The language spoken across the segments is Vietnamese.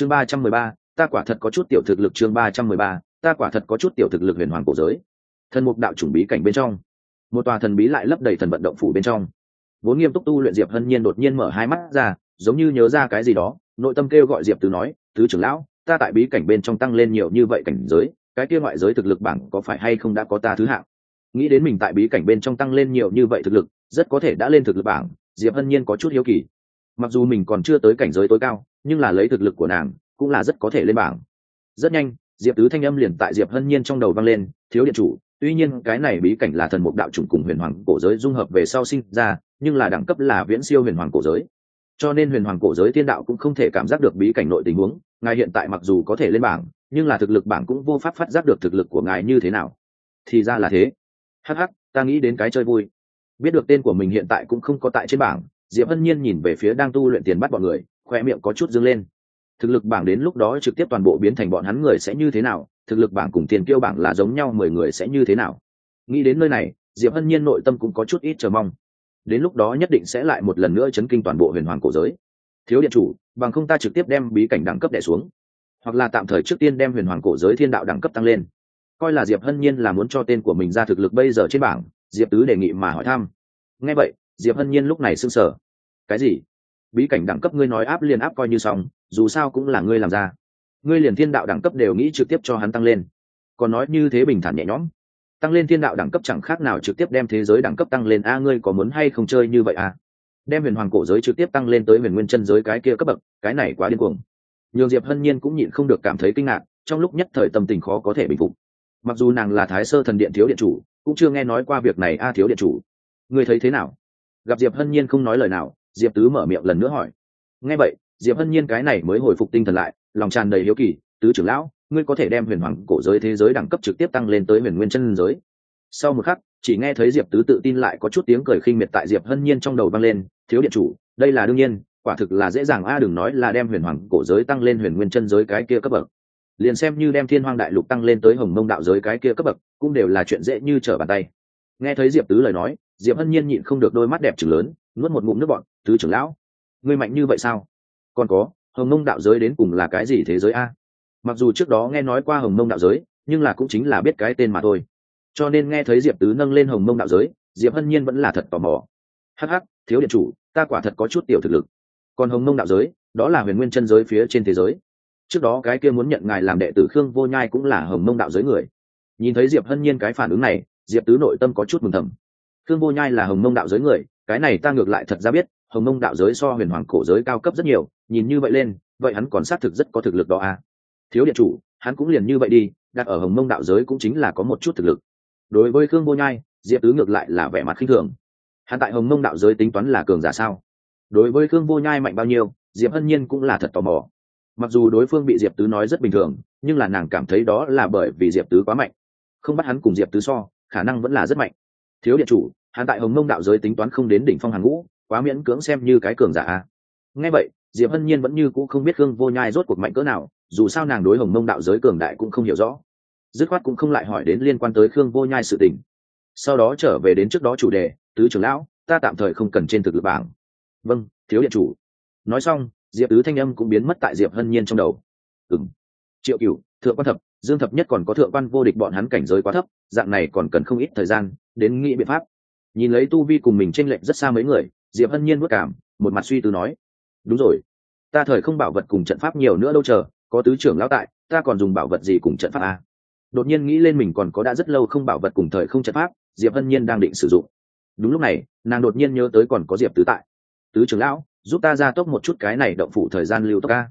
chương ba trăm mười ba, ta quả thật có chút tiểu thực lực chương ba trăm mười ba, ta quả thật có chút tiểu thực lực huyền hoàng cổ giới. Thần mục đạo chủng bí cảnh bên trong. Một tòa thần bí lại lấp đầy thần vận động phủ bên trong. Vốn nghiêm túc tu luyện diệp hân nhiên đột nhiên mở hai mắt ra, giống như nhớ ra cái gì đó, nội tâm kêu gọi diệp tứ nói tứ trưởng lão, ta tại bí cảnh bên trong tăng lên nhiều như vậy cảnh giới, cái kia ngoại giới thực lực bảng có phải hay không đã có ta thứ hạng? Nghĩ đến mình tại bí cảnh bên trong tăng lên nhiều như vậy thực lực, rất có thể đã lên thực lực bảng, diệp hân nhiên có chút hiếu kỳ. Mặc dù mình còn chưa tới cảnh giới tối cao nhưng là lấy thực lực của nàng, cũng là rất có thể lên bảng. Rất nhanh, diệp tứ thanh âm liền tại diệp hân nhiên trong đầu vang lên, thiếu điện chủ, tuy nhiên cái này bí cảnh là thần mục đạo chủng cùng huyền hoàng cổ giới dung hợp về sau sinh ra, nhưng là đẳng cấp là viễn siêu huyền hoàng cổ giới. Cho nên huyền hoàng cổ giới tiên đạo cũng không thể cảm giác được bí cảnh nội tình huống, ngài hiện tại mặc dù có thể lên bảng, nhưng là thực lực bảng cũng vô pháp phát giác được thực lực của ngài như thế nào. Thì ra là thế. Hh ta nghĩ đến cái chơi vui. Biết được tên của mình hiện tại cũng không có tại trên bảng, diệp hân nhiên nhìn về phía đang tu luyện tiền bắt bọn người khoe miệng có chút dâng lên. Thực lực bảng đến lúc đó trực tiếp toàn bộ biến thành bọn hắn người sẽ như thế nào, thực lực bảng cùng tiền kiêu bảng là giống nhau mười người sẽ như thế nào. Nghĩ đến nơi này, diệp hân nhiên nội tâm cũng có chút ít chờ mong. Đến lúc đó nhất định sẽ lại một lần nữa chấn kinh toàn bộ huyền hoàng cổ giới. Thiếu điện chủ, bằng không ta trực tiếp đem bí cảnh đẳng cấp đẻ xuống. Hoặc là tạm thời trước tiên đem huyền hoàng cổ giới thiên đạo đẳng cấp tăng lên. Coi là diệp hân nhiên là muốn cho tên của mình ra thực lực bây giờ trên bảng, diệp tứ đề nghị mà hỏi thăm. Nghe vậy, diệp hân nhiên lúc này sưng sở cái gì? Bí cảnh đẳng cấp ngươi nói áp liền áp coi như xong, dù sao cũng là ngươi làm ra. Ngươi liền thiên đạo đẳng cấp đều nghĩ trực tiếp cho hắn tăng lên. Còn nói như thế bình thản nhẹ nhõm. Tăng lên thiên đạo đẳng cấp chẳng khác nào trực tiếp đem thế giới đẳng cấp tăng lên. A, ngươi có muốn hay không chơi như vậy à? Đem huyền hoàng cổ giới trực tiếp tăng lên tới huyền nguyên chân giới cái kia cấp bậc, cái này quá điên cuồng. Nhường diệp hân nhiên cũng nhịn không được cảm thấy kinh ngạc, trong lúc nhất thời tâm tình khó có thể bình phục. Mặc dù nàng là thái sơ thần điện thiếu điện chủ, cũng chưa nghe nói qua việc này a thiếu điện chủ. Ngươi thấy thế nào? Gặp diệp hân nhiên không nói lời nào diệp tứ mở miệng lần nữa hỏi. Nghe vậy, diệp hân nhiên cái này mới hồi phục tinh thần lại, lòng tràn đầy hiếu kỳ, tứ trưởng lão, ngươi có thể đem huyền hoàng cổ giới thế giới đẳng cấp trực tiếp tăng lên tới huyền nguyên chân giới? Sau một khắc, chỉ nghe thấy diệp tứ tự tin lại có chút tiếng cười khinh miệt tại diệp hân nhiên trong đầu vang lên, thiếu điện chủ, đây là đương nhiên, quả thực là dễ dàng a, đừng nói là đem huyền hoàng cổ giới tăng lên huyền nguyên chân giới cái kia cấp bậc. Liền xem như đem thiên hoang đại lục tăng lên tới hồng mông đạo giới cái kia cấp bậc, cũng đều là chuyện dễ như trở bàn tay. Nghe thấy diệp tứ lời nói, diệp hân nhiên nhịn không được đôi mắt đẹp chừng lớn, nuốt một ngụm nước bọn tứ trưởng lão. Ngươi mạnh như vậy sao? Còn có, hồng mông đạo giới đến cùng là cái gì thế giới a? Mặc dù trước đó nghe nói qua hồng mông đạo giới, nhưng là cũng chính là biết cái tên mà thôi. Cho nên nghe thấy diệp tứ nâng lên hồng mông đạo giới, diệp hân nhiên vẫn là thật tò mò. Hh thiếu điện chủ, ta quả thật có chút tiểu thực lực. Còn hồng mông đạo giới, đó là huyền nguyên chân giới phía trên thế giới. Trước đó cái kia muốn nhận ngài làm đệ tử khương vô nhai cũng là hồng mông đạo giới người. Nhìn thấy diệp hân nhiên cái phản ứng này, diệp tứ nội tâm có chút mừng thầm. Khương vô nhai là hồng mông đạo giới người, cái này ta ngược lại thật ra biết hồng mông đạo giới so huyền hoàng cổ giới cao cấp rất nhiều, nhìn như vậy lên, vậy hắn còn xác thực rất có thực lực đó à. Thiếu điện chủ, hắn cũng liền như vậy đi, đặt ở hồng mông đạo giới cũng chính là có một chút thực lực. Đối với khương vô nhai, diệp tứ ngược lại là vẻ mặt khinh thường. Hắn tại hồng mông đạo giới tính toán là cường giả sao? Đối với khương vô nhai mạnh bao nhiêu, diệp hân nhiên cũng là thật tò mò. Mặc dù đối phương bị diệp tứ nói rất bình thường, nhưng là nàng cảm thấy đó là bởi vì diệp tứ quá mạnh. Không bắt hắn cùng diệp tứ so, khả năng vẫn là rất mạnh. Thiếu điện chủ, hắn tại hồng mông đạo giới tính toán không đến đỉnh phong hàng ngũ quá miễn cưỡng xem như cái cường giả ngay vậy, diệp hân nhiên vẫn như cũ không biết khương vô nhai rốt cuộc mạnh cỡ nào, dù sao nàng đối hồng mông đạo giới cường đại cũng không hiểu rõ. Dứt khoát cũng không lại hỏi đến liên quan tới khương vô nhai sự tình. Sau đó trở về đến trước đó chủ đề, tứ trưởng lão, ta tạm thời không cần trên thực lực bảng. Vâng thiếu điện chủ. Nói xong, diệp tứ thanh âm cũng biến mất tại diệp hân nhiên trong đầu. Ừng triệu cựu thượng quan thập, dương thập nhất còn có thượng quan vô địch bọn hắn cảnh giới quá thấp, dạng này còn cần không ít thời gian, đến nghĩ biện pháp. Nhìn lấy tu vi cùng mình tranh lệch rất xa mấy người diệp hân nhiên mất cảm, một mặt suy tư nói, đúng rồi, ta thời không bảo vật cùng trận pháp nhiều nữa đâu chờ, có tứ trưởng lão tại, ta còn dùng bảo vật gì cùng trận pháp à? đột nhiên nghĩ lên mình còn có đã rất lâu không bảo vật cùng thời không trận pháp, diệp hân nhiên đang định sử dụng. Đúng lúc này, nàng đột nhiên nhớ tới còn có diệp tứ tại. Tứ trưởng lão, giúp ta ra tốc một chút cái này động phủ thời gian lưu tốc ca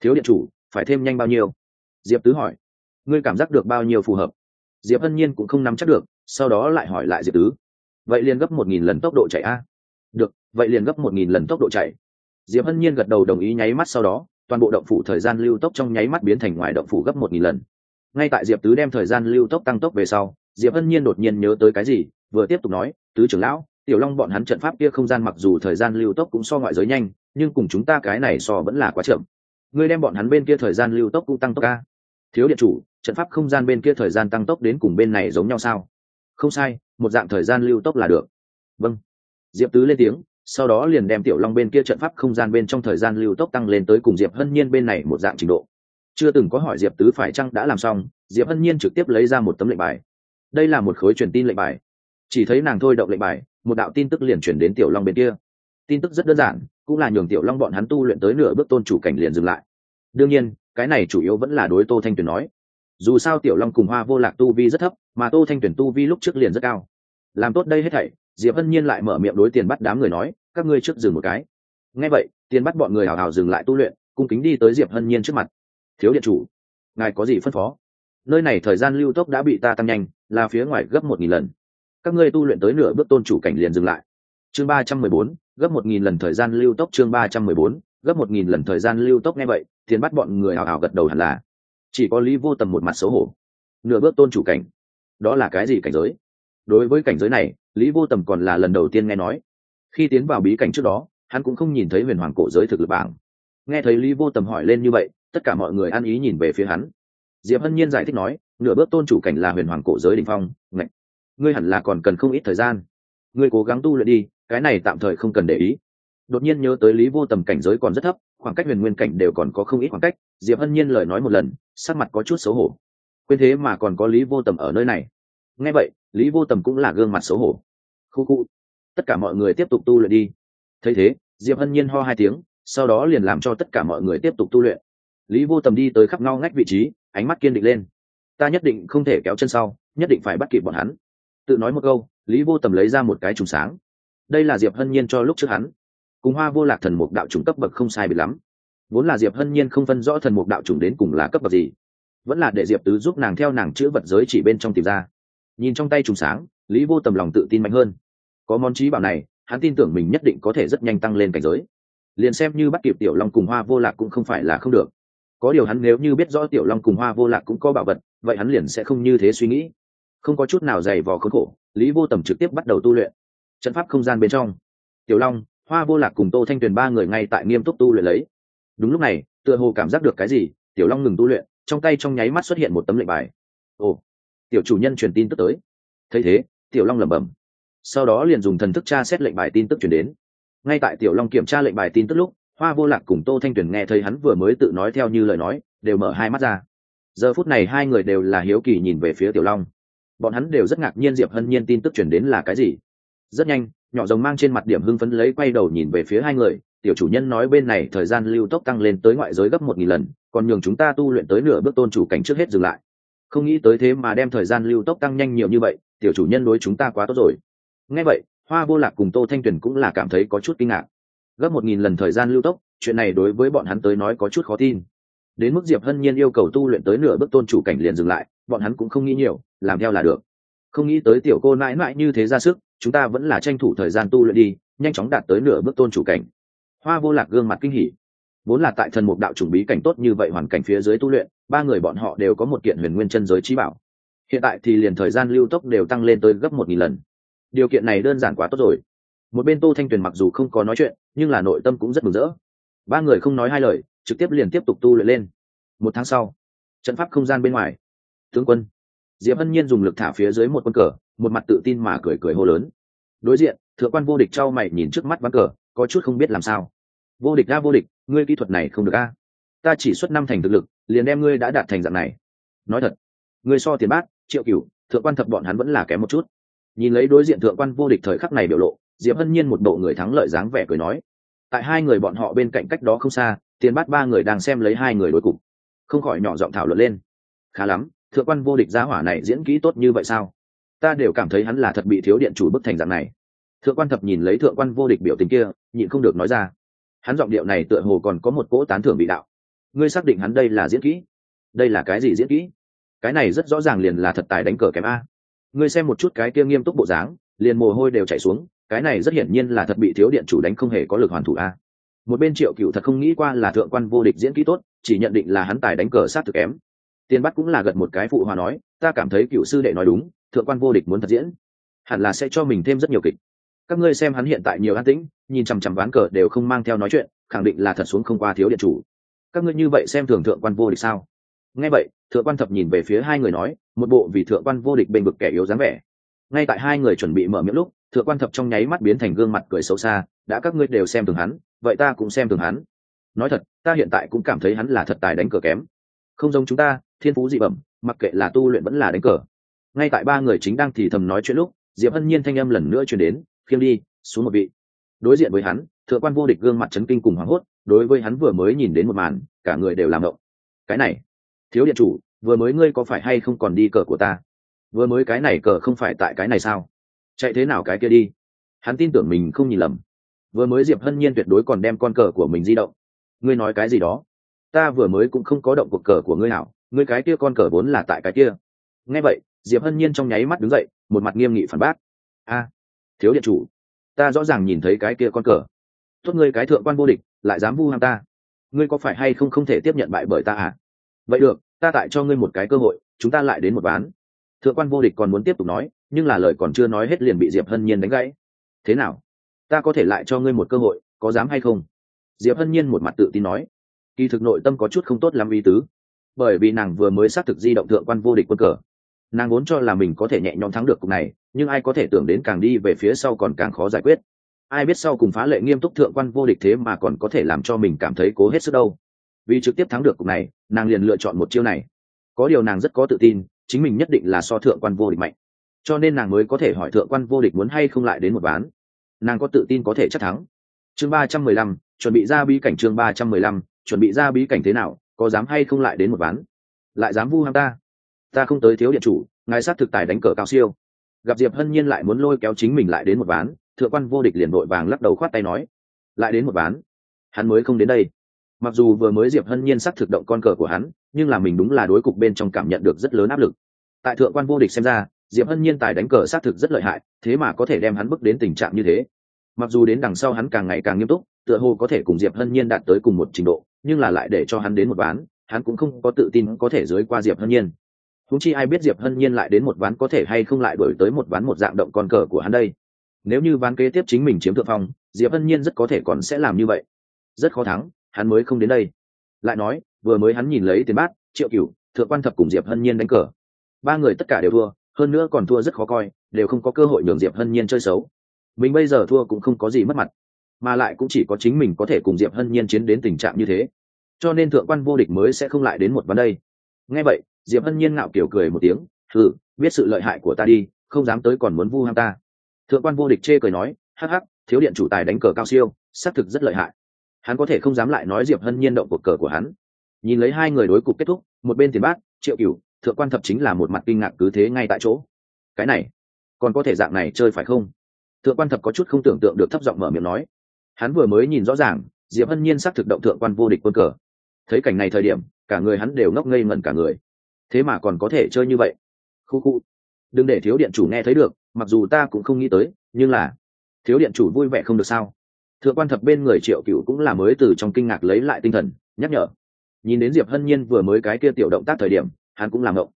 thiếu điện chủ, phải thêm nhanh bao nhiêu? Diệp tứ hỏi. Ngươi cảm giác được bao nhiêu phù hợp? Diệp hân nhiên cũng không nắm chắc được, sau đó lại hỏi lại diệp tứ. Vậy liền gấp một nghìn lần tốc độ chạy a vậy liền gấp một nghìn lần tốc độ chạy. Diệp hân nhiên gật đầu đồng ý nháy mắt sau đó, toàn bộ động phủ thời gian lưu tốc trong nháy mắt biến thành ngoài động phủ gấp một nghìn lần. Ngay tại diệp tứ đem thời gian lưu tốc tăng tốc về sau, diệp hân nhiên đột nhiên nhớ tới cái gì, vừa tiếp tục nói, tứ trưởng lão, tiểu long bọn hắn trận pháp kia không gian mặc dù thời gian lưu tốc cũng so ngoại giới nhanh, nhưng cùng chúng ta cái này so vẫn là quá chậm. Ngươi đem bọn hắn bên kia thời gian lưu tốc cũng tăng tốc ca thiếu điện chủ, trận pháp không gian bên kia thời gian tăng tốc đến cùng bên này giống nhau sao? Không sai, một dạng thời gian lưu tốc là được. Vâng. Diệp tứ lên tiếng sau đó liền đem tiểu long bên kia trận pháp không gian bên trong thời gian lưu tốc tăng lên tới cùng diệp hân nhiên bên này một dạng trình độ. Chưa từng có hỏi diệp tứ phải chăng đã làm xong, diệp hân nhiên trực tiếp lấy ra một tấm lệnh bài. Đây là một khối truyền tin lệnh bài. Chỉ thấy nàng thôi động lệnh bài, một đạo tin tức liền chuyển đến tiểu long bên kia. Tin tức rất đơn giản, cũng là nhường tiểu long bọn hắn tu luyện tới nửa bước tôn chủ cảnh liền dừng lại. Đương nhiên, cái này chủ yếu vẫn là đối tô thanh tuyền nói. Dù sao tiểu long cùng hoa vô lạc tu vi rất thấp, mà tô thanh tuyền tu vi lúc trước liền rất cao. Làm tốt đây hết thảy diệp hân nhiên lại mở miệng đối tiền bắt đám người nói, các ngươi trước dừng một cái. Ngay vậy, tiền bắt bọn người hào hào dừng lại tu luyện, cung kính đi tới diệp hân nhiên trước mặt. Thiếu điện chủ, ngài có gì phân phó? Nơi này thời gian lưu tốc đã bị ta tăng nhanh, là phía ngoài gấp một nghìn lần. Các ngươi tu luyện tới nửa bước tôn chủ cảnh liền dừng lại. Chương ba trăm mười bốn, gấp một nghìn lần thời gian lưu tốc, chương ba trăm mười bốn, gấp một nghìn lần thời gian lưu tốc nghe vậy, tiền bắt bọn người hào hào gật đầu hẳn là. Chỉ có lý vô tầm một mặt xấu hổ. Nửa bước tôn chủ cảnh, đó là cái gì cảnh giới? Đối với cảnh giới này, lý vô tầm còn là lần đầu tiên nghe nói. Khi tiến vào bí cảnh trước đó, hắn cũng không nhìn thấy huyền hoàng cổ giới thực lực bảng. Nghe thấy lý vô tầm hỏi lên như vậy, tất cả mọi người ăn ý nhìn về phía hắn. Diệp hân nhiên giải thích nói, nửa bước tôn chủ cảnh là huyền hoàng cổ giới đ ỉ n h phong, ngạch, ngươi hẳn là còn cần không ít thời gian. Ngươi cố gắng tu luyện đi, cái này tạm thời không cần để ý. Đột nhiên nhớ tới lý vô tầm cảnh giới còn rất thấp, khoảng cách huyền nguyên cảnh đều còn có không ít khoảng cách, diệp hân nhiên lời nói một lần, sắc mặt có chút xấu hổ. Quên thế mà còn có lý vô tầm ở nơi này nghe vậy, lý vô tầm cũng là gương mặt xấu hổ. Khu khu. Tất cả mọi người tiếp tục tu luyện đi. Thấy thế, diệp hân nhiên ho hai tiếng, sau đó liền làm cho tất cả mọi người tiếp tục tu luyện. Lý vô tầm đi tới khắp ngao ngách vị trí, ánh mắt kiên định lên. Ta nhất định không thể kéo chân sau, nhất định phải bắt kịp bọn hắn. Tự nói một câu, lý vô tầm lấy ra một cái trùng sáng. Đây là diệp hân nhiên cho lúc trước hắn. Cùng hoa vô lạc thần mục đạo trùng cấp bậc không sai bị lắm. Vốn là diệp hân nhiên không phân rõ thần mục đạo trùng đến cùng là cấp bậc gì, vẫn là để diệp tứ giúp nàng theo nàng chữ vật giới chỉ bên trong tìm ra nhìn trong tay trùng sáng, lý vô tầm lòng tự tin mạnh hơn. Có món trí bảo này, hắn tin tưởng mình nhất định có thể rất nhanh tăng lên cảnh giới. Liền xem như bắt kịp tiểu long cùng hoa vô lạc cũng không phải là không được. Có điều hắn nếu như biết rõ tiểu long cùng hoa vô lạc cũng có bảo vật, vậy hắn liền sẽ không như thế suy nghĩ. Không có chút nào dày vò khốn khổ, lý vô tầm trực tiếp bắt đầu tu luyện. Trận pháp không gian bên trong, tiểu long, hoa vô lạc cùng tô thanh tuyền ba người ngay tại nghiêm túc tu luyện lấy. Đúng lúc này, tựa hồ cảm giác được cái gì, tiểu long ngừng tu luyện, trong tay trong nháy mắt xuất hiện một tấm lệnh bài. Ồ tiểu chủ nhân truyền tin tức tới. Thấy thế, tiểu long lẩm bẩm. Sau đó liền dùng thần thức tra xét lệnh bài tin tức chuyển đến. Ngay tại tiểu long kiểm tra lệnh bài tin tức lúc, hoa vô lạc cùng tô thanh tuyền nghe thấy hắn vừa mới tự nói theo như lời nói, đều mở hai mắt ra. Giờ phút này hai người đều là hiếu kỳ nhìn về phía tiểu long. Bọn hắn đều rất ngạc nhiên diệp hân nhiên tin tức chuyển đến là cái gì. Rất nhanh, nhỏ rồng mang trên mặt điểm hưng phấn lấy quay đầu nhìn về phía hai người, tiểu chủ nhân nói bên này thời gian lưu tốc tăng lên tới ngoại giới gấp một nghìn lần, còn nhường chúng ta tu luyện tới nửa bước tôn chủ cảnh trước hết dừng lại không nghĩ tới thế mà đem thời gian lưu tốc tăng nhanh nhiều như vậy, tiểu chủ nhân đối chúng ta quá tốt rồi. Nghe vậy, hoa vô lạc cùng tô thanh tuyền cũng là cảm thấy có chút kinh ngạc. Gấp một nghìn lần thời gian lưu tốc, chuyện này đối với bọn hắn tới nói có chút khó tin. Đến mức diệp hân nhiên yêu cầu tu luyện tới nửa bước tôn chủ cảnh liền dừng lại, bọn hắn cũng không nghĩ nhiều, làm theo là được. Không nghĩ tới tiểu cô mãi mãi như thế ra sức, chúng ta vẫn là tranh thủ thời gian tu luyện đi, nhanh chóng đạt tới nửa bước tôn chủ cảnh. Hoa vô lạc gương mặt kinh hỉ vốn là tại thần mục đạo chủng bí cảnh tốt như vậy hoàn cảnh phía dưới tu luyện, ba người bọn họ đều có một kiện huyền nguyên chân giới trí bảo. Hiện tại thì liền thời gian lưu tốc đều tăng lên tới gấp một nghìn lần. Điều kiện này đơn giản quá tốt rồi. Một bên tô thanh tuyền mặc dù không có nói chuyện, nhưng là nội tâm cũng rất mừng rỡ. Ba người không nói hai lời, trực tiếp liền tiếp tục tu luyện lên. Một tháng sau, trận pháp không gian bên ngoài, tướng quân, diệp hân nhiên dùng lực thả phía dưới một quân cờ, một mặt tự tin mà cười cười hô lớn. Đối diện, thượng quan vô địch trao mày nhìn trước mắt ván cờ, có chút không biết làm sao vô địch ra vô địch, ngươi kỹ thuật này không được a. Ta chỉ xuất năm thành thực lực, liền đem ngươi đã đạt thành dạng này. Nói thật, ngươi so tiền bát, triệu cửu, thượng quan thập bọn hắn vẫn là kém một chút. Nhìn lấy đối diện thượng quan vô địch thời khắc này biểu lộ, diệp hân nhiên một bộ người thắng lợi dáng vẻ cười nói, tại hai người bọn họ bên cạnh cách đó không xa, tiền bát ba người đang xem lấy hai người đối cục. Không khỏi nhỏ giọng thảo luận lên. Khá lắm, thượng quan vô địch giá hỏa này diễn kỹ tốt như vậy sao? Ta đều cảm thấy hắn là thật bị thiếu điện chủ bức thành dạng này. Thượng quan thập nhìn lấy thượng quan vô địch biểu tình kia, nhịn không được nói ra hắn giọng điệu này tựa hồ còn có một cỗ tán thưởng bị đạo. Ngươi xác định hắn đây là diễn kỹ? Đây là cái gì diễn kỹ? Cái này rất rõ ràng liền là thật tài đánh cờ kém a. Ngươi xem một chút cái kia nghiêm túc bộ dáng, liền mồ hôi đều chảy xuống, cái này rất hiển nhiên là thật bị thiếu điện chủ đánh không hề có lực hoàn thủ a. Một bên triệu cựu thật không nghĩ qua là thượng quan vô địch diễn kỹ tốt, chỉ nhận định là hắn tài đánh cờ sát thực kém. Tiên bắt cũng là gật một cái phụ hòa nói, ta cảm thấy cựu sư đệ nói đúng, thượng quan vô địch muốn thật diễn, hẳn là sẽ cho mình thêm rất nhiều kịch các ngươi xem hắn hiện tại nhiều an tĩnh, nhìn chằm chằm ván cờ đều không mang theo nói chuyện, khẳng định là thật xuống không qua thiếu điện chủ. Các ngươi như vậy xem thường thượng quan vô địch sao? Nghe vậy, thượng quan thập nhìn về phía hai người nói, một bộ vì thượng quan vô địch bênh vực kẻ yếu dáng vẻ. Ngay tại hai người chuẩn bị mở miệng lúc, thượng quan thập trong nháy mắt biến thành gương mặt cười xấu xa, đã các ngươi đều xem thường hắn, vậy ta cũng xem thường hắn. Nói thật, ta hiện tại cũng cảm thấy hắn là thật tài đánh cờ kém. Không giống chúng ta, thiên phú dị bẩm, mặc kệ là tu luyện vẫn là đánh cờ. Ngay tại ba người chính đang thì thầm nói chuyện lúc, diệp hân nhiên thanh âm lần nữa chuyển đến khiêng đi, xuống một vị. Đối diện với hắn, thượng quan vô địch gương mặt chấn kinh cùng hoảng hốt, đối với hắn vừa mới nhìn đến một màn, cả người đều làm động. Cái này, thiếu điện chủ, vừa mới ngươi có phải hay không còn đi cờ của ta? Vừa mới cái này cờ không phải tại cái này sao? Chạy thế nào cái kia đi? Hắn tin tưởng mình không nhìn lầm. Vừa mới diệp hân nhiên tuyệt đối còn đem con cờ của mình di động. Ngươi nói cái gì đó? Ta vừa mới cũng không có động cuộc cờ của ngươi nào ngươi cái kia con cờ vốn là tại cái kia. Nghe vậy, diệp hân nhiên trong nháy mắt đứng dậy, một mặt nghiêm nghị phản bác. A thiếu điện chủ. Ta rõ ràng nhìn thấy cái kia con cờ. Tốt ngươi cái thượng quan vô địch, lại dám vu ham ta. Ngươi có phải hay không không thể tiếp nhận bại bởi ta à? Vậy được, ta tại cho ngươi một cái cơ hội, chúng ta lại đến một ván. Thượng quan vô địch còn muốn tiếp tục nói, nhưng là lời còn chưa nói hết liền bị diệp hân nhiên đánh gãy. Thế nào? Ta có thể lại cho ngươi một cơ hội, có dám hay không? Diệp hân nhiên một mặt tự tin nói. Kỳ thực nội tâm có chút không tốt lắm ý tứ. Bởi vì nàng vừa mới xác thực di động thượng quan vô địch quân cờ nàng vốn cho là mình có thể nhẹ nhõm thắng được cục này, nhưng ai có thể tưởng đến càng đi về phía sau còn càng khó giải quyết. Ai biết sau cùng phá lệ nghiêm túc thượng quan vô địch thế mà còn có thể làm cho mình cảm thấy cố hết sức đâu. Vì trực tiếp thắng được cục này, nàng liền lựa chọn một chiêu này. Có điều nàng rất có tự tin, chính mình nhất định là so thượng quan vô địch mạnh. Cho nên nàng mới có thể hỏi thượng quan vô địch muốn hay không lại đến một ván. Nàng có tự tin có thể chắc thắng. Chương ba trăm mười lăm, chuẩn bị ra bí cảnh chương ba trăm mười lăm, chuẩn bị ra bí cảnh thế nào, có dám hay không lại đến một ván? Lại dám vu ham ta? Ta không tới thiếu điện chủ, ngài sát thực tài đánh cờ cao siêu. Gặp diệp hân nhiên lại muốn lôi kéo chính mình lại đến một ván, thượng quan vô địch liền vội vàng lắc đầu khoát tay nói, lại đến một ván, hắn mới không đến đây. Mặc dù vừa mới diệp hân nhiên sắc thực động con cờ của hắn, nhưng là mình đúng là đối cục bên trong cảm nhận được rất lớn áp lực. Tại thượng quan vô địch xem ra, diệp hân nhiên tài đánh cờ xác thực rất lợi hại, thế mà có thể đem hắn bước đến tình trạng như thế. Mặc dù đến đằng sau hắn càng ngày càng nghiêm túc, tựa hồ có thể cùng diệp hân nhiên đạt tới cùng một trình độ, nhưng là lại để cho hắn đến một ván, hắn cũng không có tự tin có thể dưới qua diệp hân nhiên húng chi ai biết diệp hân nhiên lại đến một ván có thể hay không lại đổi tới một ván một dạng động con cờ của hắn đây? Nếu như ván kế tiếp chính mình chiếm thượng phong, diệp hân nhiên rất có thể còn sẽ làm như vậy. Rất khó thắng, hắn mới không đến đây. Lại nói, vừa mới hắn nhìn lấy tiền bát triệu cửu, thượng quan thập cùng diệp hân nhiên đánh cờ. Ba người tất cả đều thua, hơn nữa còn thua rất khó coi, đều không có cơ hội nhường diệp hân nhiên chơi xấu. Mình bây giờ thua cũng không có gì mất mặt, mà lại cũng chỉ có chính mình có thể cùng diệp hân nhiên chiến đến tình trạng như thế. Cho nên thượng quan vô địch mới sẽ không lại đến một ván đây. Nghe vậy diệp hân nhiên ngạo kiểu cười một tiếng thử biết sự lợi hại của ta đi, không dám tới còn muốn vu ham ta. Thượng quan vô địch chê cười nói, hắc hắc, thiếu điện chủ tài đánh cờ cao siêu, xác thực rất lợi hại. Hắn có thể không dám lại nói diệp hân nhiên động cuộc cờ của hắn. Nhìn lấy hai người đối cục kết thúc, một bên tiền bát triệu cửu, thượng quan thập chính là một mặt kinh ngạc cứ thế ngay tại chỗ. Cái này, còn có thể dạng này chơi phải không? Thượng quan thập có chút không tưởng tượng được thấp giọng mở miệng nói. Hắn vừa mới nhìn rõ ràng, diệp hân nhiên xác thực động thượng quan vô địch quân cờ. Thấy cảnh này thời điểm, cả người hắn đều ngốc ngây ngẩn cả người thế mà còn có thể chơi như vậy. Khu khu. Đừng để thiếu điện chủ nghe thấy được, mặc dù ta cũng không nghĩ tới, nhưng là thiếu điện chủ vui vẻ không được sao? Thượng quan thập bên người triệu cựu cũng là mới từ trong kinh ngạc lấy lại tinh thần, nhắc nhở. Nhìn đến diệp hân nhiên vừa mới cái kia tiểu động tác thời điểm, hắn cũng làm ngộng.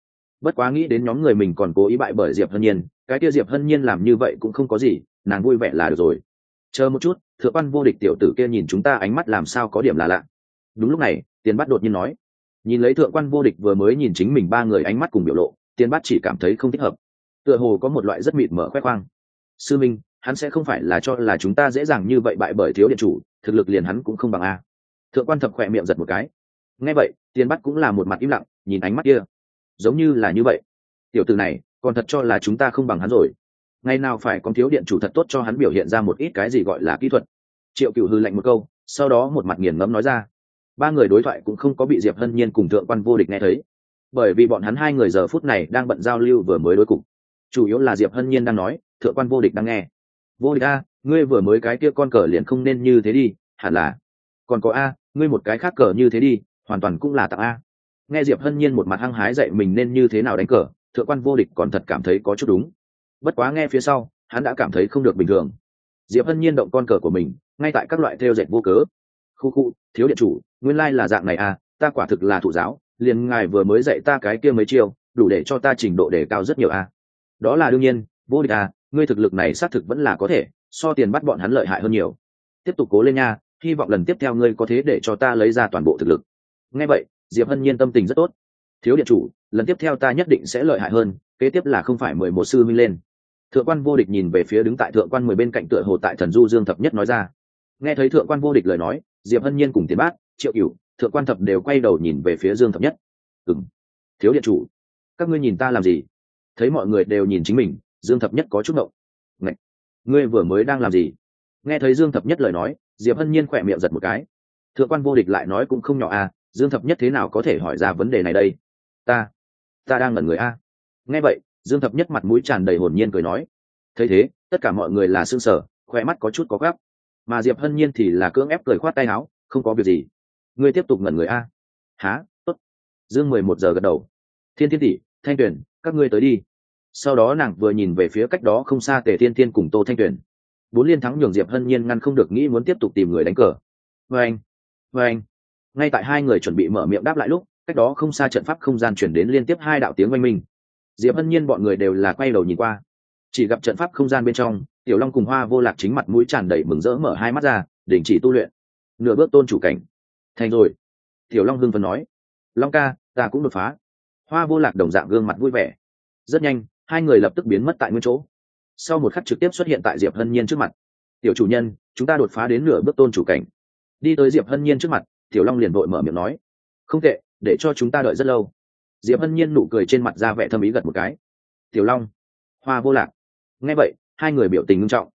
Bất quá nghĩ đến nhóm người mình còn cố ý bại bởi diệp hân nhiên, cái kia diệp hân nhiên làm như vậy cũng không có gì, nàng vui vẻ là được rồi. Chờ một chút, thượng quan vô địch tiểu tử kia nhìn chúng ta ánh mắt làm sao có điểm là lạ. Đúng lúc này, tiền bắt đột nhiên nói nhìn lấy thượng quan vô địch vừa mới nhìn chính mình ba người ánh mắt cùng biểu lộ, tiên bát chỉ cảm thấy không thích hợp. Tựa hồ có một loại rất mịt mở khoe khoang. Sư minh, hắn sẽ không phải là cho là chúng ta dễ dàng như vậy bại bởi thiếu điện chủ, thực lực liền hắn cũng không bằng a. Thượng quan thập khỏe miệng giật một cái. Nghe vậy, tiên bắt cũng là một mặt im lặng, nhìn ánh mắt kia. Giống như là như vậy. Tiểu từ này, còn thật cho là chúng ta không bằng hắn rồi. Ngày nào phải có thiếu điện chủ thật tốt cho hắn biểu hiện ra một ít cái gì gọi là kỹ thuật. Triệu cựu hư lạnh một câu, sau đó một mặt nghiền ngẫm nói ra ba người đối thoại cũng không có bị diệp hân nhiên cùng thượng quan vô địch nghe thấy. Bởi vì bọn hắn hai người giờ phút này đang bận giao lưu vừa mới đối cục. Chủ yếu là diệp hân nhiên đang nói, thượng quan vô địch đang nghe. Vô địch a, ngươi vừa mới cái kia con cờ liền không nên như thế đi, hẳn là. Còn có a, ngươi một cái khác cờ như thế đi, hoàn toàn cũng là tặng a. Nghe diệp hân nhiên một mặt hăng hái dạy mình nên như thế nào đánh cờ, thượng quan vô địch còn thật cảm thấy có chút đúng. Bất quá nghe phía sau, hắn đã cảm thấy không được bình thường. Diệp hân nhiên động con cờ của mình, ngay tại các loại theo dệt vô cớ khu khu, thiếu điện chủ, nguyên lai là dạng này à ta quả thực là thụ giáo, liền ngài vừa mới dạy ta cái kia mấy chiêu, đủ để cho ta trình độ đề cao rất nhiều à. Đó là đương nhiên, vô địch à ngươi thực lực này xác thực vẫn là có thể, so tiền bắt bọn hắn lợi hại hơn nhiều. Tiếp tục cố lên nha, hy vọng lần tiếp theo ngươi có thế để cho ta lấy ra toàn bộ thực lực. Nghe vậy, diệp hân nhiên tâm tình rất tốt. Thiếu điện chủ, lần tiếp theo ta nhất định sẽ lợi hại hơn, kế tiếp là không phải mười một sư minh lên. Thượng quan vô địch nhìn về phía đứng tại thượng quan mười bên cạnh tựa hồ tại thần du dương thập nhất nói ra. Nghe thấy thượng quan vô địch lời nói diệp hân nhiên cùng tiến bát, triệu cửu, thượng quan thập đều quay đầu nhìn về phía dương thập nhất. Ừng thiếu điện chủ, các ngươi nhìn ta làm gì? Thấy mọi người đều nhìn chính mình, dương thập nhất có chút động. Ngạch! ngươi vừa mới đang làm gì? Nghe thấy dương thập nhất lời nói, diệp hân nhiên khỏe miệng giật một cái. Thượng quan vô địch lại nói cũng không nhỏ à dương thập nhất thế nào có thể hỏi ra vấn đề này đây? Ta ta đang ngẩn người a. Nghe vậy, dương thập nhất mặt mũi tràn đầy hồn nhiên cười nói. Thấy thế, tất cả mọi người là s ư ơ n g sở khoe mắt có chút có gắp mà diệp hân nhiên thì là cưỡng ép cười khoát tay áo, không có việc gì. Ngươi tiếp tục ngẩn người a. Há t ố t dương mười một giờ gật đầu. Thiên thiên tỷ, thanh tuyền, các ngươi tới đi. Sau đó nàng vừa nhìn về phía cách đó không xa tề thiên thiên cùng tô thanh tuyền. Bốn liên thắng nhường diệp hân nhiên ngăn không được nghĩ muốn tiếp tục tìm người đánh cờ. Vê anh vê anh. Ngay tại hai người chuẩn bị mở miệng đáp lại lúc, cách đó không xa trận pháp không gian chuyển đến liên tiếp hai đạo tiếng oanh minh. Diệp hân nhiên bọn người đều là quay đầu nhìn qua chỉ gặp trận pháp không gian bên trong, tiểu long cùng hoa vô lạc chính mặt mũi tràn đầy mừng rỡ mở hai mắt ra, đình chỉ tu luyện. Nửa bước tôn chủ cảnh. Thành rồi. Tiểu long hưng phần nói. Long ca, ta cũng đột phá. Hoa vô lạc đồng dạng gương mặt vui vẻ. Rất nhanh, hai người lập tức biến mất tại nguyên chỗ. Sau một khắc trực tiếp xuất hiện tại diệp hân nhiên trước mặt. Tiểu chủ nhân, chúng ta đột phá đến nửa bước tôn chủ cảnh. Đi tới diệp hân nhiên trước mặt, tiểu long liền vội mở miệng nói. Không tệ, để cho chúng ta đợi rất lâu. Diệp hân nhiên nụ cười trên mặt ra vẻ thâm ý gật một cái. Tiểu long, hoa vô lạc nghe vậy, hai người biểu tình nghiêm trọng.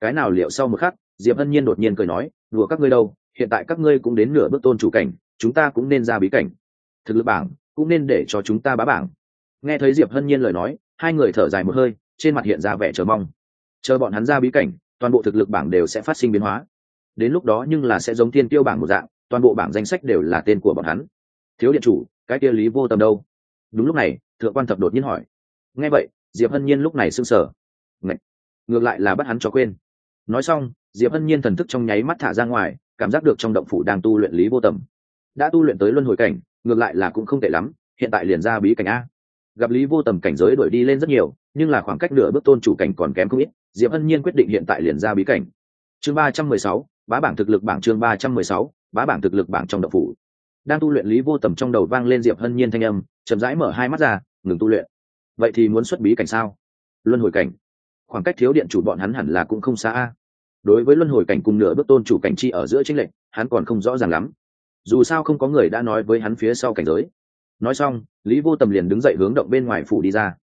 Cái nào liệu sau một khắc, diệp hân nhiên đột nhiên cười nói, đùa các ngươi đâu, hiện tại các ngươi cũng đến nửa bước tôn chủ cảnh, chúng ta cũng nên ra bí cảnh. Thực lực bảng, cũng nên để cho chúng ta bá bảng. Nghe thấy diệp hân nhiên lời nói, hai người thở dài một hơi, trên mặt hiện ra vẻ chờ mong. Chờ bọn hắn ra bí cảnh, toàn bộ thực lực bảng đều sẽ phát sinh biến hóa. Đến lúc đó nhưng là sẽ giống tiên tiêu bảng một dạng, toàn bộ bảng danh sách đều là tên của bọn hắn. Thiếu điện chủ, cái kia lý vô tâm đâu? Đúng lúc này, thượng quan thập đột nhiên hỏi. Nghe vậy, diệp hân nhiên lúc này sưng sở Ngậy! ngược lại là bắt hắn cho quên. Nói xong, diệp hân nhiên thần thức trong nháy mắt thả ra ngoài, cảm giác được trong động phủ đang tu luyện lý vô tầm. Đã tu luyện tới luân hồi cảnh, ngược lại là cũng không tệ lắm, hiện tại liền ra bí cảnh a. Gặp lý vô tầm cảnh giới đổi đi lên rất nhiều, nhưng là khoảng cách nửa bước tôn chủ cảnh còn kém không ít, diệp hân nhiên quyết định hiện tại liền ra bí cảnh. Chương ba trăm mười sáu, bá bảng thực lực bảng chương ba trăm mười sáu, bá bảng thực lực bảng trong động phủ. Đang tu luyện lý vô tầm trong đầu vang lên diệp hân nhiên thanh âm, chậm rãi mở hai mắt ra, ngừng tu luyện. Vậy thì muốn xuất bí cảnh sao? Luân hồi cảnh khoảng cách thiếu điện chủ bọn hắn hẳn là cũng không xa a. Đối với luân hồi cảnh cùng nửa bước tôn chủ cảnh chi ở giữa chính lệnh hắn còn không rõ ràng lắm. Dù sao không có người đã nói với hắn phía sau cảnh giới. Nói xong, lý vô tầm liền đứng dậy hướng động bên ngoài phủ đi ra.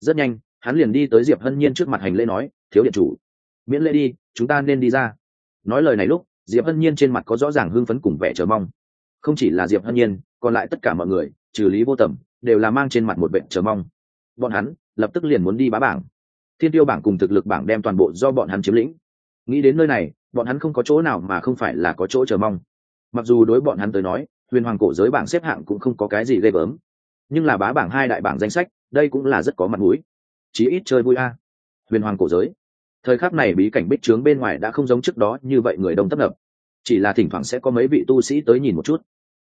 Rất nhanh, hắn liền đi tới diệp hân nhiên trước mặt hành lễ nói, thiếu điện chủ, miễn lễ đi, chúng ta nên đi ra. Nói lời này lúc, diệp hân nhiên trên mặt có rõ ràng hưng phấn cùng vẻ chờ mong. Không chỉ là diệp hân nhiên, còn lại tất cả mọi người, trừ lý vô tầm, đều là mang trên mặt một vệ chờ mong. Bọn hắn lập tức liền muốn đi bá bảng thiên tiêu bảng cùng thực lực bảng đem toàn bộ do bọn hắn chiếm lĩnh. Nghĩ đến nơi này, bọn hắn không có chỗ nào mà không phải là có chỗ chờ mong. Mặc dù đối bọn hắn tới nói, huyền hoàng cổ giới bảng xếp hạng cũng không có cái gì ghê gớm. Nhưng là bá bảng hai đại bảng danh sách, đây cũng là rất có mặt mũi. Chí ít chơi vui a. Huyền hoàng cổ giới. Thời khắc này bí cảnh bích trướng bên ngoài đã không giống trước đó như vậy người đông tấp nập. Chỉ là thỉnh thoảng sẽ có mấy vị tu sĩ tới nhìn một chút.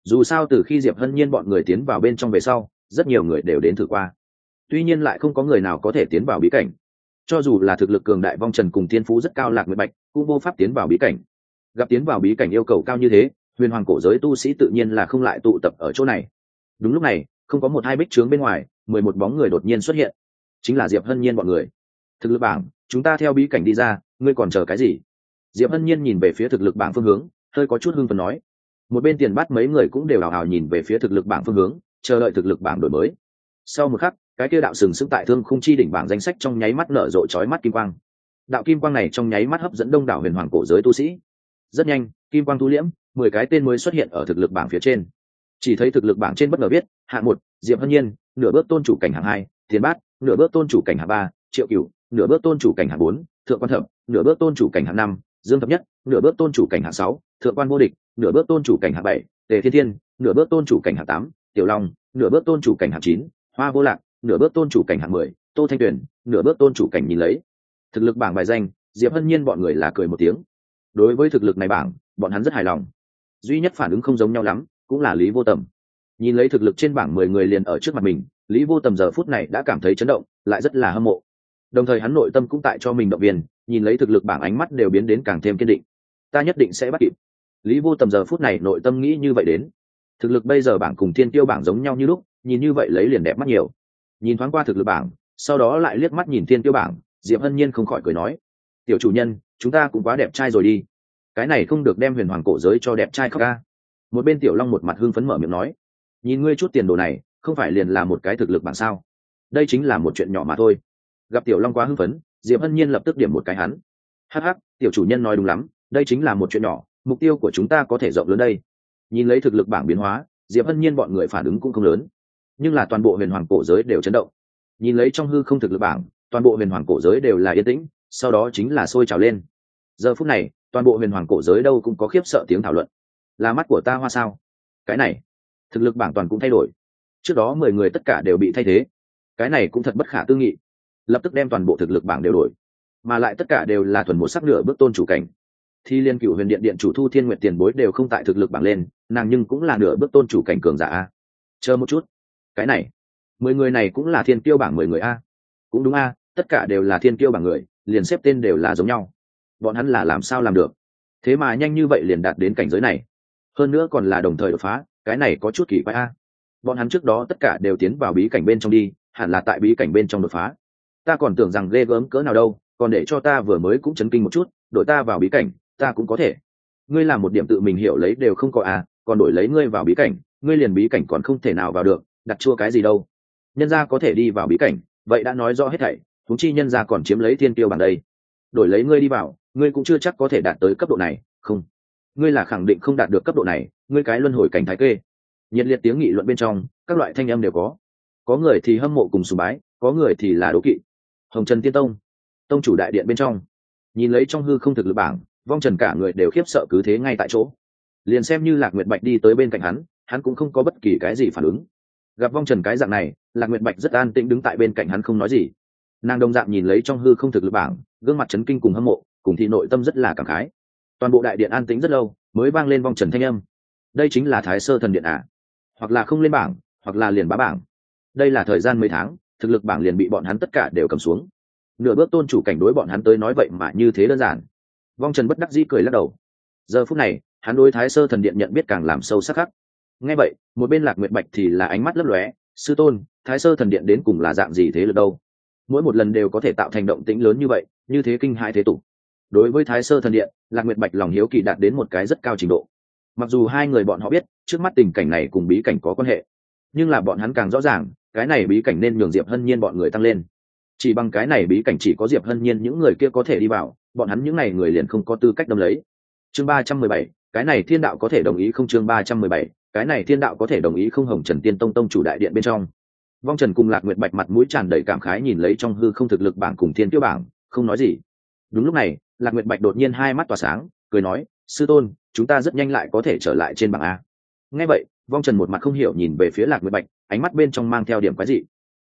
Dù sao từ khi diệp hân nhiên bọn người tiến vào bên trong về sau, rất nhiều người đều đến thử qua. Tuy nhiên lại không có người nào có thể tiến vào bí cảnh cho dù là thực lực cường đại vong trần cùng thiên phú rất cao lạc nguyệt bạch, cũng vô pháp tiến vào bí cảnh. Gặp tiến vào bí cảnh yêu cầu cao như thế, huyền hoàng cổ giới tu sĩ tự nhiên là không lại tụ tập ở chỗ này. Đúng lúc này, không có một hai bích trướng bên ngoài, mười một bóng người đột nhiên xuất hiện. Chính là diệp hân nhiên bọn người. Thực lực bảng, chúng ta theo bí cảnh đi ra, ngươi còn chờ cái gì? Diệp hân nhiên nhìn về phía thực lực bảng phương hướng, hơi có chút hưng phần nói. Một bên tiền bắt mấy người cũng đều hào hào nhìn về phía thực lực bảng phương hướng, chờ đợi thực lực bảng đổi mới. Sau một khắc cái kia đạo sừng sững tại thương khung chi đỉnh bảng danh sách trong nháy mắt nở rộ chói mắt kim quang. Đạo kim quang này trong nháy mắt hấp dẫn đông đảo huyền hoàng cổ giới tu sĩ. Rất nhanh, kim quang tu liễm, mười cái tên mới xuất hiện ở thực lực bảng phía trên. Chỉ thấy thực lực bảng trên bất ngờ viết hạng một, diệp hân nhiên, nửa bước tôn chủ cảnh hạng hai tiền bát, nửa bước tôn chủ cảnh hạng ba, triệu cửu, nửa bước tôn chủ cảnh hạng bốn, thượng quan thập, nửa bước tôn chủ cảnh hạng năm, dương thập nhất, nửa bước tôn chủ cảnh hạng sáu, thượng quan vô địch, nửa bước tôn chủ cảnh hạng bảy, tề thiên thiên, nửa bước tôn chủ cảnh hạng tám, tiểu long, nửa bước tôn chủ cảnh hạng chín, hoa vô lạc nửa bước tôn chủ cảnh hạng mười, tô thanh tuyền, nửa bước tôn chủ cảnh nhìn lấy. Thực lực bảng bài danh, diệp hân nhiên bọn người là cười một tiếng. Đối với thực lực này bảng, bọn hắn rất hài lòng. Duy nhất phản ứng không giống nhau lắm, cũng là lý vô tầm. Nhìn lấy thực lực trên bảng mười người liền ở trước mặt mình, lý vô tầm giờ phút này đã cảm thấy chấn động, lại rất là hâm mộ. Đồng thời hắn nội tâm cũng tại cho mình động viên, nhìn lấy thực lực bảng ánh mắt đều biến đến càng thêm kiên định. Ta nhất định sẽ bắt kịp. Lý vô tầm giờ phút này nội tâm nghĩ như vậy đến. Thực lực bây giờ bảng cùng thiên tiêu bảng giống nhau như lúc, nhìn như vậy lấy liền đẹp mắt nhiều nhìn thoáng qua thực lực bảng, sau đó lại liếc mắt nhìn thiên tiêu bảng, diệp hân nhiên không khỏi cười nói, tiểu chủ nhân, chúng ta cũng quá đẹp trai rồi đi. Cái này không được đem huyền hoàng cổ giới cho đẹp trai khóc ca. Một bên tiểu long một mặt hưng phấn mở miệng nói, nhìn ngươi chút tiền đồ này, không phải liền là một cái thực lực bảng sao? Đây chính là một chuyện nhỏ mà thôi. Gặp tiểu long quá hưng phấn, diệp hân nhiên lập tức điểm một cái hắn. Hh tiểu chủ nhân nói đúng lắm, đây chính là một chuyện nhỏ, mục tiêu của chúng ta có thể rộng lớn đây. Nhìn lấy thực lực bảng biến hóa, diệp hân nhiên bọn người phản ứng cũng không lớn nhưng là toàn bộ huyền hoàng cổ giới đều chấn động. Nhìn lấy trong hư không thực lực bảng, toàn bộ huyền hoàng cổ giới đều là yên tĩnh, sau đó chính là sôi trào lên. Giờ phút này, toàn bộ huyền hoàng cổ giới đâu cũng có khiếp sợ tiếng thảo luận. Là mắt của ta hoa sao? Cái này, thực lực bảng toàn cũng thay đổi. Trước đó mười người tất cả đều bị thay thế. Cái này cũng thật bất khả tư nghị. Lập tức đem toàn bộ thực lực bảng đều đổi. Mà lại tất cả đều là thuần một sắc nửa bước tôn chủ cảnh. Thi liên cựu huyền điện điện chủ thu thiên nguyện tiền bối đều không tại thực lực bảng lên, nàng nhưng cũng là nửa bước tôn chủ cảnh cường giả. Chờ một chút cái này, mười người này cũng là thiên tiêu bảng mười người a. Cũng đúng a, tất cả đều là thiên tiêu bảng người, liền xếp tên đều là giống nhau. Bọn hắn là làm sao làm được? Thế mà nhanh như vậy liền đạt đến cảnh giới này. Hơn nữa còn là đồng thời đột phá, cái này có chút kỳ quái a. Bọn hắn trước đó tất cả đều tiến vào bí cảnh bên trong đi, hẳn là tại bí cảnh bên trong đột phá. Ta còn tưởng rằng ghê gớm cỡ nào đâu, còn để cho ta vừa mới cũng chấn kinh một chút, đổi ta vào bí cảnh, ta cũng có thể. Ngươi làm một điểm tự mình hiểu lấy đều không có à còn đổi lấy ngươi vào bí cảnh, ngươi liền bí cảnh còn không thể nào vào được đặt chua cái gì đâu. Nhân gia có thể đi vào bí cảnh, vậy đã nói rõ hết thảy thúng chi nhân gia còn chiếm lấy thiên tiêu bằng đây. Đổi lấy ngươi đi vào, ngươi cũng chưa chắc có thể đạt tới cấp độ này, không. Ngươi là khẳng định không đạt được cấp độ này, ngươi cái luân hồi cảnh thái kê. Nhiệt liệt tiếng nghị luận bên trong, các loại thanh âm đều có. Có người thì hâm mộ cùng sùng bái, có người thì là đố kỵ. Hồng trần tiên tông tông chủ đại điện bên trong. Nhìn lấy trong hư không thực lực bảng, vong trần cả người đều khiếp sợ cứ thế ngay tại chỗ. Liền xem như lạc nguyệt bạch đi tới bên cạnh hắn hắn cũng không có bất kỳ cái gì phản ứng gặp vong trần cái dạng này, lạc nguyệt bạch rất an tĩnh đứng tại bên cạnh hắn không nói gì. Nàng đồng dạng nhìn lấy trong hư không thực lực bảng, gương mặt trấn kinh cùng hâm mộ, cùng thị nội tâm rất là cảm khái. Toàn bộ đại điện an tĩnh rất lâu, mới vang lên vong trần thanh âm. Đây chính là thái sơ thần điện à? Hoặc là không lên bảng, hoặc là liền bá bảng. Đây là thời gian mấy tháng, thực lực bảng liền bị bọn hắn tất cả đều cầm xuống. Nửa bước tôn chủ cảnh đối bọn hắn tới nói vậy mà như thế đơn giản. Vong trần bất đắc dĩ cười lắc đầu. Giờ phút này, hắn đối thái sơ thần điện nhận biết càng làm sâu sắc khắc ngay vậy, một bên lạc nguyệt bạch thì là ánh mắt lấp lóe, sư tôn, thái sơ thần điện đến cùng là dạng gì thế lực đâu? Mỗi một lần đều có thể tạo thành động tĩnh lớn như vậy, như thế kinh hai thế tục. Đối với thái sơ thần điện, lạc nguyệt bạch lòng hiếu kỳ đạt đến một cái rất cao trình độ. Mặc dù hai người bọn họ biết, trước mắt tình cảnh này cùng bí cảnh có quan hệ, nhưng là bọn hắn càng rõ ràng, cái này bí cảnh nên nhường diệp hân nhiên bọn người tăng lên. Chỉ bằng cái này bí cảnh chỉ có diệp hân nhiên những người kia có thể đi vào, bọn hắn những n à y người liền không có tư cách đâm lấy. Chương ba trăm mười bảy, cái này thiên đạo có thể đồng ý không? Chương ba trăm mười bảy cái này thiên đạo có thể đồng ý không hồng trần tiên tông tông chủ đại điện bên trong. Vong trần cùng lạc nguyệt bạch mặt mũi tràn đầy cảm khái nhìn lấy trong hư không thực lực bảng cùng thiên tiêu bảng, không nói gì. Đúng lúc này, lạc nguyệt bạch đột nhiên hai mắt tỏa sáng, cười nói, sư tôn, chúng ta rất nhanh lại có thể trở lại trên bảng a. Nghe vậy, vong trần một mặt không hiểu nhìn về phía lạc nguyệt bạch, ánh mắt bên trong mang theo điểm quái dị.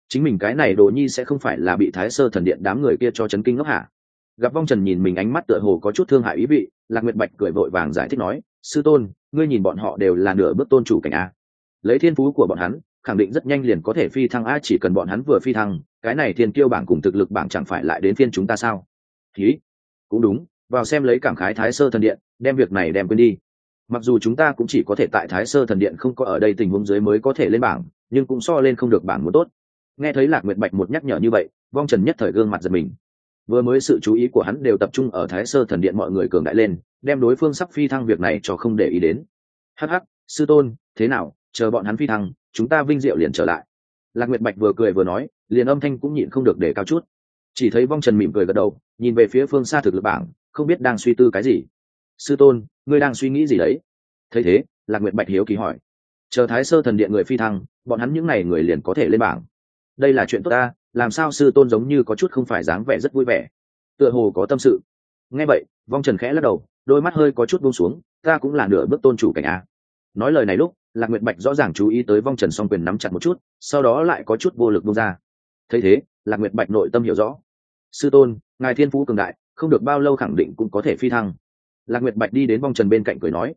Chính mình cái này đồ nhi sẽ không phải là bị thái sơ thần điện đám người kia cho chấn kinh ngốc hả? Gặp vong trần nhìn mình ánh mắt tựa hồ có chút thương hại ý vị, lạc nguyệt bạch cười vội vàng giải thích nói sư tôn, ngươi nhìn bọn họ đều là nửa bước tôn chủ cảnh a. Lấy thiên phú của bọn hắn, khẳng định rất nhanh liền có thể phi thăng a, chỉ cần bọn hắn vừa phi thăng, cái này thiên kiêu bảng cùng thực lực bảng chẳng phải lại đến phiên chúng ta sao? Ký cũng đúng, vào xem lấy cảm khái thái sơ thần điện, đem việc này đem quên đi. Mặc dù chúng ta cũng chỉ có thể tại thái sơ thần điện không có ở đây tình huống dưới mới có thể lên bảng, nhưng cũng so lên không được bảng muốn tốt. Nghe thấy lạc nguyệt bạch một nhắc nhở như vậy, vong trần nhất thời gương mặt giật mình. Vừa mới sự chú ý của hắn đều tập trung ở thái sơ thần điện mọi người cường đại lên đem đối phương sắp phi thăng việc này cho không để ý đến. Hh sư tôn, thế nào, chờ bọn hắn phi thăng, chúng ta vinh diệu liền trở lại. Lạc nguyệt bạch vừa cười vừa nói, liền âm thanh cũng nhịn không được để cao chút. Chỉ thấy vong trần mỉm cười gật đầu, nhìn về phía phương xa thực lực bảng, không biết đang suy tư cái gì. Sư tôn, ngươi đang suy nghĩ gì đấy? Thấy thế, lạc nguyệt bạch hiếu kỳ hỏi. Chờ thái sơ thần điện người phi thăng, bọn hắn những n à y người liền có thể lên bảng. Đây là chuyện tốt ta, làm sao sư tôn giống như có chút không phải dáng vẻ rất vui vẻ. Tựa hồ có tâm sự. Nghe vậy, vong trần khẽ lắc đầu đôi mắt hơi có chút buông xuống, ta cũng là nửa bước tôn chủ cảnh a. Nói lời này lúc, lạc nguyệt bạch rõ ràng chú ý tới vong trần song quyền nắm chặt một chút, sau đó lại có chút vô lực buông ra. Thấy thế, lạc nguyệt bạch nội tâm hiểu rõ. Sư tôn, ngài thiên phú cường đại, không được bao lâu khẳng định cũng có thể phi thăng. Lạc nguyệt bạch đi đến vong trần bên cạnh cười nói,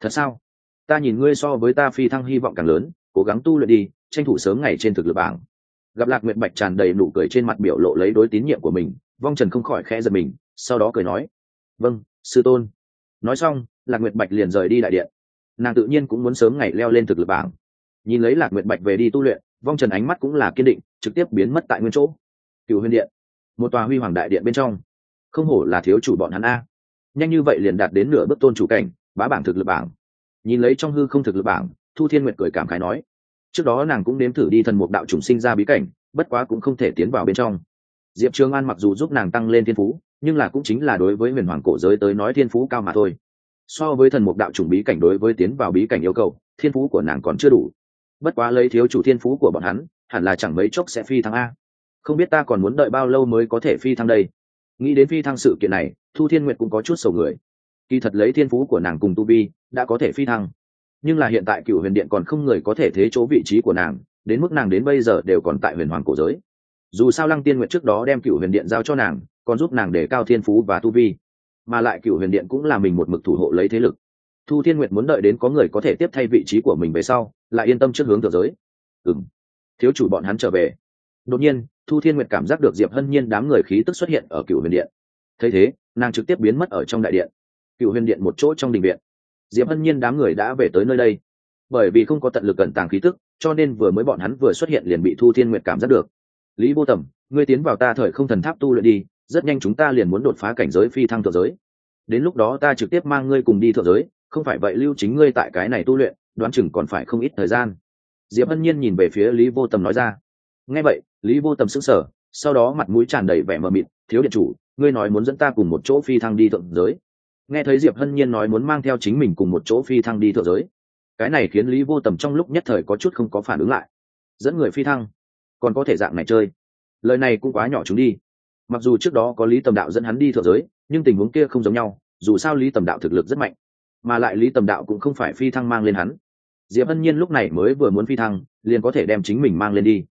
thật sao? Ta nhìn ngươi so với ta phi thăng hy vọng càng lớn, cố gắng tu luyện đi, tranh thủ sớm ngày trên thực lực bảng. Gặp lạc nguyệt bạch tràn đầy nụ cười trên mặt biểu lộ lấy đối tín nhiệm của mình, vong trần không khỏi khẽ giật mình, sau đó cười nói vâng sư tôn. Nói xong, lạc nguyệt bạch liền rời đi đại điện. Nàng tự nhiên cũng muốn sớm ngày leo lên thực lực bảng. Nhìn lấy lạc nguyệt bạch về đi tu luyện, vong trần ánh mắt cũng là kiên định, trực tiếp biến mất tại nguyên chỗ. Cựu huyền điện, một tòa huy hoàng đại điện bên trong. Không hổ là thiếu chủ bọn hắn a. Nhanh như vậy liền đạt đến nửa bước tôn chủ cảnh, bá bảng thực lực bảng. Nhìn lấy trong hư không thực lực bảng, thu thiên nguyệt cười cảm khái nói. Trước đó nàng cũng nếm thử đi thần mục đạo chủng sinh ra bí cảnh, bất quá cũng không thể tiến vào bên trong. Diệp trường an mặc dù giúp nàng tăng lên thiên phú nhưng là cũng chính là đối với huyền hoàng cổ giới tới nói thiên phú cao mà thôi. So với thần mục đạo chủng bí cảnh đối với tiến vào bí cảnh yêu cầu, thiên phú của nàng còn chưa đủ. Bất quá lấy thiếu chủ thiên phú của bọn hắn, hẳn là chẳng mấy chốc sẽ phi thăng a. Không biết ta còn muốn đợi bao lâu mới có thể phi thăng đây? Nghĩ đến phi thăng sự kiện này, thu thiên nguyệt cũng có chút sầu người. Kỳ thật lấy thiên phú của nàng cùng tu vi, đã có thể phi thăng. Nhưng là hiện tại cựu huyền điện còn không người có thể thế chỗ vị trí của nàng, đến mức nàng đến bây giờ đều còn tại huyền hoàng cổ giới. Dù sao lăng tiên nguyệt trước đó đem cựu huyền điện giao cho nàng còn giúp nàng để cao thiên phú và tu vi. Mà lại cựu huyền điện cũng là mình một mực thủ hộ lấy thế lực. Thu thiên nguyệt muốn đợi đến có người có thể tiếp thay vị trí của mình về sau, lại yên tâm trước hướng thượng giới. Ừ m thiếu chủ bọn hắn trở về. Đột nhiên, thu thiên nguyệt cảm giác được diệp hân nhiên đám người khí tức xuất hiện ở cựu huyền điện. Thấy thế, nàng trực tiếp biến mất ở trong đại điện. Cựu huyền điện một chỗ trong đình viện. Diệp hân nhiên đám người đã về tới nơi đây. Bởi vì không có tận lực cẩn tàng khí tức, cho nên vừa mới bọn hắn vừa xuất hiện liền bị thu thiên nguyệt cảm giác được. Lý vô tầm, ngươi tiến vào ta thời không thần tháp tu luyện đi rất nhanh chúng ta liền muốn đột phá cảnh giới phi thăng thượng giới. Đến lúc đó ta trực tiếp mang ngươi cùng đi thượng giới, không phải vậy lưu chính ngươi tại cái này tu luyện, đoán chừng còn phải không ít thời gian. Diệp hân nhiên nhìn về phía lý vô tầm nói ra. Nghe vậy, lý vô tầm sững sờ, sau đó mặt mũi tràn đầy vẻ mờ mịt, thiếu điện chủ, ngươi nói muốn dẫn ta cùng một chỗ phi thăng đi thượng giới. Nghe thấy diệp hân nhiên nói muốn mang theo chính mình cùng một chỗ phi thăng đi thượng giới, cái này khiến lý vô tầm trong lúc nhất thời có chút không có phản ứng lại. Dẫn người phi thăng, còn có thể dạng này chơi. Lời này cũng quá nhỏ chúng đi mặc dù trước đó có lý tầm đạo dẫn hắn đi thượng giới, nhưng tình huống kia không giống nhau, dù sao lý tầm đạo thực lực rất mạnh, mà lại lý tầm đạo cũng không phải phi thăng mang lên hắn. Diệp hân nhiên lúc này mới vừa muốn phi thăng, liền có thể đem chính mình mang lên đi.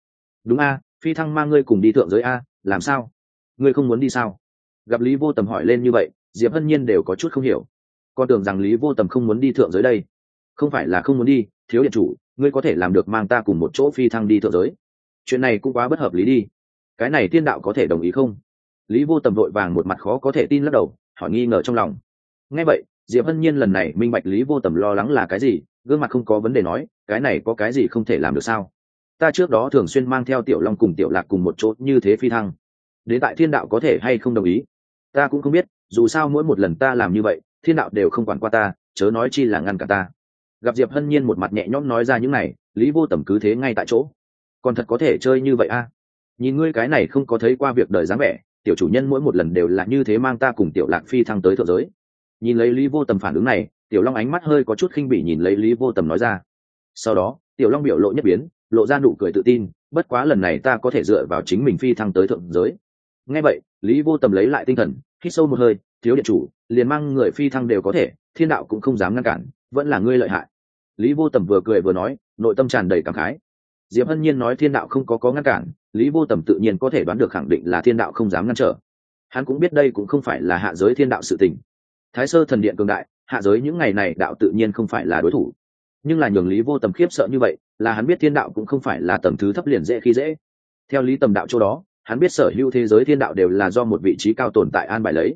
Đúng a, phi thăng mang ngươi cùng đi thượng giới a, làm sao? Ngươi không muốn đi sao? Gặp lý vô tầm hỏi lên như vậy, diệp hân nhiên đều có chút không hiểu. Con tưởng rằng lý vô tầm không muốn đi thượng giới đây. Không phải là không muốn đi, thiếu điện chủ, ngươi có thể làm được mang ta cùng một chỗ phi thăng đi thượng giới. Chuyện này cũng quá bất hợp lý đi. Cái này tiên đạo có thể đồng ý không? Lý vô tầm vội vàng một mặt khó có thể tin lắc đầu, hỏi nghi ngờ trong lòng. Nghe vậy, diệp hân nhiên lần này minh bạch lý vô tầm lo lắng là cái gì, gương mặt không có vấn đề nói, cái này có cái gì không thể làm được sao? Ta trước đó thường xuyên mang theo tiểu long cùng tiểu lạc cùng một chỗ như thế phi thăng. Đến tại thiên đạo có thể hay không đồng ý? Ta cũng không biết, dù sao mỗi một lần ta làm như vậy, thiên đạo đều không quản qua ta, chớ nói chi là ngăn cả ta. Gặp diệp hân nhiên một mặt nhẹ nhõm nói ra những này, lý vô tầm cứ thế ngay tại chỗ. Còn thật có thể chơi như vậy a? À? nhìn ngươi cái này không có thấy qua việc đời dáng vẻ tiểu chủ nhân mỗi một lần đều là như thế mang ta cùng tiểu lạc phi thăng tới thượng giới. Nhìn lấy lý vô tầm phản ứng này, tiểu long ánh mắt hơi có chút khinh bỉ nhìn lấy lý vô tầm nói ra. Sau đó, tiểu long biểu lộ nhất biến, lộ ra nụ cười tự tin, bất quá lần này ta có thể dựa vào chính mình phi thăng tới thượng giới. Ngay vậy, lý vô tầm lấy lại tinh thần, hít sâu một hơi, thiếu điện chủ, liền mang người phi thăng đều có thể, thiên đạo cũng không dám ngăn cản, vẫn là ngươi lợi hại. Lý vô tầm vừa cười vừa nói, nội tâm tràn đầy cảm khái. Diệp hân nhiên nói thiên đạo không có có ngăn cản lý vô tầm tự nhiên có thể đoán được khẳng định là thiên đạo không dám ngăn trở. Hắn cũng biết đây cũng không phải là hạ giới thiên đạo sự tình. Thái sơ thần điện cường đại, hạ giới những ngày này đạo tự nhiên không phải là đối thủ. Nhưng là nhường lý vô tầm khiếp sợ như vậy, là hắn biết thiên đạo cũng không phải là tầm thứ thấp liền dễ khi dễ. Theo lý tầm đạo chỗ đó, hắn biết sở hữu thế giới thiên đạo đều là do một vị trí cao tồn tại an bài lấy.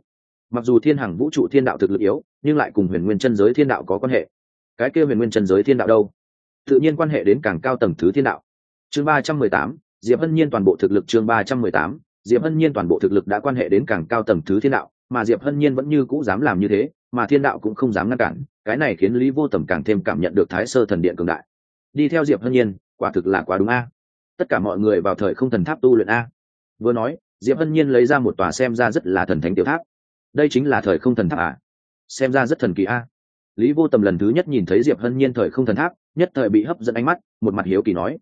Mặc dù thiên hằng vũ trụ thiên đạo thực lực yếu, nhưng lại cùng huyền nguyên chân giới thiên đạo có quan hệ. Cái kêu huyền nguyên chân giới thiên đạo đâu? Tự nhiên quan hệ đến càng cao tầng thứ thiên đạo. Chương ba trăm mười tám diệp hân nhiên toàn bộ thực lực chương ba trăm mười tám, diệp hân nhiên toàn bộ thực lực đã quan hệ đến càng cao tầng thứ thiên đạo, mà diệp hân nhiên vẫn như cũ dám làm như thế, mà thiên đạo cũng không dám ngăn cản, cái này khiến lý vô tầm càng thêm cảm nhận được thái sơ thần điện cường đại. Đi theo diệp hân nhiên, quả thực là quá đúng a. Tất cả mọi người vào thời không thần tháp tu luyện a. Vừa nói, diệp hân nhiên lấy ra một tòa xem ra rất là thần thánh tiểu tháp. Đây chính là thời không thần tháp à? Xem ra rất thần kỳ a. Lý vô tầm lần thứ nhất nhìn thấy diệp hân nhiên thời không thần tháp, nhất thời bị hấp dẫn ánh mắt, một mặt hiếu kỳ nói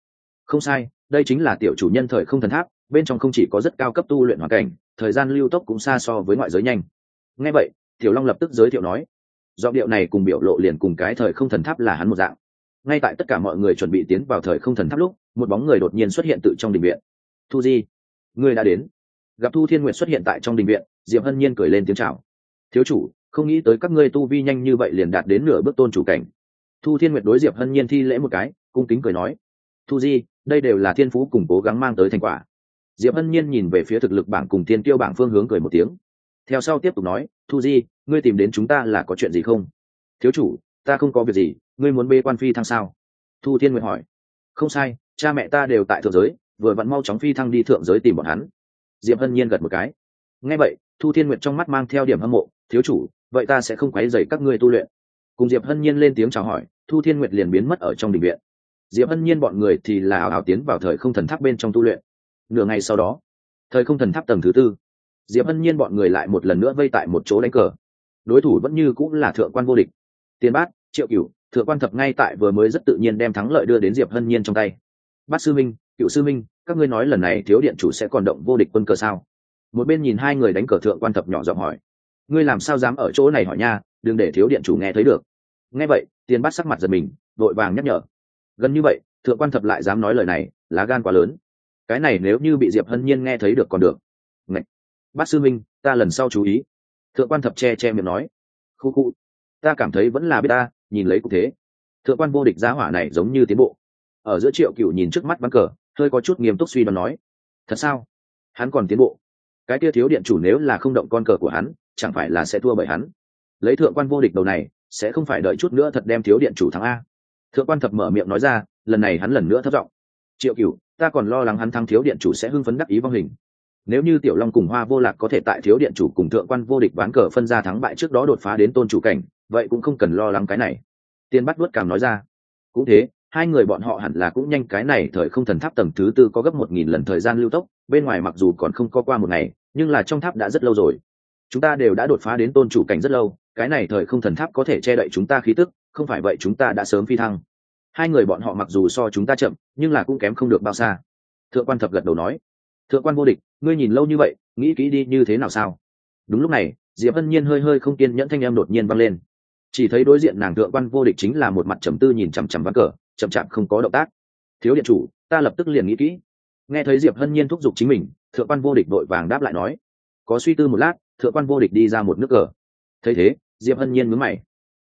không sai, đây chính là tiểu chủ nhân thời không thần tháp, bên trong không chỉ có rất cao cấp tu luyện hoàn cảnh, thời gian lưu tốc cũng xa so với ngoại giới nhanh. Ngay vậy, tiểu long lập tức giới thiệu nói, giọng điệu này cùng biểu lộ liền cùng cái thời không thần tháp là hắn một dạng. Ngay tại tất cả mọi người chuẩn bị tiến vào thời không thần tháp lúc, một bóng người đột nhiên xuất hiện tự trong đình viện. Thu di, người đã đến. Gặp thu thiên nguyệt xuất hiện tại trong đình viện, diệp hân nhiên cười lên tiếng chào. Thiếu chủ, không nghĩ tới các ngươi tu vi nhanh như vậy liền đạt đến nửa bước tôn chủ cảnh. Thu thiên nguyệt đối diệp hân nhiên thi lễ một cái, cung kính cười nói. Thu di đây đều là thiên phú cùng cố gắng mang tới thành quả. Diệp hân nhiên nhìn về phía thực lực bảng cùng thiên tiêu bảng phương hướng cười một tiếng. Theo sau tiếp tục nói, thu di, ngươi tìm đến chúng ta là có chuyện gì không? Thiếu chủ, ta không có việc gì, ngươi muốn bê quan phi thăng sao? Thu thiên nguyện hỏi. Không sai, cha mẹ ta đều tại thượng giới, vừa vặn mau chóng phi thăng đi thượng giới tìm bọn hắn. Diệp hân nhiên gật một cái. Nghe vậy, thu thiên nguyệt trong mắt mang theo điểm hâm mộ, thiếu chủ, vậy ta sẽ không quấy dày các ngươi tu luyện. Cùng diệp hân nhiên lên tiếng chào hỏi, thu thiên nguyệt liền biến mất ở trong đình viện diệp hân nhiên bọn người thì là ảo ảo tiến vào thời không thần tháp bên trong tu luyện. Nửa ngày sau đó, thời không thần tháp tầng thứ tư, diệp hân nhiên bọn người lại một lần nữa vây tại một chỗ đánh cờ. Đối thủ vẫn như cũng là thượng quan vô địch. Tiền bát, triệu cửu, thượng quan thập ngay tại vừa mới rất tự nhiên đem thắng lợi đưa đến diệp hân nhiên trong tay. Bát sư minh cựu sư minh, các ngươi nói lần này thiếu điện chủ sẽ còn động vô địch quân cờ sao? Một bên nhìn hai người đánh cờ thượng quan thập nhỏ giọng hỏi. Ngươi làm sao dám ở chỗ này hỏi nha, đừng để thiếu điện chủ nghe thấy được. Nghe vậy tiền bát sắc mặt giật mình, vội vàng nhắc nhở gần như vậy, thượng quan thập lại dám nói lời này, lá gan quá lớn. Cái này nếu như bị diệp hân nhiên nghe thấy được còn được. Ngậy! bác sư minh, ta lần sau chú ý. Thượng quan thập che che miệng nói. Khu khu. Ta cảm thấy vẫn là biết ta, nhìn lấy cũng thế. Thượng quan vô địch giá hỏa này giống như tiến bộ. Ở giữa triệu cựu nhìn trước mắt bắn cờ, hơi có chút nghiêm túc suy đoán nói. Thật sao? Hắn còn tiến bộ. Cái kia thiếu điện chủ nếu là không động con cờ của hắn, chẳng phải là sẽ thua bởi hắn. Lấy thượng quan vô địch đầu này, sẽ không phải đợi chút nữa thật đem thiếu điện chủ thắng a thượng quan thập mở miệng nói ra, lần này hắn lần nữa thất vọng triệu cựu ta còn lo lắng hắn thắng thiếu điện chủ sẽ hưng phấn đắc ý vong hình. Nếu như tiểu long cùng hoa vô lạc có thể tại thiếu điện chủ cùng thượng quan vô địch ván cờ phân ra thắng bại trước đó đột phá đến tôn chủ cảnh, vậy cũng không cần lo lắng cái này. Tiên bắt vớt cảm nói ra. Cũng thế, hai người bọn họ hẳn là cũng nhanh cái này thời không thần tháp tầng thứ tư có gấp một nghìn lần thời gian lưu tốc, bên ngoài mặc dù còn không có qua một ngày, nhưng là trong tháp đã rất lâu rồi. Chúng ta đều đã đột phá đến tôn chủ cảnh rất lâu, cái này thời không thần tháp có thể che đậy chúng ta khí tức không phải vậy chúng ta đã sớm phi thăng. Hai người bọn họ mặc dù so chúng ta chậm, nhưng là cũng kém không được bao xa. Thượng quan thập gật đầu nói. Thượng quan vô địch, ngươi nhìn lâu như vậy, nghĩ kỹ đi như thế nào sao? Đúng lúc này, diệp Hân nhiên hơi hơi không kiên nhẫn thanh em đột nhiên vang lên. Chỉ thấy đối diện nàng thượng quan vô địch chính là một mặt trầm tư nhìn chằm chằm ván cờ, chậm chạp không có động tác. Thiếu điện chủ, ta lập tức liền nghĩ kỹ. Nghe thấy diệp hân nhiên thúc giục chính mình, thượng quan vô địch đội vàng đáp lại nói. Có suy tư một lát, thượng quan vô địch đi ra một nước cờ. Thấy thế, diệp hân nhiên mướn mày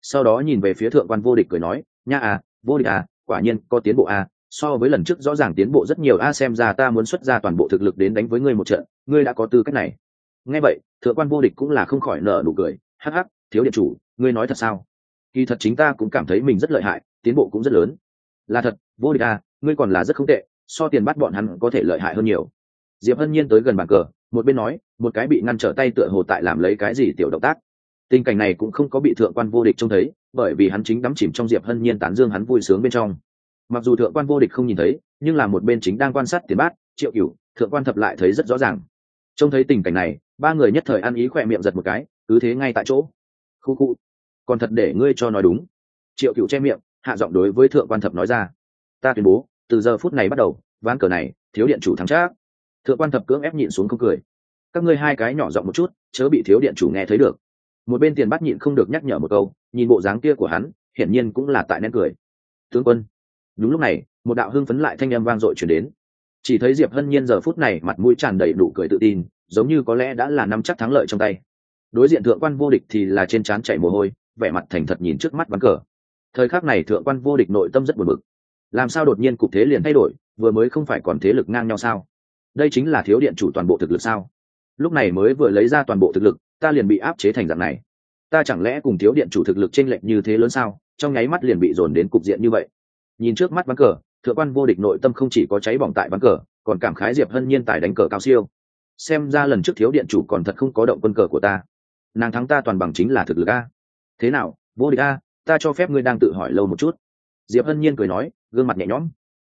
sau đó nhìn về phía thượng quan vô địch cười nói, nha à vô địch à quả nhiên có tiến bộ à so với lần trước rõ ràng tiến bộ rất nhiều a, xem ra ta muốn xuất ra toàn bộ thực lực đến đánh với ngươi một trận, ngươi đã có tư cách này. Nghe vậy, thượng quan vô địch cũng là không khỏi nợ nụ cười, hắc hắc, thiếu điện chủ, ngươi nói thật sao? Kỳ thật chính ta cũng cảm thấy mình rất lợi hại, tiến bộ cũng rất lớn. Là thật, vô địch à ngươi còn là rất không tệ, so tiền bắt bọn hắn có thể lợi hại hơn nhiều. Diệp hân nhiên tới gần bàn cờ, một bên nói, một cái bị ngăn trở tay tựa hồ tại làm lấy cái gì tiểu động tác tình cảnh này cũng không có bị thượng quan vô địch trông thấy, bởi vì hắn chính đắm chìm trong diệp hân nhiên tán dương hắn vui sướng bên trong. Mặc dù thượng quan vô địch không nhìn thấy, nhưng là một bên chính đang quan sát tiền bát, triệu cửu, thượng quan thập lại thấy rất rõ ràng. Trông thấy tình cảnh này, ba người nhất thời ăn ý khỏe miệng giật một cái, cứ thế ngay tại chỗ. Khu khu, còn thật để ngươi cho nói đúng. Triệu cửu che miệng, hạ giọng đối với thượng quan thập nói ra. Ta tuyên bố, từ giờ phút này bắt đầu, ván cờ này, thiếu điện chủ thắng chắc. Thượng quan thập cưỡng ép nhịn xuống không cười. Các ngươi hai cái nhỏ giọng một chút, chớ bị thiếu điện chủ nghe thấy được một bên tiền bắt nhịn không được nhắc nhở một câu, nhìn bộ dáng kia của hắn, hiển nhiên cũng là tại nét cười. Tướng quân. Đúng lúc này, một đạo hưng phấn lại thanh âm vang dội chuyển đến. Chỉ thấy diệp hân nhiên giờ phút này mặt mũi tràn đầy đủ cười tự tin, giống như có lẽ đã là nắm chắc thắng lợi trong tay. Đối diện thượng quan vô địch thì là trên trán chảy mồ hôi, vẻ mặt thành thật nhìn trước mắt bắn cờ. Thời khắc này thượng quan vô địch nội tâm rất buồn bực. Làm sao đột nhiên cục thế liền thay đổi, vừa mới không phải còn thế lực ngang nhau sao? Đây chính là thiếu điện chủ toàn bộ thực lực sao? Lúc này mới vừa lấy ra toàn bộ thực lực ta liền bị áp chế thành dạng này. Ta chẳng lẽ cùng thiếu điện chủ thực lực t r ê n lệch như thế lớn sao? Trong nháy mắt liền bị dồn đến cục diện như vậy. Nhìn trước mắt ván cờ, thượng quan vô địch nội tâm không chỉ có cháy bỏng tại ván cờ, còn cảm khái diệp hân nhiên tài đánh cờ cao siêu. Xem ra lần trước thiếu điện chủ còn thật không có động quân cờ của ta. Nàng thắng ta toàn bằng chính là thực lực a. Thế nào, vô địch a, ta cho phép ngươi đang tự hỏi lâu một chút. Diệp hân nhiên cười nói, gương mặt nhẹ nhõm.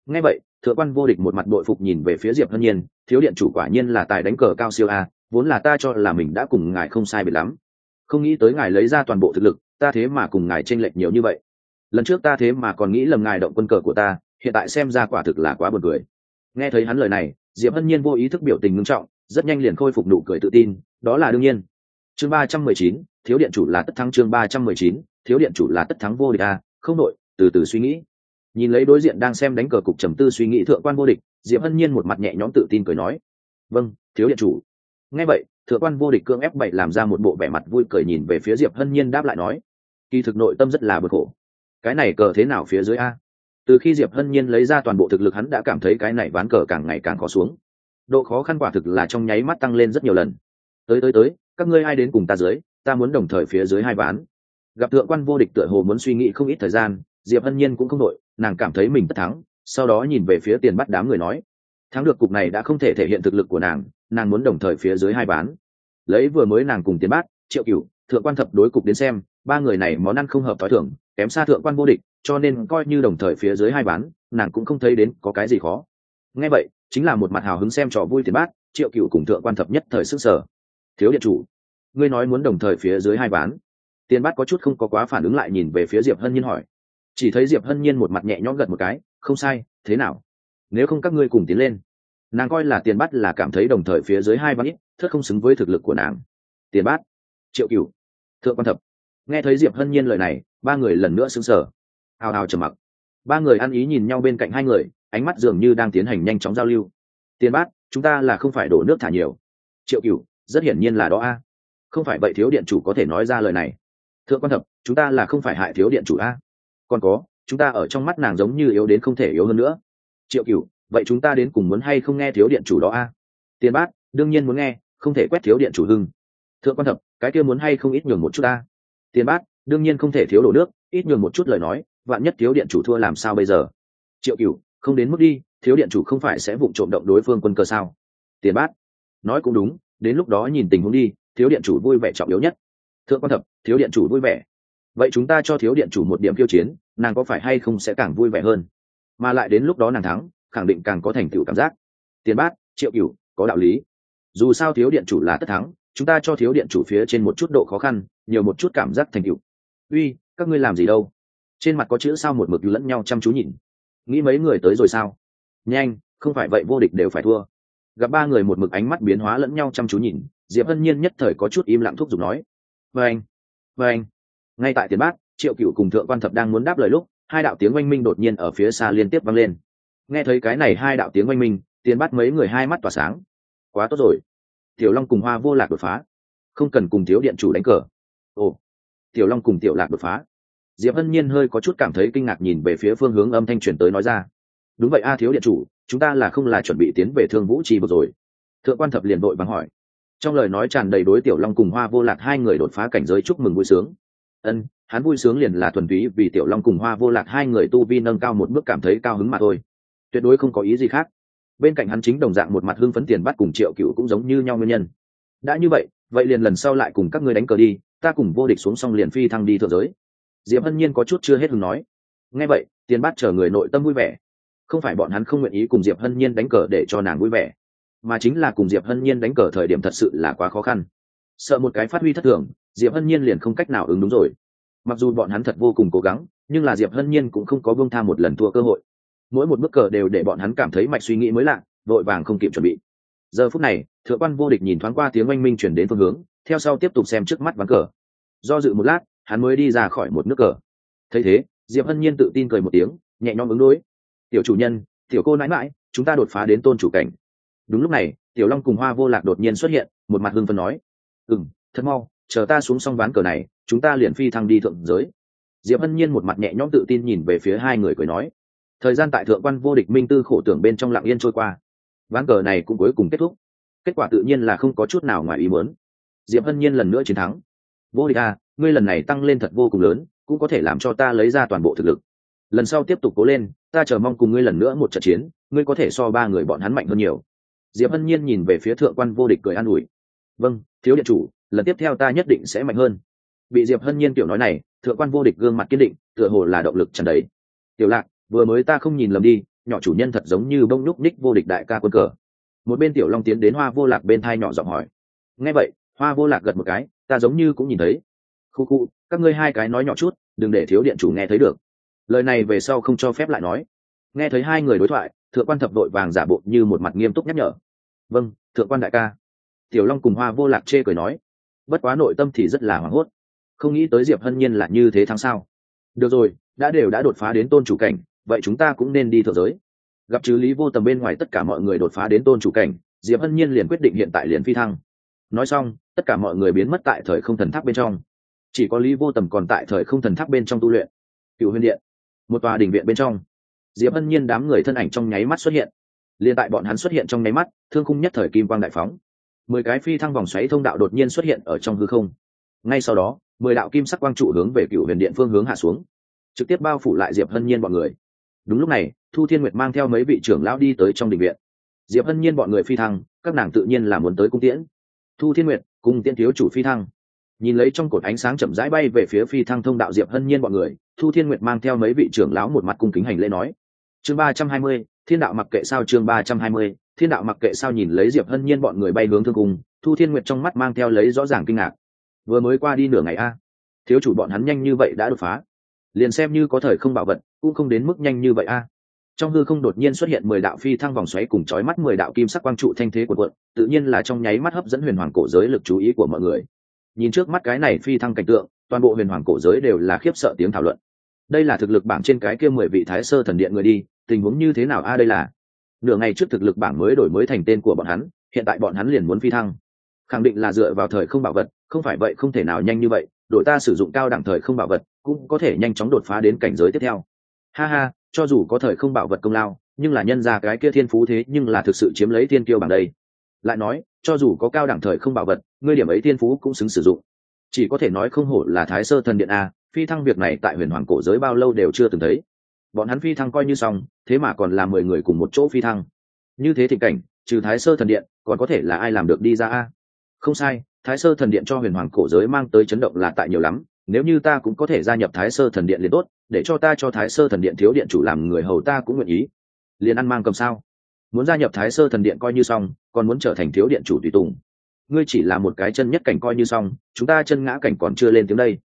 Nghe vậy, thượng quan vô địch một mặt bội phục nhìn về phía diệp hân nhiên, thiếu điện chủ quả nhiên là tài đánh cờ cao siêu a vốn là ta cho là mình đã cùng ngài không sai biệt lắm. Không nghĩ tới ngài lấy ra toàn bộ thực lực, ta thế mà cùng ngài tranh lệch nhiều như vậy. Lần trước ta thế mà còn nghĩ lầm ngài động quân cờ của ta, hiện tại xem ra quả thực là quá buồn cười. Nghe thấy hắn lời này, diệp hân nhiên vô ý thức biểu tình ngưng trọng, rất nhanh liền khôi phục nụ cười tự tin, đó là đương nhiên. Chương ba trăm mười chín, thiếu điện chủ là tất thắng chương ba trăm mười chín, thiếu điện chủ là tất thắng vô địch a không nội từ từ suy nghĩ. Nhìn lấy đối diện đang xem đánh cờ cục trầm tư suy nghĩ thượng quan vô địch, diệp hân nhiên một mặt nhẹ nhõm tự tin cười nói. Vâng thiếu điện chủ nghe vậy, thượng quan vô địch cương ép 7 làm ra một bộ vẻ mặt vui cười nhìn về phía diệp hân nhiên đáp lại nói, kỳ thực nội tâm rất là bực khổ. Cái này cờ thế nào phía dưới a? Từ khi diệp hân nhiên lấy ra toàn bộ thực lực hắn đã cảm thấy cái này ván cờ càng ngày càng khó xuống. Độ khó khăn quả thực là trong nháy mắt tăng lên rất nhiều lần. Tới tới tới, các ngươi ai đến cùng ta dưới? Ta muốn đồng thời phía dưới hai ván. Gặp thượng quan vô địch tựa hồ muốn suy nghĩ không ít thời gian, diệp hân nhiên cũng không đội nàng cảm thấy mình tất thắng, sau đó nhìn về phía tiền bắt đám người nói thắng được cục này đã không thể thể hiện thực lực của nàng nàng muốn đồng thời phía dưới hai bán lấy vừa mới nàng cùng tiến bát, triệu cửu, thượng quan thập đối cục đến xem, ba người này món ăn không hợp thói thường, kém xa thượng quan vô địch, cho nên coi như đồng thời phía dưới hai bán nàng cũng không thấy đến có cái gì khó. Nghe vậy, chính là một mặt hào hứng xem trò vui tiền bát, triệu cựu cùng thượng quan thập nhất thời sức sở thiếu điện chủ, ngươi nói muốn đồng thời phía dưới hai bán tiền bát có chút không có quá phản ứng lại nhìn về phía diệp hân nhiên hỏi. Chỉ thấy diệp hân nhiên một mặt nhẹ nhõm gật một cái, không sai, thế nào? Nếu không các ngươi cùng tiến lên. Nàng coi là tiền bát là cảm thấy đồng thời phía dưới hai văn ít, thất không xứng với thực lực của nàng. Tiền bát. Triệu cựu thượng quan thập. Nghe thấy diệp hân nhiên lời này, ba người lần nữa xứng sở hào hào trầm mặc. Ba người ăn ý nhìn nhau bên cạnh hai người, ánh mắt dường như đang tiến hành nhanh chóng giao lưu. Tiền bát, chúng ta là không phải đổ nước thả nhiều. Triệu cửu, rất hiển nhiên là đó a. Không phải vậy thiếu điện chủ có thể nói ra lời này. Thượng quan thập, chúng ta là không phải hại thiếu điện chủ a. Còn có, chúng ta ở trong mắt nàng giống như yếu đến không thể yếu hơn nữa triệu cửu, vậy chúng ta đến cùng muốn hay không nghe thiếu điện chủ đó a? Tiền bát đương nhiên muốn nghe, không thể quét thiếu điện chủ hưng. Thượng quan thập, cái kia muốn hay không ít nhường một chút a? Tiền bát đương nhiên không thể thiếu đổ nước, ít nhường một chút lời nói, vạn nhất thiếu điện chủ thua làm sao bây giờ? Triệu cửu, không đến mức đi, thiếu điện chủ không phải sẽ vụng trộm động đối phương quân cơ sao? Tiền bát nói cũng đúng, đến lúc đó nhìn tình huống đi, thiếu điện chủ vui vẻ trọng yếu nhất. Thượng quan thập, thiếu điện chủ vui vẻ. Vậy chúng ta cho thiếu điện chủ một điểm khiêu chiến, nàng có phải hay không sẽ càng vui vẻ hơn? Mà lại đến lúc đó nàng thắng, khẳng định càng có thành tựu cảm giác. Tiền bát, triệu cửu, có đạo lý. Dù sao thiếu điện chủ là tất thắng, chúng ta cho thiếu điện chủ phía trên một chút độ khó khăn, nhiều một chút cảm giác thành tựu. Uy, các ngươi làm gì đâu? Trên mặt có chữ sao một mực lẫn nhau chăm chú nhìn. Nghĩ mấy người tới rồi sao? Nhanh, không phải vậy vô địch đều phải thua. Gặp ba người một mực ánh mắt biến hóa lẫn nhau chăm chú nhìn, diệp hân nhiên nhất thời có chút im lặng thúc giục nói. Vê anh vê anh ngay tại tiền bát, triệu cựu cùng thượng quan thập đang muốn đáp lời lúc hai đạo tiếng oanh minh đột nhiên ở phía xa liên tiếp vang lên. Nghe thấy cái này hai đạo tiếng oanh minh tiền bát mấy người hai mắt tỏa sáng. Quá tốt rồi. Tiểu long cùng hoa vô lạc đột phá. Không cần cùng thiếu điện chủ đánh cờ. Ồ. Tiểu long cùng tiểu lạc đột phá. Diệp hân nhiên hơi có chút cảm thấy kinh ngạc nhìn về phía phương hướng âm thanh truyền tới nói ra. Đúng vậy a, thiếu điện chủ, chúng ta là không là chuẩn bị tiến về thương vũ trì vừa rồi. Thượng quan thập liền đội vắng hỏi. Trong lời nói tràn đầy đối tiểu long cùng hoa vô lạc hai người đột phá cảnh giới chúc mừng vui sướng. Ân hắn vui sướng liền là thuần túy vì tiểu long cùng hoa vô lạc hai người tu vi nâng cao một bước cảm thấy cao hứng mà thôi. Tuyệt đối không có ý gì khác. Bên cạnh hắn chính đồng dạng một mặt hưng phấn tiền bắt cùng triệu cựu cũng giống như nhau nguyên nhân. Đã như vậy vậy liền lần sau lại cùng các ngươi đánh cờ đi, ta cùng vô địch xuống xong liền phi thăng đi thượng giới. Diệp hân nhiên có chút chưa hết hứng nói. Nghe vậy, tiền bát chờ người nội tâm vui vẻ. Không phải bọn hắn không nguyện ý cùng diệp hân nhiên đánh cờ để cho nàng vui vẻ, mà chính là cùng diệp hân nhiên đánh cờ thời điểm thật sự là quá khó khăn. Sợ một cái phát huy thất thường, diệp hân nhiên liền không cách nào ứng đúng rồi mặc dù bọn hắn thật vô cùng cố gắng, nhưng là diệp hân nhiên cũng không có vương tha một lần thua cơ hội. Mỗi một bức cờ đều để bọn hắn cảm thấy mạch suy nghĩ mới lạ, vội vàng không kịp chuẩn bị. Giờ phút này, thượng quan vô địch nhìn thoáng qua tiếng oanh minh chuyển đến phương hướng, theo sau tiếp tục xem trước mắt ván cờ. Do dự một lát, hắn mới đi ra khỏi một nước cờ. Thấy thế, diệp hân nhiên tự tin cười một tiếng, nhẹ nhõm ứng đối. Tiểu chủ nhân, tiểu cô nãi mãi, chúng ta đột phá đến tôn chủ cảnh. Đúng lúc này, tiểu long cùng hoa vô lạc đột nhiên xuất hiện, một mặt hưng phân nói. Ừ m thật mau chờ ta xuống xong ván cờ này, chúng ta liền phi thăng đi thượng giới. Diệp hân nhiên một mặt nhẹ nhõm tự tin nhìn về phía hai người cười nói. Thời gian tại thượng quan vô địch minh tư khổ tưởng bên trong lặng yên trôi qua. Ván cờ này cũng cuối cùng kết thúc. Kết quả tự nhiên là không có chút nào ngoài ý muốn. Diệp hân nhiên lần nữa chiến thắng. Vô địch a ngươi lần này tăng lên thật vô cùng lớn, cũng có thể làm cho ta lấy ra toàn bộ thực lực. Lần sau tiếp tục cố lên, ta chờ mong cùng ngươi lần nữa một trận chiến, ngươi có thể so ba người bọn hắn mạnh hơn nhiều. Diệp hân nhiên nhìn về phía thượng quan vô địch cười an ủi vâng thiếu điện chủ, lần tiếp theo ta nhất định sẽ mạnh hơn. Bị diệp hân nhiên tiểu nói này, thượng quan vô địch gương mặt kiên định, tựa hồ là động lực trần đấy tiểu lạc, vừa mới ta không nhìn lầm đi, nhỏ chủ nhân thật giống như bông nhúc ních vô địch đại ca quân cờ. Một bên tiểu long tiến đến hoa vô lạc bên thai nhỏ giọng hỏi. Nghe vậy, hoa vô lạc gật một cái, ta giống như cũng nhìn thấy. Khu khu, các ngươi hai cái nói nhỏ chút, đừng để thiếu điện chủ nghe thấy được. Lời này về sau không cho phép lại nói. Nghe thấy hai người đối thoại, thượng quan thập đội vàng giả bộ như một mặt nghiêm túc nhắc nhở. Vâng thượng quan đại ca tiểu long cùng hoa vô lạc chê cười nói, bất quá nội tâm thì rất là hoảng hốt. Không nghĩ tới diệp hân nhiên là như thế tháng sau được rồi, đã đều đã đột phá đến tôn chủ cảnh, vậy chúng ta cũng nên đi thượng giới. Gặp chứ lý vô tầm bên ngoài tất cả mọi người đột phá đến tôn chủ cảnh, diệp hân nhiên liền quyết định hiện tại liền phi thăng. Nói xong, tất cả mọi người biến mất tại thời không thần tháp bên trong. Chỉ có lý vô tầm còn tại thời không thần tháp bên trong tu luyện. Cựu huyền điện, một tòa đình viện bên trong. Diệp hân nhiên đám người thân ảnh trong nháy mắt xuất hiện. Liền tại bọn hắn xuất hiện trong nháy mắt, thương khung nhất thời kim quang đại phóng mười cái phi thăng vòng xoáy thông đạo đột nhiên xuất hiện ở trong hư không. Ngay sau đó, mười đạo kim sắc quang trụ hướng về cựu huyền điện phương hướng hạ xuống, trực tiếp bao phủ lại diệp hân nhiên bọn người. Đúng lúc này, thu thiên nguyệt mang theo mấy vị trưởng lão đi tới trong đình viện. Diệp hân nhiên bọn người phi thăng, các nàng tự nhiên là muốn tới cung tiễn. Thu thiên nguyệt cung tiễn thiếu chủ phi thăng. Nhìn lấy trong cột ánh sáng chậm rãi bay về phía phi thăng thông đạo diệp hân nhiên bọn người, thu thiên nguyệt mang theo mấy vị trưởng lão một mặt cung kính hành lễ nói, chương ba trăm hai mươi, thiên đạo mặc kệ sao chương ba trăm hai mươi thiên đạo mặc kệ sao nhìn lấy diệp hân nhiên bọn người bay hướng thương cung, thu thiên nguyệt trong mắt mang theo lấy rõ ràng kinh ngạc. Vừa mới qua đi nửa ngày a, thiếu chủ bọn hắn nhanh như vậy đã đột phá. Liền xem như có thời không bảo vật, cũng không đến mức nhanh như vậy a. Trong hư không đột nhiên xuất hiện mười đạo phi thăng vòng xoáy cùng chói mắt mười đạo kim sắc quang trụ thanh thế của quận tự nhiên là trong nháy mắt hấp dẫn huyền hoàng cổ giới lực chú ý của mọi người. Nhìn trước mắt cái này phi thăng cảnh tượng, toàn bộ huyền hoàng cổ giới đều là khiếp sợ tiếng thảo luận. Đây là thực lực bảng trên cái kia mười vị thái sơ thần điện người đi, tình huống như thế nào a, đây là nửa ngày trước thực lực bảng mới đổi mới thành tên của bọn hắn, hiện tại bọn hắn liền muốn phi thăng. Khẳng định là dựa vào thời không bảo vật, không phải vậy không thể nào nhanh như vậy, đội ta sử dụng cao đẳng thời không bảo vật, cũng có thể nhanh chóng đột phá đến cảnh giới tiếp theo. Ha ha, cho dù có thời không bảo vật công lao, nhưng là nhân ra cái kia thiên phú thế nhưng là thực sự chiếm lấy thiên kiêu bằng đây. Lại nói, cho dù có cao đẳng thời không bảo vật, ngươi điểm ấy thiên phú cũng xứng sử dụng. Chỉ có thể nói không hổ là thái sơ thần điện a, phi thăng việc này tại huyền hoàng cổ giới bao lâu đều chưa từng thấy bọn hắn phi thăng coi như xong, thế mà còn là mười người cùng một chỗ phi thăng. Như thế thịnh cảnh, trừ thái sơ thần điện, còn có thể là ai làm được đi ra a? Không sai, thái sơ thần điện cho huyền hoàng cổ giới mang tới chấn động là tại nhiều lắm, nếu như ta cũng có thể gia nhập thái sơ thần điện liền tốt, để cho ta cho thái sơ thần điện thiếu điện chủ làm người hầu ta cũng nguyện ý. Liền ăn mang cầm sao? Muốn gia nhập thái sơ thần điện coi như xong, còn muốn trở thành thiếu điện chủ tùy tùng. Ngươi chỉ là một cái chân nhất cảnh coi như xong, chúng ta chân ngã cảnh còn chưa lên tiếng đây.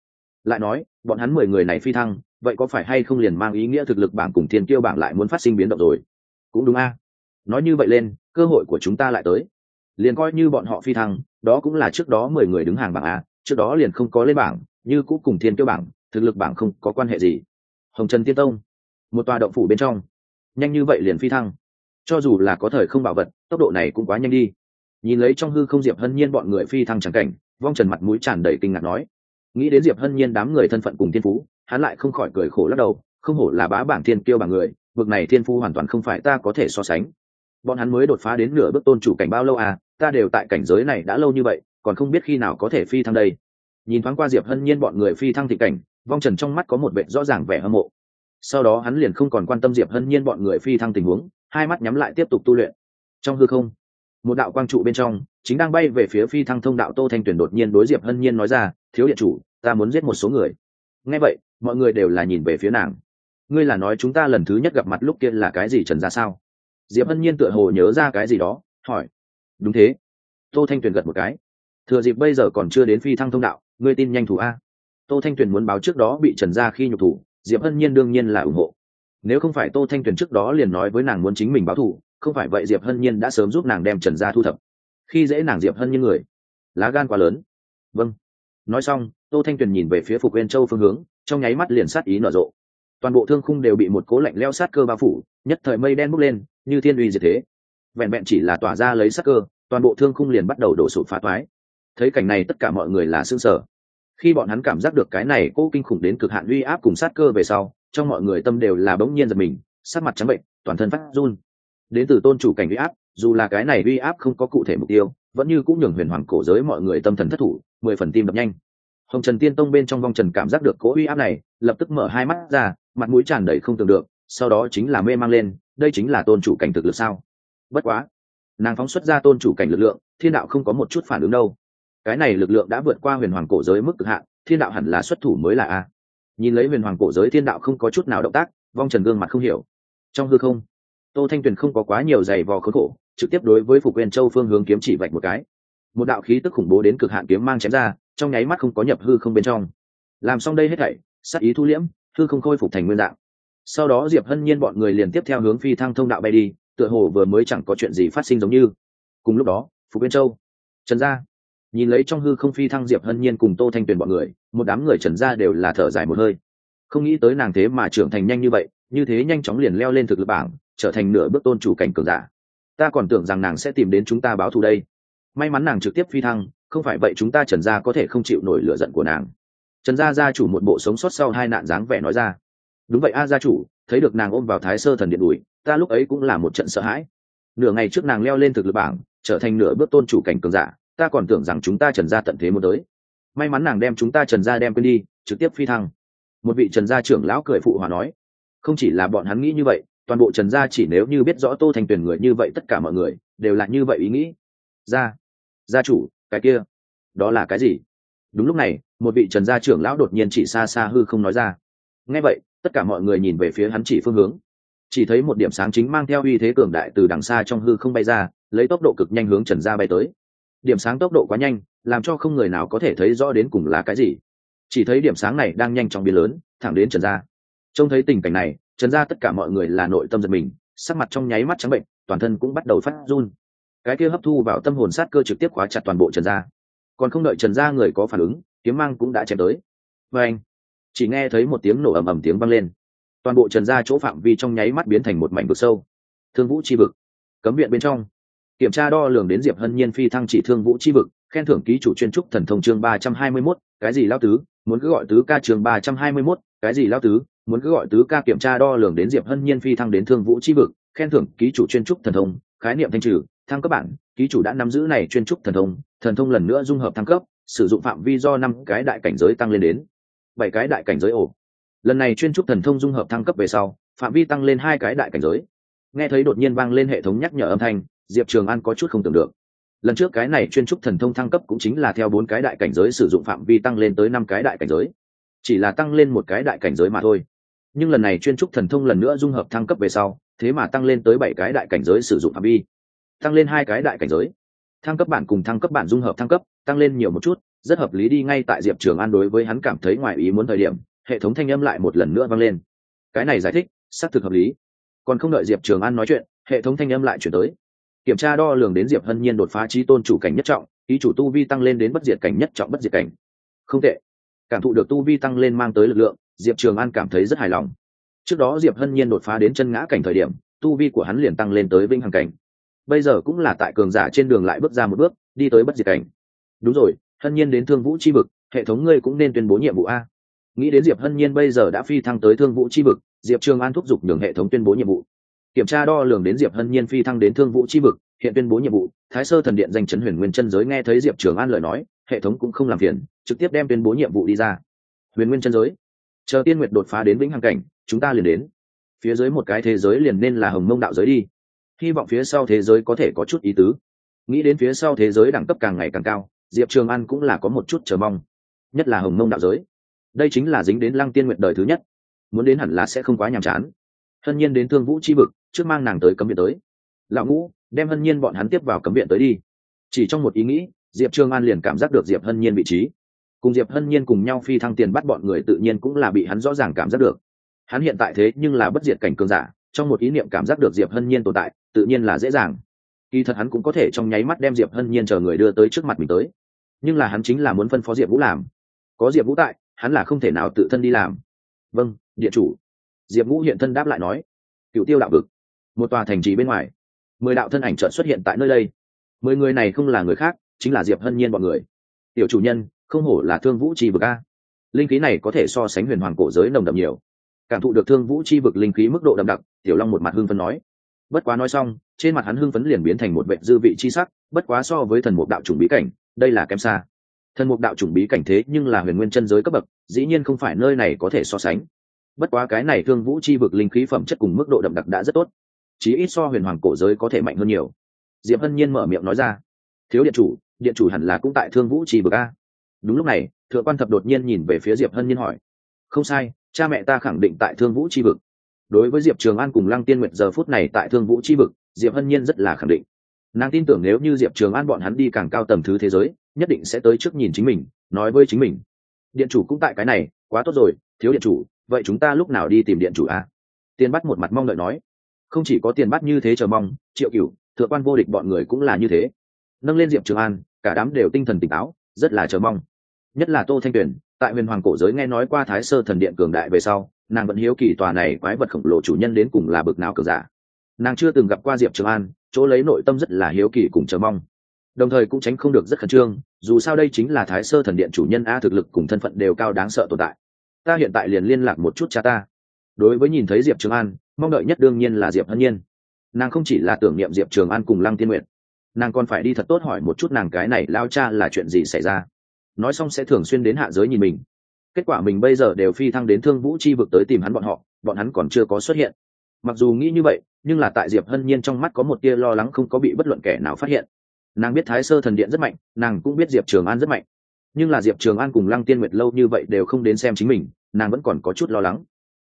Lại nói, bọn hắn mười người này phi thăng vậy có phải hay không liền mang ý nghĩa thực lực bảng cùng thiên kiêu bảng lại muốn phát sinh biến động rồi? Cũng đúng a. Nói như vậy lên, cơ hội của chúng ta lại tới. Liền coi như bọn họ phi thăng, đó cũng là trước đó mười người đứng hàng bảng a, trước đó liền không có lên bảng, như cũ cùng thiên kiêu bảng, thực lực bảng không có quan hệ gì. Hồng trần tiên tông, một tòa động phủ bên trong. Nhanh như vậy liền phi thăng. Cho dù là có thời không bảo vật, tốc độ này cũng quá nhanh đi. Nhìn lấy trong hư không diệp hân nhiên bọn người phi thăng chẳng cảnh, vong trần mặt mũi tràn đầy kinh ngạc nói. Nghĩ đến diệp hân nhiên đám người thân phận cùng thiên phú hắn lại không khỏi cười khổ lắc đầu, không hổ là bá bảng thiên kiêu bảng người vực này thiên phu hoàn toàn không phải ta có thể so sánh. Bọn hắn mới đột phá đến nửa bước tôn chủ cảnh bao lâu à ta đều tại cảnh giới này đã lâu như vậy, còn không biết khi nào có thể phi thăng đây. Nhìn thoáng qua diệp hân nhiên bọn người phi thăng thị cảnh, vong trần trong mắt có một vệ rõ ràng vẻ hâm mộ. Sau đó hắn liền không còn quan tâm diệp hân nhiên bọn người phi thăng tình huống, hai mắt nhắm lại tiếp tục tu luyện. Trong hư không, một đạo quang trụ bên trong, chính đang bay về phía phi thăng thông đạo tô thanh tuyển đột nhiên đối diệp hân nhiên nói ra, thiếu điện chủ, ta muốn giết một số người. Nghe vậy mọi người đều là nhìn về phía nàng. Ngươi là nói chúng ta lần thứ nhất gặp mặt lúc kia là cái gì trần ra sao? Diệp hân nhiên tựa hồ nhớ ra cái gì đó, hỏi. Đúng thế. Tô thanh tuyền gật một cái. Thừa dịp bây giờ còn chưa đến phi thăng thông đạo, ngươi tin nhanh thủ a. Tô thanh tuyền muốn báo trước đó bị trần ra khi nhục thủ, diệp hân nhiên đương nhiên là ủng hộ. Nếu không phải tô thanh tuyền trước đó liền nói với nàng muốn chính mình báo thù, không phải vậy diệp hân nhiên đã sớm giúp nàng đem trần ra thu thập. Khi dễ nàng diệp hân nhiên người, lá gan quá lớn. Vâng. Nói xong, tô thanh tuyền nhìn về phía phục viên châu phương hướng trong nháy mắt liền sát ý nở rộ. Toàn bộ thương khung đều bị một cố lạnh leo sát cơ bao phủ, nhất thời mây đen bốc lên, như thiên uy diệt thế. Vẹn vẹn chỉ là tỏa ra lấy sát cơ, toàn bộ thương khung liền bắt đầu đổ sụt phá toái thấy cảnh này tất cả mọi người là xương sở khi bọn hắn cảm giác được cái này cố kinh khủng đến cực hạn uy áp cùng sát cơ về sau, trong mọi người tâm đều là bỗng nhiên giật mình sát mặt trắng bệnh, toàn thân phát run. Đến từ tôn chủ cảnh uy áp, dù là cái này uy áp không có cụ thể mục tiêu, vẫn như cũng nhường huyền hoàng cổ giới mọi người tâm thần thất thủ, mười phần tim đập nhanh hồng trần tiên tông bên trong vong trần cảm giác được cố uy áp này, lập tức mở hai mắt ra, mặt mũi tràn đầy không tưởng được, sau đó chính là mê mang lên, đây chính là tôn chủ cảnh thực lực sao? Bất quá, nàng phóng xuất ra tôn chủ cảnh lực lượng, thiên đạo không có một chút phản ứng đâu. Cái này lực lượng đã vượt qua huyền hoàng cổ giới mức cực hạn, thiên đạo hẳn là xuất thủ mới là a. Nhìn lấy huyền hoàng cổ giới thiên đạo không có chút nào động tác, vong trần gương mặt không hiểu. Trong hư không, tô thanh tuyền không có quá nhiều giày vò khốn khổ, trực tiếp đối với phục quyền châu phương hướng kiếm chỉ vạch một cái. Một đạo khí tức khủng bố đến cực hạn kiếm mang chém ra trong nháy mắt không có nhập hư không bên trong. Làm xong đây hết thảy sắc ý thu liễm, hư không khôi phục thành nguyên dạng. Sau đó diệp hân nhiên bọn người liền tiếp theo hướng phi thăng thông đạo bay đi, tựa hồ vừa mới chẳng có chuyện gì phát sinh giống như. Cùng lúc đó, phục viên châu, trần gia, nhìn lấy trong hư không phi thăng diệp hân nhiên cùng tô thanh tuyền bọn người, một đám người trần gia đều là thở dài một hơi. Không nghĩ tới nàng thế mà trưởng thành nhanh như vậy, như thế nhanh chóng liền leo lên thực lực bảng, trở thành nửa bước tôn chủ cảnh cường giả. Ta còn tưởng rằng nàng sẽ tìm đến chúng ta báo thù đây. May mắn nàng trực tiếp phi thăng không phải vậy chúng ta trần gia có thể không chịu nổi lửa giận của nàng. Trần gia gia chủ một bộ sống sót sau hai nạn dáng vẻ nói ra. Đúng vậy a gia chủ, thấy được nàng ôm vào thái sơ thần điện đùi, ta lúc ấy cũng là một trận sợ hãi. Nửa ngày trước nàng leo lên thực lực bảng, trở thành nửa bước tôn chủ cảnh cường giả, ta còn tưởng rằng chúng ta trần gia tận thế muốn tới. May mắn nàng đem chúng ta trần gia đem quên đi, trực tiếp phi thăng. Một vị trần gia trưởng lão cười phụ hòa nói. Không chỉ là bọn hắn nghĩ như vậy, toàn bộ trần gia chỉ nếu như biết rõ tô thành tuyển người như vậy tất cả mọi người, đều là như vậy ý nghĩ. Gia gia chủ cái kia, đó là cái gì? Đúng lúc này, một vị trần gia trưởng lão đột nhiên chỉ xa xa hư không nói ra. Ngay vậy, tất cả mọi người nhìn về phía hắn chỉ phương hướng. Chỉ thấy một điểm sáng chính mang theo uy thế cường đại từ đằng xa trong hư không bay ra, lấy tốc độ cực nhanh hướng trần gia bay tới. Điểm sáng tốc độ quá nhanh, làm cho không người nào có thể thấy rõ đến cùng là cái gì. Chỉ thấy điểm sáng này đang nhanh chóng biến lớn, thẳng đến trần gia. Trông thấy tình cảnh này, trần gia tất cả mọi người là nội tâm giật mình, sắc mặt trong nháy mắt trắng bệnh, toàn thân cũng bắt đầu phát run cái kia hấp thu vào tâm hồn sát cơ trực tiếp khóa chặt toàn bộ trần gia. Còn không đợi trần gia người có phản ứng, kiếm mang cũng đã chém tới. Và anh, chỉ nghe thấy một tiếng nổ ầm ầm tiếng vang lên. Toàn bộ trần gia chỗ phạm vi trong nháy mắt biến thành một mảnh vực sâu. Thương vũ chi vực, cấm viện bên trong. Kiểm tra đo lường đến diệp hân nhiên phi thăng chỉ thương vũ chi vực, khen thưởng ký chủ chuyên trúc thần thông chương ba trăm hai mươi mốt, cái gì lao tứ, muốn cứ gọi tứ ca chương ba trăm hai mươi mốt, cái gì lao tứ, muốn cứ gọi tứ ca kiểm tra đo lường đến diệp hân nhiên phi thăng đến thương vũ chi vực, khen thưởng ký chủ chuyên trúc thần thông, khái niệm thanh trừ thăng cấp bản, ký chủ đã nắm giữ này chuyên trúc thần thông thần thông lần nữa dung hợp thăng cấp, sử dụng phạm vi do năm cái đại cảnh giới tăng lên đến bảy cái đại cảnh giới ổ. Lần này chuyên trúc thần thông dung hợp thăng cấp về sau, phạm vi tăng lên hai cái đại cảnh giới. Nghe thấy đột nhiên vang lên hệ thống nhắc nhở âm thanh, diệp trường an có chút không tưởng được. Lần trước cái này chuyên trúc thần thông thăng cấp cũng chính là theo bốn cái đại cảnh giới sử dụng phạm vi tăng lên tới năm cái đại cảnh giới. Chỉ là tăng lên một cái đại cảnh giới mà thôi. Nhưng lần này chuyên trúc thần thông lần nữa dung hợp thăng cấp về sau, thế mà tăng lên tới bảy cái đại cảnh giới sử dụng phạm vi tăng lên hai cái đại cảnh giới. Thăng cấp bản cùng thăng cấp bản dung hợp thăng cấp, tăng lên nhiều một chút, rất hợp lý đi ngay tại diệp trường an đối với hắn cảm thấy ngoài ý muốn thời điểm, hệ thống thanh âm lại một lần nữa vang lên. Cái này giải thích, xác thực hợp lý. Còn không đợi diệp trường an nói chuyện, hệ thống thanh âm lại chuyển tới. Kiểm tra đo lường đến diệp hân nhiên đột phá trí tôn chủ cảnh nhất trọng ý chủ tu vi tăng lên đến bất diệt cảnh nhất trọng bất diệt cảnh. Không tệ. Cảm thụ được tu vi tăng lên mang tới lực lượng, diệp trường an cảm thấy rất hài lòng. Trước đó diệp hân nhiên đột phá đến chân ngã cảnh thời điểm, tu vi của hắn liền tăng lên tới vinh hằng cảnh bây giờ cũng là tại cường giả trên đường lại bước ra một bước, đi tới bất diệt cảnh. Đúng rồi, hân nhiên đến thương vũ chi vực, hệ thống ngươi cũng nên tuyên bố nhiệm vụ a. Nghĩ đến diệp hân nhiên bây giờ đã phi thăng tới thương vũ chi vực, diệp trường an thúc giục nhường hệ thống tuyên bố nhiệm vụ. Kiểm tra đo lường đến diệp hân nhiên phi thăng đến thương vũ chi vực, hiện tuyên bố nhiệm vụ, thái sơ thần điện danh chấn huyền nguyên chân giới nghe thấy diệp trường an lời nói, hệ thống cũng không làm phiền, trực tiếp đem tuyên bố nhiệm vụ đi ra. Huyền nguyên chân giới. Chờ tiên nguyệt đột phá đến vĩnh hằng cảnh, chúng ta liền đến. Phía dưới một cái thế giới liền nên là hồng mông đạo giới đi hy vọng phía sau thế giới có thể có chút ý tứ. Nghĩ đến phía sau thế giới đẳng cấp càng ngày càng cao, diệp trường an cũng là có một chút chờ mong. Nhất là hồng mông đạo giới. Đây chính là dính đến lăng tiên nguyện đời thứ nhất. Muốn đến hẳn là sẽ không quá nhàm chán. Hân nhiên đến thương vũ chi vực, trước mang nàng tới cấm viện tới. Lão ngũ, đem hân nhiên bọn hắn tiếp vào cấm viện tới đi. Chỉ trong một ý nghĩ, diệp trường an liền cảm giác được diệp hân nhiên vị trí. Cùng diệp hân nhiên cùng nhau phi thăng tiền bắt bọn người tự nhiên cũng là bị hắn rõ ràng cảm giác được. Hắn hiện tại thế nhưng là bất diệt cảnh cường giả, trong một ý niệm cảm giác được diệp hân nhiên tồn tại tự nhiên là dễ dàng. Kỳ thật hắn cũng có thể trong nháy mắt đem diệp hân nhiên chờ người đưa tới trước mặt mình tới. Nhưng là hắn chính là muốn phân phó diệp vũ làm. Có diệp vũ tại, hắn là không thể nào tự thân đi làm. Vâng địa chủ. Diệp vũ hiện thân đáp lại nói. Cựu tiêu đạo vực. Một tòa thành trì bên ngoài. Mười đạo thân ảnh trợn xuất hiện tại nơi đây. Mười người này không là người khác, chính là diệp hân nhiên bọn người. Tiểu chủ nhân, không hổ là thương vũ trì vực a. Linh khí này có thể so sánh huyền hoàng cổ giới nồng đậm nhiều. Cảm thụ được thương vũ chi vực linh khí mức độ đậm đặc, tiểu long một mặt hưng phấn nói bất quá nói xong, trên mặt hắn hưng phấn liền biến thành một vệ dư vị chi sắc, bất quá so với thần mục đạo chủng bí cảnh, đây là kém xa. Thần mục đạo chủng bí cảnh thế nhưng là huyền nguyên chân giới cấp bậc, dĩ nhiên không phải nơi này có thể so sánh. Bất quá cái này thương vũ chi vực linh khí phẩm chất cùng mức độ đậm đặc đã rất tốt, chí ít so huyền hoàng cổ giới có thể mạnh hơn nhiều. Diệp hân nhiên mở miệng nói ra, thiếu điện chủ điện chủ hẳn là cũng tại thương vũ chi vực a. Đúng lúc này, thượng quan thập đột nhiên nhìn về phía diệp hân nhiên hỏi, không sai, cha mẹ ta khẳng định tại thương vũ chi vực đối với diệp trường an cùng lăng tiên nguyệt giờ phút này tại thương vũ chi vực, diệp hân nhiên rất là khẳng định. Nàng tin tưởng nếu như diệp trường an bọn hắn đi càng cao tầm thứ thế giới, nhất định sẽ tới trước nhìn chính mình, nói với chính mình. Điện chủ cũng tại cái này, quá tốt rồi, thiếu điện chủ, vậy chúng ta lúc nào đi tìm điện chủ a à? tiền bắt một mặt mong đợi nói. Không chỉ có tiền bắt như thế chờ mong, triệu cựu thượng quan vô địch bọn người cũng là như thế. Nâng lên diệp trường an, cả đám đều tinh thần tỉnh táo, rất là chờ mong. Nhất là tô thanh tuyền, tại huyền hoàng cổ giới nghe nói qua thái sơ thần điện cường đại về sau nàng vẫn hiếu kỳ tòa này quái vật khổng lồ chủ nhân đến cùng là bực nào cờ giả. Nàng chưa từng gặp qua diệp trường an, chỗ lấy nội tâm rất là hiếu kỳ cùng chờ mong. Đồng thời cũng tránh không được rất khẩn trương, dù sao đây chính là thái sơ thần điện chủ nhân a thực lực cùng thân phận đều cao đáng sợ tồn tại. Ta hiện tại liền liên lạc một chút cha ta. Đối với nhìn thấy diệp trường an, mong đợi nhất đương nhiên là diệp hân nhiên. Nàng không chỉ là tưởng niệm diệp trường an cùng lăng tiên nguyện nàng còn phải đi thật tốt hỏi một chút nàng cái này lao cha là chuyện gì xảy ra. Nói xong sẽ thường xuyên đến hạ giới nhìn mình kết quả mình bây giờ đều phi thăng đến thương vũ chi vực tới tìm hắn bọn họ, bọn hắn còn chưa có xuất hiện. Mặc dù nghĩ như vậy, nhưng là tại diệp hân nhiên trong mắt có một tia lo lắng không có bị bất luận kẻ nào phát hiện. Nàng biết thái sơ thần điện rất mạnh, nàng cũng biết diệp trường an rất mạnh. Nhưng là diệp trường an cùng lăng tiên nguyệt lâu như vậy đều không đến xem chính mình, nàng vẫn còn có chút lo lắng.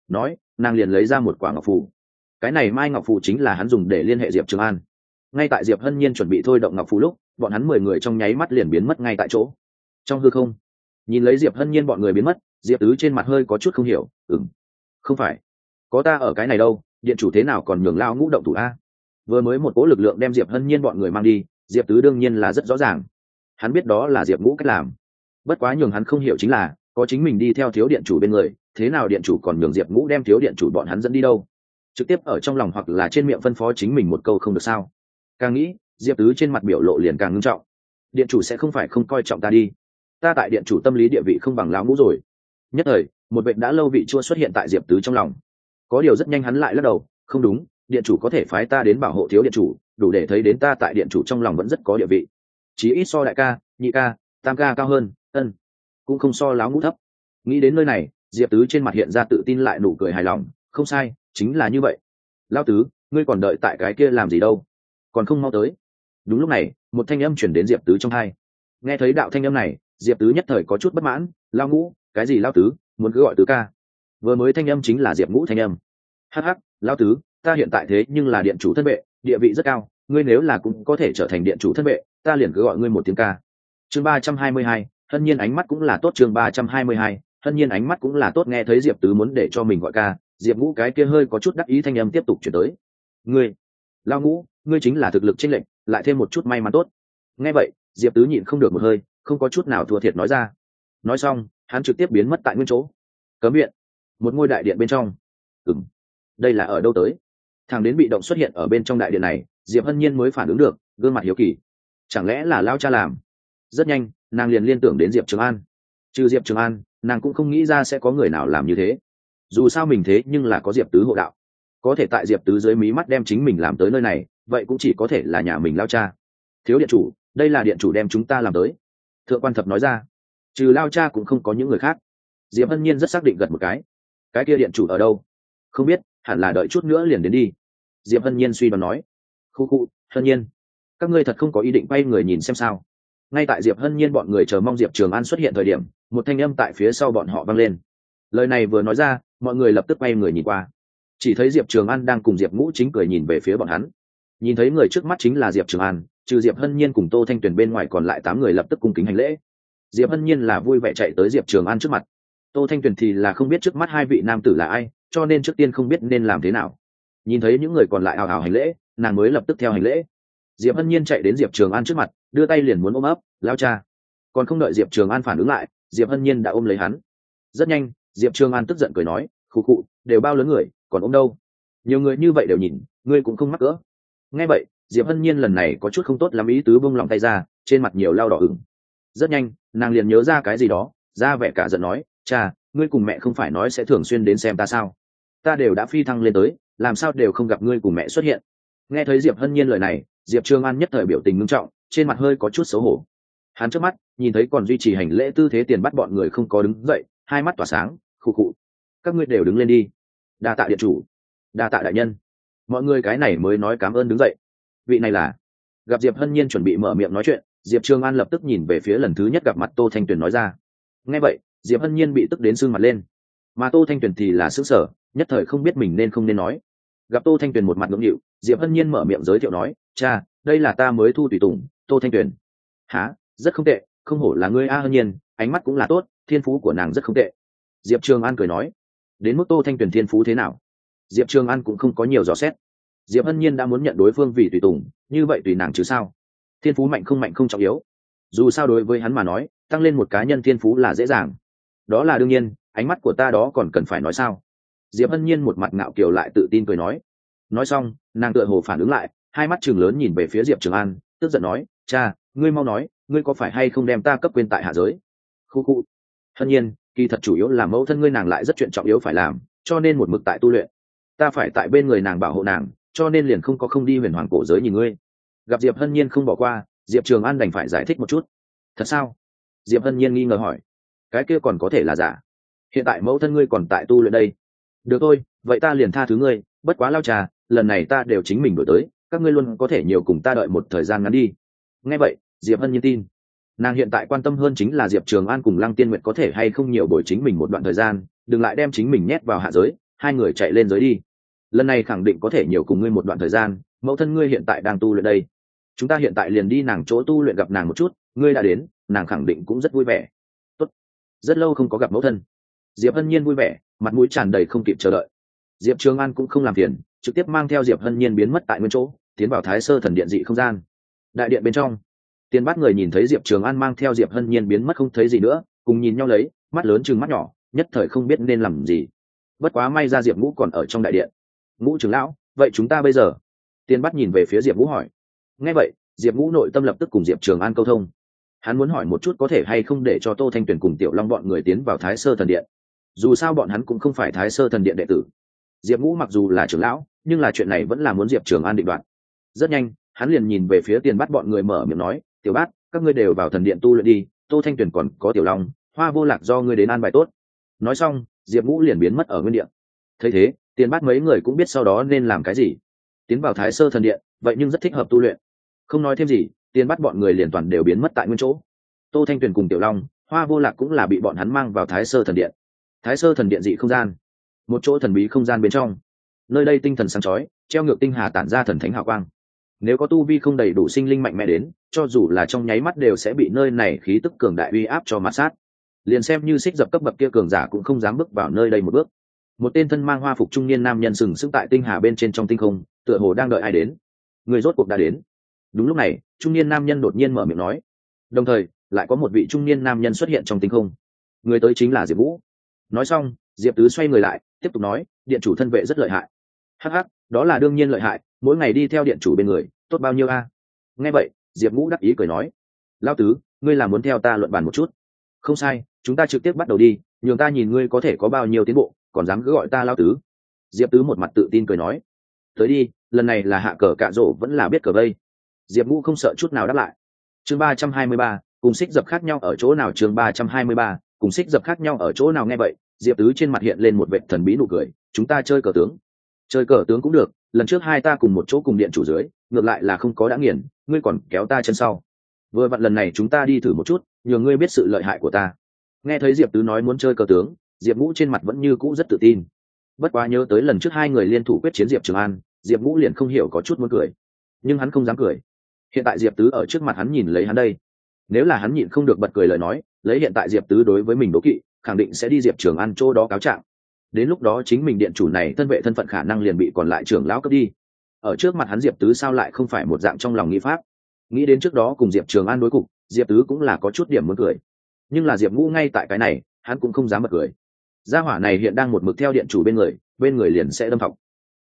Nói, nàng liền lấy ra một quả ngọc phù. Cái này mai ngọc phù chính là hắn dùng để liên hệ diệp trường an. Ngay tại diệp hân nhiên chuẩn bị thôi động ngọc phù lúc, bọn hắn mười người trong nháy mắt liền biến mất ngay tại chỗ. Trong hư không nhìn lấy diệp hân nhiên bọn người biến mất, diệp tứ trên mặt hơi có chút không hiểu ừng không phải. Có ta ở cái này đâu, điện chủ thế nào còn nhường lao ngũ động thủ a? Vừa mới một cố lực lượng đem diệp hân nhiên bọn người mang đi, diệp tứ đương nhiên là rất rõ ràng. Hắn biết đó là diệp ngũ cách làm. Bất quá nhường hắn không hiểu chính là, có chính mình đi theo thiếu điện chủ bên người, thế nào điện chủ còn nhường diệp ngũ đem thiếu điện chủ bọn hắn dẫn đi đâu? Trực tiếp ở trong lòng hoặc là trên miệng phân phó chính mình một câu không được sao? Càng nghĩ, diệp tứ trên mặt biểu lộ liền càng ngưng trọng. Điện chủ sẽ không phải không coi trọng ta đi ta tại điện chủ tâm lý địa vị không bằng lão ngũ rồi. Nhất thời, một bệnh đã lâu vị chua xuất hiện tại diệp tứ trong lòng. Có điều rất nhanh hắn lại lắc đầu, không đúng, điện chủ có thể phái ta đến bảo hộ thiếu điện chủ, đủ để thấy đến ta tại điện chủ trong lòng vẫn rất có địa vị. Chí ít so đại ca, nhị ca, tam ca cao hơn, ân, cũng không so láo ngũ thấp. Nghĩ đến nơi này, diệp tứ trên mặt hiện ra tự tin lại nụ cười hài lòng, không sai, chính là như vậy. Lao tứ, ngươi còn đợi tại cái kia làm gì đâu? Còn không mau tới. Đúng lúc này, một thanh âm chuyển đến diệp tứ trong hai. Nghe thấy đạo thanh âm này diệp tứ nhất thời có chút bất mãn lao ngũ, cái gì lao tứ? Muốn cứ gọi tứ ca. Vừa mới thanh âm chính là diệp ngũ thanh âm. Hh lao tứ, ta hiện tại thế nhưng là điện chủ thân vệ, địa vị rất cao, ngươi nếu là cũng có thể trở thành điện chủ thân vệ, ta liền cứ gọi ngươi một tiếng ca. Chương ba trăm hai mươi hai, hân nhiên ánh mắt cũng là tốt, chương ba trăm hai mươi hai, hân nhiên ánh mắt cũng là tốt, nghe thấy diệp tứ muốn để cho mình gọi ca, diệp ngũ cái kia hơi có chút đắc ý thanh âm tiếp tục chuyển tới. Ngươi lao ngũ, ngươi chính là thực lực chênh lệnh lại thêm một chút may mắn tốt. Nghe vậy, diệp tứ nhịn không được một hơi không có chút nào thua thiệt nói ra. Nói xong, hắn trực tiếp biến mất tại nguyên chỗ. Cấm viện. Một ngôi đại điện bên trong. Ừng đây là ở đâu tới? Thằng đến bị động xuất hiện ở bên trong đại điện này, diệp hân nhiên mới phản ứng được, gương mặt hiếu kỳ. Chẳng lẽ là lao cha làm? Rất nhanh, nàng liền liên tưởng đến diệp trường an. Trừ diệp trường an, nàng cũng không nghĩ ra sẽ có người nào làm như thế. Dù sao mình thế nhưng là có diệp tứ hộ đạo. Có thể tại diệp tứ dưới mí mắt đem chính mình làm tới nơi này, vậy cũng chỉ có thể là nhà mình lao cha. Thiếu điện chủ, đây là điện chủ đem chúng ta làm tới thượng quan thập nói ra, trừ lao cha cũng không có những người khác. Diệp hân nhiên rất xác định gật một cái cái kia điện chủ ở đâu? Không biết, hẳn là đợi chút nữa liền đến đi. Diệp hân nhiên suy đoán nói, khu khu, hân nhiên, các ngươi thật không có ý định quay người nhìn xem sao? Ngay tại diệp hân nhiên bọn người chờ mong diệp trường an xuất hiện thời điểm, một thanh âm tại phía sau bọn họ vang lên. Lời này vừa nói ra, mọi người lập tức quay người nhìn qua. Chỉ thấy diệp trường an đang cùng diệp ngũ chính cười nhìn về phía bọn hắn. Nhìn thấy người trước mắt chính là diệp trường an trừ diệp hân nhiên cùng tô thanh tuyền bên ngoài còn lại tám người lập tức cung kính hành lễ. Diệp hân nhiên là vui vẻ chạy tới diệp trường an trước mặt. Tô thanh tuyền thì là không biết trước mắt hai vị nam tử là ai, cho nên trước tiên không biết nên làm thế nào. Nhìn thấy những người còn lại hào hào hành lễ, nàng mới lập tức theo hành lễ. Diệp hân nhiên chạy đến diệp trường an trước mặt, đưa tay liền muốn ôm ấp lao cha. Còn không đợi diệp trường an phản ứng lại, diệp hân nhiên đã ôm lấy hắn. Rất nhanh, diệp trường an tức giận cười nói, khụ khụ, đều bao lớn người, còn ôm đâu? Nhiều người như vậy đều nhìn, ngươi cũng không mắc cỡ. Nghe vậy diệp hân nhiên lần này có chút không tốt lắm, ý tứ bông lòng tay ra, trên mặt nhiều lao đỏ ửng. Rất nhanh, nàng liền nhớ ra cái gì đó, ra vẻ cả giận nói, cha, ngươi cùng mẹ không phải nói sẽ thường xuyên đến xem ta sao? Ta đều đã phi thăng lên tới, làm sao đều không gặp ngươi cùng mẹ xuất hiện? Nghe thấy diệp hân nhiên lời này, diệp trương an nhất thời biểu tình ngưng trọng, trên mặt hơi có chút xấu hổ. Hắn trước mắt, nhìn thấy còn duy trì hành lễ tư thế tiền bắt bọn người không có đứng dậy, hai mắt tỏa sáng, khụ khụ. Các ngươi đều đứng lên đi. Đa tạ điện chủ. Đa tạ đại nhân. Mọi người cái này mới nói cảm ơn đứng dậy vị này là gặp diệp hân nhiên chuẩn bị mở miệng nói chuyện diệp trương an lập tức nhìn về phía lần thứ nhất gặp mặt tô thanh tuyền nói ra nghe vậy diệp hân nhiên bị tức đến sưng mặt lên mà tô thanh tuyền thì là xứ sở nhất thời không biết mình nên không nên nói gặp tô thanh tuyền một mặt ngưỡng nghịu diệp hân nhiên mở miệng giới thiệu nói cha đây là ta mới thu tùy tùng tô thanh tuyền há rất không tệ không hổ là ngươi a hân nhiên ánh mắt cũng là tốt thiên phú của nàng rất không tệ diệp trường an cười nói đến mức tô thanh tuyền thiên phú thế nào diệp trường an cũng không có nhiều dò xét diệp hân nhiên đã muốn nhận đối phương vì tùy tùng, như vậy tùy nàng chứ sao? Thiên phú mạnh không mạnh không trọng yếu. Dù sao đối với hắn mà nói, tăng lên một cá nhân thiên phú là dễ dàng. Đó là đương nhiên, ánh mắt của ta đó còn cần phải nói sao? Diệp hân nhiên một mặt ngạo kiều lại tự tin cười nói. Nói xong, nàng tựa hồ phản ứng lại, hai mắt chừng lớn nhìn về phía diệp trường an, tức giận nói, cha, ngươi mau nói, ngươi có phải hay không đem ta cấp quên tại hạ giới? Khu khu. Hân nhiên, kỳ thật chủ yếu là mẫu thân ngươi nàng lại rất chuyện trọng yếu phải làm, cho nên một mực tại tu luyện. Ta phải tại bên người nàng bảo hộ nàng cho nên liền không có không đi huyền hoàng cổ giới nhìn ngươi. Gặp diệp hân nhiên không bỏ qua, diệp trường an đành phải giải thích một chút. Thật sao? Diệp hân nhiên nghi ngờ hỏi. Cái kia còn có thể là giả? Hiện tại mẫu thân ngươi còn tại tu luyện đây. Được thôi, vậy ta liền tha thứ ngươi, bất quá lao trà, lần này ta đều chính mình đổi tới, các ngươi luôn có thể nhiều cùng ta đợi một thời gian ngắn đi. Nghe vậy, diệp hân nhiên tin. Nàng hiện tại quan tâm hơn chính là diệp trường an cùng lăng tiên nguyệt có thể hay không nhiều bồi chính mình một đoạn thời gian, đừng lại đem chính mình nhét vào hạ giới, hai người chạy lên giới đi lần này khẳng định có thể nhiều cùng ngươi một đoạn thời gian, mẫu thân ngươi hiện tại đang tu luyện đây. Chúng ta hiện tại liền đi nàng chỗ tu luyện gặp nàng một chút, ngươi đã đến, nàng khẳng định cũng rất vui vẻ. Tốt. rất lâu không có gặp mẫu thân. Diệp hân nhiên vui vẻ, mặt mũi tràn đầy không kịp chờ đợi. Diệp trường an cũng không làm phiền, trực tiếp mang theo diệp hân nhiên biến mất tại nguyên chỗ, tiến vào thái sơ thần điện dị không gian. Đại điện bên trong tiền bắt người nhìn thấy diệp trường an mang theo diệp hân nhiên biến mất không thấy gì nữa, cùng nhìn nhau lấy, mắt lớn chừng mắt nhỏ, nhất thời không biết nên làm gì. Bất quá may ra diệp ngũ còn ở trong đại điện ngũ trưởng lão, vậy chúng ta bây giờ? Tiền bắt nhìn về phía diệp ngũ hỏi. Nghe vậy, diệp ngũ nội tâm lập tức cùng diệp trường an câu thông. Hắn muốn hỏi một chút có thể hay không để cho tô thanh tuyền cùng tiểu long bọn người tiến vào thái sơ thần điện. Dù sao bọn hắn cũng không phải thái sơ thần điện đệ tử. Diệp ngũ mặc dù là trưởng lão, nhưng là chuyện này vẫn là muốn diệp trường an định đoạt. Rất nhanh, hắn liền nhìn về phía tiền bắt bọn người mở miệng nói, tiểu bát, các ngươi đều vào thần điện tu luyện đi, tô thanh tuyền còn có tiểu long, hoa vô lạc do ngươi đến an bài tốt. Nói xong, diệp ngũ liền biến mất ở nguyên điện thấy thế tiền bát mấy người cũng biết sau đó nên làm cái gì. Tiến vào thái sơ thần điện, vậy nhưng rất thích hợp tu luyện. Không nói thêm gì, tiền bắt bọn người liền toàn đều biến mất tại nguyên chỗ. Tô thanh tuyền cùng tiểu long, hoa vô lạc cũng là bị bọn hắn mang vào thái sơ thần điện. Thái sơ thần điện dị không gian. Một chỗ thần bí không gian bên trong. Nơi đây tinh thần sáng chói, treo ngược tinh hà tản ra thần thánh hào quang. Nếu có tu vi không đầy đủ sinh linh mạnh mẽ đến, cho dù là trong nháy mắt đều sẽ bị nơi này khí tức cường đại uy áp cho mát sát. Liền xem như xích dập cấp bậc kia cường giả cũng không dám bước vào nơi đây một bước một tên thân mang hoa phục trung niên nam nhân sừng sững tại tinh hà bên trên trong tinh không, tựa hồ đang đợi ai đến. Người rốt cuộc đã đến. Đúng lúc này, trung niên nam nhân đột nhiên mở miệng nói. Đồng thời, lại có một vị trung niên nam nhân xuất hiện trong tinh không. Người tới chính là diệp vũ. Nói xong, diệp tứ xoay người lại, tiếp tục nói, điện chủ thân vệ rất lợi hại. Hh đó là đương nhiên lợi hại, mỗi ngày đi theo điện chủ bên người, tốt bao nhiêu a? Nghe vậy, diệp ngũ đắc ý cười nói lao tứ, ngươi là muốn theo ta luận bàn một chút? Không sai, chúng ta trực tiếp bắt đầu đi, nhường ta nhìn ngươi có thể có bao nhiêu tiến bộ còn dám cứ gọi ta lao tứ? Diệp tứ một mặt tự tin cười nói. Tới đi, lần này là hạ cờ cạ rổ vẫn là biết cờ vây. Diệp ngũ không sợ chút nào đáp lại. Chương ba trăm hai mươi ba, cùng xích dập khác nhau ở chỗ nào? Chương ba trăm hai mươi ba, cùng xích dập khác nhau ở chỗ nào? Nghe vậy, diệp tứ trên mặt hiện lên một vệ thần bí nụ cười. Chúng ta chơi cờ tướng. Chơi cờ tướng cũng được, lần trước hai ta cùng một chỗ cùng điện chủ dưới, ngược lại là không có đã nghiền, ngươi còn kéo ta chân sau. Vừa vặn lần này chúng ta đi thử một chút, nhờ ngươi biết sự lợi hại của ta. Nghe thấy diệp tứ nói muốn chơi cờ tướng diệp ngũ trên mặt vẫn như cũ rất tự tin. Bất quá nhớ tới lần trước hai người liên thủ quyết chiến diệp trường an, diệp ngũ liền không hiểu có chút muốn cười. Nhưng hắn không dám cười. Hiện tại diệp tứ ở trước mặt hắn nhìn lấy hắn đây. Nếu là hắn nhịn không được bật cười lời nói, lấy hiện tại diệp tứ đối với mình đố kỵ, khẳng định sẽ đi diệp trường an chỗ đó cáo trạng. Đến lúc đó chính mình điện chủ này thân vệ thân phận khả năng liền bị còn lại trưởng lão cấp đi. Ở trước mặt hắn diệp tứ sao lại không phải một dạng trong lòng nghĩ pháp? Nghĩ đến trước đó cùng diệp trường an đối cục, diệp tứ cũng là có chút điểm muốn cười. Nhưng là diệp ngũ ngay tại cái này, hắn cũng không dám bật cười gia hỏa này hiện đang một mực theo điện chủ bên người bên người liền sẽ đâm thọc.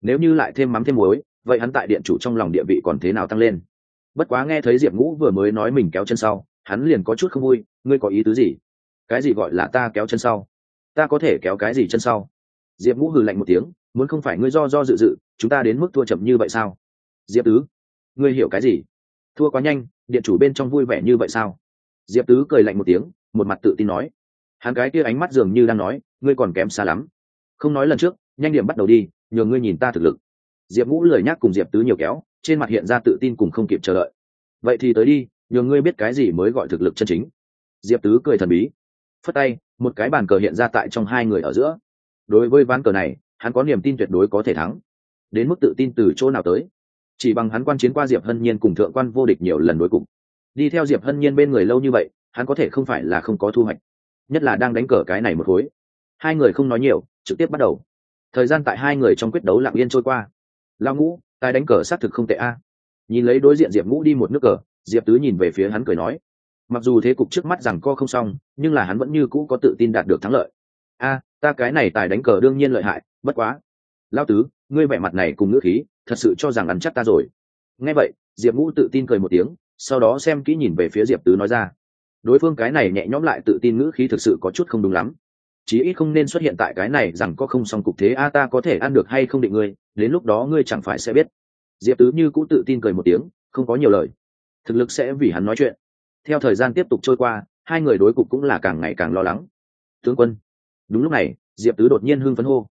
Nếu như lại thêm mắm thêm muối, vậy hắn tại điện chủ trong lòng địa vị còn thế nào tăng lên? Bất quá nghe thấy diệp ngũ vừa mới nói mình kéo chân sau, hắn liền có chút không vui, ngươi có ý tứ gì? Cái gì gọi là ta kéo chân sau? Ta có thể kéo cái gì chân sau? Diệp ngũ hừ lạnh một tiếng, muốn không phải ngươi do do dự dự, chúng ta đến mức thua chậm như vậy sao? Diệp tứ, ngươi hiểu cái gì? Thua quá nhanh, điện chủ bên trong vui vẻ như vậy sao? Diệp tứ cười lạnh một tiếng, một mặt tự tin nói. Hắn cái kia ánh mắt dường như đang nói ngươi còn kém xa lắm. Không nói lần trước nhanh điểm bắt đầu đi nhờ ngươi nhìn ta thực lực. Diệp ngũ lời nhắc cùng diệp tứ nhiều kéo trên mặt hiện ra tự tin cùng không kịp chờ đợi. Vậy thì tới đi nhờ ngươi biết cái gì mới gọi thực lực chân chính. Diệp tứ cười thần bí. Phất tay một cái bàn cờ hiện ra tại trong hai người ở giữa. Đối với ván cờ này hắn có niềm tin tuyệt đối có thể thắng. Đến mức tự tin từ chỗ nào tới? Chỉ bằng hắn quan chiến qua diệp hân nhiên cùng thượng quan vô địch nhiều lần đối cùng, đi theo diệp hân nhiên bên người lâu như vậy hắn có thể không phải là không có thu hoạch. Nhất là đang đánh cờ cái này một khối hai người không nói nhiều, trực tiếp bắt đầu. Thời gian tại hai người trong quyết đấu lặng yên trôi qua. Lao ngũ tài đánh cờ xác thực không tệ a. Nhìn lấy đối diện diệp ngũ đi một nước cờ, diệp tứ nhìn về phía hắn cười nói. Mặc dù thế cục trước mắt rằng co không xong, nhưng là hắn vẫn như cũ có tự tin đạt được thắng lợi. A, ta cái này tài đánh cờ đương nhiên lợi hại, bất quá. Lao tứ, ngươi vẻ mặt này cùng ngữ khí, thật sự cho rằng ăn chắc ta rồi. Nghe vậy, diệp ngũ tự tin cười một tiếng, sau đó xem kỹ nhìn về phía diệp tứ nói ra. Đối phương cái này nhẹ nhõm lại tự tin ngữ khí thực sự có chút không đúng lắm chí ít không nên xuất hiện tại cái này rằng có không xong cục thế, a, ta có thể ăn được hay không định ngươi, đến lúc đó ngươi chẳng phải sẽ biết. Diệp tứ như cũ tự tin cười một tiếng, không có nhiều lời. Thực lực sẽ vì hắn nói chuyện. Theo thời gian tiếp tục trôi qua, hai người đối cục cũng là càng ngày càng lo lắng. Tướng quân. Đúng lúc này, diệp tứ đột nhiên hưng phấn hô.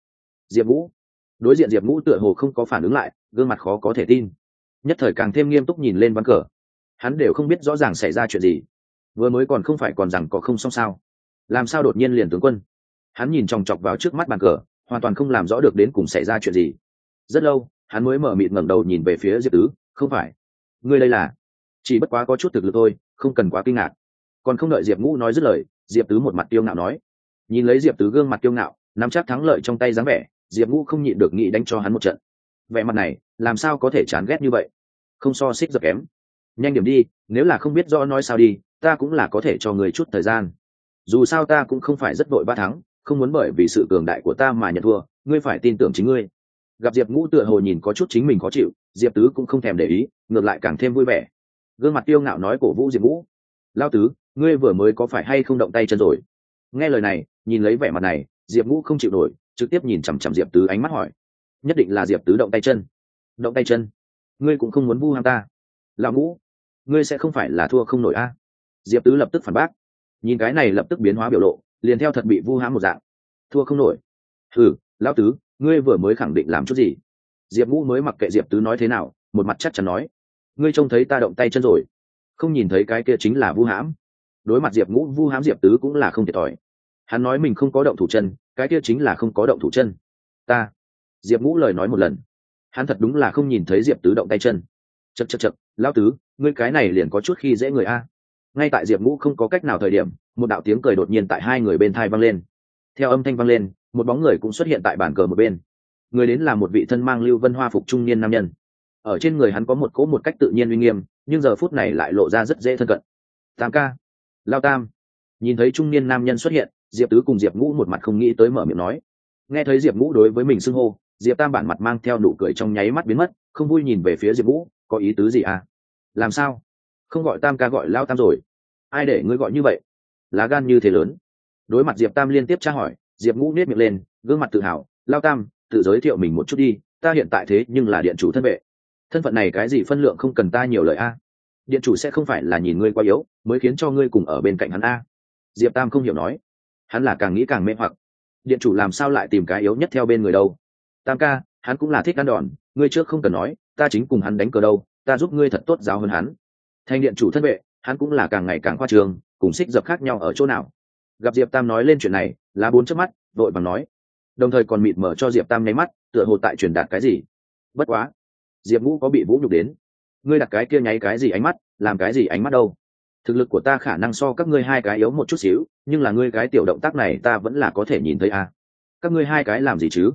Diệp vũ đối diện diệp ngũ tựa hồ không có phản ứng lại, gương mặt khó có thể tin. Nhất thời càng thêm nghiêm túc nhìn lên ván cờ. Hắn đều không biết rõ ràng xảy ra chuyện gì. Vừa mới còn không phải còn rằng có không xong sao. Làm sao đột nhiên liền tướng quân? Hắn nhìn chòng chọc vào trước mắt bàn cờ, hoàn toàn không làm rõ được đến cùng xảy ra chuyện gì. Rất lâu, hắn mới mở mịt ngẩng đầu nhìn về phía diệp tứ, không phải. Ngươi đây là? Chỉ bất quá có chút thực lực thôi, không cần quá kinh ngạc. Còn không đợi diệp ngũ nói dứt lời, diệp tứ một mặt tiêu ngạo nói. Nhìn lấy diệp tứ gương mặt tiêu ngạo, nắm chắc thắng lợi trong tay dáng vẻ, diệp ngũ không nhịn được nghĩ đánh cho hắn một trận. Vẻ mặt này, làm sao có thể chán ghét như vậy? Không so xích giật kém. Nhanh điểm đi, nếu là không biết rõ nói sao đi, ta cũng là có thể cho người chút thời gian. Dù sao ta cũng không phải rất vội ba thắng không muốn bởi vì sự cường đại của ta mà nhận thua, ngươi phải tin tưởng chính ngươi. Gặp diệp ngũ tựa hồ nhìn có chút chính mình khó chịu, diệp tứ cũng không thèm để ý, ngược lại càng thêm vui vẻ. Gương mặt tiêu ngạo nói cổ vũ diệp ngũ, lao tứ, ngươi vừa mới có phải hay không động tay chân rồi? Nghe lời này, nhìn lấy vẻ mặt này, diệp ngũ không chịu nổi, trực tiếp nhìn chằm chằm diệp tứ ánh mắt hỏi, nhất định là diệp tứ động tay chân. Động tay chân? Ngươi cũng không muốn vu hăng ta? Lão ngũ, ngươi sẽ không phải là thua không nổi a. Diệp tứ lập tức phản bác, nhìn cái này lập tức biến hóa biểu lộ liền theo thật bị vu hãm một dạng. Thua không nổi. Ừ lão tứ, ngươi vừa mới khẳng định làm chút gì? Diệp ngũ mới mặc kệ diệp tứ nói thế nào, một mặt chắc chắn nói. Ngươi trông thấy ta động tay chân rồi. Không nhìn thấy cái kia chính là vu hãm. Đối mặt diệp ngũ, vu hãm diệp tứ cũng là không thiệt thòi. Hắn nói mình không có động thủ chân, cái kia chính là không có động thủ chân. Ta. Diệp ngũ lời nói một lần. Hắn thật đúng là không nhìn thấy diệp tứ động tay chân. Chật chật chật lão tứ, ngươi cái này liền có chút khi dễ người a ngay tại diệp ngũ không có cách nào thời điểm, một đạo tiếng cười đột nhiên tại hai người bên thai vang lên. Theo âm thanh vang lên, một bóng người cũng xuất hiện tại bàn cờ một bên. Người đến là một vị thân mang lưu vân hoa phục trung niên nam nhân. Ở trên người hắn có một cỗ một cách tự nhiên uy nghiêm, nhưng giờ phút này lại lộ ra rất dễ thân cận. Tam ca, lao tam. Nhìn thấy trung niên nam nhân xuất hiện, diệp tứ cùng diệp ngũ một mặt không nghĩ tới mở miệng nói. Nghe thấy diệp ngũ đối với mình xưng hô, diệp tam bản mặt mang theo nụ cười trong nháy mắt biến mất, không vui nhìn về phía diệp ngũ, có ý tứ gì à? Làm sao? Không gọi tam ca gọi lao tam rồi ai để ngươi gọi như vậy? Lá gan như thế lớn. Đối mặt diệp tam liên tiếp tra hỏi, diệp ngũ nết miệng lên, gương mặt tự hào, lao tam, tự giới thiệu mình một chút đi, ta hiện tại thế nhưng là điện chủ thân vệ. Thân phận này cái gì phân lượng không cần ta nhiều lời a. Điện chủ sẽ không phải là nhìn ngươi quá yếu, mới khiến cho ngươi cùng ở bên cạnh hắn a. Diệp tam không hiểu nói. Hắn là càng nghĩ càng mê hoặc. Điện chủ làm sao lại tìm cái yếu nhất theo bên người đâu? Tam ca, hắn cũng là thích ăn đòn, ngươi trước không cần nói, ta chính cùng hắn đánh cờ đâu, ta giúp ngươi thật tốt giáo hơn hắn. Thành điện chủ thân vệ hắn cũng là càng ngày càng khoa trường cùng xích dập khác nhau ở chỗ nào. Gặp diệp tam nói lên chuyện này, lá bốn trước mắt, vội bằng nói. Đồng thời còn mịt mở cho diệp tam nháy mắt, tựa hồ tại truyền đạt cái gì. Bất quá, diệp ngũ có bị vũ nhục đến. Ngươi đặt cái kia nháy cái gì ánh mắt, làm cái gì ánh mắt đâu? Thực lực của ta khả năng so các ngươi hai cái yếu một chút xíu, nhưng là ngươi cái tiểu động tác này ta vẫn là có thể nhìn thấy à. các ngươi hai cái làm gì chứ?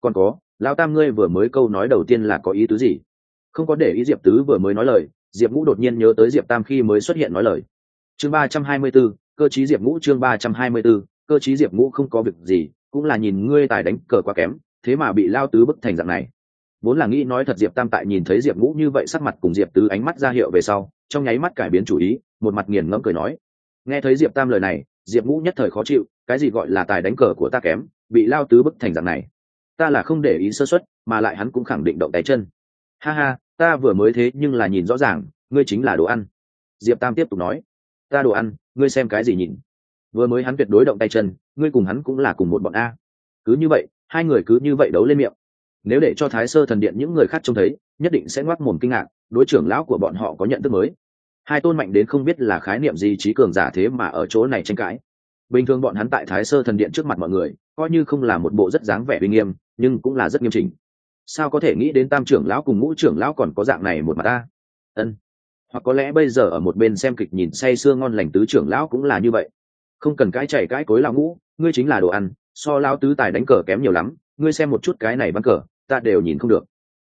Còn có, lão tam ngươi vừa mới câu nói đầu tiên là có ý tứ gì? Không có để ý diệp tứ vừa mới nói lời diệp ngũ đột nhiên nhớ tới diệp tam khi mới xuất hiện nói lời. Chương ba trăm hai mươi b ố cơ chí diệp ngũ chương ba trăm hai mươi b ố cơ chí diệp ngũ không có việc gì, cũng là nhìn ngươi tài đánh cờ quá kém, thế mà bị lao tứ bức thành dạng này. Vốn là nghĩ nói thật diệp tam tại nhìn thấy diệp ngũ như vậy sắc mặt cùng diệp tứ ánh mắt ra hiệu về sau, trong nháy mắt cải biến chủ ý, một mặt nghiền ngẫm cười nói. Nghe thấy diệp tam lời này, diệp ngũ nhất thời khó chịu, cái gì gọi là tài đánh cờ của ta kém, bị lao tứ bức thành dạng này. Ta là không để ý sơ xuất mà lại hắn cũng khẳng định động tay chân. Ha ha ta vừa mới thế nhưng là nhìn rõ ràng, ngươi chính là đồ ăn. Diệp tam tiếp tục nói, ta đồ ăn, ngươi xem cái gì nhìn? Vừa mới hắn tuyệt đối động tay chân, ngươi cùng hắn cũng là cùng một bọn a. Cứ như vậy, hai người cứ như vậy đấu lên miệng. Nếu để cho thái sơ thần điện những người khác trông thấy, nhất định sẽ ngoác mồm kinh ngạc, đối trưởng lão của bọn họ có nhận thức mới. Hai tôn mạnh đến không biết là khái niệm gì trí cường giả thế mà ở chỗ này tranh cãi. Bình thường bọn hắn tại thái sơ thần điện trước mặt mọi người, coi như không là một bộ rất dáng vẻ uy nghiêm, nhưng cũng là rất nghiêm chỉnh sao có thể nghĩ đến tam trưởng lão cùng ngũ trưởng lão còn có dạng này một mặt ta? Ân. Hoặc có lẽ bây giờ ở một bên xem kịch nhìn say sưa ngon lành tứ trưởng lão cũng là như vậy. Không cần cãi chảy cãi cối lão ngũ, ngươi chính là đồ ăn, so lão tứ tài đánh cờ kém nhiều lắm, ngươi xem một chút cái này bắn cờ, ta đều nhìn không được.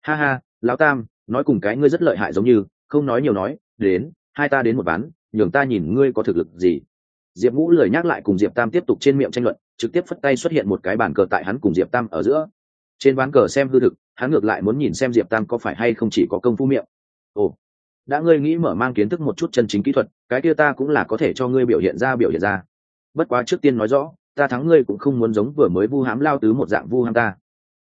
Ha ha, lão tam, nói cùng cái ngươi rất lợi hại giống như, không nói nhiều nói, đến, hai ta đến một ván, nhường ta nhìn ngươi có thực lực gì. Diệp ngũ lời nhắc lại cùng diệp tam tiếp tục trên miệng tranh luận, trực tiếp phất tay xuất hiện một cái bàn cờ tại hắn cùng diệp tam ở giữa trên ván cờ xem hư thực, hắn ngược lại muốn nhìn xem diệp tam có phải hay không chỉ có công phu miệng. Ồ, đã ngươi nghĩ mở mang kiến thức một chút chân chính kỹ thuật, cái kia ta cũng là có thể cho ngươi biểu hiện ra biểu hiện ra. Bất quá trước tiên nói rõ, ta thắng ngươi cũng không muốn giống vừa mới vu hám lao tứ một dạng vu hám ta.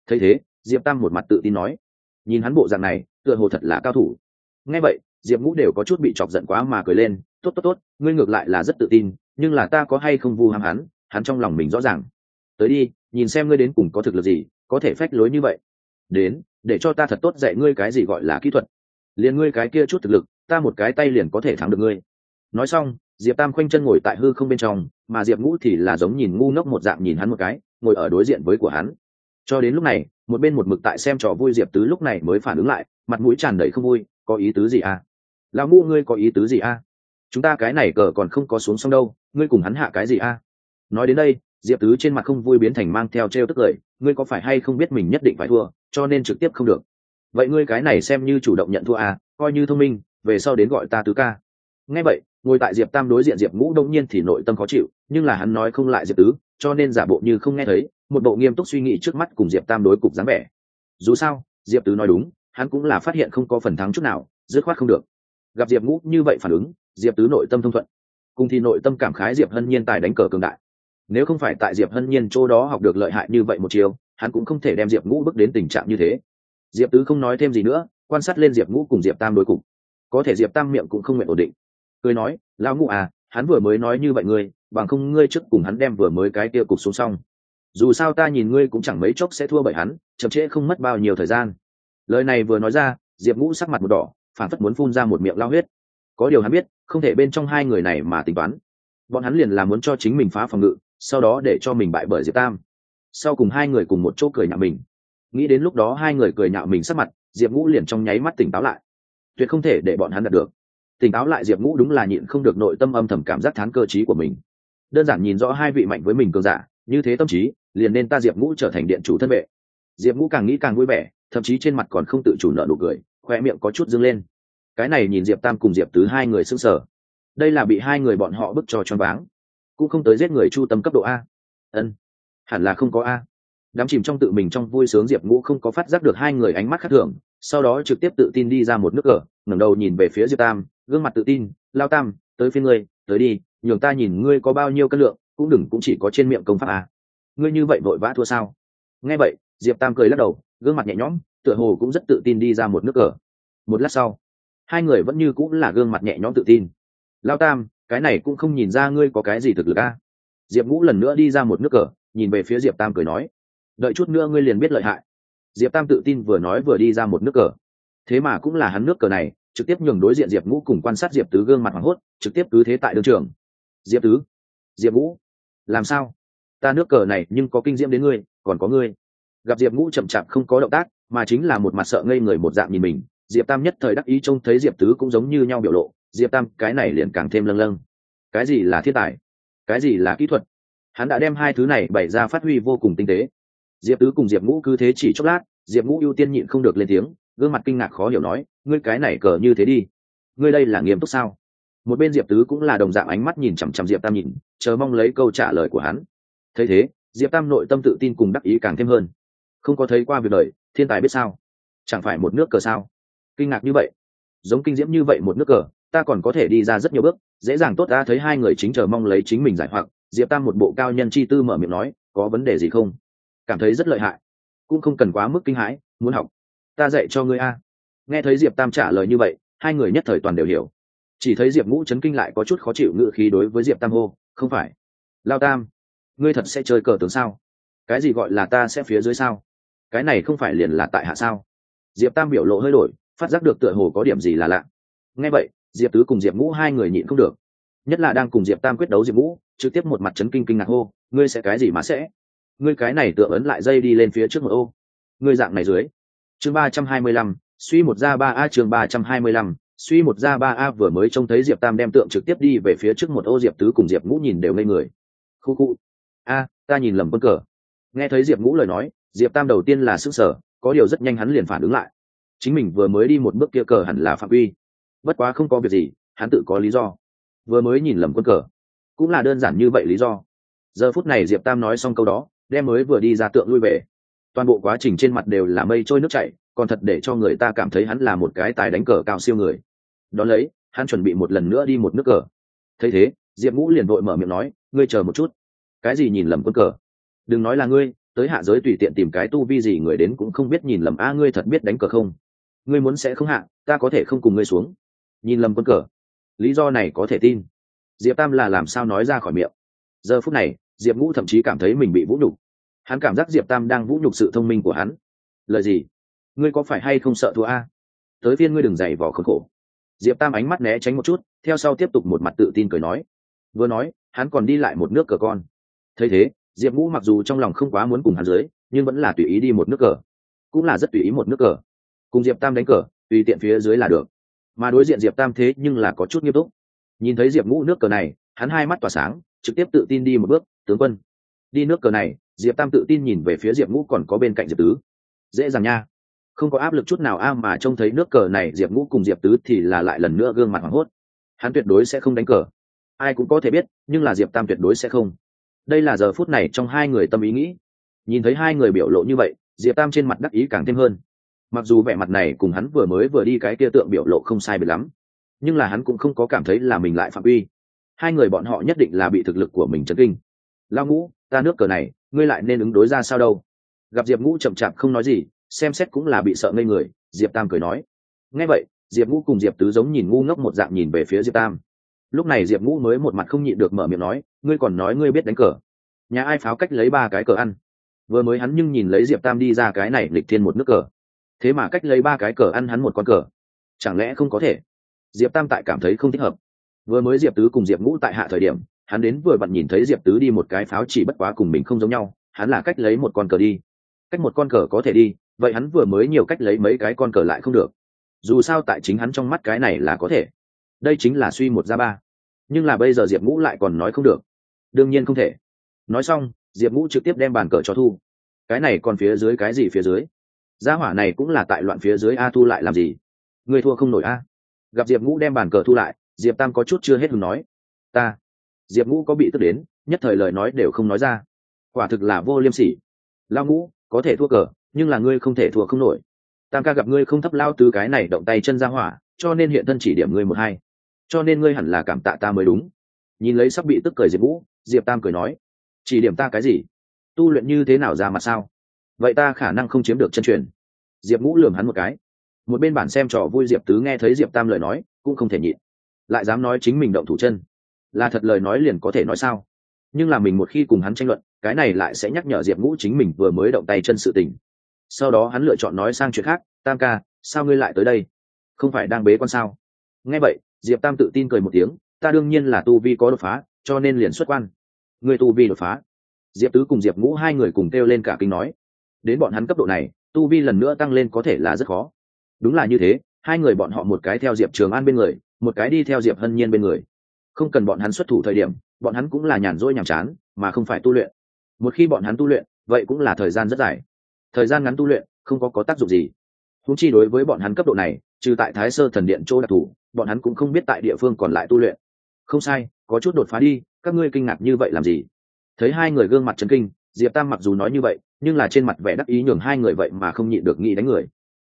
Thấy thế, diệp tam một mặt tự tin nói. Nhìn hắn bộ dạng này, tựa hồ thật là cao thủ. Nghe vậy, diệp ngũ đều có chút bị chọc giận quá mà cười lên. Tốt tốt tốt, ngươi ngược lại là rất tự tin, nhưng là ta có hay không vu hám hắn hắn trong lòng mình rõ ràng. Tới đi, nhìn xem ngươi đến cùng có thực lực gì có thể phách lối như vậy. Đến, để cho ta thật tốt dạy ngươi cái gì gọi là kỹ thuật. Liền ngươi cái kia chút thực lực, ta một cái tay liền có thể thắng được ngươi. Nói xong, diệp tam khoanh chân ngồi tại hư không bên trong, mà diệp ngũ thì là giống nhìn ngu ngốc một dạng nhìn hắn một cái, ngồi ở đối diện với của hắn. Cho đến lúc này, một bên một mực tại xem trò vui diệp tứ lúc này mới phản ứng lại, mặt mũi tràn đầy không vui, có ý tứ gì à? Lão ngũ ngươi có ý tứ gì à? Chúng ta cái này cờ còn không có xuống xong đâu, ngươi cùng hắn hạ cái gì à? Nói đến đây diệp tứ trên mặt không vui biến thành mang theo t r e o tức cười, ngươi có phải hay không biết mình nhất định phải thua, cho nên trực tiếp không được? Vậy ngươi cái này xem như chủ động nhận thua à coi như thông minh, về sau đến gọi ta tứ ca. Nghe vậy, ngồi tại diệp tam đối diện diệp ngũ đông nhiên thì nội tâm khó chịu, nhưng là hắn nói không lại diệp tứ, cho nên giả bộ như không nghe thấy, một bộ nghiêm túc suy nghĩ trước mắt cùng diệp tam đối cục dáng vẻ. Dù sao, diệp tứ nói đúng, hắn cũng là phát hiện không có phần thắng chút nào, dứt khoát không được. Gặp diệp ngũ như vậy phản ứng, diệp tứ nội tâm thông thuận. Cùng thì nội tâm cảm khái diệp hân nhiên tài đánh cờ cường đại nếu không phải tại diệp hân nhiên chỗ đó học được lợi hại như vậy một chiều hắn cũng không thể đem diệp ngũ bước đến tình trạng như thế. Diệp tứ không nói thêm gì nữa, quan sát lên diệp ngũ cùng diệp tam đối cục. Có thể diệp tam miệng cũng không nguyện ổn định. Cười nói, lão ngũ à hắn vừa mới nói như vậy ngươi, bằng không ngươi trước cùng hắn đem vừa mới cái kia cục xuống xong. Dù sao ta nhìn ngươi cũng chẳng mấy chốc sẽ thua bởi hắn, chậm trễ không mất bao nhiêu thời gian. Lời này vừa nói ra, diệp ngũ sắc mặt một đỏ, phản phất muốn phun ra một miệng lao huyết. Có điều hắn biết, không thể bên trong hai người này mà tính toán. Bọn hắn liền là muốn cho chính mình phá phòng ngự sau đó để cho mình bại bởi diệp tam. Sau cùng hai người cùng một chỗ cười nhạo mình. Nghĩ đến lúc đó hai người cười nhạo mình sắc mặt, diệp ngũ liền trong nháy mắt tỉnh táo lại. Tuyệt không thể để bọn hắn đạt được. Tỉnh táo lại diệp ngũ đúng là nhịn không được nội tâm âm thầm cảm giác thán cơ t của mình. Đơn giản nhìn rõ hai vị mạnh với mình cường giả, như thế tâm trí, liền nên ta diệp ngũ trở thành điện chủ thân vệ. Diệp ngũ càng nghĩ càng vui vẻ, thậm chí trên mặt còn không tự chủ nợ nụ cười, khoe miệng có chút dâng lên. Cái này nhìn diệp tam cùng diệp tứ hai người s ư n g sở đây là bị hai người bọn họ bức cho choáng váng cũng không tới giết người chu tâm cấp độ a. Ân, hẳn là không có a. Đám chìm trong tự mình trong vui sướng diệp ngũ không có phát giác được hai người ánh mắt khác thường, sau đó trực tiếp tự tin đi ra một nước cờ ngẩng đầu nhìn về phía diệp tam, gương mặt tự tin, lao tam, tới phía ngươi, tới đi, nhường ta nhìn ngươi có bao nhiêu cân lượng, cũng đừng cũng chỉ có trên miệng công pháp a. Ngươi như vậy vội vã thua sao? Nghe vậy, diệp tam cười lắc đầu, gương mặt nhẹ nhõm, tựa hồ cũng rất tự tin đi ra một nước cờ một lát sau, hai người vẫn như cũng là gương mặt nhẹ nhõm tự tin. Lao tam cái này cũng không nhìn ra ngươi có cái gì thực lực a. Diệp ngũ lần nữa đi ra một nước cờ, nhìn về phía diệp tam cười nói, đợi chút nữa ngươi liền biết lợi hại. Diệp tam tự tin vừa nói vừa đi ra một nước cờ. Thế mà cũng là hắn nước cờ này, trực tiếp nhường đối diện diệp ngũ cùng quan sát diệp tứ gương mặt hoảng hốt, trực tiếp cứ thế tại đương trường. Diệp tứ, diệp ngũ, làm sao? Ta nước cờ này nhưng có kinh diễm đến ngươi, còn có ngươi. Gặp diệp ngũ chậm chạp không có động tác, mà chính là một mặt sợ ngây người một dạng nhìn mình diệp tam nhất thời đắc ý trông thấy diệp tứ cũng giống như nhau biểu lộ, diệp tam, cái này liền càng thêm lâng lâng. Cái gì là thiên tài? Cái gì là kỹ thuật? Hắn đã đem hai thứ này bày ra phát huy vô cùng tinh tế. Diệp tứ cùng diệp ngũ cứ thế chỉ chốc lát, diệp ngũ ưu tiên nhịn không được lên tiếng, gương mặt kinh ngạc khó hiểu nói, ngươi cái này cờ như thế đi. Ngươi đây là nghiêm túc sao? Một bên diệp tứ cũng là đồng dạng ánh mắt nhìn chằm chằm diệp tam nhìn, chờ mong lấy câu trả lời của hắn. Thấy thế, diệp tam nội tâm tự tin cùng đắc ý càng thêm hơn. Không có thấy qua việc đời, thiên tài biết sao? Chẳng phải một nước cờ sao? Kinh ngạc như vậy. Giống kinh diễm như vậy một nước cờ, ta còn có thể đi ra rất nhiều bước, dễ dàng tốt ta thấy hai người chính chờ mong lấy chính mình giải hoặc. Diệp tam một bộ cao nhân chi tư mở miệng nói, có vấn đề gì không? Cảm thấy rất lợi hại, cũng không cần quá mức kinh hãi, muốn học. Ta dạy cho ngươi a. Nghe thấy diệp tam trả lời như vậy, hai người nhất thời toàn đều hiểu. Chỉ thấy diệp ngũ chấn kinh lại có chút khó chịu ngự khí đối với diệp tam hô, không phải. Lao tam, ngươi thật sẽ chơi cờ tướng sao? Cái gì gọi là ta sẽ phía dưới sao? Cái này không phải liền là tại hạ sao? Diệp tam biểu lộ hơi đổi phát giác được tựa hồ có điểm gì là lạ. Nghe vậy, diệp tứ cùng diệp ngũ hai người nhịn không được. Nhất là đang cùng diệp tam quyết đấu diệp ngũ, trực tiếp một mặt chấn kinh kinh ngạc hô, ngươi sẽ cái gì mà sẽ? Ngươi cái này tựa ấn lại dây đi lên phía trước một ô. Ngươi dạng này dưới. Chương ba trăm hai mươi lăm, suy một ra ba a, chương ba trăm hai mươi lăm, suy một ra ba a vừa mới trông thấy diệp tam đem tượng trực tiếp đi về phía trước một ô, diệp tứ cùng diệp ngũ nhìn đều ngây người. Khu khu. A, ta nhìn lầm quân cờ. Nghe thấy diệp ngũ lời nói, diệp tam đầu tiên là sức sở có điều rất nhanh hắn liền phản ứng lại chính mình vừa mới đi một bước kia cờ hẳn là phạm uy bất quá không có việc gì, hắn tự có lý do. Vừa mới nhìn lầm quân cờ, cũng là đơn giản như vậy lý do. Giờ phút này diệp tam nói xong câu đó, đem mới vừa đi ra tượng lui về. Toàn bộ quá trình trên mặt đều là mây trôi nước chảy, còn thật để cho người ta cảm thấy hắn là một cái tài đánh cờ cao siêu người. Đón lấy, hắn chuẩn bị một lần nữa đi một nước cờ. Thấy thế, diệp ngũ liền vội mở miệng nói, ngươi chờ một chút. Cái gì nhìn lầm quân cờ? Đừng nói là ngươi, tới hạ giới tùy tiện tìm cái tu vi gì người đến cũng không biết nhìn lầm, a, ngươi thật biết đánh cờ không? Ngươi muốn sẽ không hạ, ta có thể không cùng ngươi xuống. Nhìn lầm quân cờ. Lý do này có thể tin. Diệp tam là làm sao nói ra khỏi miệng. Giờ phút này, diệp ngũ thậm chí cảm thấy mình bị vũ nhục. Hắn cảm giác diệp tam đang vũ nhục sự thông minh của hắn. Lời gì? Ngươi có phải hay không sợ thua a? Tới viên ngươi đừng dày vỏ khốn khổ. Diệp tam ánh mắt né tránh một chút, theo sau tiếp tục một mặt tự tin cười nói. Vừa nói, hắn còn đi lại một nước cờ con. Thấy thế, diệp ngũ mặc dù trong lòng không quá muốn cùng hắn dưới, nhưng vẫn là tùy ý đi một nước cờ. Cũng là rất tùy ý một nước cờ cùng diệp tam đánh cờ, tùy tiện phía dưới là được. Mà đối diện diệp tam thế nhưng là có chút nghiêm túc. Nhìn thấy diệp ngũ nước cờ này, hắn hai mắt tỏa sáng, trực tiếp tự tin đi một bước, tướng quân. Đi nước cờ này, diệp tam tự tin nhìn về phía diệp ngũ còn có bên cạnh diệp tứ. Dễ dàng nha. Không có áp lực chút nào a, mà trông thấy nước cờ này, diệp ngũ cùng diệp tứ thì là lại lần nữa gương mặt hoảng hốt. Hắn tuyệt đối sẽ không đánh cờ. Ai cũng có thể biết, nhưng là diệp tam tuyệt đối sẽ không. Đây là giờ phút này trong hai người tâm ý nghĩ. Nhìn thấy hai người biểu lộ như vậy, diệp tam trên mặt đắc ý càng thêm hơn mặc dù vẻ mặt này cùng hắn vừa mới vừa đi cái kia tượng biểu lộ không sai biệt lắm, nhưng là hắn cũng không có cảm thấy là mình lại phạm uy. Hai người bọn họ nhất định là bị thực lực của mình chấn kinh. Lao ngũ, ta nước cờ này, ngươi lại nên ứng đối ra sao đâu? Gặp diệp ngũ chậm chạp không nói gì, xem xét cũng là bị sợ ngây người, diệp tam cười nói. Nghe vậy, diệp ngũ cùng diệp tứ giống nhìn ngu ngốc một dạng nhìn về phía diệp tam. Lúc này diệp ngũ mới một mặt không nhịn được mở miệng nói, ngươi còn nói ngươi biết đánh cờ. Nhà ai pháo cách lấy ba cái cờ ăn? Vừa mới hắn nhưng nhìn lấy diệp tam đi ra cái này lịch thiên một nước cờ thế mà cách lấy ba cái cờ ăn hắn một con cờ. Chẳng lẽ không có thể? Diệp tam tại cảm thấy không thích hợp. Vừa mới diệp tứ cùng diệp ngũ tại hạ thời điểm, hắn đến vừa vặn nhìn thấy diệp tứ đi một cái pháo chỉ bất quá cùng mình không giống nhau, hắn là cách lấy một con cờ đi. Cách một con cờ có thể đi, vậy hắn vừa mới nhiều cách lấy mấy cái con cờ lại không được. Dù sao tại chính hắn trong mắt cái này là có thể. Đây chính là suy một ra ba. Nhưng là bây giờ diệp ngũ lại còn nói không được. Đương nhiên không thể. Nói xong, diệp ngũ trực tiếp đem bàn cờ cho thu. Cái này còn phía dưới cái gì phía dưới? Gia hỏa này cũng là tại loạn phía dưới a thu lại làm gì? Người thua không nổi a. Gặp diệp ngũ đem bàn cờ thu lại, diệp tam có chút chưa hết hứng nói. Ta. Diệp ngũ có bị tức đến, nhất thời lời nói đều không nói ra. Quả thực là vô liêm sỉ. Lao ngũ, có thể thua cờ, nhưng là ngươi không thể thua không nổi. Tam ca gặp ngươi không thấp lao từ cái này động tay chân ra hỏa, cho nên hiện thân chỉ điểm ngươi một hai. Cho nên ngươi hẳn là cảm tạ ta mới đúng. Nhìn lấy sắp bị tức cười diệp ngũ, diệp tam cười nói. Chỉ điểm ta cái gì? Tu luyện như thế nào ra mà sao? Vậy ta khả năng không chiếm được chân truyền. Diệp ngũ lường hắn một cái. Một bên bản xem trò vui diệp tứ nghe thấy diệp tam lời nói, cũng không thể nhịn. Lại dám nói chính mình động thủ chân. Là thật lời nói liền có thể nói sao? Nhưng là mình một khi cùng hắn tranh luận, cái này lại sẽ nhắc nhở diệp ngũ chính mình vừa mới động tay chân sự tình. Sau đó hắn lựa chọn nói sang chuyện khác, tam ca, sao ngươi lại tới đây? Không phải đang bế con sao? Nghe vậy, diệp tam tự tin cười một tiếng, ta đương nhiên là tu vi có đột phá, cho nên liền xuất quan. Người tu vi đột phá. Diệp tứ cùng diệp ngũ hai người cùng kêu lên cả kinh nói đến bọn hắn cấp độ này, tu vi lần nữa tăng lên có thể là rất khó. Đúng là như thế, hai người bọn họ một cái theo diệp trường an bên người, một cái đi theo diệp hân nhiên bên người. Không cần bọn hắn xuất thủ thời điểm, bọn hắn cũng là nhàn rỗi nhàm chán, mà không phải tu luyện. Một khi bọn hắn tu luyện, vậy cũng là thời gian rất dài. Thời gian ngắn tu luyện, không có có tác dụng gì. Húng chi đối với bọn hắn cấp độ này, trừ tại thái sơ thần điện chỗ đặc thù, bọn hắn cũng không biết tại địa phương còn lại tu luyện. Không sai, có chút đột phá đi, các ngươi kinh ngạc như vậy làm gì? Thấy hai người gương mặt trấn kinh diệp tam mặc dù nói như vậy, nhưng là trên mặt vẻ đắc ý nhường hai người vậy mà không nhịn được nghĩ đánh người.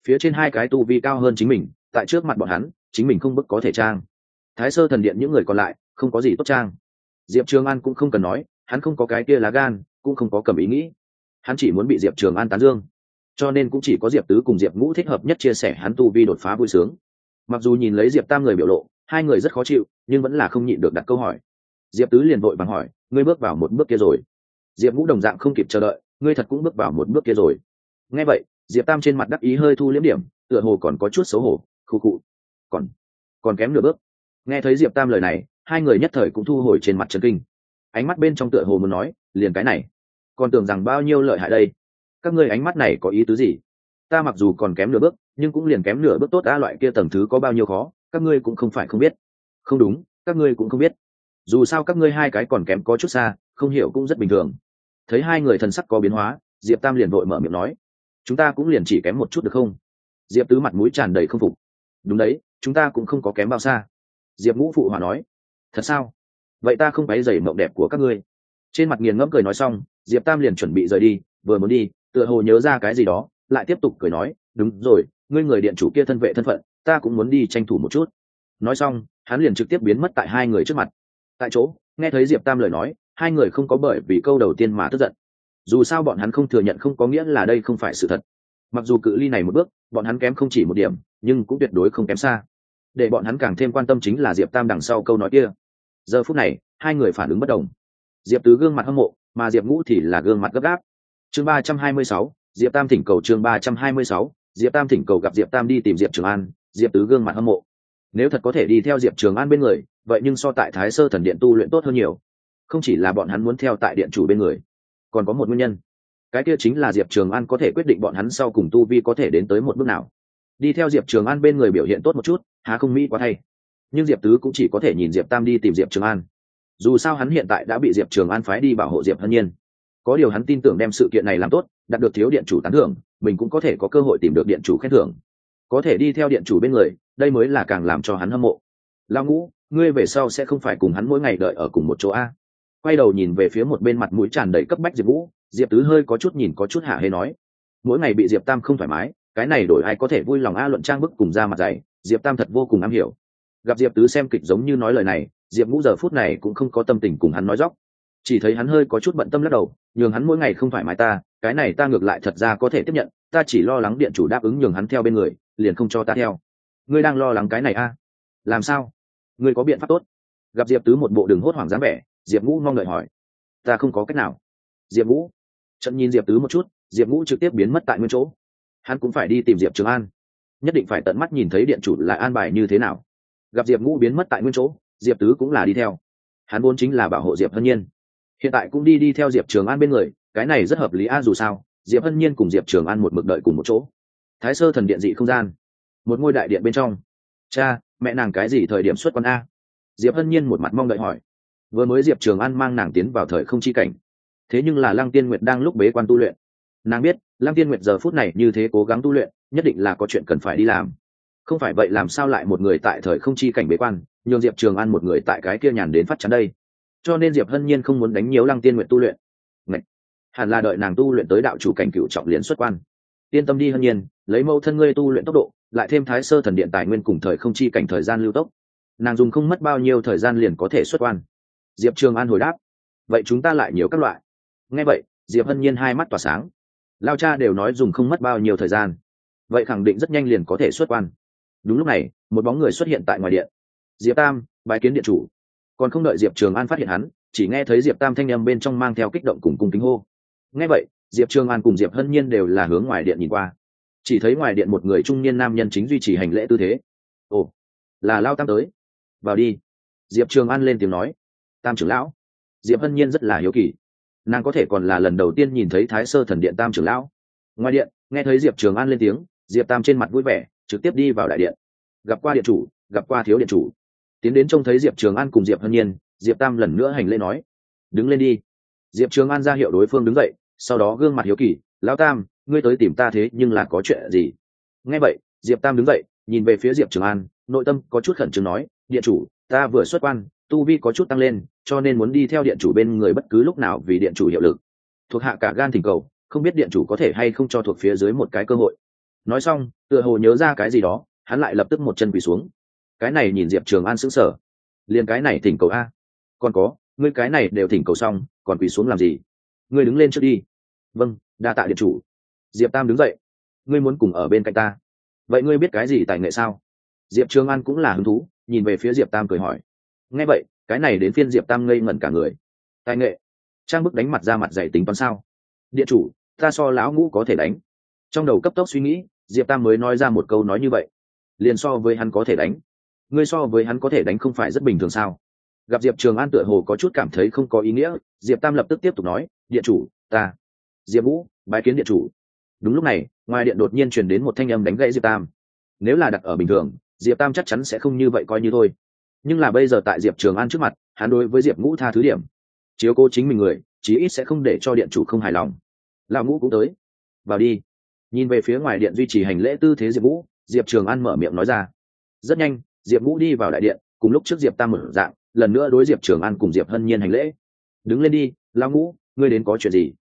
Phía trên hai cái tu vi cao hơn chính mình, tại trước mặt bọn hắn, chính mình không bức có thể trang. Thái sơ thần điện những người còn lại, không có gì tốt trang. Diệp trường an cũng không cần nói, hắn không có cái kia lá gan, cũng không có cầm ý nghĩ. Hắn chỉ muốn bị diệp trường an tán dương. Cho nên cũng chỉ có diệp tứ cùng diệp ngũ thích hợp nhất chia sẻ hắn tu vi đột phá vui sướng. Mặc dù nhìn lấy diệp tam người biểu lộ, hai người rất khó chịu, nhưng vẫn là không nhịn được đặt câu hỏi. Diệp tứ liền vội bằng hỏi, ngươi bước vào một bước kia rồi? Diệp Vũ đồng dạng không kịp chờ đợi, ngươi thật cũng bước vào một bước kia rồi. Nghe vậy, diệp tam trên mặt đắc ý hơi thu liếm điểm, tựa hồ còn có chút xấu hổ khu cụ còn còn kém nửa bước. Nghe thấy diệp tam lời này, hai người nhất thời cũng thu hồi trên mặt trần kinh. Ánh mắt bên trong tựa hồ muốn nói, liền cái này. Còn tưởng rằng bao nhiêu lợi hại đây? Các ngươi ánh mắt này có ý tứ gì? Ta mặc dù còn kém nửa bước, nhưng cũng liền kém nửa bước tốt đã loại kia tầng thứ có bao nhiêu khó, các ngươi cũng không phải không biết. Không đúng, các ngươi cũng không biết. Dù sao các ngươi hai cái còn kém có chút xa không hiểu cũng rất bình thường. Thấy hai người thần sắc có biến hóa, diệp tam liền vội mở miệng nói, chúng ta cũng liền chỉ kém một chút được không? Diệp tứ mặt mũi tràn đầy không phục. Đúng đấy, chúng ta cũng không có kém bao xa. Diệp ngũ phụ hòa nói, thật sao? Vậy ta không váy giày mộng đẹp của các ngươi. Trên mặt nghiền ngẫm cười nói xong, diệp tam liền chuẩn bị rời đi, vừa muốn đi, tựa hồ nhớ ra cái gì đó, lại tiếp tục cười nói, đúng rồi, ngươi người điện chủ kia thân vệ thân phận, ta cũng muốn đi tranh thủ một chút. Nói xong, hắn liền trực tiếp biến mất tại hai người trước mặt. Tại chỗ, nghe thấy diệp tam lời nói hai người không có bởi vì câu đầu tiên mà tức giận. Dù sao bọn hắn không thừa nhận không có nghĩa là đây không phải sự thật. Mặc dù cự ly này một bước, bọn hắn kém không chỉ một điểm, nhưng cũng tuyệt đối không kém xa. Để bọn hắn càng thêm quan tâm chính là diệp tam đằng sau câu nói kia. Giờ phút này, hai người phản ứng bất đồng. Diệp tứ gương mặt hâm mộ, mà diệp ngũ thì là gương mặt gấp gáp. Chương ba trăm hai mươi sáu, diệp tam thỉnh cầu chương ba trăm hai mươi sáu, diệp tam thỉnh cầu gặp diệp tam đi tìm diệp trường an, diệp tứ gương mặt hâm mộ. Nếu thật có thể đi theo diệp trường an bên người, vậy nhưng so tại thái sơ thần điện tu luyện tốt hơn nhiều không chỉ là bọn hắn muốn theo tại điện chủ bên người, còn có một nguyên nhân. Cái kia chính là diệp trường an có thể quyết định bọn hắn sau cùng tu vi có thể đến tới một bước nào. Đi theo diệp trường an bên người biểu hiện tốt một chút, há không mỹ quá thay. Nhưng diệp tứ cũng chỉ có thể nhìn diệp tam đi tìm diệp trường an. Dù sao hắn hiện tại đã bị diệp trường an phái đi bảo hộ diệp hân nhiên. Có điều hắn tin tưởng đem sự kiện này làm tốt, đạt được thiếu điện chủ tán thưởng, mình cũng có thể có cơ hội tìm được điện chủ khen thưởng. Có thể đi theo điện chủ bên người, đây mới là càng làm cho hắn hâm mộ. Lao ngũ, ngươi về sau sẽ không phải cùng hắn mỗi ngày đợi ở cùng một chỗ a quay đầu nhìn về phía một bên mặt mũi tràn đầy cấp bách diệp vũ, diệp tứ hơi có chút nhìn có chút hạ hê nói, mỗi ngày bị diệp tam không thoải mái, cái này đổi ai có thể vui lòng a luận trang bức cùng ra mặt dạy, diệp tam thật vô cùng am hiểu. Gặp diệp tứ xem kịch giống như nói lời này, diệp ngũ giờ phút này cũng không có tâm tình cùng hắn nói dóc. Chỉ thấy hắn hơi có chút bận tâm lắc đầu, nhường hắn mỗi ngày không thoải mái ta, cái này ta ngược lại thật ra có thể tiếp nhận, ta chỉ lo lắng điện chủ đáp ứng nhường hắn theo bên người, liền không cho ta theo. Ngươi đang lo lắng cái này a? Làm sao? Ngươi có biện pháp tốt. Gặp diệp tứ một bộ đường hốt hoảng dáng vẻ diệp ngũ mong đợi hỏi. Ta không có cách nào. Diệp ngũ. Trận nhìn diệp tứ một chút, diệp ngũ trực tiếp biến mất tại nguyên chỗ. Hắn cũng phải đi tìm diệp trường an. Nhất định phải tận mắt nhìn thấy điện chủ là an bài như thế nào. Gặp diệp ngũ biến mất tại nguyên chỗ, diệp tứ cũng là đi theo. Hắn vốn chính là bảo hộ diệp hân nhiên. Hiện tại cũng đi đi theo diệp trường an bên người, cái này rất hợp lý a, dù sao, diệp hân nhiên cùng diệp trường an một mực đợi cùng một chỗ. Thái sơ thần điện dị không gian. Một ngôi đại điện bên trong. Cha, mẹ nàng cái gì thời điểm xuất quân a? Diệp hân nhiên một mặt mong đợi hỏi vừa mới diệp trường an mang nàng tiến vào thời không chi cảnh thế nhưng là lăng tiên nguyệt đang lúc bế quan tu luyện nàng biết lăng tiên nguyệt giờ phút này như thế cố gắng tu luyện nhất định là có chuyện cần phải đi làm không phải vậy làm sao lại một người tại thời không chi cảnh bế quan nhường diệp trường an một người tại cái kia nhàn đến phát chắn đây cho nên diệp hân nhiên không muốn đánh nhiều lăng tiên nguyện tu luyện Ngậy! hẳn là đợi nàng tu luyện tới đạo chủ cảnh cựu trọng liền xuất quan yên tâm đi hân nhiên lấy mẫu thân ngươi tu luyện tốc độ lại thêm thái sơ thần điện tài nguyên cùng thời không chi cảnh thời gian lưu tốc nàng dùng không mất bao nhiêu thời gian liền có thể xuất quan diệp trường an hồi đáp, vậy chúng ta lại nhiều các loại. Nghe vậy, diệp hân nhiên hai mắt tỏa sáng. Lao cha đều nói dùng không mất bao nhiêu thời gian. Vậy khẳng định rất nhanh liền có thể xuất quan. Đúng lúc này, một bóng người xuất hiện tại ngoài điện. Diệp tam bài kiến điện chủ. Còn không đợi diệp trường an phát hiện hắn, chỉ nghe thấy diệp tam thanh â m bên trong mang theo kích động cùng cung kính hô. Nghe vậy, diệp trường an cùng diệp hân nhiên đều là hướng ngoài điện nhìn qua. Chỉ thấy ngoài điện một người trung niên nam nhân chính duy trì hành lễ tư thế. Ồ, là lao tam tới. Vào đi. Diệp trường an lên tiếng nói tam trưởng lão. Diệp hân nhiên rất là hiếu kỳ. Nàng có thể còn là lần đầu tiên nhìn thấy thái sơ thần điện tam trưởng lão. Ngoài điện, nghe thấy diệp trường an lên tiếng, diệp tam trên mặt vui vẻ, trực tiếp đi vào đại điện. Gặp qua điện chủ, gặp qua thiếu điện chủ. Tiến đến trông thấy diệp trường an cùng diệp hân nhiên, diệp tam lần nữa hành lễ nói, đứng lên đi. Diệp trường an ra hiệu đối phương đứng dậy, sau đó gương mặt hiếu kỳ, lão tam, ngươi tới tìm ta thế nhưng là có chuyện gì? Nghe vậy, diệp tam đứng dậy, nhìn về phía diệp trường an, nội tâm có chút khẩn trương nói, điện chủ, ta vừa xuất quan, tu vi có chút tăng lên cho nên muốn đi theo điện chủ bên người bất cứ lúc nào vì điện chủ hiệu lực. Thuộc hạ cả gan thỉnh cầu, không biết điện chủ có thể hay không cho thuộc phía dưới một cái cơ hội. Nói xong, tựa hồ nhớ ra cái gì đó, hắn lại lập tức một chân quỳ xuống. Cái này nhìn diệp trường an sững sờ. Liền cái này thỉnh cầu a. Còn có, ngươi cái này đều thỉnh cầu xong, còn quỳ xuống làm gì? Ngươi đứng lên trước đi. Vâng đa tạ điện chủ. Diệp tam đứng dậy. Ngươi muốn cùng ở bên cạnh ta. Vậy ngươi biết cái gì tài nghệ sao? Diệp trường an cũng là hứng thú, nhìn về phía diệp tam cười hỏi. Nghe vậy cái này đến phiên diệp tam ngây ngẩn cả người tài nghệ trang bức đánh mặt ra mặt dạy tính toán sao điện chủ ta so lão ngũ có thể đánh trong đầu cấp tốc suy nghĩ diệp tam mới nói ra một câu nói như vậy liền so với hắn có thể đánh ngươi so với hắn có thể đánh không phải rất bình thường sao gặp diệp trường an tựa hồ có chút cảm thấy không có ý nghĩa diệp tam lập tức tiếp tục nói điện chủ ta diệp vũ bái kiến điện chủ đúng lúc này ngoài điện đột nhiên truyền đến một thanh âm đánh gãy diệp tam nếu là đặt ở bình thường diệp tam chắc chắn sẽ không như vậy coi như thôi nhưng là bây giờ tại diệp trường an trước mặt, hắn đối với diệp ngũ tha thứ điểm. Chiếu cố chính mình người, chí ít sẽ không để cho điện chủ không hài lòng. Lão ngũ cũng tới. Vào đi. Nhìn về phía ngoài điện duy trì hành lễ tư thế diệp ngũ, diệp trường an mở miệng nói ra. Rất nhanh, diệp ngũ đi vào đại điện, cùng lúc trước diệp tam mở dạng, lần nữa đối diệp trường an cùng diệp hân nhiên hành lễ. Đứng lên đi, lão ngũ, ngươi đến có chuyện gì?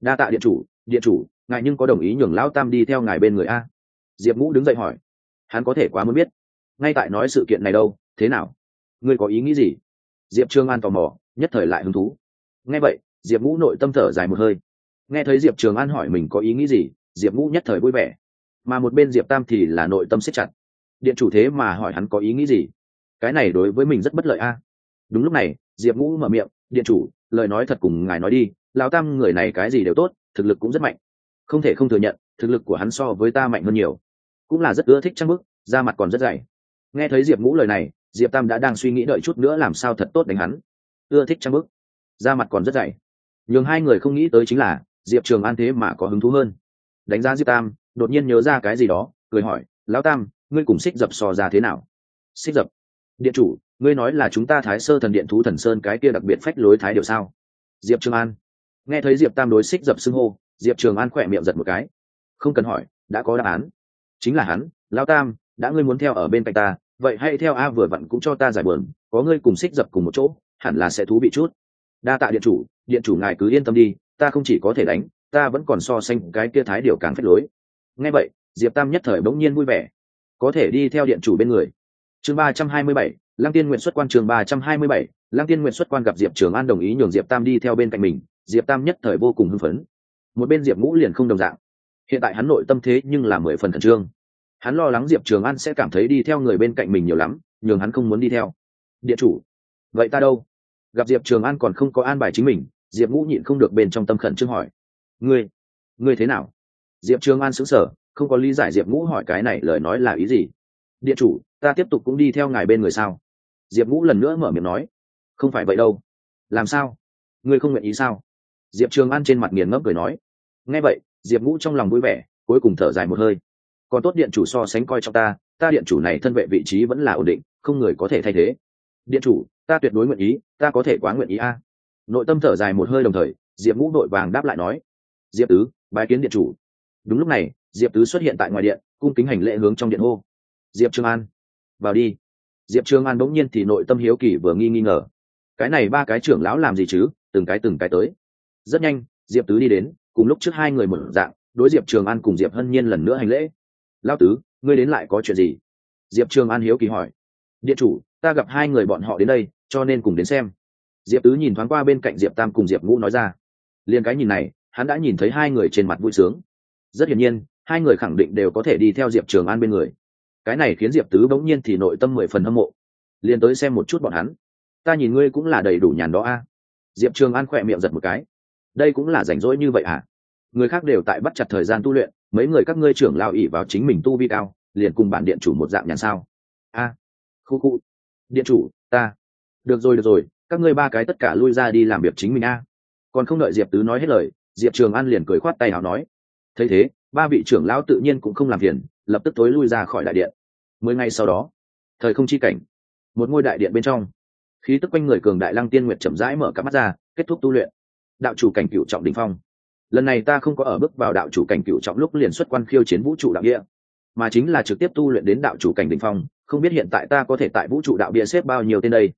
Đa tạ điện chủ điện chủ, ngài nhưng có đồng ý nhường lão tam đi theo ngài bên người a? Diệp ngũ đứng dậy hỏi. Hắn có thể quá muốn biết. Ngay tại nói sự kiện này đâu, thế nào? Ngươi có ý nghĩ gì? Diệp trường an tò mò, nhất thời lại hứng thú. Nghe vậy, diệp ngũ nội tâm thở dài một hơi. Nghe thấy diệp trường an hỏi mình có ý nghĩ gì, diệp ngũ nhất thời vui vẻ. Mà một bên diệp tam thì là nội tâm siết chặt. Điện chủ thế mà hỏi hắn có ý nghĩ gì? Cái này đối với mình rất bất lợi a. Đúng lúc này, diệp ngũ mở miệng, điện chủ, lời nói thật cùng ngài nói đi lao tam người này cái gì đều tốt, thực lực cũng rất mạnh. Không thể không thừa nhận, thực lực của hắn so với ta mạnh hơn nhiều. Cũng là rất ưa thích trang bức, da mặt còn rất dày. Nghe thấy diệp ngũ lời này diệp tam đã đang suy nghĩ đợi chút nữa làm sao thật tốt đánh hắn. Ưa thích trang bức. Da mặt còn rất dày. Nhường hai người không nghĩ tới chính là, diệp trường an thế mà có hứng thú hơn. Đánh giá diệp tam, đột nhiên nhớ ra cái gì đó, cười hỏi, lão tam, ngươi cùng xích dập sò ra thế nào? Xích dập, điện chủ, ngươi nói là chúng ta thái sơ thần điện thú thần sơn cái kia đặc biệt phách lối thái điều sao? Diệp trường an. Nghe thấy diệp tam đối xích dập xưng hô, diệp trường an khỏe miệng giật một cái. Không cần hỏi, đã có đáp án. Chính là hắn lao tam, đã ngươi muốn theo ở bên cạnh ta vậy hãy theo a vừa vặn cũng cho ta giải bờn có ngươi cùng xích dập cùng một chỗ, hẳn là sẽ thú vị chút. Đa tạ điện chủ điện chủ ngài cứ yên tâm đi, ta không chỉ có thể đánh, ta vẫn còn so sánh cái kia thái điều càng phép lối. Nghe vậy, diệp tam nhất thời bỗng nhiên vui vẻ. Có thể đi theo điện chủ bên người. Chương ba trăm hai mươi bảy, lăng tiên nguyện xuất quan trường ba trăm hai mươi bảy, lăng tiên nguyện xuất quan gặp diệp trường an đồng ý nhường diệp tam đi theo bên cạnh mình, diệp tam nhất thời vô cùng hưng phấn. Một bên diệp ngũ liền không đồng dạng. Hiện tại hắn nội tâm thế nhưng là mười phần khẩn trương hắn lo lắng diệp trường an sẽ cảm thấy đi theo người bên cạnh mình nhiều lắm, nhường hắn không muốn đi theo. Điện chủ, vậy ta đâu? Gặp diệp trường an còn không có an bài chính mình, diệp ngũ nhịn không được bên trong tâm khẩn trương hỏi. Ngươi ngươi thế nào? Diệp trường an xứng sở không có lý giải diệp ngũ hỏi cái này lời nói là ý gì. Điện chủ, ta tiếp tục cũng đi theo ngài bên người sao? Diệp ngũ lần nữa mở miệng nói. Không phải vậy đâu. Làm sao? Ngươi không nguyện ý sao? Diệp trường an trên mặt nghiền ngẫm cười nói. Nghe vậy, diệp ngũ trong lòng vui vẻ, cuối cùng thở dài một hơi còn tốt điện chủ so sánh coi trong ta ta điện chủ này thân vệ vị trí vẫn là ổn định, không người có thể thay thế. Điện chủ, ta tuyệt đối nguyện ý, ta có thể quá nguyện ý a. Nội tâm thở dài một hơi đồng thời, diệp ngũ đội vàng đáp lại nói, diệp tứ, bái kiến điện chủ. Đúng lúc này, diệp tứ xuất hiện tại ngoài điện, cung kính hành lễ hướng trong điện hô. Diệp trương an, vào đi. Diệp trương an bỗng nhiên thì nội tâm hiếu kỳ vừa nghi nghi ngờ. Cái này ba cái trưởng lão làm gì chứ? Từng cái từng cái tới. Rất nhanh, diệp tứ đi đến, cùng lúc trước hai người mở dạng, đối diệp trường an cùng diệp hân nhiên lần nữa hành lễ lao tứ, ngươi đến lại có chuyện gì? Diệp trường an hiếu kỳ hỏi. Điện chủ, ta gặp hai người bọn họ đến đây, cho nên cùng đến xem. Diệp tứ nhìn thoáng qua bên cạnh diệp tam cùng diệp ngũ nói ra. Liền cái nhìn này, hắn đã nhìn thấy hai người trên mặt vui sướng. Rất hiển nhiên, hai người khẳng định đều có thể đi theo diệp trường an bên người. Cái này khiến diệp tứ bỗng nhiên thì nội tâm mười phần hâm mộ. Liền tới xem một chút bọn hắn. Ta nhìn ngươi cũng là đầy đủ nhàn đó a. Diệp trường an khỏe miệng giật một cái. Đây cũng là rảnh rỗi như vậy à? Người khác đều tại bắt chặt thời gian tu luyện mấy người các ngươi trưởng lao ỉ vào chính mình tu vi cao, liền cùng bản điện chủ một dạng nhàn sao? A, khu khu. Điện chủ, ta. Được rồi được rồi, các ngươi ba cái tất cả lui ra đi làm việc chính mình a. Còn không đợi diệp tứ nói hết lời, diệp trường an liền cười khoát tay nào nói. Thấy thế, ba vị trưởng lão tự nhiên cũng không làm phiền, lập tức tối lui ra khỏi đại điện. Mười ngày sau đó, thời không chi cảnh. Một ngôi đại điện bên trong, khí tức quanh người cường đại lăng tiên nguyệt chậm rãi mở cặp mắt ra, kết thúc tu luyện. Đạo chủ cảnh cựu trọng đình phong lần này ta không có ở bước vào đạo chủ cảnh cựu trọng lúc liền xuất quan khiêu chiến vũ trụ đạo địa, mà chính là trực tiếp tu luyện đến đạo chủ cảnh đình phong, không biết hiện tại ta có thể tại vũ trụ đạo địa xếp bao nhiêu tên đây.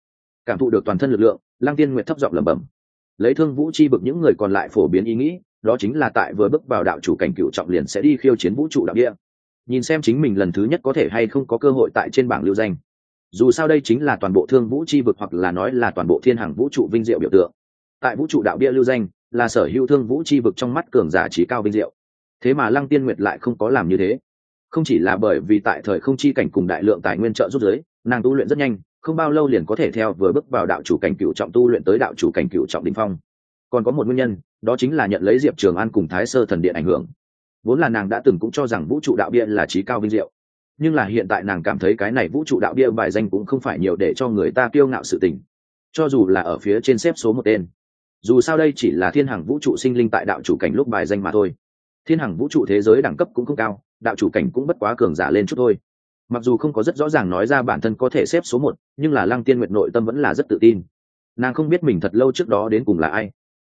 Cảm thụ được toàn thân lực lượng, lăng tiên nguyệt thấp giọng lẩm bẩm. Lấy thương vũ chi bực những người còn lại phổ biến ý nghĩ, đó chính là tại vừa bước vào đạo chủ cảnh cựu trọng liền sẽ đi khiêu chiến vũ trụ đạo địa. Nhìn xem chính mình lần thứ nhất có thể hay không có cơ hội tại trên bảng lưu danh. Dù sao đây chính là toàn bộ thương vũ chi vực hoặc là nói là toàn bộ thiên hàng vũ trụ vinh diệu biểu tượng. Tại vũ trụ đạo địa lưu danh là sở hữu thương vũ chi vực trong mắt cường giả trí cao vinh diệu. Thế mà lăng tiên nguyệt lại không có làm như thế. Không chỉ là bởi vì tại thời không chi cảnh cùng đại lượng tài nguyên trợ giúp giới, nàng tu luyện rất nhanh, không bao lâu liền có thể theo vừa bước vào đạo chủ cảnh cựu trọng tu luyện tới đạo chủ cảnh cựu trọng đình phong. Còn có một nguyên nhân, đó chính là nhận lấy diệp trường an cùng thái sơ thần điện ảnh hưởng. Vốn là nàng đã từng cũng cho rằng vũ trụ đạo bia là trí cao vinh diệu. Nhưng là hiện tại nàng cảm thấy cái này vũ trụ đạo bia bài danh cũng không phải nhiều để cho người ta kiêu ngạo sự tình. Cho dù là ở phía trên xếp số một tên dù sao đây chỉ là thiên hàng vũ trụ sinh linh tại đạo chủ cảnh lúc bài danh mà thôi. Thiên hàng vũ trụ thế giới đẳng cấp cũng không cao, đạo chủ cảnh cũng bất quá cường giả lên chút thôi. Mặc dù không có rất rõ ràng nói ra bản thân có thể xếp số một, nhưng là lăng tiên nguyệt nội tâm vẫn là rất tự tin. Nàng không biết mình thật lâu trước đó đến cùng là ai,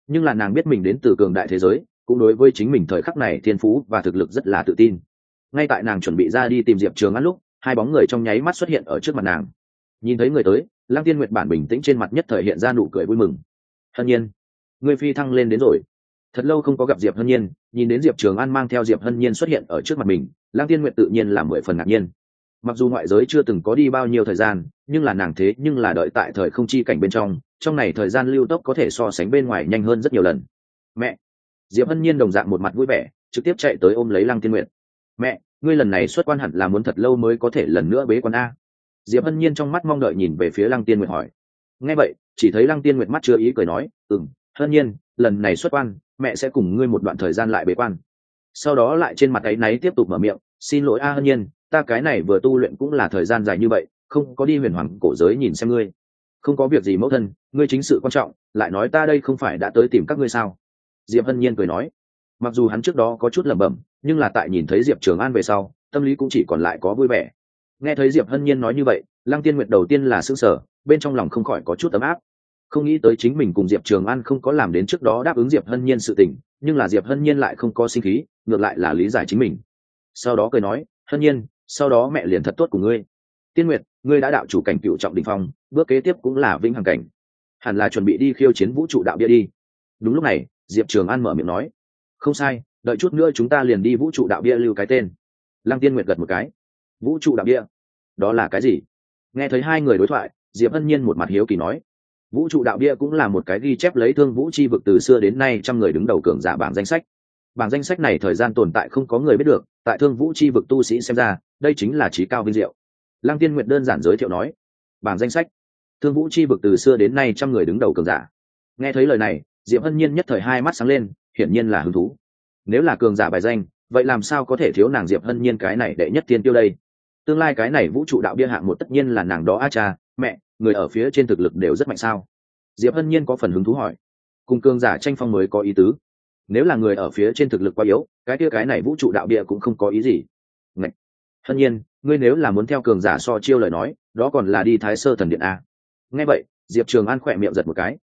nhưng là nàng biết mình đến từ cường đại thế giới, cũng đối với chính mình thời khắc này thiên phú và thực lực rất là tự tin. Ngay tại nàng chuẩn bị ra đi tìm diệp trường ăn lúc, hai bóng người trong nháy mắt xuất hiện ở trước mặt nàng. Nhìn thấy người tới, lăng tiên nguyệt bản bình tĩnh trên mặt nhất thời hiện ra nụ cười vui mừng hân nhiên. Người phi thăng lên đến rồi. Thật lâu không có gặp diệp hân nhiên, nhìn đến diệp trường an mang theo diệp hân nhiên xuất hiện ở trước mặt mình Lang tiên nguyệt tự nhiên là mười phần ngạc nhiên. Mặc dù ngoại giới chưa từng có đi bao nhiêu thời gian, nhưng là nàng thế nhưng là đợi tại thời không chi cảnh bên trong trong này thời gian lưu tốc có thể so sánh bên ngoài nhanh hơn rất nhiều lần. Mẹ! Diệp hân nhiên đồng dạng một mặt vui vẻ, trực tiếp chạy tới ôm lấy lăng tiên nguyệt. Mẹ! Ngươi lần này xuất quan hẳn là muốn thật lâu mới có thể lần nữa bế quan a. Diệp hân nhiên trong mắt mong đợi nhìn về phía lăng tiên nguyệt hỏi. Nghe vậy chỉ thấy lăng tiên nguyệt mắt chưa ý cười nói ừ m hân nhiên, lần này xuất quan, mẹ sẽ cùng ngươi một đoạn thời gian lại bế quan. Sau đó lại trên mặt áy náy tiếp tục mở miệng, xin lỗi, a hân nhiên, ta cái này vừa tu luyện cũng là thời gian dài như vậy, không có đi huyền hoàng cổ giới nhìn xem ngươi. Không có việc gì mẫu thân, ngươi chính sự quan trọng, lại nói ta đây không phải đã tới tìm các ngươi sao? Diệp hân nhiên cười nói. Mặc dù hắn trước đó có chút lẩm bẩm, nhưng là tại nhìn thấy diệp trường an về sau, tâm lý cũng chỉ còn lại có vui vẻ. Nghe thấy diệp hân nhiên nói như vậy, lăng tiên nguyệt đầu tiên là s ư ơ n g sở bên trong lòng không khỏi có chút ấm áp không nghĩ tới chính mình cùng diệp trường an không có làm đến trước đó đáp ứng diệp hân nhiên sự tình, nhưng là diệp hân nhiên lại không có sinh khí, ngược lại là lý giải chính mình. Sau đó cười nói, hân nhiên, sau đó mẹ liền thật tốt của ngươi. Tiên nguyệt, ngươi đã đạo chủ cảnh cựu trọng đình phong, bước kế tiếp cũng là vĩnh hằng cảnh. Hẳn là chuẩn bị đi khiêu chiến vũ trụ đạo bia đi. Đúng lúc này, diệp trường an mở miệng nói, không sai, đợi chút nữa chúng ta liền đi vũ trụ đạo bia lưu cái tên. Lăng tiên nguyệt gật một cái, vũ trụ đạo bia? Đó là cái gì? Nghe thấy hai người đối thoại, diệp hân nhiên một mặt hiếu kỳ nói vũ trụ đạo bia cũng là một cái ghi chép lấy thương vũ chi vực từ xưa đến nay trăm người đứng đầu cường giả bảng danh sách. Bảng danh sách này thời gian tồn tại không có người biết được, tại thương vũ chi vực tu sĩ xem ra, đây chính là trí cao vinh diệu. Lăng tiên nguyện đơn giản giới thiệu nói, bảng danh sách, thương vũ chi vực từ xưa đến nay trăm người đứng đầu cường giả. Nghe thấy lời này, diệp hân nhiên nhất thời hai mắt sáng lên, hiển nhiên là hứng thú. Nếu là cường giả bài danh, vậy làm sao có thể thiếu nàng diệp hân nhiên cái này đệ nhất tiên tiêu đây? Tương lai cái này vũ trụ đạo bia hạng một tất nhiên là nàng đó a cha, mẹ người ở phía trên thực lực đều rất mạnh sao? Diệp hân nhiên có phần hứng thú hỏi. Cùng cường giả tranh phong mới có ý tứ. Nếu là người ở phía trên thực lực quá yếu, cái kia cái này vũ trụ đạo địa cũng không có ý gì. Ngậy! hân nhiên, ngươi nếu là muốn theo cường giả so chiêu lời nói, đó còn là đi thái sơ thần điện a nghe vậy, diệp trường an khỏe miệng giật một cái.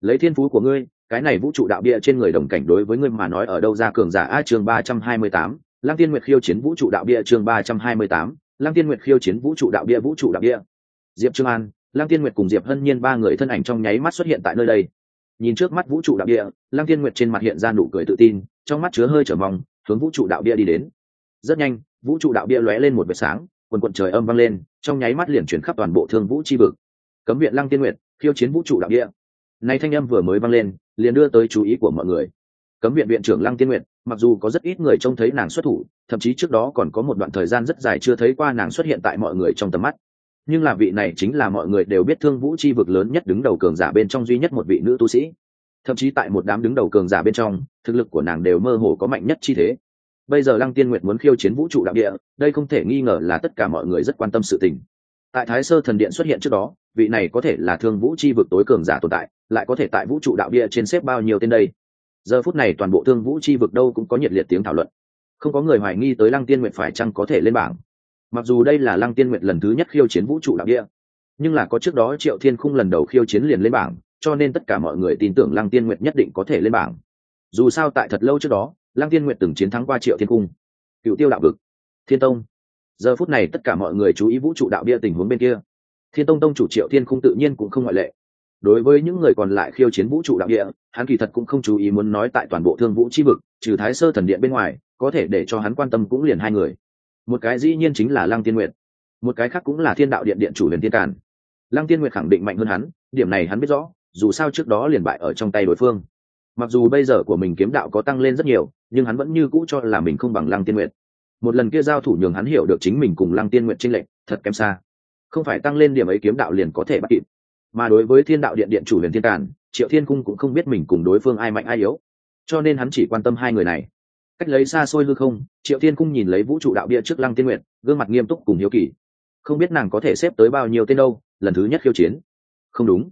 Lấy thiên phú của ngươi, cái này vũ trụ đạo địa trên người đồng cảnh đối với ngươi mà nói ở đâu ra cường giả a chương ba trăm hai mươi tám, lăng tiên nguyệt khiêu chiến vũ trụ đạo địa chương ba trăm hai mươi tám, lăng tiên nguyệt khiêu chiến vũ trụ đạo địa vũ trụ đạo địa diệp Trường an lăng tiên nguyệt cùng diệp hân nhiên ba người thân ảnh trong nháy mắt xuất hiện tại nơi đây. Nhìn trước mắt vũ trụ đạo địa, lăng tiên nguyệt trên mặt hiện ra nụ cười tự tin, trong mắt chứa hơi trở mong, hướng vũ trụ đạo địa đi đến. Rất nhanh, vũ trụ đạo địa lóe lên một vệt sáng, quần quận trời âm vang lên, trong nháy mắt liền chuyển khắp toàn bộ thương vũ chi vực. Cấm viện lăng tiên nguyệt, khiêu chiến vũ trụ đạo địa. Này thanh âm vừa mới vang lên, liền đưa tới chú ý của mọi người. Cấm viện viện trưởng lăng tiên nguyệt, mặc dù có rất ít người trông thấy nàng xuất thủ, thậm chí trước đó còn có một đoạn thời gian rất dài chưa thấy qua nàng xuất hiện tại mọi người trong tầm mắt nhưng là vị này chính là mọi người đều biết thương vũ chi vực lớn nhất đứng đầu cường giả bên trong duy nhất một vị nữ tu sĩ. Thậm chí tại một đám đứng đầu cường giả bên trong, thực lực của nàng đều mơ hồ có mạnh nhất chi thế. Bây giờ lăng tiên nguyệt muốn khiêu chiến vũ trụ đạo địa, đây không thể nghi ngờ là tất cả mọi người rất quan tâm sự tình. Tại thái sơ thần điện xuất hiện trước đó, vị này có thể là thương vũ chi vực tối cường giả tồn tại, lại có thể tại vũ trụ đạo địa trên xếp bao nhiêu tên đây? Giờ phút này toàn bộ thương vũ chi vực đâu cũng có nhiệt liệt tiếng thảo luận. Không có người hoài nghi tới lăng tiên nguyện phải chăng có thể lên bảng mặc dù đây là lăng tiên nguyện lần thứ nhất khiêu chiến vũ trụ đạo bia nhưng là có trước đó triệu thiên khung lần đầu khiêu chiến liền lên bảng, cho nên tất cả mọi người tin tưởng lăng tiên nguyện nhất định có thể lên bảng. Dù sao tại thật lâu trước đó, lăng tiên nguyện từng chiến thắng qua triệu thiên cung cựu tiêu đạo vực, thiên tông. Giờ phút này tất cả mọi người chú ý vũ trụ đạo bia tình huống bên kia. Thiên tông tông chủ triệu thiên khung tự nhiên cũng không ngoại lệ. Đối với những người còn lại khiêu chiến vũ trụ đạo địa, hắn kỳ thật cũng không chú ý muốn nói tại toàn bộ thương vũ chi vực, trừ thái sơ thần điện bên ngoài, có thể để cho hắn quan tâm cũng liền hai người một cái dĩ nhiên chính là lăng tiên nguyệt. Một cái khác cũng là thiên đạo điện điện chủ huyền tiên càn. Lăng tiên nguyệt khẳng định mạnh hơn hắn điểm này hắn biết rõ dù sao trước đó liền bại ở trong tay đối phương. Mặc dù bây giờ của mình kiếm đạo có tăng lên rất nhiều nhưng hắn vẫn như cũ cho là mình không bằng lăng tiên nguyệt. Một lần kia giao thủ nhường hắn hiểu được chính mình cùng lăng tiên nguyệt tranh lệch, thật kém xa. Không phải tăng lên điểm ấy kiếm đạo liền có thể bắt kịp. Mà đối với thiên đạo điện điện chủ huyền thiên Càn, triệu thiên cung cũng không biết mình cùng đối phương ai mạnh ai yếu. Cho nên hắn chỉ quan tâm hai người này cách lấy xa xôi hư không, triệu thiên cung nhìn lấy vũ trụ đạo bia trước lăng tiên nguyện gương mặt nghiêm túc cùng hiếu kỳ. Không biết nàng có thể xếp tới bao nhiêu tên đâu, lần thứ nhất khiêu chiến. Không đúng.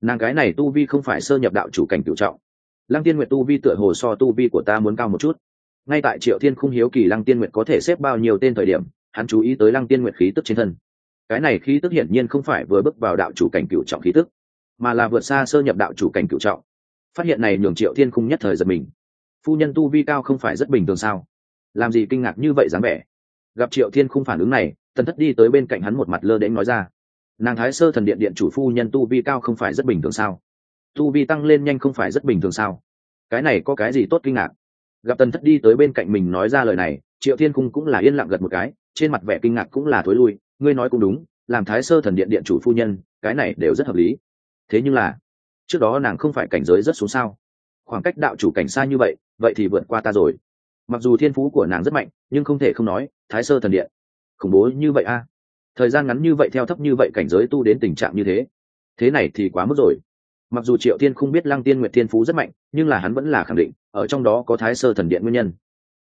Nàng cái này tu vi không phải sơ nhập đạo chủ cảnh cựu trọng. Lăng tiên nguyện tu vi tựa hồ so tu vi của ta muốn cao một chút. Ngay tại triệu thiên khung hiếu kỳ lăng tiên nguyện có thể xếp bao nhiêu tên thời điểm, hắn chú ý tới lăng tiên nguyện khí tức trên thân. Cái này khí tức hiển nhiên không phải vừa bước vào đạo chủ cảnh cựu trọng khí tức, mà là vượt xa sơ nhập đạo chủ cảnh cựu trọng. Phát hiện này nhường triệu thiên khung nhất thời giật mình phu nhân tu vi cao không phải rất bình thường sao? Làm gì kinh ngạc như vậy dáng vẻ? Gặp triệu thiên không phản ứng này, tần thất đi tới bên cạnh hắn một mặt lơ đễnh nói ra. Nàng thái sơ thần điện điện chủ phu nhân tu vi cao không phải rất bình thường sao? Tu vi tăng lên nhanh không phải rất bình thường sao? Cái này có cái gì tốt kinh ngạc? Gặp tần thất đi tới bên cạnh mình nói ra lời này, triệu thiên khung cũng là yên lặng gật một cái, trên mặt vẻ kinh ngạc cũng là thối lui. Ngươi nói cũng đúng, làm thái sơ thần điện điện chủ phu nhân, cái này đều rất hợp lý. Thế nhưng là, trước đó nàng không phải cảnh giới rất xuống sao? Khoảng cách đạo chủ cảnh xa như vậy vậy thì vượt qua ta rồi. Mặc dù thiên phú của nàng rất mạnh, nhưng không thể không nói, thái sơ thần điện. Khủng bố như vậy a. Thời gian ngắn như vậy theo thấp như vậy cảnh giới tu đến tình trạng như thế. Thế này thì quá mức rồi. Mặc dù triệu thiên không biết lăng tiên nguyệt thiên phú rất mạnh, nhưng là hắn vẫn là khẳng định, ở trong đó có thái sơ thần điện nguyên nhân.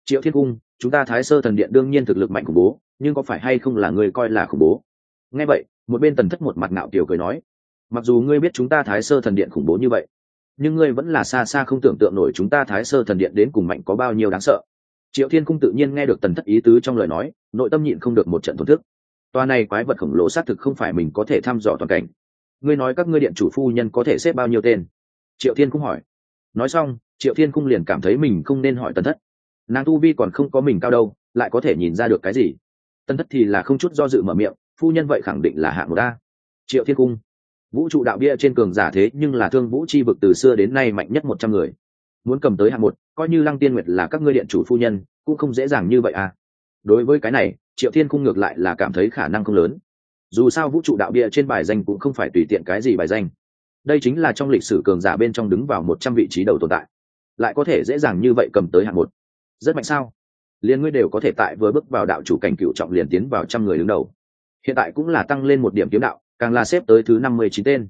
Triệu thiên cung, chúng ta thái sơ thần điện đương nhiên thực lực mạnh khủng bố, nhưng có phải hay không là người coi là khủng bố? Nghe vậy, một bên tần thất một mặt ngạo kiểu cười nói, mặc dù ngươi biết chúng ta thái sơ thần điện khủng bố như vậy nhưng ngươi vẫn là xa xa không tưởng tượng nổi chúng ta thái sơ thần điện đến cùng mạnh có bao nhiêu đáng sợ. Triệu thiên cung tự nhiên nghe được tần thất ý tứ trong lời nói, nội tâm nhịn không được một trận thổn thức. Toa này quái vật khổng lồ xác thực không phải mình có thể thăm dò toàn cảnh. Ngươi nói các ngươi điện chủ phu nhân có thể xếp bao nhiêu tên? Triệu thiên cung hỏi. Nói xong, triệu thiên cung liền cảm thấy mình không nên hỏi tần thất. Nàng tu vi còn không có mình cao đâu, lại có thể nhìn ra được cái gì? Tần thất thì là không chút do dự mở miệng, phu nhân vậy khẳng định là hạng một đa triệu thiên cung vũ trụ đạo bia trên cường giả thế nhưng là thương vũ chi vực từ xưa đến nay mạnh nhất một trăm người. Muốn cầm tới hạng một, coi như lăng tiên nguyệt là các ngươi điện chủ phu nhân, cũng không dễ dàng như vậy à. Đối với cái này, triệu thiên cung ngược lại là cảm thấy khả năng không lớn. Dù sao vũ trụ đạo bia trên bài danh cũng không phải tùy tiện cái gì bài danh. Đây chính là trong lịch sử cường giả bên trong đứng vào một trăm vị trí đầu tồn tại. Lại có thể dễ dàng như vậy cầm tới hạng một. Rất mạnh sao? Liên ngươi đều có thể tại vừa bước vào đạo chủ cảnh cựu trọng liền tiến vào trăm người đứng đầu. Hiện tại cũng là tăng lên một điểm kiếm đạo càng là xếp tới thứ năm mươi chín tên.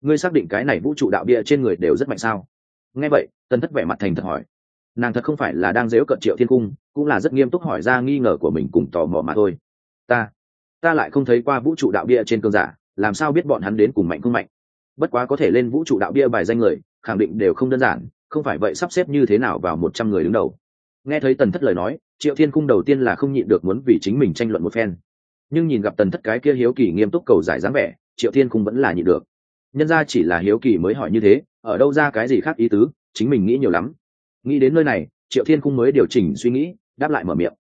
Ngươi xác định cái này vũ trụ đạo bia trên người đều rất mạnh sao? Nghe vậy, tần thất vẻ mặt thành thật hỏi. Nàng thật không phải là đang dếu cận triệu thiên cung, cũng là rất nghiêm túc hỏi ra nghi ngờ của mình cùng tò mò mà thôi. Ta ta lại không thấy qua vũ trụ đạo bia trên cơn giả, làm sao biết bọn hắn đến cùng mạnh không mạnh? Bất quá có thể lên vũ trụ đạo bia bài danh người, khẳng định đều không đơn giản, không phải vậy sắp xếp như thế nào vào một trăm người đứng đầu. Nghe thấy tần thất lời nói, triệu thiên cung đầu tiên là không nhịn được muốn vì chính mình tranh luận một phen nhưng nhìn gặp tần thất cái kia hiếu kỳ nghiêm túc cầu giải dáng vẻ, triệu thiên cung vẫn là nhịn được. Nhân ra chỉ là hiếu kỳ mới hỏi như thế, ở đâu ra cái gì khác ý tứ, chính mình nghĩ nhiều lắm. Nghĩ đến nơi này, triệu thiên cung mới điều chỉnh suy nghĩ, đáp lại mở miệng.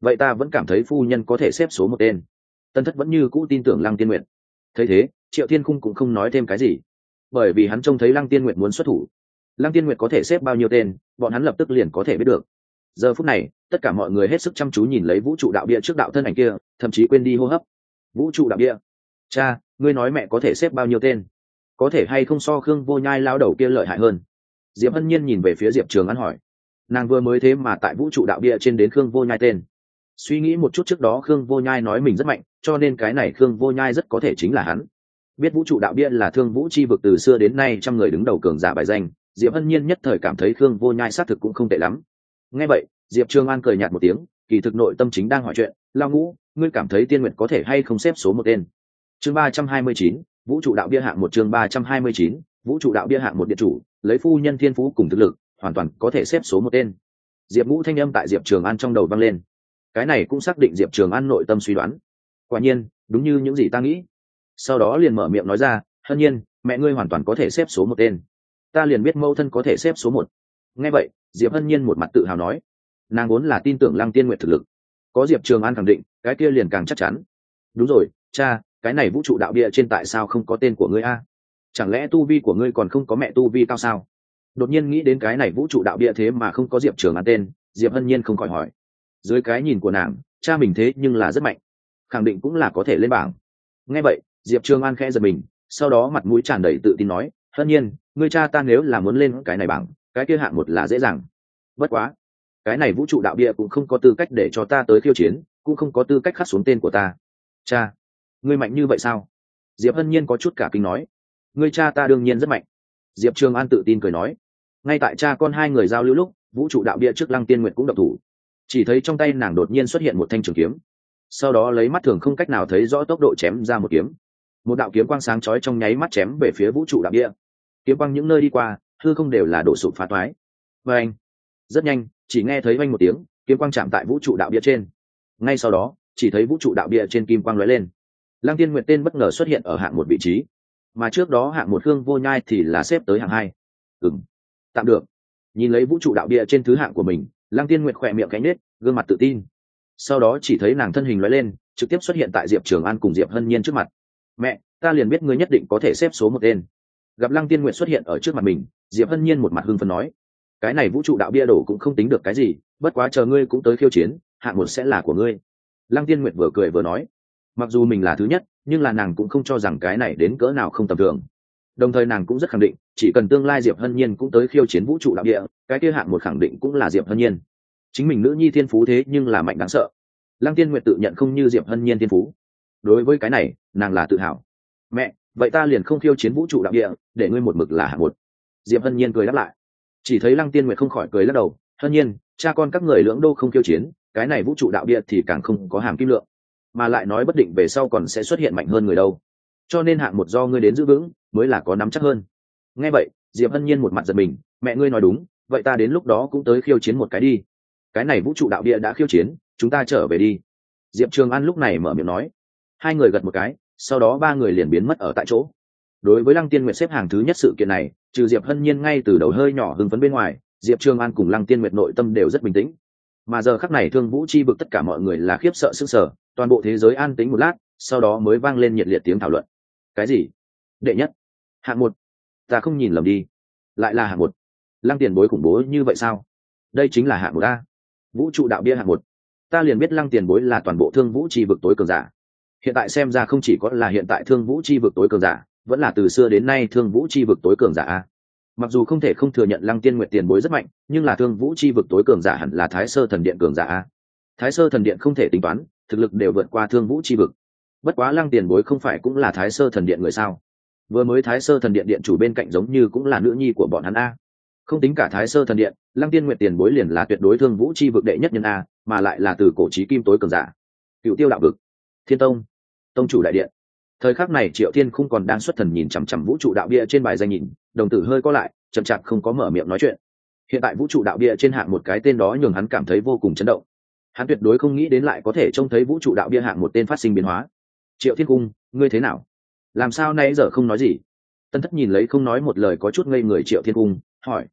Vậy ta vẫn cảm thấy phu nhân có thể xếp số một tên. Tân thất vẫn như cũ tin tưởng lăng tiên nguyện thấy thế, triệu thiên cung cũng không nói thêm cái gì. Bởi vì hắn trông thấy lăng tiên nguyện muốn xuất thủ. Lăng tiên nguyện có thể xếp bao nhiêu tên, bọn hắn lập tức liền có thể biết được. Giờ phút này, tất cả mọi người hết sức chăm chú nhìn lấy vũ trụ đạo bia trước đạo thân ảnh kia thậm chí quên đi hô hấp. Vũ trụ đạo địa. Cha, ngươi nói mẹ có thể xếp bao nhiêu tên? Có thể hay không so khương vô nhai lao đầu kia lợi hại hơn? Diệp hân nhiên nhìn về phía diệp trường an hỏi. Nàng vừa mới thế mà tại vũ trụ đạo bia trên đến khương vô nhai tên. Suy nghĩ một chút trước đó khương vô nhai nói mình rất mạnh, cho nên cái này khương vô nhai rất có thể chính là hắn. Biết vũ trụ đạo bia là thương vũ chi vực từ xưa đến nay trăm người đứng đầu cường giả bài danh, diệp hân nhiên nhất thời cảm thấy khương vô nhai xác thực cũng không tệ lắm. Nghe vậy, diệp trường an cười nhạt một tiếng, kỳ thực nội tâm chính đang hỏi chuyện lao ngũ ngươi cảm thấy tiên nguyện có thể hay không xếp số một tên? Chương ba trăm hai mươi chín, vũ trụ đạo bia hạng một chương ba trăm hai mươi chín, vũ trụ đạo bia hạng một điện chủ, lấy phu nhân thiên phú cùng thực lực, hoàn toàn có thể xếp số một tên. Diệp ngũ thanh âm tại diệp trường an trong đầu vang lên. Cái này cũng xác định diệp trường an nội tâm suy đoán. Quả nhiên, đúng như những gì ta nghĩ. Sau đó liền mở miệng nói ra, hân nhiên, mẹ ngươi hoàn toàn có thể xếp số một tên. Ta liền biết mâu thân có thể xếp số một. Nghe vậy, diệp hân nhiên một mặt tự hào nói. Nàng vốn là tin tưởng lăng tiên nguyện thực lực có diệp trường an khẳng định, cái kia liền càng chắc chắn. Đúng rồi, cha, cái này vũ trụ đạo địa trên tại sao không có tên của ngươi a? Chẳng lẽ tu vi của ngươi còn không có mẹ tu vi cao sao? Đột nhiên nghĩ đến cái này vũ trụ đạo địa thế mà không có diệp trường an tên, diệp hân nhiên không khỏi hỏi. Dưới cái nhìn của nàng, cha mình thế nhưng là rất mạnh. Khẳng định cũng là có thể lên bảng. Nghe vậy, diệp trường an khẽ giật mình, sau đó mặt mũi tràn đầy tự tin nói, hân nhiên, ngươi cha ta nếu là muốn lên cái này bảng, cái kia hạng một là dễ dàng. Bất quá cái này vũ trụ đạo bia cũng không có tư cách để cho ta tới khiêu chiến, cũng không có tư cách khắc xuống tên của ta. Cha, ngươi mạnh như vậy sao? Diệp hân nhiên có chút cả kinh nói. Ngươi cha ta đương nhiên rất mạnh. Diệp trường an tự tin cười nói. Ngay tại cha con hai người giao lưu lúc, vũ trụ đạo bia trước lăng tiên nguyệt cũng độc thủ. Chỉ thấy trong tay nàng đột nhiên xuất hiện một thanh trường kiếm. Sau đó lấy mắt thường không cách nào thấy rõ tốc độ chém ra một kiếm. Một đạo kiếm quang sáng chói trong nháy mắt chém về phía vũ trụ đạo bia. Kiếm quang những nơi đi qua, hư không đều là đổ sụp phá toái và anh, rất nhanh chỉ nghe thấy vang một tiếng, kiếm quang chạm tại vũ trụ đạo bia trên. Ngay sau đó, chỉ thấy vũ trụ đạo bia trên kim quang lóe lên. Lăng tiên nguyện tên bất ngờ xuất hiện ở hạng một vị trí. Mà trước đó hạng một hương vô nhai thì là xếp tới hạng hai. Ừng tạm được. Nhìn lấy vũ trụ đạo bia trên thứ hạng của mình, lăng tiên nguyện khỏe miệng cánh nết, gương mặt tự tin. Sau đó chỉ thấy nàng thân hình lóe lên, trực tiếp xuất hiện tại diệp trường an cùng diệp hân nhiên trước mặt. Mẹ, ta liền biết ngươi nhất định có thể xếp số một tên. Gặp lăng tiên nguyện xuất hiện ở trước mặt mình, diệp hân nhiên một mặt hưng phấn nói cái này vũ trụ đạo bia đổ cũng không tính được cái gì, bất quá chờ ngươi cũng tới khiêu chiến, hạng một sẽ là của ngươi. Lăng tiên Nguyệt vừa cười vừa nói. Mặc dù mình là thứ nhất, nhưng là nàng cũng không cho rằng cái này đến cỡ nào không tầm thường. Đồng thời nàng cũng rất khẳng định, chỉ cần tương lai diệp hân nhiên cũng tới khiêu chiến vũ trụ đạo địa cái kia hạng một khẳng định cũng là diệp hân nhiên. Chính mình nữ nhi thiên phú thế nhưng là mạnh đáng sợ. Lăng tiên Nguyệt tự nhận không như diệp hân nhiên thiên phú. Đối với cái này, nàng là tự hào. Mẹ, vậy ta liền không khiêu chiến vũ trụ đạo địa để ngươi một mực là hạng một. Diệp hân nhiên cười đáp lại chỉ thấy lăng tiên nguyện không khỏi cười lắc đầu, hân nhiên, cha con các người lưỡng đô không khiêu chiến, cái này vũ trụ đạo địa thì càng không có hàm kim lượng, mà lại nói bất định về sau còn sẽ xuất hiện mạnh hơn người đâu. Cho nên hạng một do ngươi đến giữ vững, mới là có nắm chắc hơn. Nghe vậy, diệp hân nhiên một mặt giật mình, mẹ ngươi nói đúng, vậy ta đến lúc đó cũng tới khiêu chiến một cái đi. Cái này vũ trụ đạo địa đã khiêu chiến, chúng ta trở về đi. Diệp trường an lúc này mở miệng nói. Hai người gật một cái, sau đó ba người liền biến mất ở tại chỗ đối với lăng tiên nguyệt xếp hàng thứ nhất sự kiện này, trừ diệp hân nhiên ngay từ đầu hơi nhỏ hưng phấn bên ngoài, diệp trường an cùng lăng tiên nguyệt nội tâm đều rất bình tĩnh. Mà giờ khắc này thương vũ chi bực tất cả mọi người là khiếp sợ sức sở toàn bộ thế giới an tĩnh một lát, sau đó mới vang lên nhiệt liệt tiếng thảo luận. Cái gì? Đệ nhất. Hạng một. Ta không nhìn lầm đi. Lại là hạng một. Lăng tiền bối khủng bố như vậy sao? Đây chính là hạng một a. Vũ trụ đạo bia hạng một. Ta liền biết lăng tiền bối là toàn bộ thương vũ chi vực tối cường giả. Hiện tại xem ra không chỉ có là hiện tại thương vũ chi vực tối cường giả vẫn là từ xưa đến nay thương vũ chi vực tối cường giả a. Mặc dù không thể không thừa nhận lăng tiên nguyệt tiền bối rất mạnh, nhưng là thương vũ chi vực tối cường giả hẳn là thái sơ thần điện cường giả a. Thái sơ thần điện không thể tính toán, thực lực đều vượt qua thương vũ chi vực. Bất quá lăng tiền bối không phải cũng là thái sơ thần điện người sao? Vừa mới thái sơ thần điện điện chủ bên cạnh giống như cũng là nữ nhi của bọn hắn a. Không tính cả thái sơ thần điện, lăng tiên nguyện tiền bối liền là tuyệt đối thương vũ chi vực đệ nhất nhân a, mà lại là từ cổ trí kim tối cường giả. Cựu tiêu đạo vực. Thiên tông. Tông chủ đại điện thời khắc này triệu thiên không còn đang xuất thần nhìn chằm chằm vũ trụ đạo bia trên bài danh nhìn, đồng tử hơi có lại, chậm chạp không có mở miệng nói chuyện. Hiện tại vũ trụ đạo bia trên hạng một cái tên đó nhường hắn cảm thấy vô cùng chấn động. Hắn tuyệt đối không nghĩ đến lại có thể trông thấy vũ trụ đạo bia hạng một tên phát sinh biến hóa. Triệu thiên cung, ngươi thế nào? Làm sao nay giờ không nói gì? Tân thất nhìn lấy không nói một lời có chút ngây người triệu thiên cung, hỏi.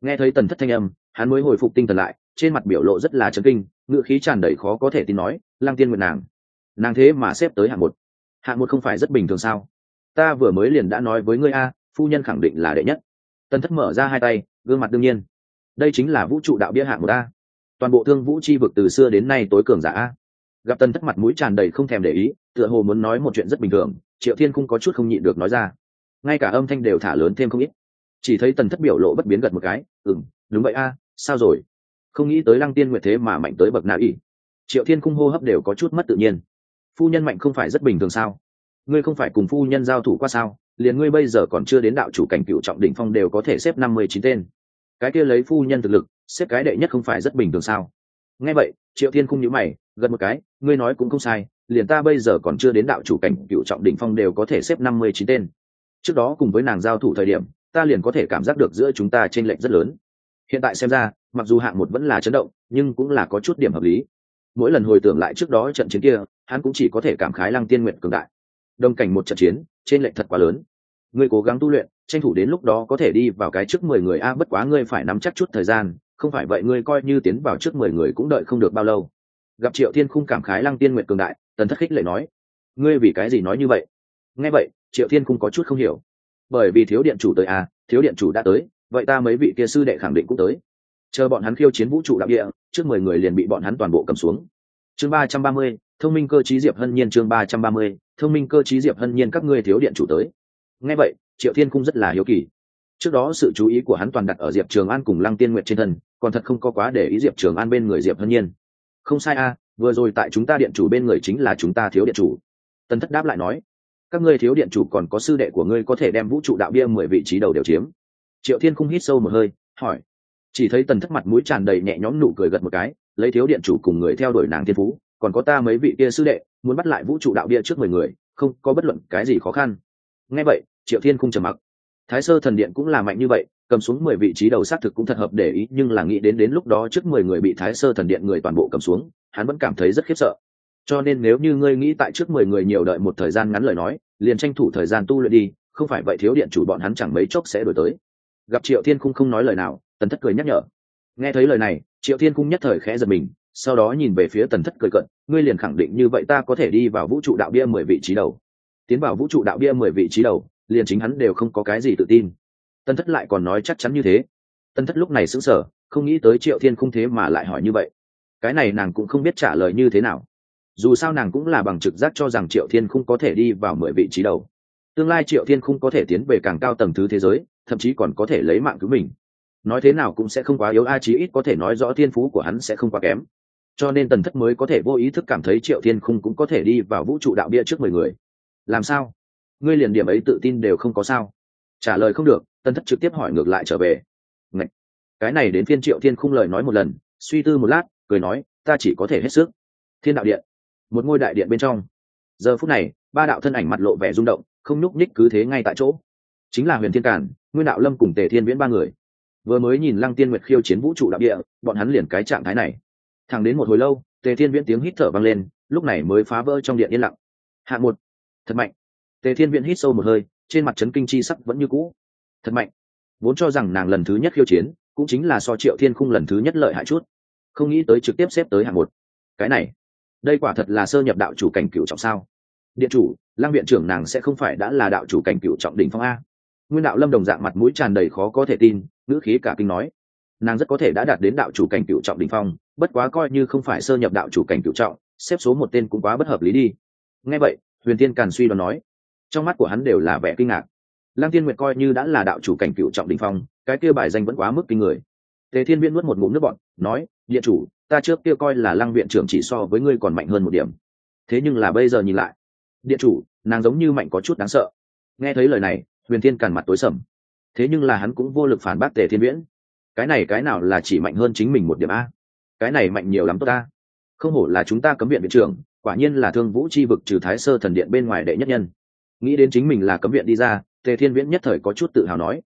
Nghe thấy tần thất thanh âm, hắn mới hồi phục tinh thần lại, trên mặt biểu lộ rất là chấn kinh ngựa khí tràn đầy khó có thể tin nói lang tiên nguyện nàng nàng thế mà xếp tới hạng một hạng một không phải rất bình thường sao? Ta vừa mới liền đã nói với ngươi a, phu nhân khẳng định là đệ nhất. Tần thất mở ra hai tay, gương mặt đương nhiên. Đây chính là vũ trụ đạo bia hạng một a. Toàn bộ thương vũ chi vực từ xưa đến nay tối cường giả a. Gặp tần thất mặt mũi tràn đầy không thèm để ý, tựa hồ muốn nói một chuyện rất bình thường, triệu thiên không có chút không nhịn được nói ra. Ngay cả âm thanh đều thả lớn thêm không ít. Chỉ thấy tần thất biểu lộ bất biến gật một cái ừ m đúng vậy a, sao rồi? Không nghĩ tới lăng tiên nguyệt thế mà mạnh tới bậc nào ỉ. Triệu thiên cung hô hấp đều có chút mất tự nhiên phu nhân mạnh không phải rất bình thường sao? Ngươi không phải cùng phu nhân giao thủ qua sao? Liền ngươi bây giờ còn chưa đến đạo chủ cảnh cựu trọng đỉnh phong đều có thể xếp năm mươi chín tên. Cái kia lấy phu nhân thực lực, xếp cái đệ nhất không phải rất bình thường sao? Nghe vậy, triệu thiên không nhữ mày gần một cái, ngươi nói cũng không sai, liền ta bây giờ còn chưa đến đạo chủ cảnh cựu trọng đỉnh phong đều có thể xếp năm mươi chín tên. Trước đó cùng với nàng giao thủ thời điểm, ta liền có thể cảm giác được giữa chúng ta t r ê n lệch rất lớn. Hiện tại xem ra, mặc dù hạng một vẫn là chấn động, nhưng cũng là có chút điểm hợp lý mỗi lần hồi tưởng lại trước đó trận chiến kia, hắn cũng chỉ có thể cảm khái lăng tiên nguyện cường đại. Đồng cảnh một trận chiến, trên lệnh thật quá lớn. Ngươi cố gắng tu luyện, tranh thủ đến lúc đó có thể đi vào cái trước mười người a, bất quá ngươi phải nắm chắc chút thời gian, không phải vậy ngươi coi như tiến vào trước mười người cũng đợi không được bao lâu. Gặp triệu thiên khung cảm khái lăng tiên nguyện cường đại, tần thất khích lệ nói, ngươi vì cái gì nói như vậy? Nghe vậy, triệu thiên khung có chút không hiểu. Bởi vì thiếu điện chủ tới à thiếu điện chủ đã tới, vậy ta mấy vị kia sư đệ khẳng định cũng tới. Chờ bọn hắn khiêu chiến vũ trụ đạo địa trước mười người liền bị bọn hắn toàn bộ cầm xuống. Chương ba trăm ba mươi, thông minh cơ chí diệp hân nhiên chương ba trăm ba mươi, thông minh cơ chí diệp hân nhiên các ngươi thiếu điện chủ tới. Nghe vậy, triệu thiên cung rất là hiếu kỳ. Trước đó sự chú ý của hắn toàn đặt ở diệp trường an cùng lăng tiên nguyệt trên thân, còn thật không có quá để ý diệp trường an bên người diệp hân nhiên. Không sai a, vừa rồi tại chúng ta điện chủ bên người chính là chúng ta thiếu điện chủ. Tần thất đáp lại nói, các ngươi thiếu điện chủ còn có sư đệ của ngươi có thể đem vũ trụ đạo bia mười vị trí đầu đều chiếm. Triệu thiên cung hít sâu một hơi, hỏi chỉ thấy tần thất mặt mũi tràn đầy nhẹ nhõm nụ cười gật một cái, lấy thiếu điện chủ cùng người theo đuổi nàng thiên phú, còn có ta mấy vị kia sư đệ, muốn bắt lại vũ trụ đạo bia trước mười người, không có bất luận cái gì khó khăn. Nghe vậy, triệu thiên không trầm mặc. Thái sơ thần điện cũng là mạnh như vậy, cầm xuống mười vị trí đầu xác thực cũng thật hợp để ý, nhưng là nghĩ đến đến lúc đó trước mười người bị thái sơ thần điện người toàn bộ cầm xuống, hắn vẫn cảm thấy rất khiếp sợ. Cho nên nếu như ngươi nghĩ tại trước mười người nhiều đợi một thời gian ngắn lời nói, liền tranh thủ thời gian tu luyện đi, không phải vậy thiếu điện chủ bọn hắn chẳng mấy chốc sẽ đổi tới. Gặp triệu thiên cung không nói lời nào tần thất cười nhắc nhở. Nghe thấy lời này, triệu thiên cung nhất thời khẽ giật mình, sau đó nhìn về phía tần thất cười cận, ngươi liền khẳng định như vậy ta có thể đi vào vũ trụ đạo bia mười vị trí đầu. Tiến vào vũ trụ đạo bia mười vị trí đầu, liền chính hắn đều không có cái gì tự tin. Tần thất lại còn nói chắc chắn như thế. Tần thất lúc này sững sờ, không nghĩ tới triệu thiên không thế mà lại hỏi như vậy. Cái này nàng cũng không biết trả lời như thế nào. Dù sao nàng cũng là bằng trực giác cho rằng triệu thiên không có thể đi vào mười vị trí đầu. Tương lai triệu thiên không có thể tiến về càng cao tầng thứ thế giới, thậm chí còn có thể lấy mạng cứu mình nói thế nào cũng sẽ không quá yếu, a, chí ít có thể nói rõ thiên phú của hắn sẽ không quá kém. Cho nên tần thất mới có thể vô ý thức cảm thấy triệu thiên không cũng có thể đi vào vũ trụ đạo bia trước mười người. Làm sao? Ngươi liền điểm ấy tự tin đều không có sao? Trả lời không được, tần thất trực tiếp hỏi ngược lại trở về. Ngậy! cái này đến phiên triệu thiên không lời nói một lần, suy tư một lát, cười nói, ta chỉ có thể hết sức. Thiên đạo điện. Một ngôi đại điện bên trong. Giờ phút này, ba đạo thân ảnh mặt lộ vẻ rung động, không nhúc nhích cứ thế ngay tại chỗ. Chính là huyền thiên cản nguyên đạo lâm cùng tề thiên viễn ba người vừa mới nhìn lăng tiên nguyệt khiêu chiến vũ trụ đặc địa, bọn hắn liền cái trạng thái này. Thẳng đến một hồi lâu, tề thiên viễn tiếng hít thở vang lên, lúc này mới phá vỡ trong điện yên lặng. Hạng một, thật mạnh. Tề thiên viễn hít sâu một hơi, trên mặt trấn kinh chi sắc vẫn như cũ. Thật mạnh. Vốn cho rằng nàng lần thứ nhất khiêu chiến, cũng chính là so triệu thiên khung lần thứ nhất lợi hại chút. Không nghĩ tới trực tiếp xếp tới hạng một. Cái này, đây quả thật là sơ nhập đạo chủ cảnh cựu trọng sao? Điện chủ lang viện trưởng nàng sẽ không phải đã là đạo chủ cảnh cựu trọng đỉnh phong a. Nguyên đạo lâm đồng dạng mặt mũi tràn đầy khó có thể tin ngữ khí cả kinh nói. Nàng rất có thể đã đạt đến đạo chủ cảnh cựu trọng đỉnh phong, bất quá coi như không phải sơ nhập đạo chủ cảnh cựu trọng, xếp số một tên cũng quá bất hợp lý đi. Nghe vậy, huyền tiên càn suy đoán nói. Trong mắt của hắn đều là vẻ kinh ngạc. Lăng tiên nguyệt coi như đã là đạo chủ cảnh cựu trọng đỉnh phong, cái kia bài danh vẫn quá mức kinh người. Tề thiên viễn nuốt một ngụm nước bọn nói, điện chủ, ta trước kia coi là lăng viện trưởng chỉ so với ngươi còn mạnh hơn một điểm. Thế nhưng là bây giờ nhìn lại. Điện chủ, nàng giống như mạnh có chút đáng sợ. Nghe thấy lời này, huyền thiên càn mặt tối sầm thế nhưng là hắn cũng vô lực phản bác tề thiên viễn. Cái này cái nào là chỉ mạnh hơn chính mình một điểm a? Cái này mạnh nhiều lắm tốt ta. Không hổ là chúng ta cấm viện viện trưởng, quả nhiên là thương vũ chi vực trừ thái sơ thần điện bên ngoài đệ nhất nhân. Nghĩ đến chính mình là cấm viện đi ra, tề thiên viễn nhất thời có chút tự hào nói.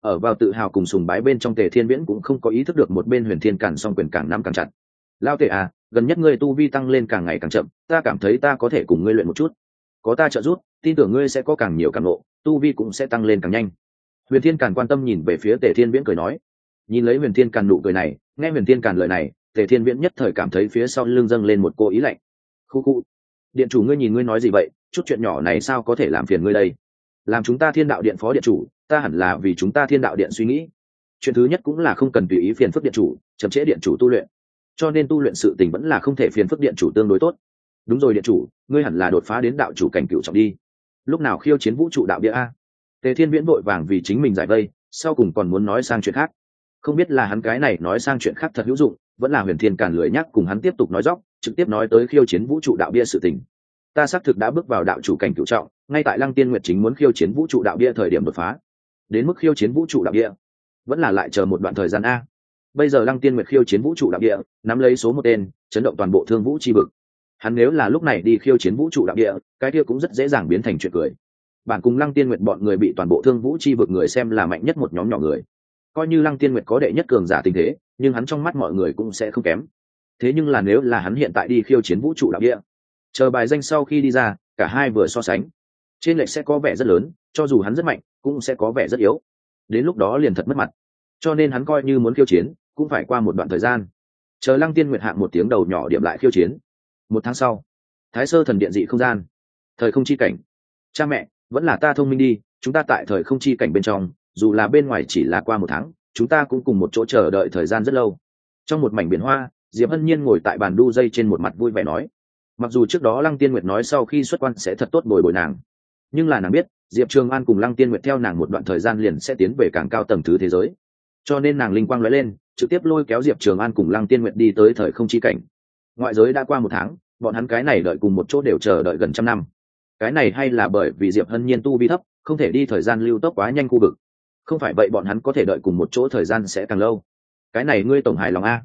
Ở vào tự hào cùng sùng bái bên trong tề thiên viễn cũng không có ý thức được một bên huyền thiên cản song quyền càng năm càng chặt. Lao tề à gần nhất ngươi tu vi tăng lên càng ngày càng chậm, ta cảm thấy ta có thể cùng ngươi luyện một chút. Có ta trợ giúp, tin tưởng ngươi sẽ có càng nhiều càng lộ, tu vi cũng sẽ tăng lên càng nhanh huyền thiên càn quan tâm nhìn về phía tề thiên viễn cười nói. Nhìn lấy huyền thiên càn nụ cười này, nghe huyền thiên càn lời này, tề thiên viễn nhất thời cảm thấy phía sau lưng dâng lên một cô ý lạnh. Khu khu. Điện chủ ngươi nhìn ngươi nói gì vậy? Chút chuyện nhỏ này sao có thể làm phiền ngươi đây? Làm chúng ta thiên đạo điện phó điện chủ, ta hẳn là vì chúng ta thiên đạo điện suy nghĩ. Chuyện thứ nhất cũng là không cần tùy ý phiền phức điện chủ, chậm trễ điện chủ tu luyện. Cho nên tu luyện sự tình vẫn là không thể phiền phức điện chủ tương đối tốt. Đúng rồi điện chủ, ngươi hẳn là đột phá đến đạo chủ cảnh cựu trọng đi. Lúc nào khiêu chiến vũ trụ đạo địa a? Tề thiên viễn vội vàng vì chính mình giải vây, sau cùng còn muốn nói sang chuyện khác. Không biết là hắn cái này nói sang chuyện khác thật hữu dụng, vẫn là huyền thiên cản lưỡi nhắc cùng hắn tiếp tục nói dóc trực tiếp nói tới khiêu chiến vũ trụ đạo bia sự tình. Ta xác thực đã bước vào đạo chủ cảnh cựu trọng, ngay tại lăng tiên nguyệt chính muốn khiêu chiến vũ trụ đạo bia thời điểm đột phá. Đến mức khiêu chiến vũ trụ đạo bia, vẫn là lại chờ một đoạn thời gian a. Bây giờ lăng tiên nguyệt khiêu chiến vũ trụ đạo địa nắm lấy số một tên, chấn động toàn bộ thương vũ chi vực. Hắn nếu là lúc này đi khiêu chiến vũ trụ đạo địa cái kia cũng rất dễ dàng biến thành chuyện cười bản cùng lăng tiên nguyệt bọn người bị toàn bộ thương vũ chi vực người xem là mạnh nhất một nhóm nhỏ người. Coi như lăng tiên nguyệt có đệ nhất cường giả tình thế, nhưng hắn trong mắt mọi người cũng sẽ không kém. Thế nhưng là nếu là hắn hiện tại đi khiêu chiến vũ trụ đạo địa, chờ bài danh sau khi đi ra, cả hai vừa so sánh, trên lệch sẽ có vẻ rất lớn, cho dù hắn rất mạnh, cũng sẽ có vẻ rất yếu. Đến lúc đó liền thật mất mặt. Cho nên hắn coi như muốn khiêu chiến, cũng phải qua một đoạn thời gian. Chờ lăng tiên nguyệt hạng một tiếng đầu nhỏ điểm lại khiêu chiến. Một tháng sau, thái sơ thần điện dị không gian. Thời không chi cảnh. Cha mẹ vẫn là ta thông minh đi, chúng ta tại thời không chi cảnh bên trong, dù là bên ngoài chỉ là qua một tháng, chúng ta cũng cùng một chỗ chờ đợi thời gian rất lâu. Trong một mảnh biển hoa, diệp hân nhiên ngồi tại bàn đu dây trên một mặt vui vẻ nói, mặc dù trước đó lăng tiên nguyệt nói sau khi xuất quan sẽ thật tốt bồi bồi nàng, nhưng là nàng biết, diệp trường an cùng lăng tiên nguyệt theo nàng một đoạn thời gian liền sẽ tiến về càng cao tầng thứ thế giới. Cho nên nàng linh quang nói lên, trực tiếp lôi kéo diệp trường an cùng lăng tiên nguyệt đi tới thời không chi cảnh. Ngoại giới đã qua một tháng, bọn hắn cái này đợi cùng một chỗ đều chờ đợi gần trăm năm cái này hay là bởi vì diệp hân nhiên tu vi thấp, không thể đi thời gian lưu tốc quá nhanh khu vực. Không phải vậy bọn hắn có thể đợi cùng một chỗ thời gian sẽ càng lâu. Cái này ngươi tổng hài lòng a?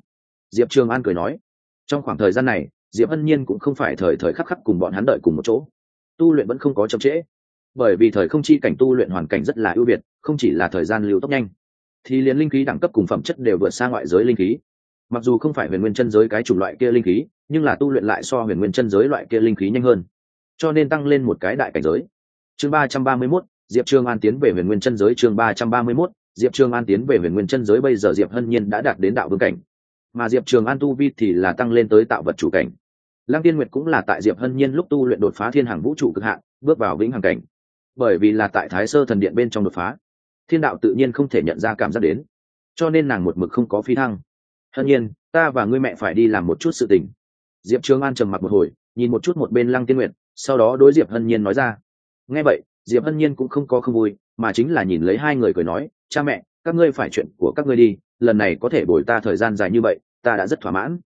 Diệp trường an cười nói. Trong khoảng thời gian này, diệp hân nhiên cũng không phải thời thời khắc khắc cùng bọn hắn đợi cùng một chỗ. Tu luyện vẫn không có chậm trễ. Bởi vì thời không chi cảnh tu luyện hoàn cảnh rất là ưu việt, không chỉ là thời gian lưu tốc nhanh, thì liền linh khí đẳng cấp cùng phẩm chất đều vượt xa ngoại giới linh khí. Mặc dù không phải huyền nguyên chân giới cái chủng loại kia linh khí, nhưng là tu luyện lại so huyền nguyên chân giới loại kia linh khí nhanh hơn cho nên tăng lên một cái đại cảnh giới. Chương ba trăm ba mươi mốt, diệp trương an tiến về huyền nguyên chân giới. Chương ba trăm ba mươi mốt, diệp trương an tiến về huyền nguyên chân giới. Bây giờ diệp hân nhiên đã đạt đến đạo vương cảnh, mà diệp trường an tu vi thì là tăng lên tới tạo vật chủ cảnh. Lăng tiên nguyệt cũng là tại diệp hân nhiên lúc tu luyện đột phá thiên hàng vũ trụ cực hạn, bước vào vĩnh hằng cảnh. Bởi vì là tại thái sơ thần điện bên trong đột phá, thiên đạo tự nhiên không thể nhận ra cảm giác đến, cho nên nàng một mực không có phi thăng. Hân nhiên, ta và ngươi mẹ phải đi làm một chút sự tình. Diệp trường an trầm mặt một hồi, nhìn một chút một bên lăng tiên nguyệt sau đó đối diệp hân nhiên nói ra. Nghe vậy, diệp hân nhiên cũng không có không vui, mà chính là nhìn lấy hai người cười nói, cha mẹ, các ngươi phải chuyện của các ngươi đi, lần này có thể bồi ta thời gian dài như vậy, ta đã rất thỏa mãn.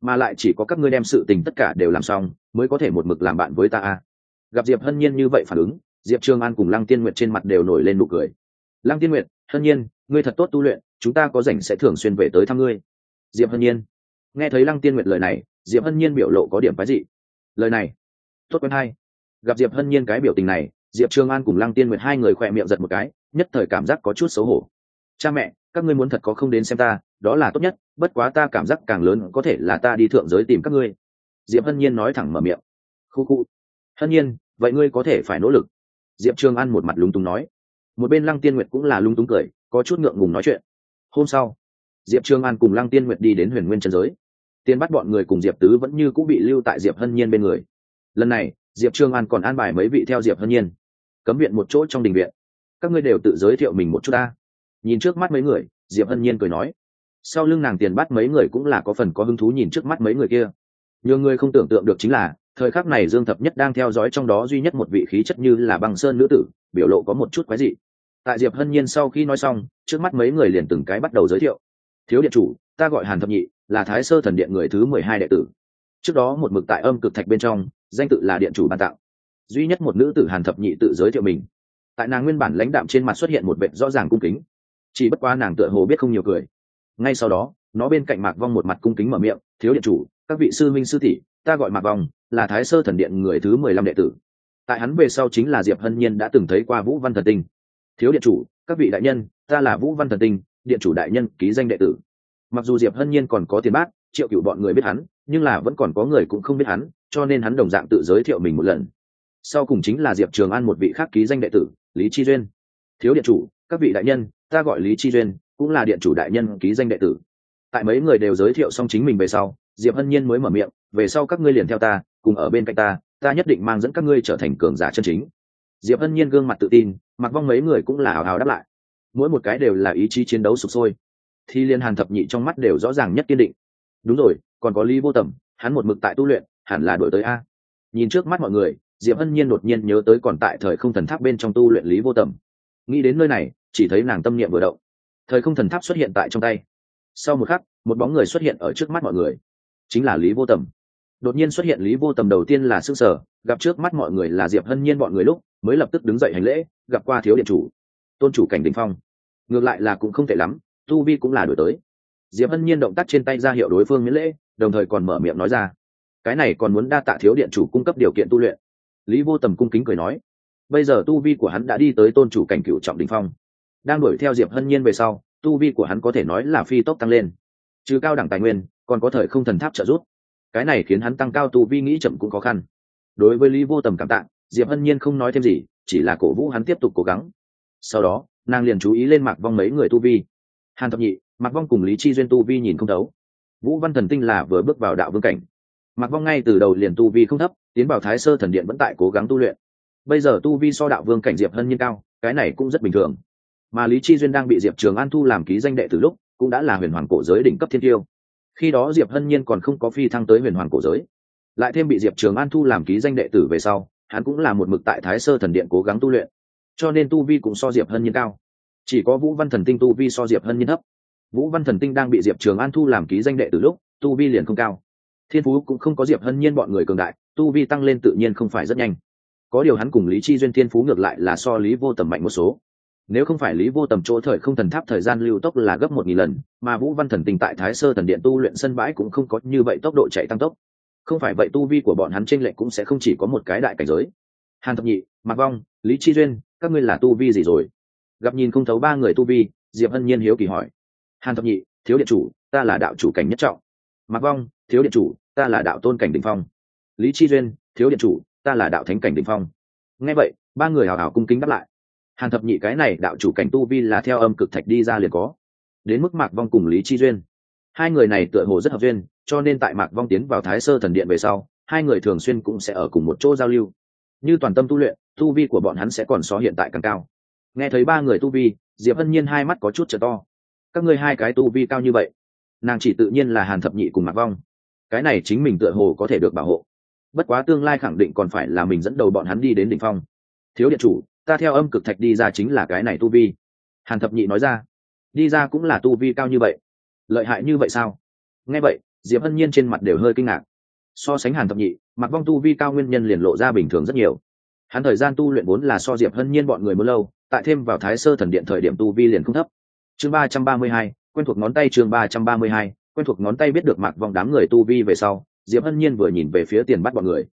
Mà lại chỉ có các ngươi đem sự tình tất cả đều làm xong, mới có thể một mực làm bạn với ta a gặp diệp hân nhiên như vậy phản ứng, diệp trường an cùng lăng tiên nguyệt trên mặt đều nổi lên nụ cười. Lăng tiên nguyệt, hân nhiên, ngươi thật tốt tu luyện, chúng ta có rảnh sẽ thường xuyên về tới thăm ngươi. Diệp hân nhiên. Nghe thấy lăng tiên nguyệt lời này, diệp hân nhiên biểu lộ có điểm phái dị. Lời này tốt quen hay. Gặp diệp hân nhiên cái biểu tình này, diệp trường an cùng lăng tiên nguyệt hai người khỏe miệng giật một cái, nhất thời cảm giác có chút xấu hổ. Cha mẹ, các ngươi muốn thật có không đến xem ta, đó là tốt nhất, bất quá ta cảm giác càng lớn có thể là ta đi thượng giới tìm các ngươi. Diệp hân nhiên nói thẳng mở miệng. Khu khu. Hân nhiên, vậy ngươi có thể phải nỗ lực. Diệp trường an một mặt lúng túng nói. Một bên lăng tiên nguyệt cũng là lúng túng cười, có chút ngượng ngùng nói chuyện. Hôm sau, diệp trường an cùng lăng tiên nguyệt đi đến huyền nguyên trần giới. Tiên bắt bọn người cùng diệp tứ vẫn như cũng bị lưu tại diệp hân nhiên bên người lần này, diệp Trương an còn an bài mấy vị theo diệp hân nhiên. Cấm viện một chỗ trong đình viện. Các ngươi đều tự giới thiệu mình một chút ta. Nhìn trước mắt mấy người, diệp hân nhiên cười nói. Sau lưng nàng tiền bắt mấy người cũng là có phần có hứng thú nhìn trước mắt mấy người kia. Nhiều người không tưởng tượng được chính là, thời khắc này dương thập nhất đang theo dõi trong đó duy nhất một vị khí chất như là băng sơn nữ tử, biểu lộ có một chút quái dị. Tại diệp hân nhiên sau khi nói xong, trước mắt mấy người liền từng cái bắt đầu giới thiệu. Thiếu điện chủ, ta gọi hàn thập nhị, là thái sơ thần điện người thứ mười hai đệ tử. Trước đó một mực tại âm cực thạch bên trong danh tự là điện chủ ban tặng duy nhất một nữ tử hàn thập nhị tự giới thiệu mình. Tại nàng nguyên bản lãnh đạm trên mặt xuất hiện một vệ rõ ràng cung kính. Chỉ bất quá nàng tựa hồ biết không nhiều cười. Ngay sau đó, nó bên cạnh mạc vong một mặt cung kính mở miệng, thiếu điện chủ, các vị sư minh sư tỷ, ta gọi mạc vong, là thái sơ thần điện người thứ mười lăm đệ tử. Tại hắn về sau chính là diệp hân nhiên đã từng thấy qua vũ văn thần tinh. Thiếu điện chủ, các vị đại nhân, ta là vũ văn thần tinh, điện chủ đại nhân ký danh đệ tử. Mặc dù diệp hân nhiên còn có tiền bát triệu cựu bọn người biết hắn, nhưng là vẫn còn có người cũng không biết hắn cho nên hắn đồng dạng tự giới thiệu mình một lần. Sau cùng chính là diệp trường an một vị khác ký danh đệ tử, lý chi duyên. Thiếu điện chủ, các vị đại nhân, ta gọi lý chi duyên, cũng là điện chủ đại nhân ký danh đệ tử. Tại mấy người đều giới thiệu xong chính mình về sau, diệp hân nhiên mới mở miệng, về sau các ngươi liền theo ta, cùng ở bên cạnh ta ta nhất định mang dẫn các ngươi trở thành cường giả chân chính. Diệp hân nhiên gương mặt tự tin mặc vong mấy người cũng là hào hào đáp lại. Mỗi một cái đều là ý chí chiến đấu sụp sôi. Thì liên hàn thập nhị trong mắt đều rõ ràng nhất kiên định. Đúng rồi, còn có lý vô tầm hắn một mực tại tu luyện hẳn là đổi tới a. Nhìn trước mắt mọi người, diệp hân nhiên đột nhiên nhớ tới còn tại thời không thần tháp bên trong tu luyện lý vô tầm. Nghĩ đến nơi này, chỉ thấy nàng tâm niệm vừa động. Thời không thần tháp xuất hiện tại trong tay. Sau một khắc, một bóng người xuất hiện ở trước mắt mọi người. Chính là lý vô tầm. Đột nhiên xuất hiện lý vô tầm đầu tiên là s ư ơ n g sở, gặp trước mắt mọi người là diệp hân nhiên bọn người lúc, mới lập tức đứng dậy hành lễ, gặp qua thiếu điện chủ. Tôn chủ cảnh đình phong. Ngược lại là cũng không tệ lắm, tu vi cũng là đổi tới. Diệp hân nhiên động tác trên tay ra hiệu đối phương miễn lễ, đồng thời còn mở miệng nói ra cái này còn muốn đa tạ thiếu điện chủ cung cấp điều kiện tu luyện. Lý vô tầm cung kính cười nói, bây giờ tu vi của hắn đã đi tới tôn chủ cảnh cựu trọng đình phong. Đang đuổi theo diệp hân nhiên về sau, tu vi của hắn có thể nói là phi tốc tăng lên. Trừ cao đẳng tài nguyên, còn có thời không thần tháp trợ giúp. Cái này khiến hắn tăng cao tu vi nghĩ chậm cũng khó khăn. Đối với lý vô tầm cảm tạng diệp hân nhiên không nói thêm gì, chỉ là cổ vũ hắn tiếp tục cố gắng. Sau đó, nàng liền chú ý lên mạc vong mấy người tu vi. Hàn thập nhị, mạc vong cùng lý chi duyên tu vi nhìn không thấu. Vũ văn thần tinh là vừa bước vào đạo vương cảnh mạc vong ngay từ đầu liền tu vi không thấp, tiến vào thái sơ thần điện vẫn tại cố gắng tu luyện. Bây giờ tu vi so đạo vương cảnh diệp hân nhiên cao, cái này cũng rất bình thường. Mà lý chi duyên đang bị diệp trường an thu làm ký danh đệ từ lúc, cũng đã là huyền hoàng cổ giới đỉnh cấp thiên tiêu. Khi đó diệp hân nhiên còn không có phi thăng tới huyền hoàng cổ giới. Lại thêm bị diệp trường an thu làm ký danh đệ tử về sau, hắn cũng là một mực tại thái sơ thần điện cố gắng tu luyện. Cho nên tu vi cũng so diệp hân nhiên cao. Chỉ có vũ văn thần tinh tu vi so diệp hân nhiên thấp. Vũ văn thần tinh đang bị diệp trường an thu làm ký danh đệ từ lúc, tu vi liền không cao thiên phú cũng không có diệp hân nhiên bọn người cường đại, tu vi tăng lên tự nhiên không phải rất nhanh. Có điều hắn cùng lý chi duyên thiên phú ngược lại là so lý vô tầm mạnh một số. Nếu không phải lý vô tầm chỗ thời không thần tháp thời gian lưu tốc là gấp một nghìn lần, mà vũ văn thần tình tại thái sơ thần điện tu luyện sân bãi cũng không có như vậy tốc độ chạy tăng tốc. Không phải vậy tu vi của bọn hắn tranh lệch cũng sẽ không chỉ có một cái đại cảnh giới. Hàn thập nhị, mạc vong, lý chi duyên, các ngươi là tu vi gì rồi? Gặp nhìn không thấu ba người tu vi, diệp hân nhiên hiếu kỳ hỏi. Hàn thập nhị, thiếu điện chủ, ta là đạo chủ cảnh nhất trọng. Mạc vong thiếu điện chủ, ta là đạo tôn cảnh đình phong. Lý chi duyên, thiếu điện chủ, ta là đạo thánh cảnh đình phong. Nghe vậy, ba người hào hào cung kính đáp lại. Hàn thập nhị cái này đạo chủ cảnh tu vi là theo âm cực thạch đi ra liền có. Đến mức mạc vong cùng lý chi duyên. Hai người này tựa hồ rất hợp duyên, cho nên tại mạc vong tiến vào thái sơ thần điện về sau, hai người thường xuyên cũng sẽ ở cùng một chỗ giao lưu. Như toàn tâm tu luyện, tu vi của bọn hắn sẽ còn so hiện tại càng cao. Nghe thấy ba người tu vi, diệp hân nhiên hai mắt có chút trở to. Các ngươi hai cái tu vi cao như vậy, nàng chỉ tự nhiên là hàn thập nhị cùng mạc vong cái này chính mình tựa hồ có thể được bảo hộ. Bất quá tương lai khẳng định còn phải là mình dẫn đầu bọn hắn đi đến đỉnh phong. Thiếu điện chủ, ta theo âm cực thạch đi ra chính là cái này tu vi. Hàn thập nhị nói ra. Đi ra cũng là tu vi cao như vậy. Lợi hại như vậy sao? Nghe vậy, diệp hân nhiên trên mặt đều hơi kinh ngạc. So sánh hàn thập nhị, mặc vong tu vi cao nguyên nhân liền lộ ra bình thường rất nhiều. Hắn thời gian tu luyện vốn là so diệp hân nhiên bọn người muốn lâu, tại thêm vào thái sơ thần điện thời điểm tu vi liền không thấp. Chương ba trăm ba mươi hai, quen thuộc ngón tay chương ba trăm ba mươi hai quen thuộc ngón tay biết được mặc vòng đám người tu vi về sau, diệp hân nhiên vừa nhìn về phía tiền bắt bọn người.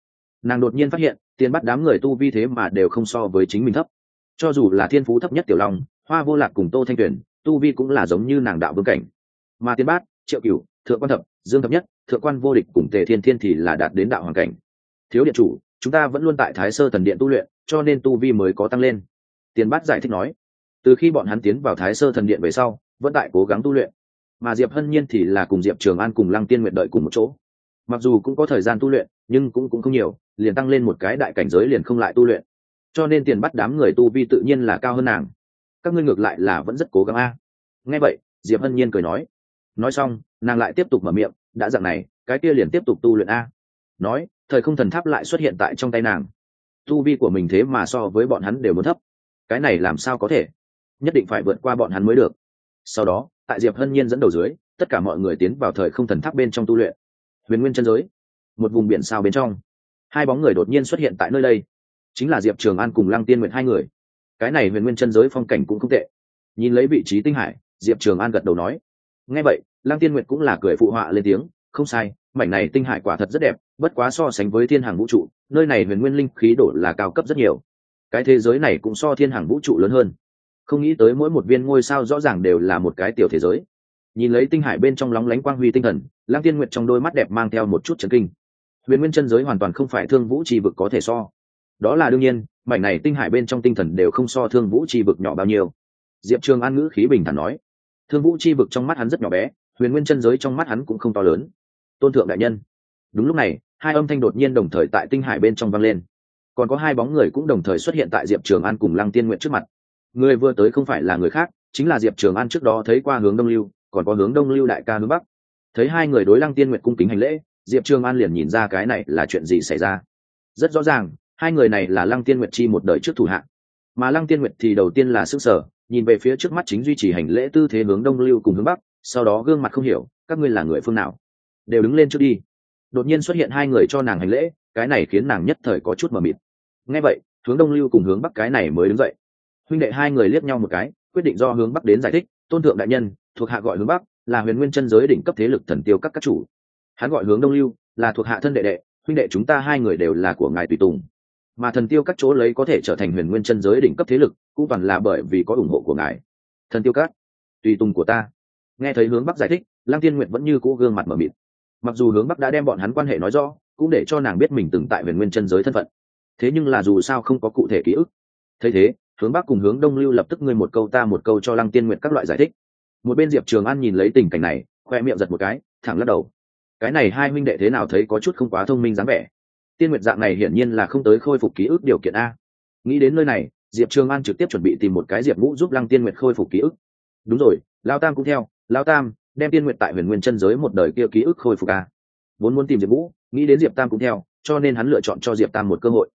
Nàng đột nhiên phát hiện, tiền bắt đám người tu vi thế mà đều không so với chính mình thấp. Cho dù là thiên phú thấp nhất tiểu long, hoa vô lạc cùng tô thanh tuyển tu vi cũng là giống như nàng đạo vương cảnh. Mà Tiền bát, triệu cửu, thượng quan thập, dương thập nhất, thượng quan vô địch cùng tề thiên thiên thì là đạt đến đạo hoàng cảnh. Thiếu điện chủ, chúng ta vẫn luôn tại thái sơ thần điện tu luyện, cho nên tu vi mới có tăng lên. Tiền bát giải thích nói, từ khi bọn hắn tiến vào thái sơ thần điện về sau, vẫn tại cố gắng tu luyện mà diệp hân nhiên thì là cùng diệp trường an cùng lăng tiên nguyện đợi cùng một chỗ. Mặc dù cũng có thời gian tu luyện, nhưng cũng cũng không nhiều, liền tăng lên một cái đại cảnh giới liền không lại tu luyện. Cho nên tiền bắt đám người tu vi tự nhiên là cao hơn nàng. Các ngươi ngược lại là vẫn rất cố gắng a. Nghe vậy, diệp hân nhiên cười nói. Nói xong, nàng lại tiếp tục mở miệng, đã dặn này, cái kia liền tiếp tục tu luyện a. Nói, thời không thần tháp lại xuất hiện tại trong tay nàng. Tu vi của mình thế mà so với bọn hắn đều muốn thấp. Cái này làm sao có thể? Nhất định phải vượt qua bọn hắn mới được. Sau đó tại diệp hân nhiên dẫn đầu dưới, tất cả mọi người tiến vào thời không thần tháp bên trong tu luyện. Huyền nguyên chân giới, một vùng biển sao bên trong. Hai bóng người đột nhiên xuất hiện tại nơi đây. Chính là diệp trường an cùng lăng tiên nguyện hai người. Cái này huyền nguyên chân giới phong cảnh cũng không tệ. Nhìn lấy vị trí tinh hải, diệp trường an gật đầu nói ngay vậy, lăng tiên nguyện cũng là cười phụ họa lên tiếng, không sai, mảnh này tinh hải quả thật rất đẹp, bất quá so sánh với thiên hàng vũ trụ, nơi này huyền nguyên linh khí đổ là cao cấp rất nhiều. Cái thế giới này cũng so thiên hàng vũ trụ lớn hơn không nghĩ tới mỗi một viên ngôi sao rõ ràng đều là một cái tiểu thế giới. Nhìn lấy tinh hải bên trong lóng lánh quang huy tinh thần lang tiên nguyệt trong đôi mắt đẹp mang theo một chút chấn kinh. Huyền nguyên chân giới hoàn toàn không phải thương vũ tri vực có thể so. Đó là đương nhiên, mảnh này tinh hải bên trong tinh thần đều không so thương vũ tri vực nhỏ bao nhiêu. Diệp trường an ngữ khí bình thản nói. Thương vũ tri vực trong mắt hắn rất nhỏ bé, huyền nguyên chân giới trong mắt hắn cũng không to lớn. Tôn thượng đại nhân. Đúng lúc này, hai âm thanh đột nhiên đồng thời tại tinh hải bên trong vang lên. Còn có hai bóng người cũng đồng thời xuất hiện tại diệp trường an cùng lăng tiên nguyện trước mặt người vừa tới không phải là người khác, chính là diệp trường an trước đó thấy qua hướng đông lưu, còn có hướng đông lưu đại ca hướng bắc. Thấy hai người đối lăng tiên nguyệt cung kính hành lễ, diệp trường an liền nhìn ra cái này là chuyện gì xảy ra. Rất rõ ràng, hai người này là lăng tiên nguyệt chi một đời trước thủ hạng. Mà lăng tiên nguyệt thì đầu tiên là sức sở, nhìn về phía trước mắt chính duy trì hành lễ tư thế hướng đông lưu cùng hướng bắc, sau đó gương mặt không hiểu, các ngươi là người phương nào? Đều đứng lên trước đi. Đột nhiên xuất hiện hai người cho nàng hành lễ, cái này khiến nàng nhất thời có chút mờ mịt. Ngay vậy, hướng đông lưu cùng hướng bắc cái này mới đứng dậy huynh đệ hai người liếc nhau một cái, quyết định do hướng bắc đến giải thích, tôn thượng đại nhân, thuộc hạ gọi hướng bắc, là huyền nguyên chân giới đỉnh cấp thế lực thần tiêu các các chủ. Hắn gọi hướng đông lưu, là thuộc hạ thân đệ đệ, huynh đệ chúng ta hai người đều là của ngài tùy tùng. Mà thần tiêu các chỗ lấy có thể trở thành huyền nguyên chân giới đỉnh cấp thế lực, cũng toàn là bởi vì có ủng hộ của ngài. Thần tiêu các, tùy tùng của ta. Nghe thấy hướng bắc giải thích lang tiên nguyện vẫn như cũ gương mặt mờ mịt. Mặc dù hướng bắc đã đem bọn hắn quan hệ nói rõ, cũng để cho nàng biết mình từng tại huyền nguyên chân giới thân phận. Thế nhưng là dù sao không có cụ thể ký ức. Thấy thế hướng bắc cùng hướng đông lưu lập tức ngươi một câu ta một câu cho lăng tiên nguyện các loại giải thích. Một bên diệp trường an nhìn lấy tình cảnh này, khoe miệng giật một cái, thẳng lắc đầu. Cái này hai huynh đệ thế nào thấy có chút không quá thông minh dáng vẻ. Tiên nguyệt dạng này hiển nhiên là không tới khôi phục ký ức điều kiện a. Nghĩ đến nơi này, diệp trường an trực tiếp chuẩn bị tìm một cái diệp ngũ giúp lăng tiên nguyệt khôi phục ký ức. Đúng rồi, lao tam cũng theo, lao tam, đem tiên nguyệt tại huyền nguyên chân giới một đời kia ký ức khôi phục a. Vốn muốn tìm diệp ngũ, nghĩ đến diệp tam cũng theo, cho nên hắn lựa chọn cho diệp tam một cơ hội.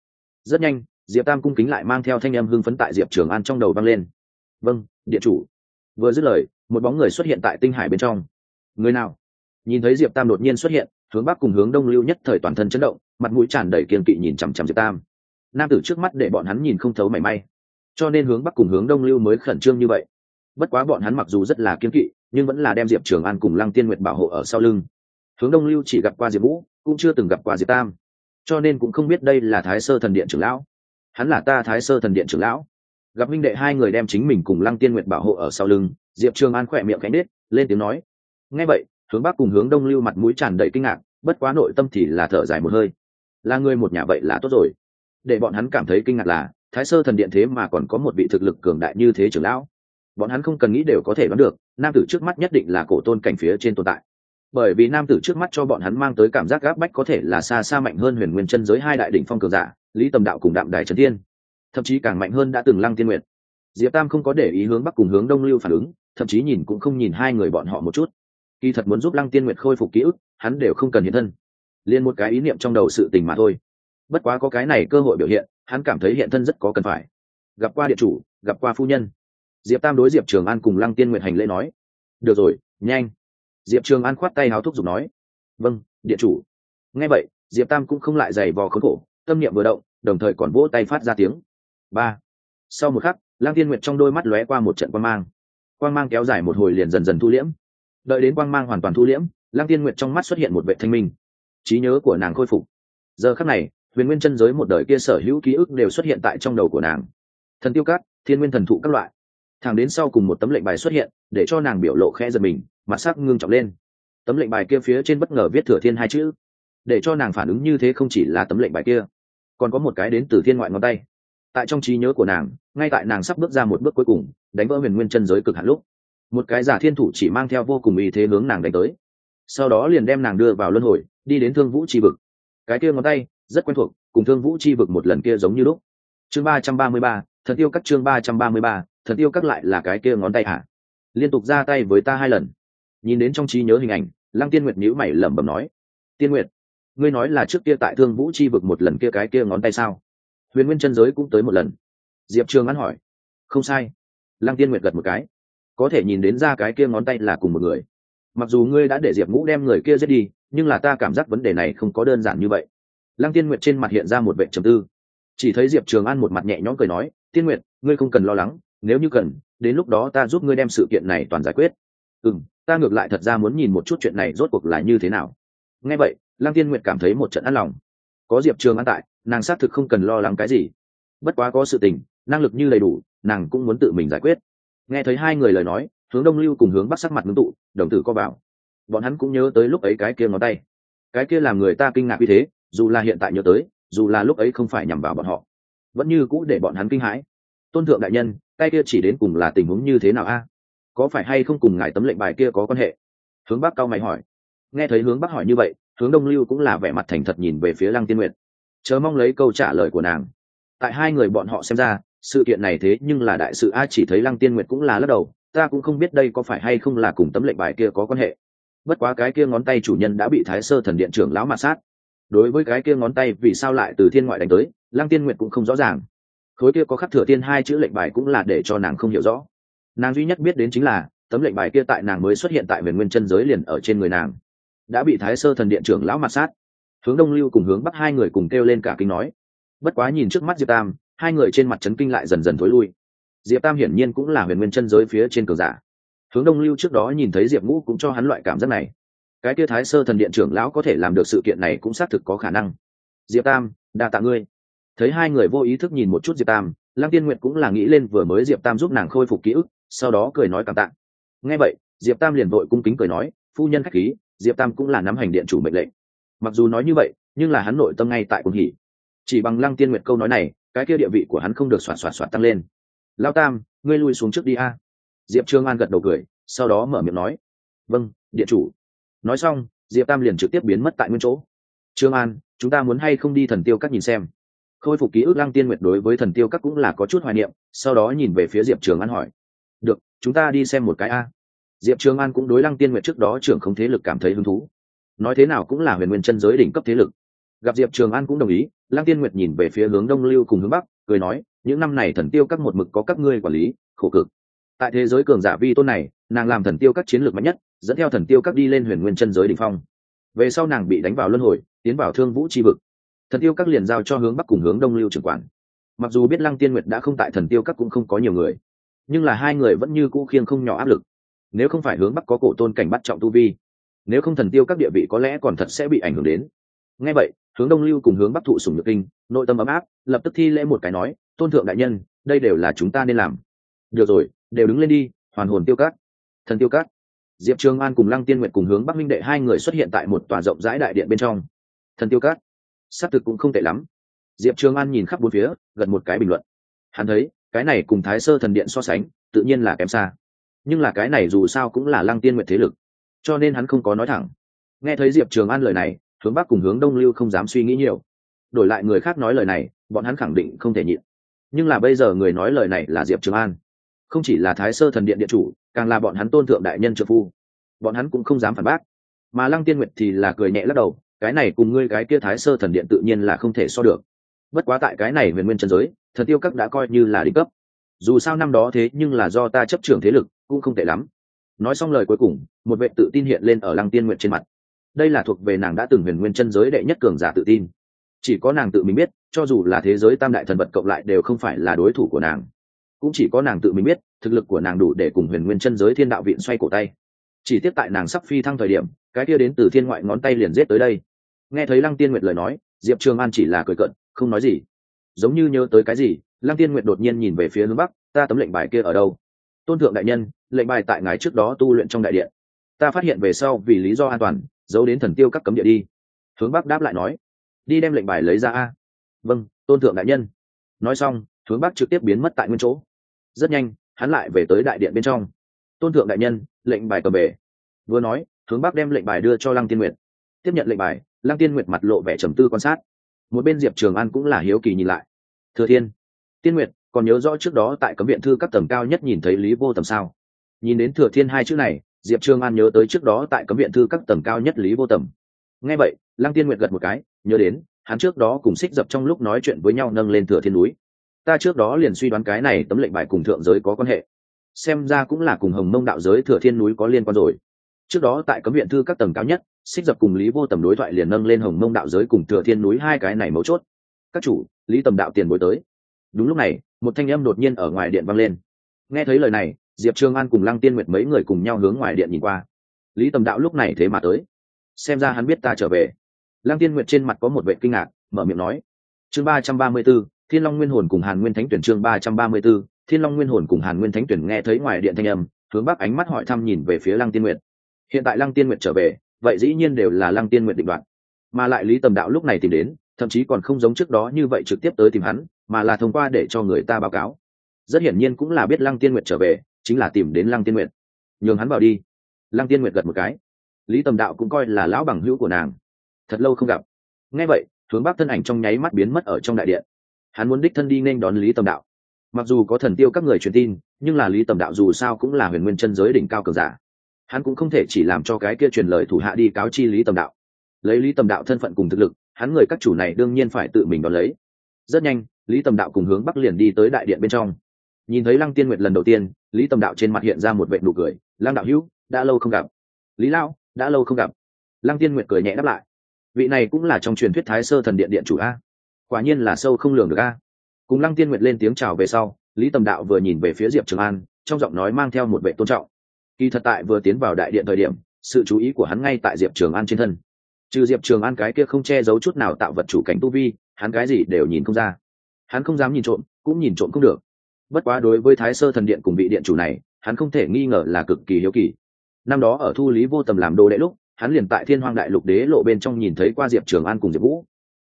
Rất nhanh diệp tam cung kính lại mang theo thanh em hưng phấn tại diệp trường an trong đầu vang lên. Vâng điện chủ. Vừa dứt lời, một bóng người xuất hiện tại tinh hải bên trong. Người nào? Nhìn thấy diệp tam đột nhiên xuất hiện, hướng bắc cùng hướng đông lưu nhất thời toàn thân chấn động, mặt mũi tràn đầy kiên kỵ nhìn chằm chằm diệp tam. Nam tử trước mắt để bọn hắn nhìn không thấu mảy may. Cho nên hướng bắc cùng hướng đông lưu mới khẩn trương như vậy. Bất quá bọn hắn mặc dù rất là kiên kỵ, nhưng vẫn là đem diệp trường an cùng lăng tiên nguyệt bảo hộ ở sau lưng. Hướng đông lưu chỉ gặp qua diệp vũ, cũng chưa từng gặp qua diệp tam. Cho nên cũng không biết đây là thái sơ thần điện trưởng lão hắn là ta thái sơ thần điện trưởng lão. Gặp minh đệ hai người đem chính mình cùng lăng tiên nguyệt bảo hộ ở sau lưng, diệp trường an khỏe miệng cánh nết lên tiếng nói. Ngay vậy, hướng bắc cùng hướng đông lưu mặt mũi tràn đầy kinh ngạc, bất quá nội tâm thì là thở dài một hơi. Là người một nhà vậy là tốt rồi. Để bọn hắn cảm thấy kinh ngạc là, thái sơ thần điện thế mà còn có một vị thực lực cường đại như thế trưởng lão. Bọn hắn không cần nghĩ đều có thể đoán được, nam tử trước mắt nhất định là cổ tôn cảnh phía trên tồn tại. Bởi vì nam tử trước mắt cho bọn hắn mang tới cảm giác gáp bách có thể là xa xa mạnh hơn huyền nguyên chân giới hai đại đ ỉ n h phong cường giả lý tầm đạo cùng đạm đài trấn tiên thậm chí càng mạnh hơn đã từng lăng tiên nguyện diệp tam không có để ý hướng bắc cùng hướng đông lưu phản ứng, thậm chí nhìn cũng không nhìn hai người bọn họ một chút. Kỳ thật muốn giúp lăng tiên nguyệt khôi phục ký ức, hắn đều không cần hiện thân. Liền một cái ý niệm trong đầu sự tình mà thôi. Bất quá có cái này cơ hội biểu hiện, hắn cảm thấy hiện thân rất có cần phải. Gặp qua địa chủ, gặp qua phu nhân. Diệp tam đối diệp trường an cùng lăng tiên nguyệt hành lễ nói. Được rồi, nhanh. Diệp trường an khoát tay háo thúc giục nói. Vâng địa chủ. Nghe vậy, diệp tam cũng không lại giày vò khốn khổ tâm niệm vừa động, đồng thời còn vỗ tay phát ra tiếng. Ba. Sau một khắc lang tiên nguyệt trong đôi mắt lóe qua một trận quan mang. Quang mang kéo dài một hồi liền dần dần thu liễm. Đợi đến quang mang hoàn toàn thu liễm lang tiên nguyệt trong mắt xuất hiện một vệ thanh minh. Trí nhớ của nàng khôi phục. Giờ khắc này, huyền nguyên chân giới một đời kia sở hữu ký ức đều xuất hiện tại trong đầu của nàng. Thần tiêu cát, thiên nguyên thần thụ các loại. Thẳng đến sau cùng một tấm lệnh bài xuất hiện, để cho nàng biểu lộ khẽ giật mình, mặt sắc ngưng trọng lên. Tấm lệnh bài kia phía trên bất ngờ viết thừa thiên hai chữ. Để cho nàng phản ứng như thế không chỉ là tấm lệnh bài kia còn có một cái đến từ thiên ngoại ngón tay. Tại trong trí nhớ của nàng, ngay tại nàng sắp bước ra một bước cuối cùng, đánh vỡ huyền nguyên chân giới cực hạn lúc, một cái giả thiên thủ chỉ mang theo vô cùng ý thế hướng nàng đánh tới. Sau đó liền đem nàng đưa vào luân hồi, đi đến thương vũ tri vực. Cái kia ngón tay, rất quen thuộc, cùng thương vũ tri vực một lần kia giống như lúc. Chương ba trăm ba mươi ba, thần tiêu các chương ba trăm ba mươi ba, thần tiêu các lại là cái kia ngón tay hả? Liên tục ra tay với ta hai lần. Nhìn đến trong trí nhớ hình ảnh, lăng tiên nguyệt nhữ mày lẩm bẩm nói, tiên nguyệt ngươi nói là trước kia tại thương vũ chi vực một lần kia cái kia ngón tay sao? Huyền nguyên chân giới cũng tới một lần. Diệp trường ăn hỏi. Không sai. Lăng tiên nguyệt gật một cái. Có thể nhìn đến ra cái kia ngón tay là cùng một người. Mặc dù ngươi đã để diệp ngũ đem người kia giết đi, nhưng là ta cảm giác vấn đề này không có đơn giản như vậy. Lăng tiên nguyệt trên mặt hiện ra một vệ trầm tư. Chỉ thấy diệp trường an một mặt nhẹ nhõm cười nói, tiên nguyệt, ngươi không cần lo lắng, nếu như cần, đến lúc đó ta giúp ngươi đem sự kiện này toàn giải quyết. Ừ m ta ngược lại thật ra muốn nhìn một chút chuyện này rốt cuộc là như thế nào. Nghe vậy lăng tiên nguyệt cảm thấy một trận an lòng. Có diệp trường an tại, nàng xác thực không cần lo lắng cái gì. Bất quá có sự tình, năng lực như đầy đủ, nàng cũng muốn tự mình giải quyết. Nghe thấy hai người lời nói, hướng đông lưu cùng hướng bắc sắc mặt ngưng tụ, đồng tử co vào. Bọn hắn cũng nhớ tới lúc ấy cái kia ngón tay. Cái kia làm người ta kinh ngạc như thế, dù là hiện tại nhớ tới, dù là lúc ấy không phải nhằm vào bọn họ, vẫn như cũ để bọn hắn kinh hãi. Tôn thượng đại nhân tay kia chỉ đến cùng là tình huống như thế nào a? Có phải hay không cùng ngài tấm lệnh bài kia có quan hệ? Hướng bắc cao mày hỏi. Nghe thấy hướng bắc hỏi như vậy hướng đông lưu cũng là vẻ mặt thành thật nhìn về phía lăng tiên nguyệt, chờ mong lấy câu trả lời của nàng. Tại hai người bọn họ xem ra, sự kiện này thế nhưng là đại sự, a, chỉ thấy lăng tiên nguyệt cũng là lắc đầu, ta cũng không biết đây có phải hay không là cùng tấm lệnh bài kia có quan hệ. Bất quá cái kia ngón tay chủ nhân đã bị thái sơ thần điện trưởng lão mạt sát. Đối với cái kia ngón tay vì sao lại từ thiên ngoại đánh tới, lăng tiên nguyệt cũng không rõ ràng. Khối kia có khắc thừa tiên hai chữ lệnh bài cũng là để cho nàng không hiểu rõ. Nàng duy nhất biết đến chính là, tấm lệnh bài kia tại nàng mới xuất hiện tại miền nguyên chân giới liền ở trên người nàng đã bị thái sơ thần điện trưởng lão mặt sát. Hướng đông lưu cùng hướng bắc hai người cùng kêu lên cả kinh nói. Bất quá nhìn trước mắt diệp tam, hai người trên mặt trấn kinh lại dần dần thối lui. Diệp tam hiển nhiên cũng là huyền nguyên chân giới phía trên cường giả. Hướng đông lưu trước đó nhìn thấy diệp ngũ cũng cho hắn loại cảm giác này. Cái kia thái sơ thần điện trưởng lão có thể làm được sự kiện này cũng xác thực có khả năng. Diệp tam, đa tạ ngươi. Thấy hai người vô ý thức nhìn một chút diệp tam, lăng tiên nguyệt cũng là nghĩ lên vừa mới diệp tam giúp nàng khôi phục ký ức, sau đó cười nói cảm tạ. Nghe vậy, diệp tam liền vội cung kính cười nói, phu nhân khách khí diệp tam cũng là nắm hành điện chủ mệnh lệnh. Mặc dù nói như vậy, nhưng là hắn nội tâm ngay tại cung hỉ. Chỉ bằng lăng tiên nguyệt câu nói này, cái kia địa vị của hắn không được soạt soạt soạt tăng lên. Lao tam, ngươi lui xuống trước đi a. Diệp trương an gật đầu cười, sau đó mở miệng nói. Vâng điện chủ. Nói xong, diệp tam liền trực tiếp biến mất tại nguyên chỗ. Trương an, chúng ta muốn hay không đi thần tiêu các nhìn xem? Khôi phục ký ức lăng tiên nguyệt đối với thần tiêu các cũng là có chút hoài niệm, sau đó nhìn về phía diệp trường an hỏi. Được, chúng ta đi xem một cái a diệp trường an cũng đối lăng tiên nguyệt trước đó trưởng không thế lực cảm thấy hứng thú. Nói thế nào cũng là huyền nguyên chân giới đỉnh cấp thế lực. Gặp diệp trường an cũng đồng ý, lăng tiên nguyệt nhìn về phía hướng đông lưu cùng hướng bắc, cười nói, những năm này thần tiêu các một mực có các ngươi quản lý, khổ cực. Tại thế giới cường giả vi tôn này, nàng làm thần tiêu các chiến lược mạnh nhất, dẫn theo thần tiêu các đi lên huyền nguyên chân giới đ ỉ n h phong. Về sau nàng bị đánh vào luân hồi, tiến vào thương vũ tri vực. Thần tiêu các liền giao cho hướng bắc cùng hướng đông lưu trưởng quản. Mặc dù biết lăng tiên nguyệt đã không tại thần tiêu các cũng không có nhiều người, nhưng là hai người vẫn như cũ khiêng không nhỏ áp lực nếu không phải hướng bắc có cổ tôn cảnh bắt trọng tu vi, nếu không thần tiêu các địa vị có lẽ còn thật sẽ bị ảnh hưởng đến. Ngay vậy, hướng đông lưu cùng hướng bắc thụ sùng nhược kinh, nội tâm ấm áp, lập tức thi lễ một cái nói, tôn thượng đại nhân, đây đều là chúng ta nên làm. Được rồi, đều đứng lên đi, hoàn hồn tiêu cát thần tiêu cát diệp trường an cùng lăng tiên nguyệt cùng hướng bắc minh đệ hai người xuất hiện tại một tòa rộng rãi đại điện bên trong. Thần tiêu cát xác thực cũng không tệ lắm. Diệp trường an nhìn khắp bốn phía gần một cái bình luận. Hắn thấy, cái này cùng thái sơ thần điện so sánh, tự nhiên là kém xa nhưng là cái này dù sao cũng là lăng tiên nguyện thế lực, cho nên hắn không có nói thẳng. Nghe thấy diệp trường an lời này, hướng bắc cùng hướng đông lưu không dám suy nghĩ nhiều. Đổi lại người khác nói lời này, bọn hắn khẳng định không thể nhịn. Nhưng là bây giờ người nói lời này là diệp trường an. Không chỉ là thái sơ thần điện điện chủ, càng là bọn hắn tôn thượng đại nhân trợ phu. Bọn hắn cũng không dám phản bác. Mà lăng tiên nguyệt thì là cười nhẹ lắc đầu, cái này cùng ngươi cái kia thái sơ thần điện tự nhiên là không thể so được. Bất quá tại cái này huyền nguyên Trần giới, thần tiêu các đã coi như là đỉnh cấp dù sao năm đó thế nhưng là do ta chấp trưởng thế lực, cũng không tệ lắm. Nói xong lời cuối cùng, một vệ tự tin hiện lên ở lăng tiên nguyện trên mặt. Đây là thuộc về nàng đã từng huyền nguyên chân giới đệ nhất cường giả tự tin. Chỉ có nàng tự mình biết, cho dù là thế giới tam đại thần vật cộng lại đều không phải là đối thủ của nàng. Cũng chỉ có nàng tự mình biết, thực lực của nàng đủ để cùng huyền nguyên chân giới thiên đạo viện xoay cổ tay. Chỉ tiếp tại nàng sắp phi thăng thời điểm, cái kia đến từ thiên ngoại ngón tay liền giết tới đây. Nghe thấy lăng tiên nguyệt lời nói, diệp trường an chỉ là cười cận không nói gì giống như nhớ tới cái gì, lăng tiên nguyệt đột nhiên nhìn về phía hướng bắc, ta tấm lệnh bài kia ở đâu? Tôn thượng đại nhân, lệnh bài tại ngài trước đó tu luyện trong đại điện. Ta phát hiện về sau vì lý do an toàn, giấu đến thần tiêu các cấm địa đi. Hướng bắc đáp lại nói, đi đem lệnh bài lấy ra a. Vâng tôn thượng đại nhân. Nói xong, hướng bắc trực tiếp biến mất tại nguyên chỗ. Rất nhanh, hắn lại về tới đại điện bên trong. Tôn thượng đại nhân, lệnh bài cầm bể vừa nói, hướng bắc đem lệnh bài đưa cho lăng tiên nguyệt. Tiếp nhận lệnh bài, lăng tiên nguyệt mặt lộ vẻ trầm tư quan sát một bên diệp trường an cũng là hiếu kỳ nhìn lại. Thừa thiên, tiên nguyệt, còn nhớ rõ trước đó tại cấm viện thư các tầng cao nhất nhìn thấy lý vô tầm sao? Nhìn đến thừa thiên hai chữ này, diệp trường an nhớ tới trước đó tại cấm viện thư các tầng cao nhất lý vô tầm. Nghe vậy, lăng tiên nguyệt gật một cái, nhớ đến, hắn trước đó cùng xích dập trong lúc nói chuyện với nhau nâng lên thừa thiên núi. Ta trước đó liền suy đoán cái này tấm lệnh bài cùng thượng giới có quan hệ. Xem ra cũng là cùng hồng mông đạo giới thừa thiên núi có liên quan rồi trước đó tại cấm viện thư các tầng cao nhất, xích dập cùng lý vô tầm đối thoại liền nâng lên hồng mông đạo giới cùng thừa thiên núi hai cái này mấu chốt. Các chủ, lý tầm đạo tiền bối tới. Đúng lúc này, một thanh âm đột nhiên ở ngoài điện vang lên. Nghe thấy lời này, diệp trương an cùng lăng tiên nguyệt mấy người cùng nhau hướng ngoài điện nhìn qua. Lý tầm đạo lúc này thế mà tới. Xem ra hắn biết ta trở về. Lăng tiên nguyệt trên mặt có một vệ kinh ngạc, mở miệng nói, chương ba trăm ba mươi b ố thiên long nguyên hồn cùng hàn nguyên thánh tuyển chương ba trăm ba mươi b ố thiên long nguyên hồn cùng hàn nguyên thánh tuyển nghe thấy ngoài điện thanh âm, hướng bắc ánh mắt hỏi thăm nhìn về phía lăng tiên nguyệt hiện tại lăng tiên nguyện trở về, vậy dĩ nhiên đều là lăng tiên nguyện định đoạn mà lại lý tầm đạo lúc này tìm đến, thậm chí còn không giống trước đó như vậy trực tiếp tới tìm hắn, mà là thông qua để cho người ta báo cáo. Rất hiển nhiên cũng là biết lăng tiên nguyện trở về, chính là tìm đến lăng tiên nguyện nhường hắn vào đi. Lăng tiên nguyện gật một cái. Lý tầm đạo cũng coi là lão bằng hữu của nàng. Thật lâu không gặp. Ngay vậy, hướng bắc thân ảnh trong nháy mắt biến mất ở trong đại điện. Hắn muốn đích thân đi nên đón lý tầm đạo. Mặc dù có thần tiêu các người truyền tin, nhưng là lý tầm đạo dù sao cũng là huyền nguyên chân giới đỉnh cao cường giả hắn cũng không thể chỉ làm cho cái kia truyền lời thủ hạ đi cáo chi lý tầm đạo. Lấy lý tầm đạo thân phận cùng thực lực, hắn người các chủ này đương nhiên phải tự mình đón lấy. Rất nhanh, lý tầm đạo cùng hướng bắc liền đi tới đại điện bên trong. Nhìn thấy lăng tiên nguyệt lần đầu tiên, lý tầm đạo trên mặt hiện ra một vệ nụ cười, lăng đạo hữu, đã lâu không gặp. Lý lão, đã lâu không gặp. Lăng tiên nguyệt cười nhẹ đáp lại, vị này cũng là trong truyền thuyết thái sơ thần điện điện chủ a. Quả nhiên là sâu không lường được a. Cùng lăng tiên nguyệt lên tiếng chào về sau, lý tầm đạo vừa nhìn về phía diệp trường an, trong giọng nói mang theo một vệ tôn trọng kỳ thật tại vừa tiến vào đại điện thời điểm, sự chú ý của hắn ngay tại diệp trường an trên thân. Trừ diệp trường an cái kia không che giấu chút nào tạo vật chủ cảnh tu vi, hắn cái gì đều nhìn không ra. Hắn không dám nhìn trộm, cũng nhìn trộm không được. Bất quá đối với thái sơ thần điện cùng vị điện chủ này, hắn không thể nghi ngờ là cực kỳ hiếu kỳ. Năm đó ở thu lý vô tầm làm đồ đệ lúc, hắn liền tại thiên hoang đại lục đế lộ bên trong nhìn thấy qua diệp trường an cùng diệp vũ.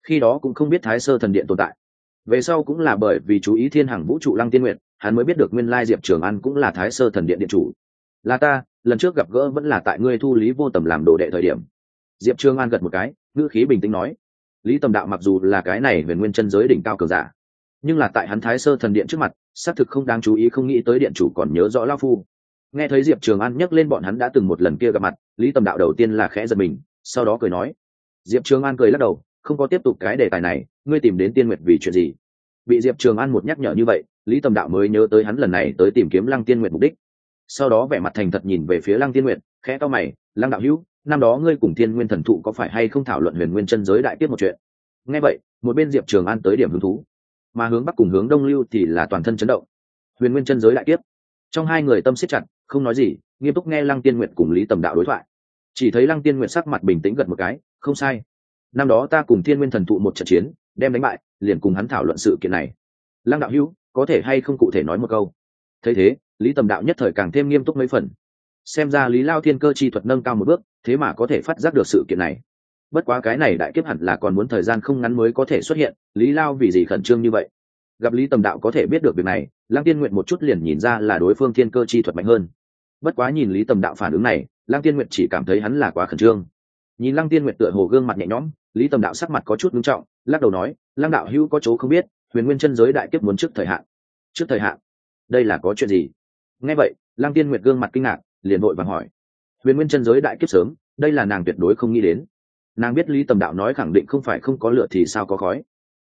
Khi đó cũng không biết thái sơ thần điện tồn tại. Về sau cũng là bởi vì chú ý thiên hằng vũ trụ lăng tiên nguyện hắn mới biết được nguyên lai diệp trường an cũng là thái sơ thần điện điện chủ là ta, lần trước gặp gỡ vẫn là tại ngươi thu lý vô tầm làm đồ đệ thời điểm. Diệp trường an gật một cái, ngữ khí bình tĩnh nói. Lý tầm đạo mặc dù là cái này về nguyên chân giới đỉnh cao cường giả, nhưng là tại hắn thái sơ thần điện trước mặt, xác thực không đáng chú ý, không nghĩ tới điện chủ còn nhớ rõ lao phu. Nghe thấy diệp trường an nhắc lên bọn hắn đã từng một lần kia gặp mặt, lý tầm đạo đầu tiên là khẽ giật mình, sau đó cười nói. Diệp trường an cười lắc đầu, không có tiếp tục cái đề tài này, ngươi tìm đến tiên nguyệt vì chuyện gì? Bị diệp trường an một nhắc nhở như vậy, lý tầm đạo mới nhớ tới hắn lần này tới tìm kiếm lăng tiên nguyệt mục đích sau đó vẻ mặt thành thật nhìn về phía lăng tiên nguyệt, khẽ to mày, lăng đạo hữu, năm đó ngươi cùng thiên nguyên thần thụ có phải hay không thảo luận huyền nguyên chân giới đại tiếp một chuyện? Nghe vậy, một bên diệp trường an tới điểm hứng thú. Mà hướng bắc cùng hướng đông lưu thì là toàn thân chấn động. Huyền nguyên chân giới đại tiếp trong hai người tâm siết chặt, không nói gì, nghiêm túc nghe lăng tiên nguyện cùng lý tầm đạo đối thoại. Chỉ thấy lăng tiên nguyện sắc mặt bình tĩnh gật một cái, không sai. Năm đó ta cùng thiên nguyên thần thụ một trận chiến, đem đánh bại, liền cùng hắn thảo luận sự kiện này. Lăng đạo hữu, có thể hay không cụ thể nói một câu? Thấy thế lý tầm đạo nhất thời càng thêm nghiêm túc mấy phần. Xem ra lý lao thiên cơ chi thuật nâng cao một bước, thế mà có thể phát giác được sự kiện này. Bất quá cái này đại kiếp hẳn là còn muốn thời gian không ngắn mới có thể xuất hiện, lý lao vì gì khẩn trương như vậy? Gặp lý tầm đạo có thể biết được việc này lang tiên nguyện một chút liền nhìn ra là đối phương thiên cơ chi thuật mạnh hơn. Bất quá nhìn lý tầm đạo phản ứng này lang tiên nguyện chỉ cảm thấy hắn là quá khẩn trương. Nhìn lăng tiên nguyện tựa hồ gương mặt nhẹ nhõm, lý tầm đạo sắc mặt có chút ngưng trọng, lắc đầu nói, lăng đạo hữu có chỗ không biết, huyền nguyên chân giới đại kiếp muốn trước thời hạn. Trước thời hạn? Đây là có chuyện gì? Nghe vậy, lăng tiên nguyệt gương mặt kinh ngạc, liền vội vàng hỏi. Huyền nguyên chân giới đại kiếp sớm, đây là nàng tuyệt đối không nghĩ đến. Nàng biết lý tầm đạo nói khẳng định không phải không có lửa thì sao có khói.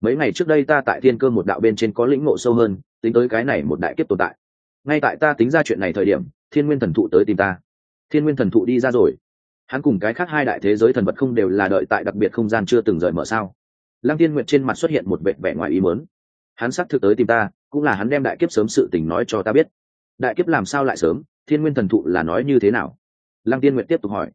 Mấy ngày trước đây ta tại thiên cơ một đạo bên trên có lĩnh ngộ sâu hơn, tính tới cái này một đại kiếp tồn tại. Ngay tại ta tính ra chuyện này thời điểm, thiên nguyên thần thụ tới tìm ta. Thiên nguyên thần thụ đi ra rồi. Hắn cùng cái khác hai đại thế giới thần vật không đều là đợi tại đặc biệt không gian chưa từng rời mở sao? Lăng tiên nguyệt trên mặt xuất hiện một vẻ vẻ ngoài ý mớn hắn xác thực tới tìm ta, cũng là hắn đem đại kiếp sớm sự tình nói cho ta biết đại kiếp làm sao lại sớm, thiên nguyên thần thụ là nói như thế nào? Lăng tiên nguyệt tiếp tục hỏi.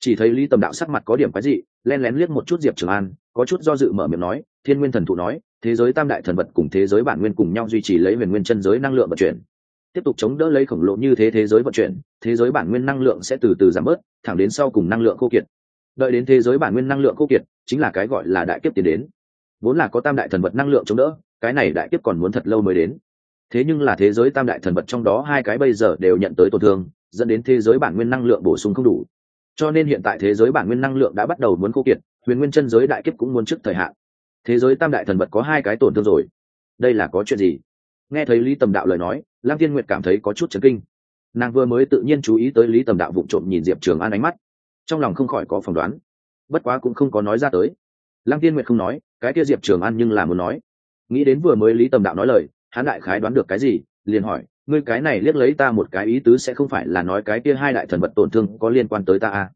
Chỉ thấy lý tầm đạo sắc mặt có điểm cái gì len lén liếc một chút diệp trường an, có chút do dự mở miệng nói, thiên nguyên thần thụ nói, thế giới tam đại thần vật cùng thế giới bản nguyên cùng nhau duy trì lấy huyền nguyên chân giới năng lượng vận chuyển. Tiếp tục chống đỡ lấy khổng lồ như thế thế giới vận chuyển, thế giới bản nguyên năng lượng sẽ từ từ giảm bớt, thẳng đến sau cùng năng lượng khô kiệt. Đợi đến thế giới bản nguyên năng lượng khô kiệt, chính là cái gọi là đại kiếp tiến đến. Vốn là có tam đại thần vật năng lượng chống đỡ, cái này đại kiếp còn muốn thật lâu mới đến thế nhưng là thế giới tam đại thần vật trong đó hai cái bây giờ đều nhận tới tổn thương, dẫn đến thế giới bản nguyên năng lượng bổ sung không đủ. Cho nên hiện tại thế giới bản nguyên năng lượng đã bắt đầu muốn khô kiệt, huyền nguyên chân giới đại kiếp cũng muốn trước thời hạn. Thế giới tam đại thần vật có hai cái tổn thương rồi. Đây là có chuyện gì? Nghe thấy lý tầm đạo lời nói lang tiên nguyệt cảm thấy có chút chấn kinh. Nàng vừa mới tự nhiên chú ý tới lý tầm đạo vụ trộm nhìn diệp trường an ánh mắt. Trong lòng không khỏi có phỏng đoán. Bất quá cũng không có nói ra tới. Lăng tiên nguyệt không nói, cái kia diệp trường an nhưng là muốn nói. Nghĩ đến vừa mới lý tầm đạo nói lời hắn đại khái đoán được cái gì, liền hỏi, ngươi cái này liếc lấy ta một cái ý tứ sẽ không phải là nói cái kia hai đại thần vật tổn thương có liên quan tới ta à.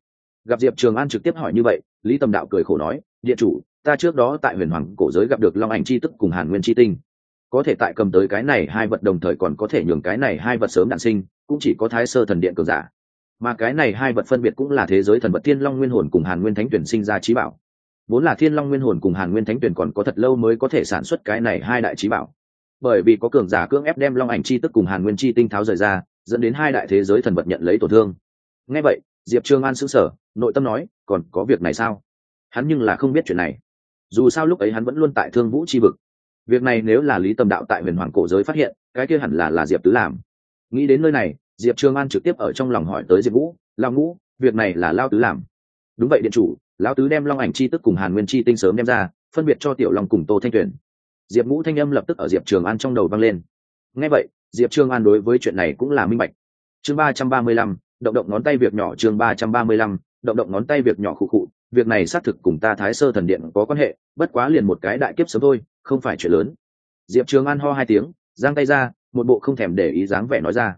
gặp diệp trường an trực tiếp hỏi như vậy, lý tầm đạo cười khổ nói địa chủ, ta trước đó tại huyền hoàng cổ giới gặp được long ảnh c h i tức cùng hàn nguyên c h i tinh. Có thể tại cầm tới cái này hai vật đồng thời còn có thể nhường cái này hai vật sớm đạn sinh, cũng chỉ có thái sơ thần điện cường giả. Mà cái này hai vật phân biệt cũng là thế giới thần vật thiên long nguyên hồn cùng hàn nguyên thánh tuyển sinh ra trí bảo. Vốn là thiên long nguyên hồn cùng hàn nguyên thánh tuyển còn có thật lâu mới có thể sản xuất cái này hai đại trí bảo bởi vì có cường giả cưỡng ép đem long ảnh chi tức cùng hàn nguyên chi tinh tháo rời ra, dẫn đến hai đại thế giới thần vật nhận lấy tổn thương. Ngay vậy, diệp trương an s ữ n g sở nội tâm nói, còn có việc này sao? Hắn nhưng là không biết chuyện này. Dù sao lúc ấy hắn vẫn luôn tại thương vũ c h i vực. Việc này nếu là lý tâm đạo tại huyền hoàng cổ giới phát hiện, cái kia hẳn là là diệp tứ làm. Nghĩ đến nơi này, diệp trương an trực tiếp ở trong lòng hỏi tới diệp vũ lao ngũ, việc này là lao tứ làm? Đúng vậy, điện chủ, lão tứ đem long ảnh chi tức cùng hàn nguyên chi tinh sớm đem ra, phân biệt cho tiểu long cùng tô thanh tuyển diệp ngũ thanh âm lập tức ở diệp trường an trong đầu vang lên. Ngay vậy, diệp trường an đối với chuyện này cũng là minh bạch. Chương ba trăm ba mươi lăm, động động ngón tay việc nhỏ, chương ba trăm ba mươi lăm, động động ngón tay việc nhỏ khụ khụ, việc này xác thực cùng ta thái sơ thần điện có quan hệ, bất quá liền một cái đại kiếp sớm thôi, không phải chuyện lớn. Diệp trường an ho hai tiếng, giang tay ra, một bộ không thèm để ý dáng vẻ nói ra.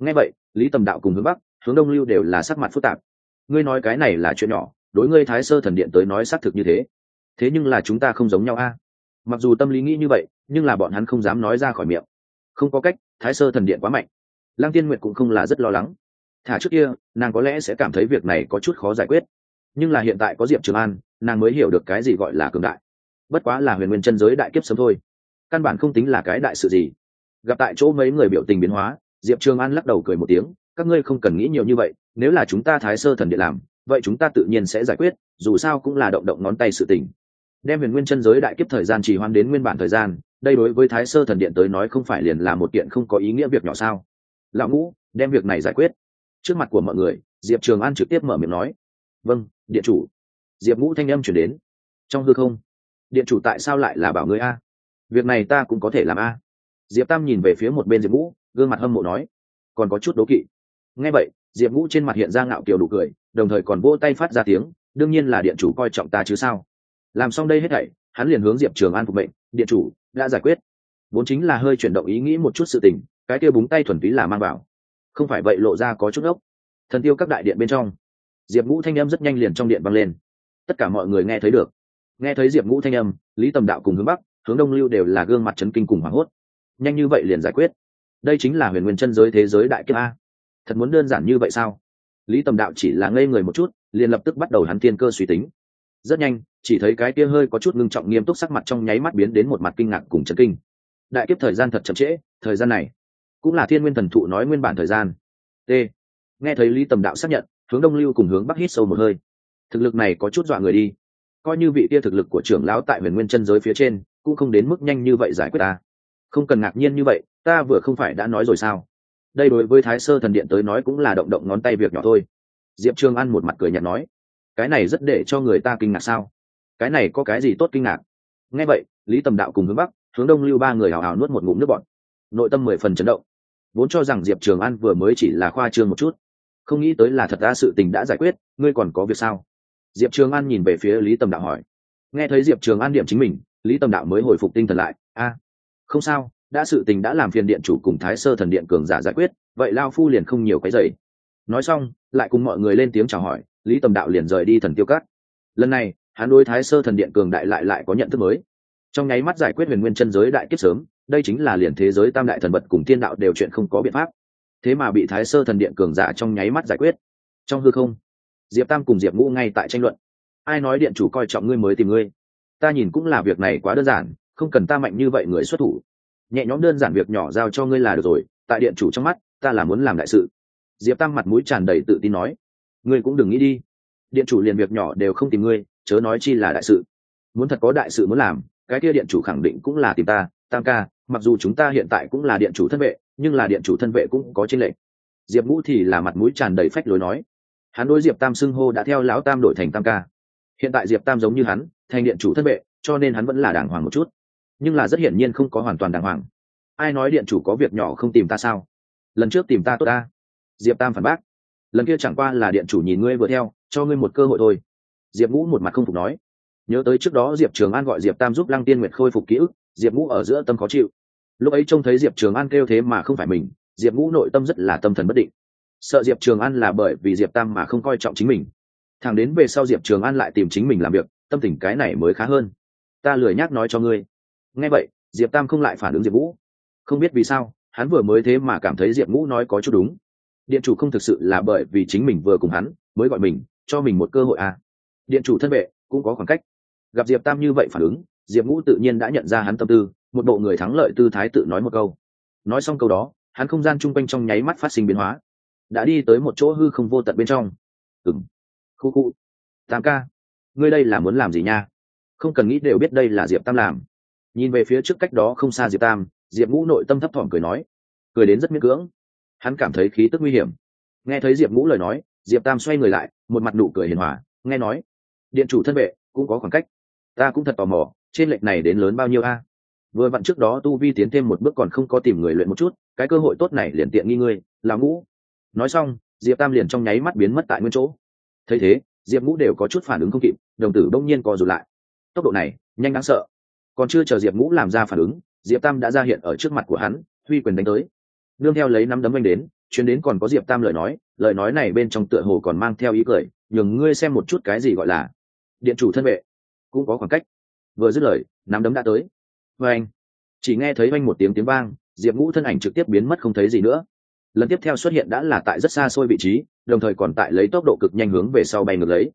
Ngay vậy, lý tầm đạo cùng hướng bắc, hướng đông lưu đều là sắc mặt phức tạp. Ngươi nói cái này là chuyện nhỏ, đối ngươi thái sơ thần điện tới nói xác thực như thế. Thế nhưng là chúng ta không giống nhau a mặc dù tâm lý nghĩ như vậy, nhưng là bọn hắn không dám nói ra khỏi miệng. Không có cách, thái sơ thần điện quá mạnh. Lăng tiên nguyệt cũng không là rất lo lắng. Thả trước kia, nàng có lẽ sẽ cảm thấy việc này có chút khó giải quyết. Nhưng là hiện tại có diệp trường an, nàng mới hiểu được cái gì gọi là cường đại. Bất quá là huyền nguyên chân giới đại kiếp sớm thôi. Căn bản không tính là cái đại sự gì. Gặp tại chỗ mấy người biểu tình biến hóa, diệp trường an lắc đầu cười một tiếng, các ngươi không cần nghĩ nhiều như vậy, nếu là chúng ta thái sơ thần điện làm, vậy chúng ta tự nhiên sẽ giải quyết, dù sao cũng là động động ngón tay sự tình đem huyền nguyên chân giới đại kiếp thời gian chỉ hoan đến nguyên bản thời gian, đây đối với thái sơ thần điện tới nói không phải liền là một kiện không có ý nghĩa việc nhỏ sao? Lão ngũ, đem việc này giải quyết. Trước mặt của mọi người, diệp trường an trực tiếp mở miệng nói. Vâng điện chủ. Diệp ngũ thanh âm chuyển đến. Trong hư không, điện chủ tại sao lại là bảo người a? Việc này ta cũng có thể làm a. Diệp tam nhìn về phía một bên diệp ngũ, gương mặt hâm mộ nói. Còn có chút đố kỵ. Nghe vậy, diệp ngũ trên mặt hiện ra ngạo kiều đủ cười, đồng thời còn vỗ tay phát ra tiếng. Đương nhiên là điện chủ coi trọng ta chứ sao? Làm xong đây hết thảy, hắn liền hướng diệp trường an phục mệnh, điện chủ, đã giải quyết. Vốn chính là hơi chuyển động ý nghĩ một chút sự tình, cái kia búng tay thuần túy là mang vào. Không phải vậy lộ ra có chút ốc. Thần tiêu các đại điện bên trong, diệp ngũ thanh âm rất nhanh liền trong điện vang lên. Tất cả mọi người nghe thấy được. Nghe thấy diệp ngũ thanh âm, lý tầm đạo cùng hướng bắc, hướng đông lưu đều là gương mặt chấn kinh cùng hoảng hốt. Nhanh như vậy liền giải quyết. Đây chính là huyền nguyên chân giới thế giới đại kiếp a. Thật muốn đơn giản như vậy sao? Lý tầm đạo chỉ là ngây người một chút, liền lập tức bắt đầu hắn tiên cơ suy tính. Rất nhanh chỉ thấy cái kia hơi có chút ngưng trọng nghiêm túc sắc mặt trong nháy mắt biến đến một mặt kinh ngạc cùng chấn kinh. Đại kiếp thời gian thật chậm trễ, thời gian này cũng là thiên nguyên thần thụ nói nguyên bản thời gian. T. Nghe thấy lý tầm đạo xác nhận, hướng đông lưu cùng hướng bắc hít sâu một hơi. Thực lực này có chút dọa người đi. Coi như vị kia thực lực của trưởng lão tại huyền nguyên chân giới phía trên, cũng không đến mức nhanh như vậy giải quyết ta. Không cần ngạc nhiên như vậy, ta vừa không phải đã nói rồi sao? Đây đối với thái sơ thần điện tới nói cũng là động động ngón tay việc nhỏ thôi. Diệp trương ăn một mặt cười nhạt nói, cái này rất để cho người ta kinh ngạc sao? Cái này có cái gì tốt kinh ngạc? Nghe vậy, lý tầm đạo cùng hướng bắc, hướng đông lưu ba người hào hào nuốt một ngụm nước bọn nội tâm mười phần chấn động. Vốn cho rằng diệp trường an vừa mới chỉ là khoa trương một chút. Không nghĩ tới là thật ra sự tình đã giải quyết, ngươi còn có việc sao? Diệp trường an nhìn về phía lý tầm đạo hỏi. Nghe thấy diệp trường an điểm chính mình, lý tầm đạo mới hồi phục tinh thần lại. A, không sao, đã sự tình đã làm phiền điện chủ cùng thái sơ thần điện cường giả giải quyết, vậy lao phu liền không nhiều cái dày nói xong, lại cùng mọi người lên tiếng chào hỏi, lý tầm đạo liền rời đi thần tiêu cát lần này hắn đối thái sơ thần điện cường đại lại lại có nhận thức mới. Trong nháy mắt giải quyết huyền nguyên chân giới đại kiếp sớm, đây chính là liền thế giới tam đại thần vật cùng Tiên đạo đều chuyện không có biện pháp. Thế mà bị thái sơ thần điện cường giả trong nháy mắt giải quyết. Trong hư không, diệp tam cùng diệp ngũ ngay tại tranh luận. Ai nói điện chủ coi trọng ngươi mới tìm ngươi? Ta nhìn cũng là việc này quá đơn giản, không cần ta mạnh như vậy người xuất thủ. Nhẹ nhõm đơn giản việc nhỏ giao cho ngươi là được rồi, tại điện chủ trong mắt, ta là muốn làm đại sự. Diệp tam mặt mũi tràn đầy tự tin nói. Ngươi cũng đừng nghĩ đi. Điện chủ liền việc nhỏ đều không tìm ngươi chớ nói chi là đại sự. Muốn thật có đại sự muốn làm, cái kia điện chủ khẳng định cũng là tìm ta, tam ca, mặc dù chúng ta hiện tại cũng là điện chủ thân vệ, nhưng là điện chủ thân vệ cũng có trên lệnh. diệp ngũ thì là mặt mũi tràn đầy phách lối nói. Hắn đối diệp tam xưng hô đã theo lão tam đổi thành tam ca. Hiện tại diệp tam giống như hắn, thành điện chủ thân vệ, cho nên hắn vẫn là đàng hoàng một chút. Nhưng là rất hiển nhiên không có hoàn toàn đàng hoàng. Ai nói điện chủ có việc nhỏ không tìm ta sao? Lần trước tìm ta tốt ta. Diệp tam phản bác. Lần kia chẳng qua là điện chủ nhìn ngươi vừa theo, cho ngươi một cơ hội thôi diệp ngũ một mặt không phục nói. Nhớ tới trước đó diệp trường an gọi diệp tam giúp lăng tiên nguyệt khôi phục ký ức, diệp ngũ ở giữa tâm khó chịu. Lúc ấy trông thấy diệp trường an kêu thế mà không phải mình, diệp ngũ nội tâm rất là tâm thần bất định. Sợ diệp trường an là bởi vì diệp tam mà không coi trọng chính mình. Thằng đến về sau diệp trường an lại tìm chính mình làm việc, tâm tình cái này mới khá hơn. Ta lười nhác nói cho ngươi. Nghe vậy, diệp tam không lại phản ứng diệp ngũ. Không biết vì sao, hắn vừa mới thế mà cảm thấy diệp ngũ nói có chút đúng. Điện chủ không thực sự là bởi vì chính mình vừa cùng hắn, mới gọi mình, cho mình một cơ hội à điện chủ thân vệ cũng có khoảng cách. Gặp diệp tam như vậy phản ứng, diệp ngũ tự nhiên đã nhận ra hắn tâm tư, một bộ người thắng lợi tư thái tự nói một câu. Nói xong câu đó, hắn không gian chung quanh trong nháy mắt phát sinh biến hóa. Đã đi tới một chỗ hư không vô tận bên trong. Ừng khu khu. Tam ca, ngươi đây là muốn làm gì nha? Không cần nghĩ đều biết đây là diệp tam làm. Nhìn về phía trước cách đó không xa diệp tam, diệp ngũ nội tâm thấp thỏm cười nói. Cười đến rất miễn cưỡng. Hắn cảm thấy khí tức nguy hiểm. Nghe thấy diệp ngũ lời nói, diệp tam xoay người lại, một mặt nụ cười hiền hòa, nghe nói điện chủ thân vệ cũng có khoảng cách. Ta cũng thật tò mò, trên lệnh này đến lớn bao nhiêu a? Vừa vặn trước đó tu vi tiến thêm một bước còn không có tìm người luyện một chút, cái cơ hội tốt này liền tiện nghi ngươi là ngũ. Nói xong, diệp tam liền trong nháy mắt biến mất tại nguyên chỗ. Thấy thế, diệp ngũ đều có chút phản ứng không kịp, đồng tử đông nhiên co rụt lại. Tốc độ này, nhanh đáng sợ. Còn chưa chờ diệp ngũ làm ra phản ứng, diệp tam đã ra hiện ở trước mặt của hắn, huy quyền đánh tới. Nương theo lấy năm đấm anh đến, chuyến đến còn có diệp tam lời nói lời nói này bên trong tựa hồ còn mang theo ý cười, nhường ngươi xem một chút cái gì gọi là điện chủ thân vệ, cũng có khoảng cách. Vừa dứt lời, nắm đấm đã tới. Và anh, chỉ nghe thấy oanh một tiếng tiếng vang, diệp ngũ thân ảnh trực tiếp biến mất không thấy gì nữa. Lần tiếp theo xuất hiện đã là tại rất xa xôi vị trí, đồng thời còn tại lấy tốc độ cực nhanh hướng về sau bay ngược lấy.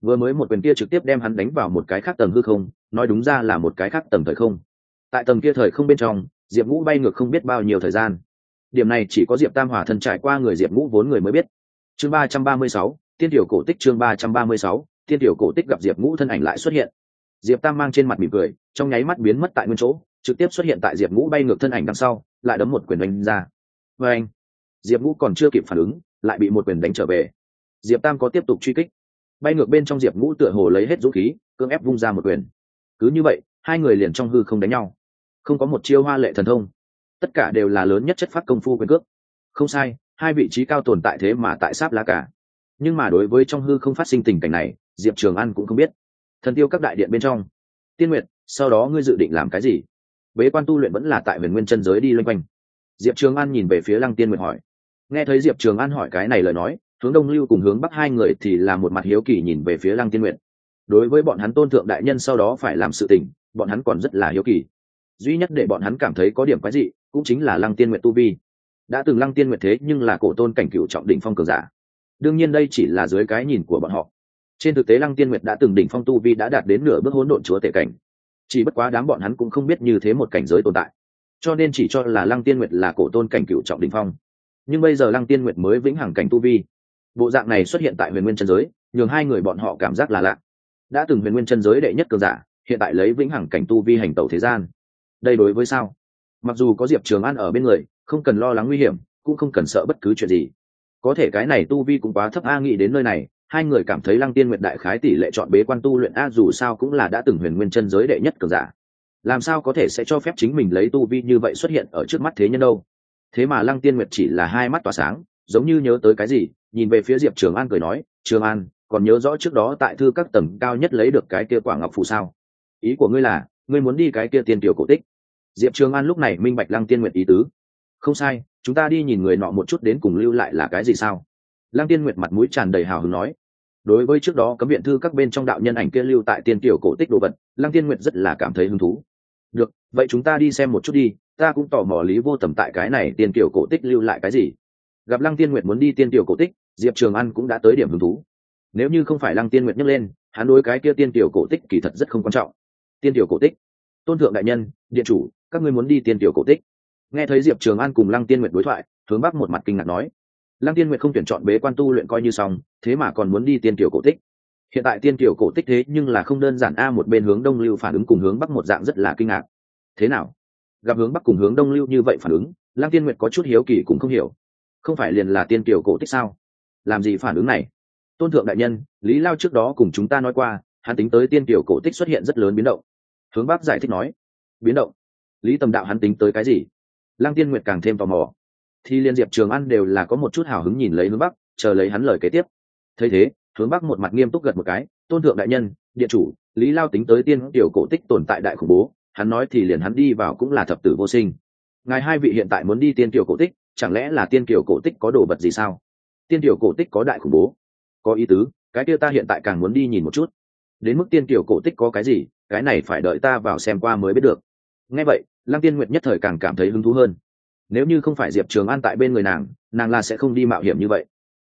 Vừa mới một quyền kia trực tiếp đem hắn đánh vào một cái khác tầng hư không, nói đúng ra là một cái khác tầng thời không. Tại tầng kia thời không bên trong, diệp ngũ bay ngược không biết bao nhiêu thời gian. Điểm này chỉ có diệp tam hòa thân trải qua người diệp ngũ vốn người mới biết. Chương ba trăm ba mươi sáu, tiên tiểu cổ tích chương ba trăm ba mươi sáu tiên tiểu cổ tích gặp diệp ngũ thân ảnh lại xuất hiện. Diệp tam mang trên mặt mỉm cười, trong nháy mắt biến mất tại nguyên chỗ, trực tiếp xuất hiện tại diệp ngũ bay ngược thân ảnh đằng sau, lại đấm một quyền đánh ra. Vê anh, diệp ngũ còn chưa kịp phản ứng, lại bị một quyền đánh trở về. Diệp tam có tiếp tục truy kích. Bay ngược bên trong diệp ngũ tựa hồ lấy hết dũng khí, cưỡng ép vung ra một quyền. Cứ như vậy, hai người liền trong hư không đánh nhau. Không có một chiêu hoa lệ thần thông. Tất cả đều là lớn nhất chất phát công phu quyền cước. Không sai, hai vị trí cao tồn tại thế mà tại sáp lá cả nhưng mà đối với trong hư không phát sinh tình cảnh này, diệp trường an cũng không biết. Thần tiêu các đại điện bên trong. Tiên nguyệt, sau đó ngươi dự định làm cái gì? Bế quan tu luyện vẫn là tại huyền nguyên chân giới đi loanh quanh. Diệp trường an nhìn về phía lăng tiên nguyệt hỏi. Nghe thấy diệp trường an hỏi cái này lời nói, hướng đông lưu cùng hướng bắc hai người thì là một mặt hiếu kỳ nhìn về phía lăng tiên nguyệt. Đối với bọn hắn tôn thượng đại nhân sau đó phải làm sự tình, bọn hắn còn rất là hiếu kỳ. Duy nhất để bọn hắn cảm thấy có điểm quái dị, cũng chính là lăng tiên nguyệt tu vi. Đã từng lăng tiên nguyệt thế nhưng là cổ tôn cảnh cựu trọng đỉnh phong cường giả đương nhiên đây chỉ là dưới cái nhìn của bọn họ. Trên thực tế lăng tiên nguyệt đã từng đỉnh phong tu vi đã đạt đến nửa bước hỗn độn chúa tể cảnh. Chỉ bất quá đám bọn hắn cũng không biết như thế một cảnh giới tồn tại. Cho nên chỉ cho là lăng tiên nguyệt là cổ tôn cảnh cựu trọng đỉnh phong. Nhưng bây giờ lăng tiên nguyệt mới vĩnh hằng cảnh tu vi. Bộ dạng này xuất hiện tại huyền nguyên chân giới, nhường hai người bọn họ cảm giác là lạ. Đã từng huyền nguyên chân giới đệ nhất cường giả, hiện tại lấy vĩnh hằng cảnh tu vi hành tẩu thế gian. Đây đối với sao? Mặc dù có diệp trường an ở bên người, không cần lo lắng nguy hiểm, cũng không cần sợ bất cứ chuyện gì có thể cái này tu vi cũng quá thấp, a nghĩ đến nơi này, hai người cảm thấy lăng tiên nguyệt đại khái tỷ lệ chọn bế quan tu luyện a dù sao cũng là đã từng huyền nguyên chân giới đệ nhất cường giả. Làm sao có thể sẽ cho phép chính mình lấy tu vi như vậy xuất hiện ở trước mắt thế nhân đâu? Thế mà lăng tiên nguyệt chỉ là hai mắt tỏa sáng, giống như nhớ tới cái gì, nhìn về phía diệp trường an cười nói, trường an, còn nhớ rõ trước đó tại thư các tầng cao nhất lấy được cái kia quả ngọc phù sao? Ý của ngươi là, ngươi muốn đi cái kia tiên tiểu cổ tích. Diệp trường an lúc này minh bạch lăng tiên nguyệt ý tứ. Không sai chúng ta đi nhìn người nọ một chút đến cùng lưu lại là cái gì sao? Lăng tiên nguyệt mặt mũi tràn đầy hào hứng nói. Đối với trước đó cấm viện thư các bên trong đạo nhân ảnh kia lưu tại tiên tiểu cổ tích đồ vật, lăng tiên nguyệt rất là cảm thấy hứng thú. Được, vậy chúng ta đi xem một chút đi, ta cũng tò mò lý vô tầm tại cái này tiên tiểu cổ tích lưu lại cái gì. Gặp lăng tiên nguyệt muốn đi tiên tiểu cổ tích, diệp trường an cũng đã tới điểm hứng thú. Nếu như không phải lăng tiên nguyệt nhấc lên, hắn đối cái kia tiên tiểu cổ tích kỳ thật rất không quan trọng. Tiên tiểu cổ tích. Tôn thượng đại nhân, điện chủ, các ngươi muốn đi tiên tiểu cổ tích nghe thấy diệp trường an cùng lăng tiên nguyệt đối thoại, hướng bắc một mặt kinh ngạc nói. Lăng tiên nguyệt không tuyển chọn bế quan tu luyện coi như xong, thế mà còn muốn đi tiên kiểu cổ tích. Hiện tại tiên kiểu cổ tích thế nhưng là không đơn giản a một bên hướng đông lưu phản ứng cùng hướng bắc một dạng rất là kinh ngạc. Thế nào? Gặp hướng bắc cùng hướng đông lưu như vậy phản ứng, lăng tiên nguyệt có chút hiếu kỳ cũng không hiểu. Không phải liền là tiên kiểu cổ tích sao? Làm gì phản ứng này? Tôn thượng đại nhân, lý lao trước đó cùng chúng ta nói qua, hắn tính tới tiên kiểu cổ tích xuất hiện rất lớn biến động. Hướng bắc giải thích nói. Biến động? Lý tầm đạo hắn tính tới cái gì? Lăng tiên nguyệt càng thêm tò mò. Thì liên diệp trường ăn đều là có một chút hào hứng nhìn lấy hướng bắc, chờ lấy hắn lời kế tiếp. Thấy thế, hướng bắc một mặt nghiêm túc gật một cái, tôn thượng đại nhân điện chủ, lý lao tính tới tiên tiểu cổ tích tồn tại đại khủng bố, hắn nói thì liền hắn đi vào cũng là thập tử vô sinh. Ngài hai vị hiện tại muốn đi tiên tiểu cổ tích, chẳng lẽ là tiên tiểu cổ tích có đồ vật gì sao? Tiên tiểu cổ tích có đại khủng bố. Có ý tứ, cái kia ta hiện tại càng muốn đi nhìn một chút. Đến mức tiên tiểu cổ tích có cái gì, cái này phải đợi ta vào xem qua mới biết được ngay vậy, lăng tiên nguyệt nhất thời càng cảm thấy hứng thú hơn. Nếu như không phải diệp trường an tại bên người nàng nàng là sẽ không đi mạo hiểm như vậy.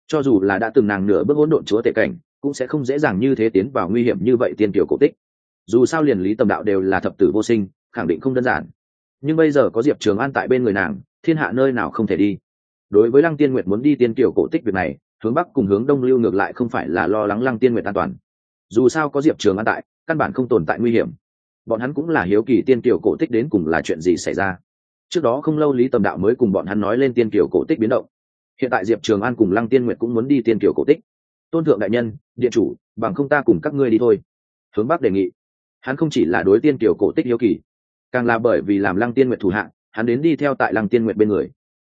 Cho dù là đã từng nàng nửa bước hỗn độn chúa tể cảnh, cũng sẽ không dễ dàng như thế tiến vào nguy hiểm như vậy tiên tiểu cổ tích. Dù sao liền lý tầm đạo đều là thập tử vô sinh, khẳng định không đơn giản. Nhưng bây giờ có diệp trường an tại bên người nàng, thiên hạ nơi nào không thể đi. Đối với lăng tiên nguyệt muốn đi tiên tiểu cổ tích việc này, hướng bắc cùng hướng đông lưu ngược lại không phải là lo lắng lăng tiên nguyệt an toàn. Dù sao có diệp trường an tại, căn bản không tồn tại nguy hiểm bọn hắn cũng là hiếu kỳ tiên kiều cổ tích đến cùng là chuyện gì xảy ra. Trước đó không lâu lý tầm đạo mới cùng bọn hắn nói lên tiên kiều cổ tích biến động. Hiện tại diệp trường an cùng lăng tiên nguyệt cũng muốn đi tiên kiều cổ tích. Tôn thượng đại nhân, điện chủ, bằng không ta cùng các ngươi đi thôi. Hướng bắc đề nghị. Hắn không chỉ là đối tiên kiều cổ tích hiếu kỳ, càng là bởi vì làm lăng tiên nguyệt thủ hạng hắn đến đi theo tại lăng tiên nguyệt bên người.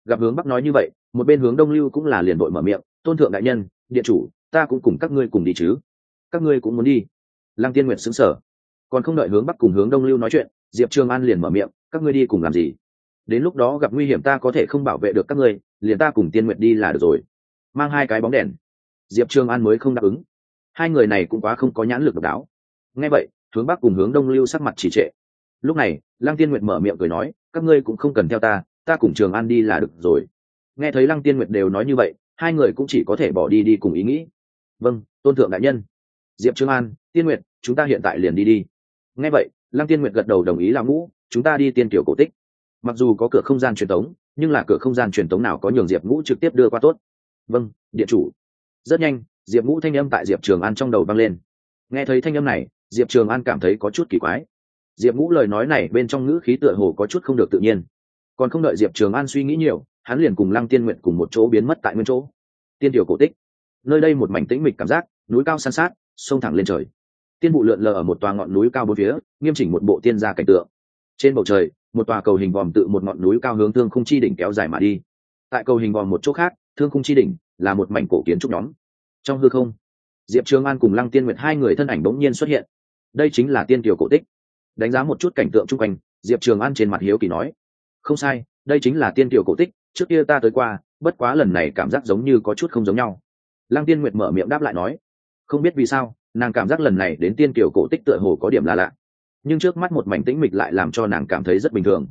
Gặp hướng bắc nói như vậy, một bên hướng đông lưu cũng là liền đội mở miệng, tôn thượng đại nhân, điện chủ, ta cũng cùng các ngươi cùng đi chứ. Các ngươi cũng muốn đi. Lăng tiên nguyệt xứng sở còn không đợi hướng bắc cùng hướng đông lưu nói chuyện, diệp trường an liền mở miệng, các ngươi đi cùng làm gì? Đến lúc đó gặp nguy hiểm ta có thể không bảo vệ được các ngươi, liền ta cùng tiên nguyện đi là được rồi. Mang hai cái bóng đèn. Diệp trường an mới không đáp ứng. Hai người này cũng quá không có nhãn lực độc đáo. Nghe vậy, hướng bắc cùng hướng đông lưu sắc mặt trì trệ. Lúc này, lăng tiên nguyệt mở miệng cười nói, các ngươi cũng không cần theo ta ta cùng trường an đi là được rồi. Nghe thấy lăng tiên nguyệt đều nói như vậy, hai người cũng chỉ có thể bỏ đi đi cùng ý nghĩ. Vâng tôn thượng đại nhân. Diệp trương an, tiên nguyệt, chúng ta hiện tại liền đi đi nghe vậy, lăng tiên nguyệt gật đầu đồng ý là ngũ, chúng ta đi tiên tiểu cổ tích. Mặc dù có cửa không gian truyền tống, nhưng là cửa không gian truyền tống nào có nhường diệp ngũ trực tiếp đưa qua tốt. Vâng điện chủ. Rất nhanh, diệp ngũ thanh âm tại diệp trường an trong đầu vang lên. Nghe thấy thanh âm này, diệp trường an cảm thấy có chút kỳ quái. Diệp ngũ lời nói này bên trong ngữ khí tựa hồ có chút không được tự nhiên. Còn không đợi diệp trường an suy nghĩ nhiều, hắn liền cùng lăng tiên nguyện cùng một chỗ biến mất tại nguyên chỗ. Tiên tiểu cổ tích. Nơi đây một mảnh tĩnh mịch cảm giác, núi cao san sát, sông thẳng lên trời tiên vụ lượn lờ ở một tòa ngọn núi cao bốn phía, nghiêm chỉnh một bộ tiên gia cảnh tượng. Trên bầu trời, một tòa cầu hình vòm tự một ngọn núi cao hướng thương không chi đỉnh kéo dài mà đi. Tại cầu hình vòm một chỗ khác, thương không chi đỉnh là một mảnh cổ kiến trúc nhóm. Trong hư không, diệp trường an cùng lăng tiên nguyệt hai người thân ảnh bỗng nhiên xuất hiện. Đây chính là tiên tiểu cổ tích. Đánh giá một chút cảnh tượng chung quanh, diệp trường an trên mặt hiếu kỳ nói, không sai, đây chính là tiên tiểu cổ tích, trước kia ta tới qua, bất quá lần này cảm giác giống như có chút không giống nhau. Lăng tiên nguyệt mở miệng đáp lại nói, không biết vì sao nàng cảm giác lần này đến tiên kiều cổ tích tựa hồ có điểm là lạ. Nhưng trước mắt một mảnh tĩnh mịch lại làm cho nàng cảm thấy rất bình thường.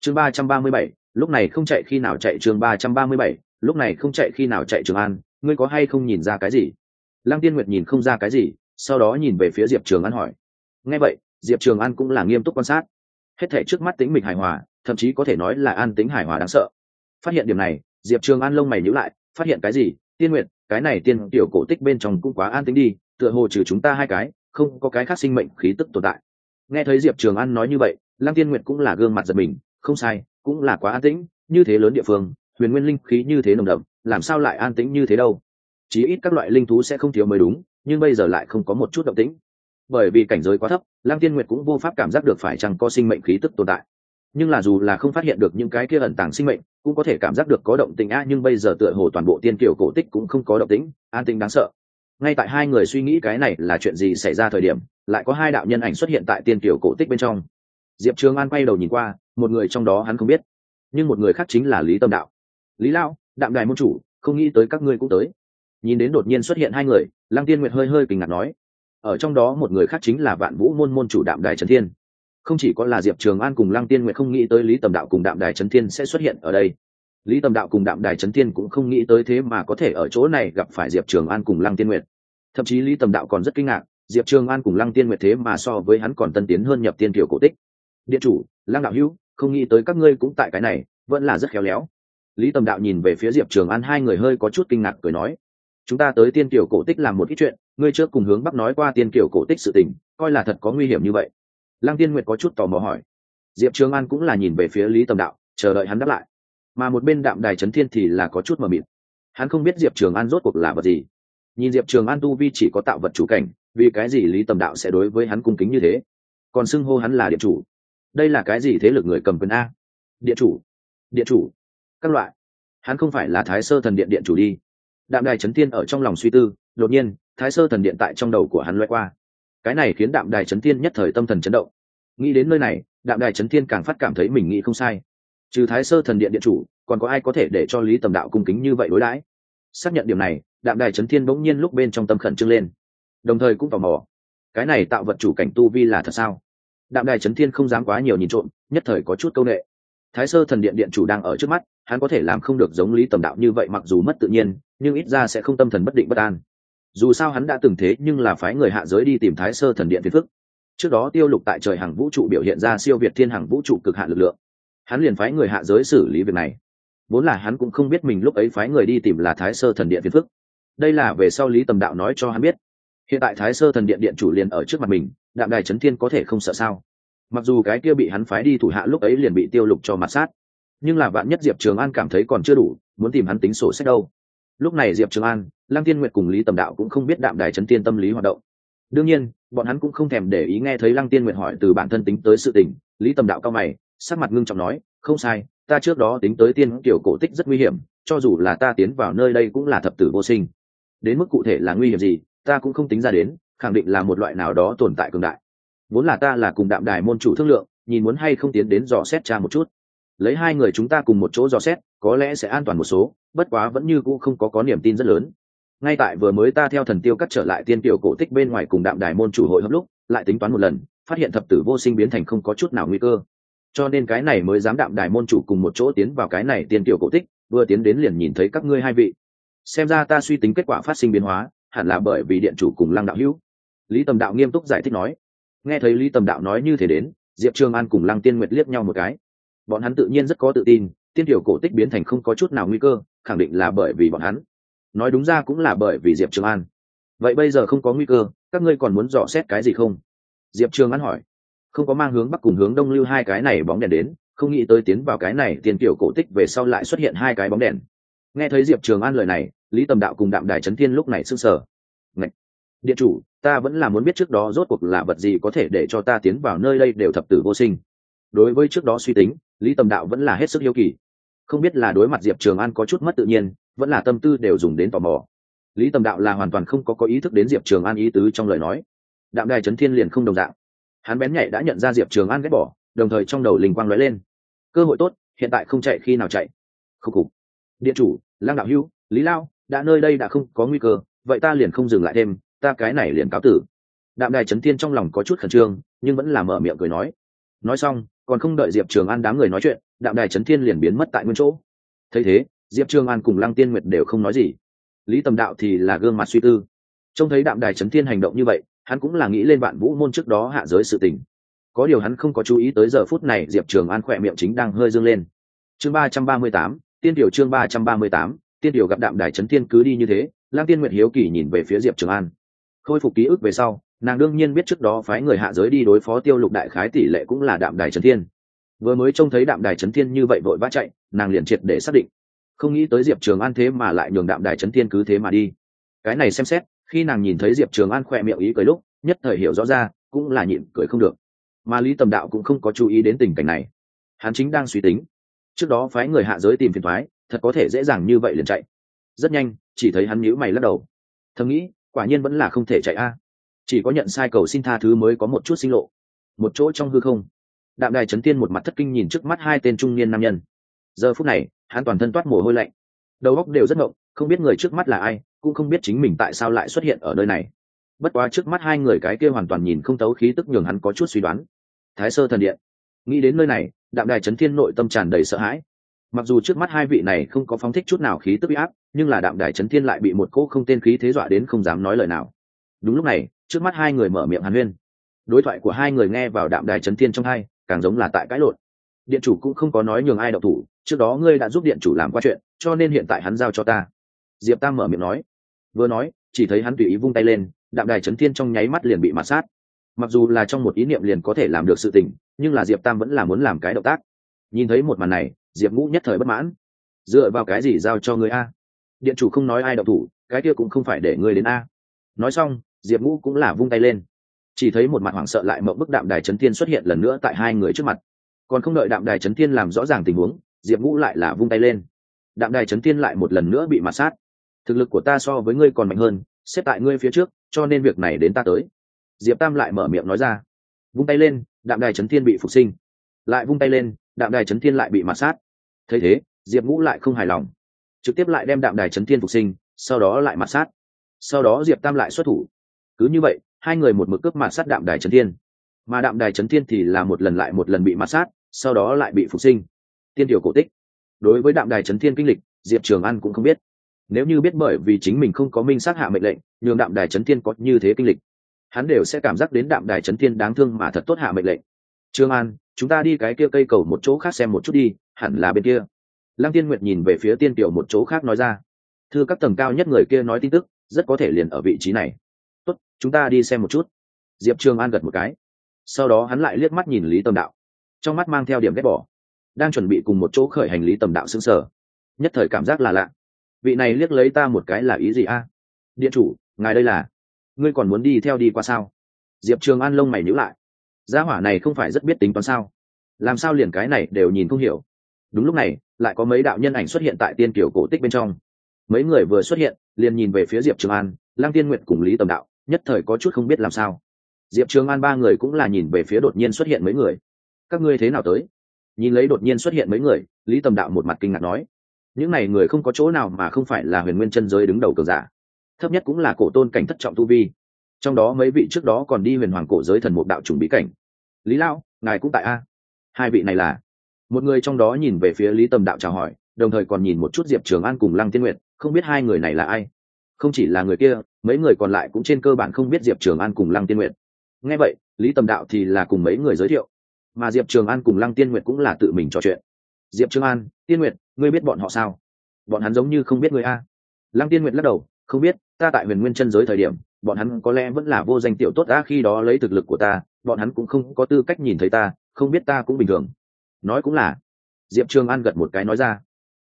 Chương ba trăm ba mươi bảy, lúc này không chạy khi nào chạy chương ba trăm ba mươi bảy, lúc này không chạy khi nào chạy trường an, ngươi có hay không nhìn ra cái gì? Lăng tiên nguyệt nhìn không ra cái gì, sau đó nhìn về phía diệp trường an hỏi. Nghe vậy, diệp trường an cũng là nghiêm túc quan sát. Hết thể trước mắt tính mịch hài hòa, thậm chí có thể nói là an tính hài hòa đáng sợ. Phát hiện điểm này, diệp trường an lông mày nhữ lại, phát hiện cái gì? Tiên nguyệt, cái này tiên tiểu cổ tích bên trong cũng quá an tính đi tựa hồ trừ chúng ta hai cái, không có cái khác sinh mệnh khí tức tồn tại. Nghe thấy diệp trường an nói như vậy, lăng tiên nguyệt cũng là gương mặt giật mình, không sai, cũng là quá an tĩnh, như thế lớn địa phương, huyền nguyên linh khí như thế nồng đậm, làm sao lại an tĩnh như thế đâu? Chí ít các loại linh thú sẽ không thiếu mới đúng, nhưng bây giờ lại không có một chút động tĩnh. Bởi vì cảnh giới quá thấp, lăng tiên nguyệt cũng vô pháp cảm giác được phải chăng có sinh mệnh khí tức tồn tại. Nhưng là dù là không phát hiện được những cái kia ẩn tàng sinh mệnh, cũng có thể cảm giác được có động tĩnh a nhưng bây giờ tựa hồ toàn bộ tiên kiểu cổ tích cũng không có động tĩnh, an tĩnh đáng sợ ngay tại hai người suy nghĩ cái này là chuyện gì xảy ra thời điểm, lại có hai đạo nhân ảnh xuất hiện tại tiên tiểu cổ tích bên trong. Diệp trường an quay đầu nhìn qua, một người trong đó hắn không biết, nhưng một người khác chính là lý tâm đạo. Lý lão, đạm đài môn chủ, không nghĩ tới các ngươi cũng tới. Nhìn đến đột nhiên xuất hiện hai người, lăng tiên nguyệt hơi hơi kinh ngạc nói, ở trong đó một người khác chính là vạn vũ môn môn chủ đạm đài trần thiên. Không chỉ có là diệp trường an cùng lăng tiên nguyệt không nghĩ tới lý tầm đạo cùng đạm đài trấn thiên sẽ xuất hiện ở đây lý tầm đạo cùng đạm đài trấn thiên cũng không nghĩ tới thế mà có thể ở chỗ này gặp phải diệp trường an cùng lăng tiên nguyệt. Thậm chí lý tầm đạo còn rất kinh ngạc, diệp trường an cùng lăng tiên nguyệt thế mà so với hắn còn tân tiến hơn nhập tiên kiều cổ tích. Điện chủ, lăng đạo hữu, không nghĩ tới các ngươi cũng tại cái này, vẫn là rất khéo léo. Lý tầm đạo nhìn về phía diệp trường an, hai người hơi có chút kinh ngạc cười nói, chúng ta tới tiên kiều cổ tích làm một ít chuyện, ngươi trước cùng hướng bắc nói qua tiên kiều cổ tích sự tình, coi là thật có nguy hiểm như vậy. Lăng tiên nguyệt có chút tò mò hỏi. Diệp trường an cũng là nhìn về phía lý tầm đạo, chờ đợi hắn đáp lại mà một bên đạm đài trấn thiên thì là có chút mờ mịt. Hắn không biết diệp trường an rốt cuộc là vật gì. Nhìn diệp trường an tu vi chỉ có tạo vật chủ cảnh, vì cái gì lý tầm đạo sẽ đối với hắn cung kính như thế? Còn xưng hô hắn là điện chủ. Đây là cái gì thế lực người cầm quyền a? Điện chủ. Điện chủ. Các loại. Hắn không phải là thái sơ thần điện điện chủ đi. Đạm đài trấn thiên ở trong lòng suy tư, đột nhiên, thái sơ thần điện tại trong đầu của hắn loay qua. Cái này khiến đạm đài trấn thiên nhất thời tâm thần chấn động. Nghĩ đến nơi này, đạm đài trấn thiên càng phát cảm thấy mình nghĩ không sai trừ thái sơ thần điện điện chủ, còn có ai có thể để cho lý tầm đạo cung kính như vậy đối đãi? Xác nhận điểm này, đạm đài trấn thiên bỗng nhiên lúc bên trong tâm khẩn trương lên. Đồng thời cũng tò mò, cái này tạo vật chủ cảnh tu vi là thật sao? Đạm đài trấn thiên không dám quá nhiều nhìn trộm, nhất thời có chút c â u n ệ thái sơ thần điện điện chủ đang ở trước mắt, hắn có thể làm không được giống lý tầm đạo như vậy mặc dù mất tự nhiên, nhưng ít ra sẽ không tâm thần bất định bất an. Dù sao hắn đã từng thế nhưng là phái người hạ giới đi tìm thái sơ thần điện phiền phức. Trước đó tiêu lục tại trời hàng vũ trụ biểu hiện ra siêu việt thiên hàng vũ trụ cực hạn lực lượng hắn liền phái người hạ giới xử lý việc này. Vốn là hắn cũng không biết mình lúc ấy phái người đi tìm là thái sơ thần điện phiền phức. Đây là về sau lý tầm đạo nói cho hắn biết. Hiện tại thái sơ thần điện điện chủ liền ở trước mặt mình, đạm đài trấn thiên có thể không sợ sao? Mặc dù cái kia bị hắn phái đi thủ hạ lúc ấy liền bị tiêu lục cho mặt sát, nhưng là bạn nhất diệp trường an cảm thấy còn chưa đủ, muốn tìm hắn tính sổ sách đâu. Lúc này diệp trường an, lăng tiên nguyệt cùng lý tầm đạo cũng không biết đạm đài trấn tiên tâm lý hoạt động. Đương nhiên, bọn hắn cũng không thèm để ý nghe thấy lăng tiên nguyệt hỏi từ bản thân tính tới sự tình, lý tầm đạo cao mày sắc mặt ngưng trọng nói, không sai, ta trước đó tính tới tiên kiểu cổ tích rất nguy hiểm, cho dù là ta tiến vào nơi đây cũng là thập tử vô sinh. Đến mức cụ thể là nguy hiểm gì, ta cũng không tính ra đến, khẳng định là một loại nào đó tồn tại cường đại. Vốn là ta là cùng đạm đài môn chủ thương lượng, nhìn muốn hay không tiến đến dò xét cha một chút. Lấy hai người chúng ta cùng một chỗ dò xét, có lẽ sẽ an toàn một số, bất quá vẫn như cũ không có có niềm tin rất lớn. Ngay tại vừa mới ta theo thần tiêu cắt trở lại tiên tiểu cổ tích bên ngoài cùng đạm đài môn chủ hội hợp lúc, lại tính toán một lần, phát hiện thập tử vô sinh biến thành không có chút nào nguy cơ cho nên cái này mới dám đạm đài môn chủ cùng một chỗ tiến vào cái này tiên tiểu cổ tích, vừa tiến đến liền nhìn thấy các ngươi hai vị. Xem ra ta suy tính kết quả phát sinh biến hóa, hẳn là bởi vì điện chủ cùng lăng đạo hữu. Lý tầm đạo nghiêm túc giải thích nói. Nghe thấy lý tầm đạo nói như thế đến, diệp trường an cùng lăng tiên nguyệt liếc nhau một cái. Bọn hắn tự nhiên rất có tự tin, tiên tiểu cổ tích biến thành không có chút nào nguy cơ, khẳng định là bởi vì bọn hắn. Nói đúng ra cũng là bởi vì diệp trường an. Vậy bây giờ không có nguy cơ, các ngươi còn muốn dò xét cái gì không? Diệp trường an hỏi không có mang hướng bắc cùng hướng đông lưu hai cái này bóng đèn đến, không nghĩ tới tiến vào cái này tiền tiểu cổ tích về sau lại xuất hiện hai cái bóng đèn. Nghe thấy diệp trường an lời này, lý tầm đạo cùng đạm đài trấn thiên lúc này s ư n g sở Ngậy! điện chủ, ta vẫn là muốn biết trước đó rốt cuộc là vật gì có thể để cho ta tiến vào nơi đây đều thập tử vô sinh. Đối với trước đó suy tính, lý tầm đạo vẫn là hết sức hiếu kỳ. Không biết là đối mặt diệp trường an có chút mất tự nhiên, vẫn là tâm tư đều dùng đến tò mò. Lý tầm đạo là hoàn toàn không có có ý thức đến diệp trường an ý tứ trong lời nói. Đạm đài trấn thiên liền không đồng dạng hắn bén nhạy đã nhận ra diệp trường an ghét bỏ, đồng thời trong đầu linh quang lóe lên. Cơ hội tốt, hiện tại không chạy khi nào chạy. Khúc khục. Điện chủ, lăng đạo hưu lý lao, đã nơi đây đã không có nguy cơ, vậy ta liền không dừng lại thêm, ta cái này liền cáo tử. Đạm đài trấn thiên trong lòng có chút khẩn trương, nhưng vẫn là mở miệng cười nói. Nói xong, còn không đợi diệp trường an đám người nói chuyện, đạm đài trấn thiên liền biến mất tại nguyên chỗ. Thấy thế, diệp trường an cùng lăng tiên nguyệt đều không nói gì. Lý tầm đạo thì là gương mặt suy tư. Trông thấy đạm đài trấn thiên hành động như vậy hắn cũng là nghĩ lên vạn vũ môn trước đó hạ giới sự tình. Có điều hắn không có chú ý tới giờ phút này diệp trường an khỏe miệng chính đang hơi dâng lên. Chương ba trăm ba mươi tám, tiên điều chương ba trăm ba mươi tám, tiên điều gặp đạm đài trấn thiên cứ đi như thế, lang tiên nguyệt hiếu kỳ nhìn về phía diệp trường an. Khôi phục ký ức về sau, nàng đương nhiên biết trước đó phái người hạ giới đi đối phó tiêu lục đại khái tỷ lệ cũng là đạm đài trấn thiên. Vừa mới trông thấy đạm đài trấn thiên như vậy vội vã chạy, nàng liền triệt để xác định. Không nghĩ tới diệp trường an thế mà lại nhường đạm đài trấn thiên cứ thế mà đi. Cái này xem xét khi nàng nhìn thấy diệp trường an khỏe miệng ý cười lúc, nhất thời hiểu rõ ra, cũng là nhịn cười không được. Mà lý tầm đạo cũng không có chú ý đến tình cảnh này. Hắn chính đang suy tính. Trước đó phái người hạ giới tìm phiền thoái, thật có thể dễ dàng như vậy liền chạy. Rất nhanh, chỉ thấy hắn nhíu mày lắc đầu. Thầm nghĩ, quả nhiên vẫn là không thể chạy a. Chỉ có nhận sai cầu xin tha thứ mới có một chút sinh lộ. Một chỗ trong hư không. Đạm đài trấn tiên một mặt thất kinh nhìn trước mắt hai tên trung niên nam nhân. Giờ phút này, hắn toàn thân toát mồ hôi lạnh. Đầu óc đều rất ngộng, không biết người trước mắt là ai cũng không biết chính mình tại sao lại xuất hiện ở nơi này. Bất quá trước mắt hai người cái kia hoàn toàn nhìn không tấu khí tức nhường hắn có chút suy đoán. Thái sơ thần điện. Nghĩ đến nơi này, đạm đài trấn thiên nội tâm tràn đầy sợ hãi. Mặc dù trước mắt hai vị này không có phóng thích chút nào khí tức bị áp, nhưng là đạm đài trấn thiên lại bị một cỗ không tên khí thế dọa đến không dám nói lời nào. Đúng lúc này, trước mắt hai người mở miệng hàn huyên. Đối thoại của hai người nghe vào đạm đài trấn thiên trong hai, càng giống là tại cãi lộn. Điện chủ cũng không có nói nhường ai đậu thủ, trước đó ngươi đã giúp điện chủ làm qua chuyện, cho nên hiện tại hắn giao cho ta. Diệp tam mở miệng nói vừa nói, chỉ thấy hắn tùy ý vung tay lên, đạm đài trấn thiên trong nháy mắt liền bị mặt sát. Mặc dù là trong một ý niệm liền có thể làm được sự tình, nhưng là diệp tam vẫn là muốn làm cái động tác. Nhìn thấy một màn này, diệp ngũ nhất thời bất mãn. Dựa vào cái gì giao cho người a? Điện chủ không nói ai đậu thủ, cái kia cũng không phải để ngươi đến a. Nói xong, diệp ngũ cũng là vung tay lên. Chỉ thấy một mặt hoảng sợ lại mộng bức đạm đài trấn thiên xuất hiện lần nữa tại hai người trước mặt. Còn không đợi đạm đài trấn thiên làm rõ ràng tình huống, diệp ngũ lại là vung tay lên. Đạm đài trấn thiên lại một lần nữa bị mặt sát thực lực của ta so với ngươi còn mạnh hơn, xếp tại ngươi phía trước, cho nên việc này đến ta tới. Diệp tam lại mở miệng nói ra. Vung tay lên, đạm đài trấn thiên bị phục sinh. Lại vung tay lên, đạm đài trấn thiên lại bị mạt sát. Thấy thế, diệp ngũ lại không hài lòng. Trực tiếp lại đem đạm đài trấn thiên phục sinh, sau đó lại mạt sát. Sau đó diệp tam lại xuất thủ. Cứ như vậy, hai người một mực cướp mạt sát đạm đài trấn thiên. Mà đạm đài trấn thiên thì là một lần lại một lần bị mạt sát, sau đó lại bị phục sinh. Tiên tiểu cổ tích. Đối với đạm đài trấn thiên kinh lịch, diệp trường an cũng không biết nếu như biết bởi vì chính mình không có minh sát hạ mệnh lệnh, nhường đạm đài trấn thiên có như thế kinh lịch. Hắn đều sẽ cảm giác đến đạm đài trấn thiên đáng thương mà thật tốt hạ mệnh lệnh. Trương an, chúng ta đi cái kia cây cầu một chỗ khác xem một chút đi, hẳn là bên kia. Lăng tiên nguyệt nhìn về phía tiên tiểu một chỗ khác nói ra. Thưa các tầng cao nhất người kia nói tin tức, rất có thể liền ở vị trí này. Tốt, chúng ta đi xem một chút. Diệp trường an gật một cái. Sau đó hắn lại liếc mắt nhìn lý Tầm đạo. Trong mắt mang theo điểm ghét bỏ. Đang chuẩn bị cùng một chỗ khởi hành lý tầm đạo xứng sở nhất thời cảm giác là lạ vị này liếc lấy ta một cái là ý gì a? Điện chủ, ngài đây là? Ngươi còn muốn đi theo đi qua sao? Diệp trường an lông mày nhữ lại. Gia hỏa này không phải rất biết tính toán sao? Làm sao liền cái này đều nhìn không hiểu? Đúng lúc này, lại có mấy đạo nhân ảnh xuất hiện tại tiên kiểu cổ tích bên trong. Mấy người vừa xuất hiện, liền nhìn về phía diệp trường an lang tiên nguyện cùng lý tầm đạo, nhất thời có chút không biết làm sao. Diệp trường an ba người cũng là nhìn về phía đột nhiên xuất hiện mấy người. Các ngươi thế nào tới? Nhìn lấy đột nhiên xuất hiện mấy người, lý tầm đạo một mặt kinh ngạc nói những này người không có chỗ nào mà không phải là huyền nguyên chân giới đứng đầu cường giả. Thấp nhất cũng là cổ tôn cảnh thất trọng tu vi. Trong đó mấy vị trước đó còn đi huyền hoàng cổ giới thần mục đạo trùng bí cảnh. Lý lao ngài cũng tại a? Hai vị này là? Một người trong đó nhìn về phía lý tầm đạo chào hỏi, đồng thời còn nhìn một chút diệp trường an cùng lăng tiên nguyệt, không biết hai người này là ai? Không chỉ là người kia, mấy người còn lại cũng trên cơ bản không biết diệp trường an cùng lăng tiên nguyệt. Nghe vậy, lý tầm đạo thì là cùng mấy người giới thiệu. Mà diệp trường an cùng lăng tiên nguyệt cũng là tự mình trò chuyện diệp trường an, tiên nguyệt, ngươi biết bọn họ sao? Bọn hắn giống như không biết người a. Lăng tiên nguyệt lắc đầu, không biết, ta tại huyền nguyên chân giới thời điểm, bọn hắn có lẽ vẫn là vô danh tiểu tốt đã khi đó lấy thực lực của ta, bọn hắn cũng không có tư cách nhìn thấy ta, không biết ta cũng bình thường. Nói cũng là. Diệp trường an gật một cái nói ra.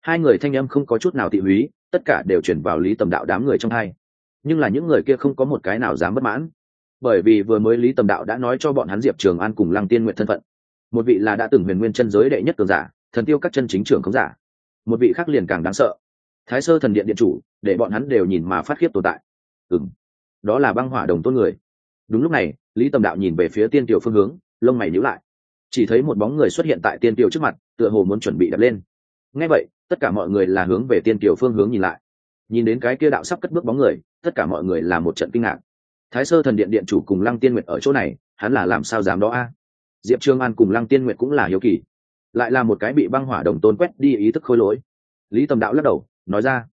Hai người thanh âm không có chút nào thị húy, tất cả đều chuyển vào lý tầm đạo đám người trong hai. Nhưng là những người kia không có một cái nào dám bất mãn. Bởi vì vừa mới lý tầm đạo đã nói cho bọn hắn diệp trường an cùng lăng tiên nguyện thân phận. Một vị là đã từng huyền nguyên chân giới đệ nhất cường giả thần tiêu các chân chính trưởng không giả. Một vị khác liền càng đáng sợ. Thái sơ thần điện điện chủ, để bọn hắn đều nhìn mà phát khiếp tồn tại. Ừ m đó là băng hỏa đồng tôn người. Đúng lúc này, lý tầm đạo nhìn về phía tiên tiểu phương hướng, lông mày nhíu lại. Chỉ thấy một bóng người xuất hiện tại tiên tiểu trước mặt, tựa hồ muốn chuẩn bị đập lên. Ngay vậy, tất cả mọi người là hướng về tiên tiểu phương hướng nhìn lại. Nhìn đến cái kia đạo sắp cất bước bóng người, tất cả mọi người là một trận kinh ngạc. Thái sơ thần điện điện chủ cùng lăng tiên nguyệt ở chỗ này, hắn là làm sao dám đó a? Diệp trương an cùng lăng tiên nguyệt cũng là hiếu kỳ lại là một cái bị băng hỏa đồng tôn quét đi ý thức khôi lỗi. Lý tầm đạo lắc đầu, nói ra,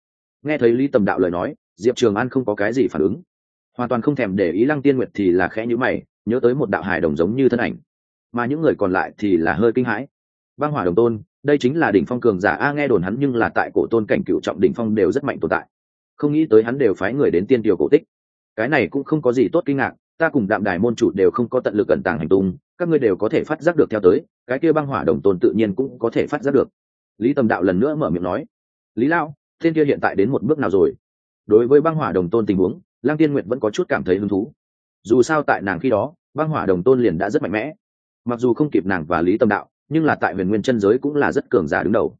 nghe thấy lý tầm đạo lời nói, diệp trường an không có cái gì phản ứng. Hoàn toàn không thèm để ý lăng tiên nguyệt thì là khẽ nhữ mày, nhớ tới một đạo hài đồng giống như thân ảnh. Mà những người còn lại thì là hơi kinh hãi. Băng hỏa đồng tôn, đây chính là đỉnh phong cường giả, a, nghe đồn hắn nhưng là tại cổ tôn cảnh cựu trọng đỉnh phong đều rất mạnh tồn tại. Không nghĩ tới hắn đều phái người đến tiên điều cổ tích. Cái này cũng không có gì tốt kinh ngạc ta cùng đạm đài môn chủ đều không có tận lực cẩn tàng hành tung, các ngươi đều có thể phát giác được theo tới, cái kia băng hỏa đồng tôn tự nhiên cũng có thể phát giác được. Lý tầm đạo lần nữa mở miệng nói, lý lão, thiên kia hiện tại đến một bước nào rồi? Đối với băng hỏa đồng tôn tình huống, lăng tiên nguyện vẫn có chút cảm thấy hứng thú. Dù sao tại nàng khi đó, băng hỏa đồng tôn liền đã rất mạnh mẽ. Mặc dù không kịp nàng và lý tầm đạo, nhưng là tại huyền nguyên chân giới cũng là rất cường giả đứng đầu.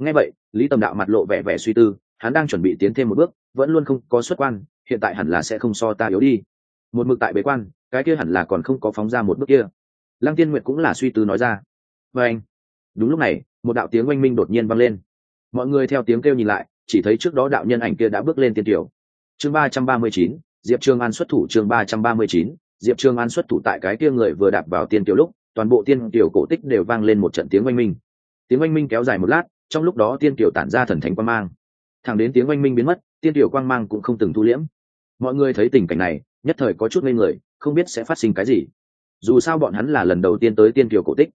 Ngay vậy, lý tầm đạo mặt lộ vẻ vẻ suy tư, hắn đang chuẩn bị tiến thêm một bước, vẫn luôn không có xuất quan, hiện tại hẳn là sẽ không so ta yếu đi một mực tại bế quan, cái kia hẳn là còn không có phóng ra một bước kia. Lăng tiên nguyệt cũng là suy tư nói ra. Và anh, đúng lúc này, một đạo tiếng oanh minh đột nhiên vang lên. Mọi người theo tiếng kêu nhìn lại, chỉ thấy trước đó đạo nhân ảnh kia đã bước lên tiên tiểu. Chương ba trăm ba mươi chín, diệp trương an xuất thủ chương ba trăm ba mươi chín, diệp trương an xuất thủ tại cái kia người vừa đạp vào tiên tiểu lúc, toàn bộ tiên tiểu cổ tích đều vang lên một trận tiếng oanh minh. Tiếng oanh minh kéo dài một lát, trong lúc đó tiên tiểu tản ra thần thánh quang mang. Thẳng đến tiếng oanh minh biến mất, tiên tiểu quang mang cũng không từng thu liễm mọi người thấy tình cảnh này, nhất thời có chút ngây người, không biết sẽ phát sinh cái gì. Dù sao bọn hắn là lần đầu tiên tới tiên kiều cổ tích.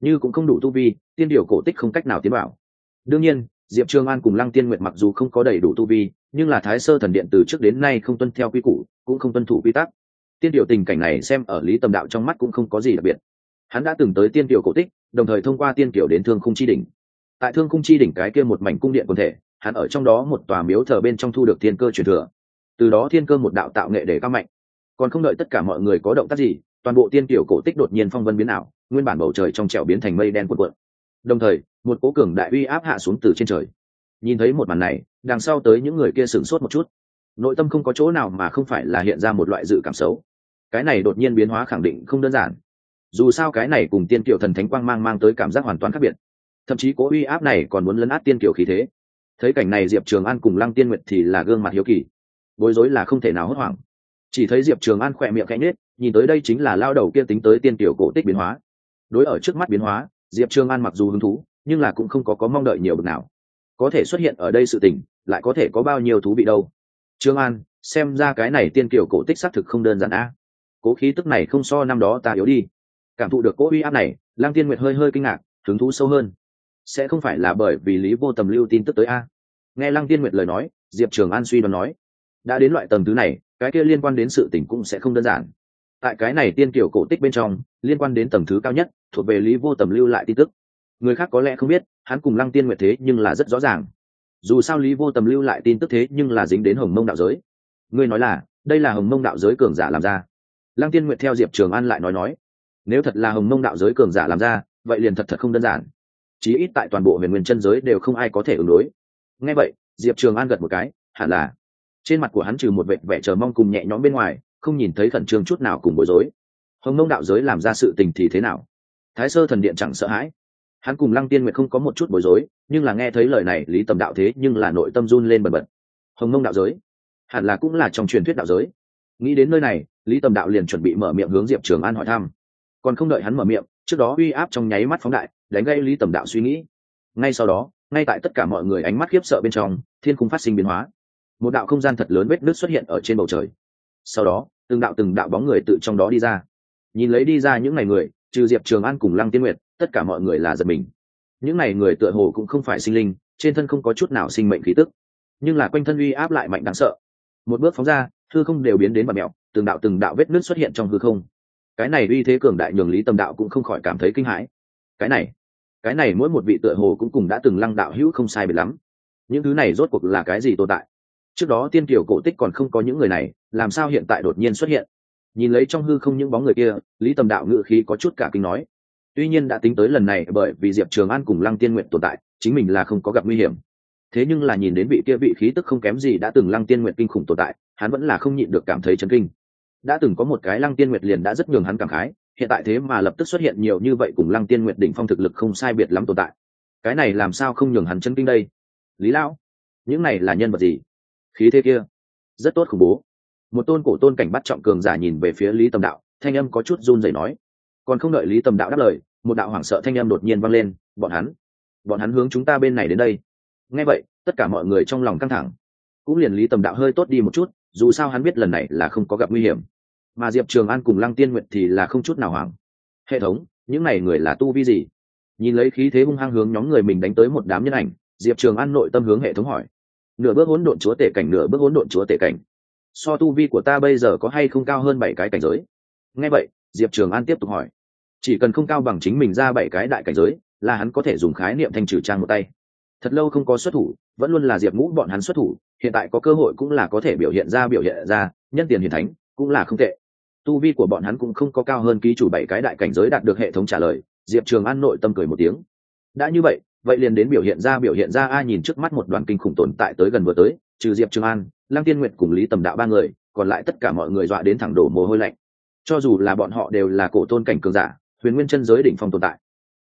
Như cũng không đủ tu vi, tiên điều cổ tích không cách nào tiến vào. Đương nhiên, diệp trường an cùng lăng tiên nguyệt mặc dù không có đầy đủ tu vi, nhưng là thái sơ thần điện từ trước đến nay không tuân theo quy củ, cũng không tuân thủ quy tắc. Tiên điều tình cảnh này xem ở lý tầm đạo trong mắt cũng không có gì đặc biệt. Hắn đã từng tới tiên tiểu cổ tích, đồng thời thông qua tiên tiểu đến thương khung chi đỉnh. Tại thương khung chi đỉnh cái kia một mảnh cung điện quần thể, hắn ở trong đó một tòa miếu thờ bên trong thu được thiên cơ truyền thừa từ đó thiên cơ một đạo tạo nghệ để cao mạnh. Còn không đợi tất cả mọi người có động tác gì, toàn bộ tiên tiểu cổ tích đột nhiên phong vân biến ảo, nguyên bản bầu trời trong trẻo biến thành mây đen cuộn cuộn. Đồng thời, một cố cường đại uy áp hạ xuống từ trên trời. Nhìn thấy một màn này, đằng sau tới những người kia sửng sốt một chút. Nội tâm không có chỗ nào mà không phải là hiện ra một loại dự cảm xấu. Cái này đột nhiên biến hóa khẳng định không đơn giản. Dù sao cái này cùng tiên kiểu thần thánh quang mang mang tới cảm giác hoàn toàn khác biệt. Thậm chí cố uy áp này còn muốn lấn át tiên kiểu khí thế. Thấy cảnh này diệp trường an cùng lăng tiên nguyệt thì là gương mặt hiếu kỳ bối rối là không thể nào hốt hoảng. Chỉ thấy diệp trường an khỏe miệng cạnh nết nhìn tới đây chính là lao đầu kia tính tới tiên tiểu cổ tích biến hóa. Đối ở trước mắt biến hóa, diệp trường an mặc dù hứng thú, nhưng là cũng không có có mong đợi nhiều bực nào. Có thể xuất hiện ở đây sự tình, lại có thể có bao nhiêu thú vị đâu. Trương an, xem ra cái này tiên kiểu cổ tích xác thực không đơn giản a. Cố khí tức này không so năm đó ta yếu đi. Cảm thụ được cố uy áp này lang tiên nguyệt hơi hơi kinh ngạc, hứng thú sâu hơn. Sẽ không phải là bởi vì lý vô tầm lưu tin tức tới a? Nghe lăng tiên nguyệt lời nói, diệp trường an suy đoán nói đã đến loại tầng thứ này, cái kia liên quan đến sự tỉnh cũng sẽ không đơn giản. Tại cái này tiên kiểu cổ tích bên trong, liên quan đến tầng thứ cao nhất, thuộc về lý vô tầm lưu lại tin tức. Người khác có lẽ không biết, hắn cùng lăng tiên nguyệt thế nhưng là rất rõ ràng. Dù sao lý vô tầm lưu lại tin tức thế nhưng là dính đến hồng mông đạo giới. Ngươi nói là, đây là hồng mông đạo giới cường giả làm ra. Lăng tiên nguyệt theo diệp trường an lại nói nói, nếu thật là hồng mông đạo giới cường giả làm ra, vậy liền thật thật không đơn giản. Chí ít tại toàn bộ huyền nguyên chân giới đều không ai có thể ứng đối. Ngay vậy, diệp trường an gật một cái, hẳn là trên mặt của hắn trừ một vẻ vẻ chờ mong cùng nhẹ nhõm bên ngoài, không nhìn thấy khẩn trương chút nào cùng bối rối. Hồng mông đạo giới làm ra sự tình thì thế nào? Thái sơ thần điện chẳng sợ hãi. Hắn cùng lăng tiên nguyệt không có một chút bối rối, nhưng là nghe thấy lời này, lý tầm đạo thế nhưng là nội tâm run lên bần bật. Hồng mông đạo giới? Hẳn là cũng là trong truyền thuyết đạo giới. Nghĩ đến nơi này, lý tầm đạo liền chuẩn bị mở miệng hướng diệp trường an hỏi thăm. Còn không đợi hắn mở miệng, trước đó uy áp trong nháy mắt phóng đại, đánh gây lý tầm đạo suy nghĩ. Ngay sau đó, ngay tại tất cả mọi người ánh mắt khiếp sợ bên trong, thiên cung phát sinh biến hóa một đạo không gian thật lớn vết nước xuất hiện ở trên bầu trời. Sau đó, từng đạo từng đạo bóng người tự trong đó đi ra. Nhìn lấy đi ra những ngày người, trừ diệp trường an cùng lăng tiên nguyệt, tất cả mọi người là giật mình. Những ngày người tựa hồ cũng không phải sinh linh, trên thân không có chút nào sinh mệnh khí tức. Nhưng là quanh thân uy áp lại mạnh đáng sợ. Một bước phóng ra thư không đều biến đến bạt mẹo từng đạo từng đạo vết nứt xuất hiện trong hư không. Cái này uy thế cường đại nhường lý tâm đạo cũng không khỏi cảm thấy kinh hãi. Cái này cái này mỗi một vị tựa hồ cũng cùng đã từng lăng đạo hữu không sai biệt lắm. Những thứ này rốt cuộc là cái gì tồn tại? Trước đó tiên tiểu cổ tích còn không có những người này, làm sao hiện tại đột nhiên xuất hiện? Nhìn lấy trong hư không những bóng người kia, lý tầm đạo ngự khí có chút cả kinh nói. Tuy nhiên đã tính tới lần này bởi vì diệp trường an cùng lăng tiên nguyện tồn tại, chính mình là không có gặp nguy hiểm. Thế nhưng là nhìn đến vị kia vị khí tức không kém gì đã từng lăng tiên nguyện kinh khủng tồn tại, hắn vẫn là không nhịn được cảm thấy chấn kinh. Đã từng có một cái lăng tiên nguyệt liền đã rất nhường hắn cảm khái, hiện tại thế mà lập tức xuất hiện nhiều như vậy cùng lăng tiên nguyệt đỉnh phong thực lực không sai biệt lắm tồn tại. Cái này làm sao không nhường hắn chân kinh đây? Lý lão, những này là nhân vật gì? Khí thế kia. Rất tốt khủng bố. Một tôn cổ tôn cảnh bắt trọng cường giả nhìn về phía lý tầm đạo, thanh âm có chút run rẩy nói. Còn không đợi lý tầm đạo đáp lời, một đạo hoảng sợ thanh âm đột nhiên vang lên, bọn hắn bọn hắn hướng chúng ta bên này đến đây. Nghe vậy, tất cả mọi người trong lòng căng thẳng. Cũng liền lý tầm đạo hơi tốt đi một chút, dù sao hắn biết lần này là không có gặp nguy hiểm. Mà diệp trường an cùng lăng tiên nguyện thì là không chút nào hoảng. Hệ thống, những n à y người là tu vi gì? Nhìn lấy khí thế hung hăng hướng nhóm người mình đánh tới một đám nhân ảnh, diệp trường an nội tâm hướng hệ thống hỏi nửa bước hỗn độn chúa tể cảnh, nửa bước hỗn độn chúa tể cảnh. So tu vi của ta bây giờ có hay không cao hơn bảy cái cảnh giới? Nghe vậy, diệp trường an tiếp tục hỏi. Chỉ cần không cao bằng chính mình ra bảy cái đại cảnh giới, là hắn có thể dùng khái niệm thanh trừ trang một tay. Thật lâu không có xuất thủ, vẫn luôn là diệp ngũ bọn hắn xuất thủ, hiện tại có cơ hội cũng là có thể biểu hiện ra, biểu hiện ra, nhân tiền hiền thánh cũng là không tệ. Tu vi của bọn hắn cũng không có cao hơn ký chủ bảy cái đại cảnh giới đạt được hệ thống trả lời, diệp trường an nội tâm cười một tiếng. Đã như vậy vậy liền đến biểu hiện ra, biểu hiện ra ai nhìn trước mắt một đoàn kinh khủng tồn tại tới gần vừa tới, trừ diệp trường an, lăng tiên nguyệt cùng lý tầm đạo ba người, còn lại tất cả mọi người dọa đến thẳng đổ mồ hôi lạnh. Cho dù là bọn họ đều là cổ tôn cảnh cường giả, huyền nguyên chân giới đỉnh phong tồn tại.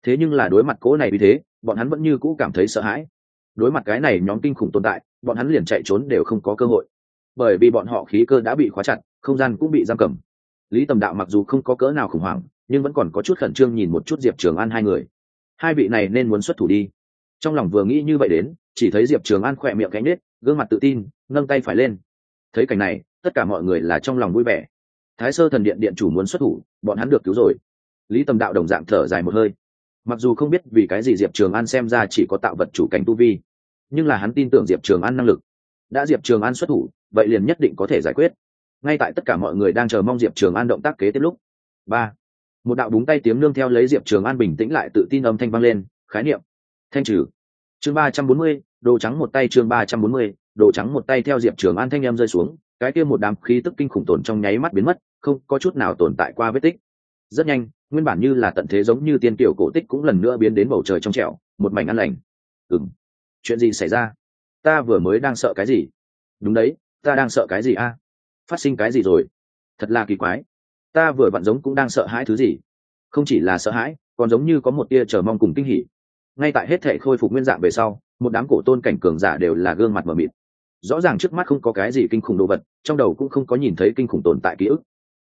Thế nhưng là đối mặt cỗ này vì thế, bọn hắn vẫn như cũ cảm thấy sợ hãi. Đối mặt cái này nhóm kinh khủng tồn tại, bọn hắn liền chạy trốn đều không có cơ hội. Bởi vì bọn họ khí cơ đã bị khóa chặt, không gian cũng bị giam cầm. Lý tầm đạo mặc dù không có cỡ nào khủng hoảng, nhưng vẫn còn có chút khẩn trương nhìn một chút diệp trường an hai người hai vị này nên muốn xuất thủ đi. Trong lòng vừa nghĩ như vậy đến, chỉ thấy diệp trường an khỏe miệng cánh nết, gương mặt tự tin, nâng tay phải lên. Thấy cảnh này, tất cả mọi người là trong lòng vui vẻ. Thái sơ thần điện điện chủ muốn xuất thủ, bọn hắn được cứu rồi. Lý tầm đạo đồng dạng thở dài một hơi. Mặc dù không biết vì cái gì diệp trường an xem ra chỉ có tạo vật chủ cảnh tu vi, nhưng là hắn tin tưởng diệp trường an năng lực. Đã diệp trường an xuất thủ, vậy liền nhất định có thể giải quyết. Ngay tại tất cả mọi người đang chờ mong diệp trường an động tác kế tiếp lúc. Ba một đạo búng tay tiếng nương theo lấy diệp trường an bình tĩnh lại tự tin âm thanh vang lên, khái niệm. Thanh trừ. Chương ba trăm bốn mươi, đồ trắng một tay chương ba trăm bốn mươi, đồ trắng một tay theo diệp trường an thanh em rơi xuống, cái kia một đám khí tức kinh khủng tồn trong nháy mắt biến mất, không có chút nào tồn tại qua vết tích. Rất nhanh, nguyên bản như là tận thế giống như tiên kiểu cổ tích cũng lần nữa biến đến bầu trời trong trẻo, một mảnh ăn lành. Ừng chuyện gì xảy ra? Ta vừa mới đang sợ cái gì? Đúng đấy, ta đang sợ cái gì a? Phát sinh cái gì rồi? Thật là kỳ quái ta vừa vặn giống cũng đang sợ hãi thứ gì. Không chỉ là sợ hãi, còn giống như có một tia chờ mong cùng kinh hỉ. Ngay tại hết thể khôi phục nguyên dạng về sau, một đám cổ tôn cảnh cường giả đều là gương mặt mờ mịt. Rõ ràng trước mắt không có cái gì kinh khủng đồ vật, trong đầu cũng không có nhìn thấy kinh khủng tồn tại ký ức.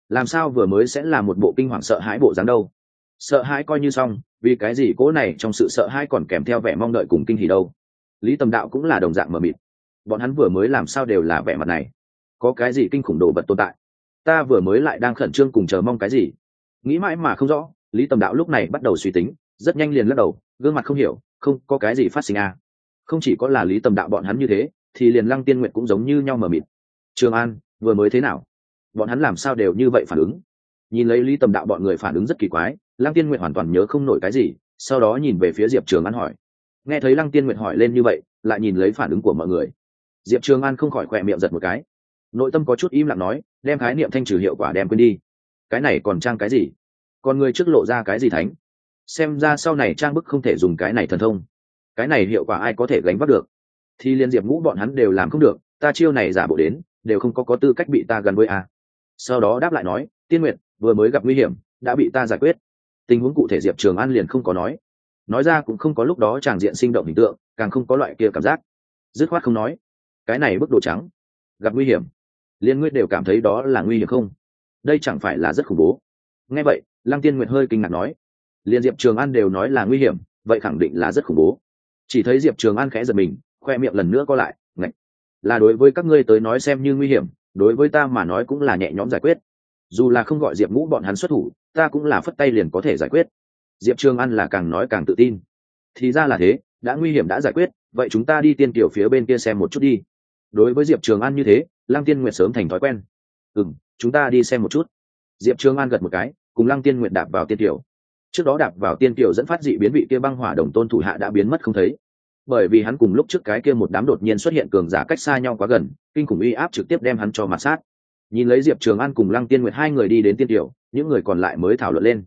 Làm sao vừa mới sẽ là một bộ kinh hoàng sợ hãi bộ dáng đâu? Sợ hãi coi như xong, vì cái gì cố này trong sự sợ hãi còn kèm theo vẻ mong đợi cùng kinh hỉ đâu? Lý tầm đạo cũng là đồng dạng mờ mịt. Bọn hắn vừa mới làm sao đều là vẻ mặt này? Có cái gì kinh khủng đồ vật tồn tại? Ta vừa mới lại đang khẩn trương cùng chờ mong cái gì? Nghĩ mãi mà không rõ, lý tầm đạo lúc này bắt đầu suy tính, rất nhanh liền lắc đầu, gương mặt không hiểu, không có cái gì phát sinh à. không chỉ có là lý tầm đạo bọn hắn như thế, thì liền lăng tiên nguyện cũng giống như nhau mờ mịt. Trường an, vừa mới thế nào? Bọn hắn làm sao đều như vậy phản ứng? Nhìn lấy lý tầm đạo bọn người phản ứng rất kỳ quái, lăng tiên nguyện hoàn toàn nhớ không nổi cái gì, sau đó nhìn về phía diệp trường an hỏi. Nghe thấy lăng tiên nguyện hỏi lên như vậy, lại nhìn lấy phản ứng của mọi người. Diệp trường an không khỏi khỏe miệng giật một cái. Nội tâm có chút im lặng nói đem khái niệm thanh trừ hiệu quả đem quên đi. Cái này còn trang cái gì? Còn người trước lộ ra cái gì thánh? Xem ra sau này trang bức không thể dùng cái này thần thông. Cái này hiệu quả ai có thể gánh vác được? Thì liên diệp ngũ bọn hắn đều làm không được, ta chiêu này giả bộ đến, đều không có có tư cách bị ta gần với a. Sau đó đáp lại nói, tiên nguyệt, vừa mới gặp nguy hiểm, đã bị ta giải quyết. Tình huống cụ thể diệp trường an liền không có nói. Nói ra cũng không có lúc đó tràng diện sinh động hình tượng, càng không có loại kia cảm giác. Dứt khoát không nói. Cái này bức độ trắng. Gặp nguy hiểm liên ngươi đều cảm thấy đó là nguy hiểm không? Đây chẳng phải là rất khủng bố. Nghe vậy, lăng tiên nguyệt hơi kinh ngạc nói liên diệp trường an đều nói là nguy hiểm, vậy khẳng định là rất khủng bố. Chỉ thấy diệp trường an khẽ giật mình, khoe miệng lần nữa co lại, ngạch, là đối với các ngươi tới nói xem như nguy hiểm, đối với ta mà nói cũng là nhẹ nhõm giải quyết. Dù là không gọi diệp ngũ bọn hắn xuất thủ, ta cũng là phất tay liền có thể giải quyết. Diệp trường an là càng nói càng tự tin. Thì ra là thế, đã nguy hiểm đã giải quyết, vậy chúng ta đi tiên kiểu phía bên kia xem một chút đi. Đối với diệp trường an như thế lăng tiên nguyệt sớm thành thói quen. Ừ m chúng ta đi xem một chút. Diệp trường an gật một cái, cùng lăng tiên nguyệt đạp vào tiên Tiểu. trước đó đạp vào tiên Tiểu dẫn phát dị biến vị kia băng hỏa đồng tôn thủ hạ đã biến mất không thấy. Bởi vì hắn cùng lúc trước cái kia một đám đột nhiên xuất hiện cường giả cách xa nhau quá gần, kinh khủng uy áp trực tiếp đem hắn cho mặt sát. Nhìn lấy diệp trường an cùng lăng tiên nguyệt hai người đi đến tiên tiểu những người còn lại mới thảo luận lên.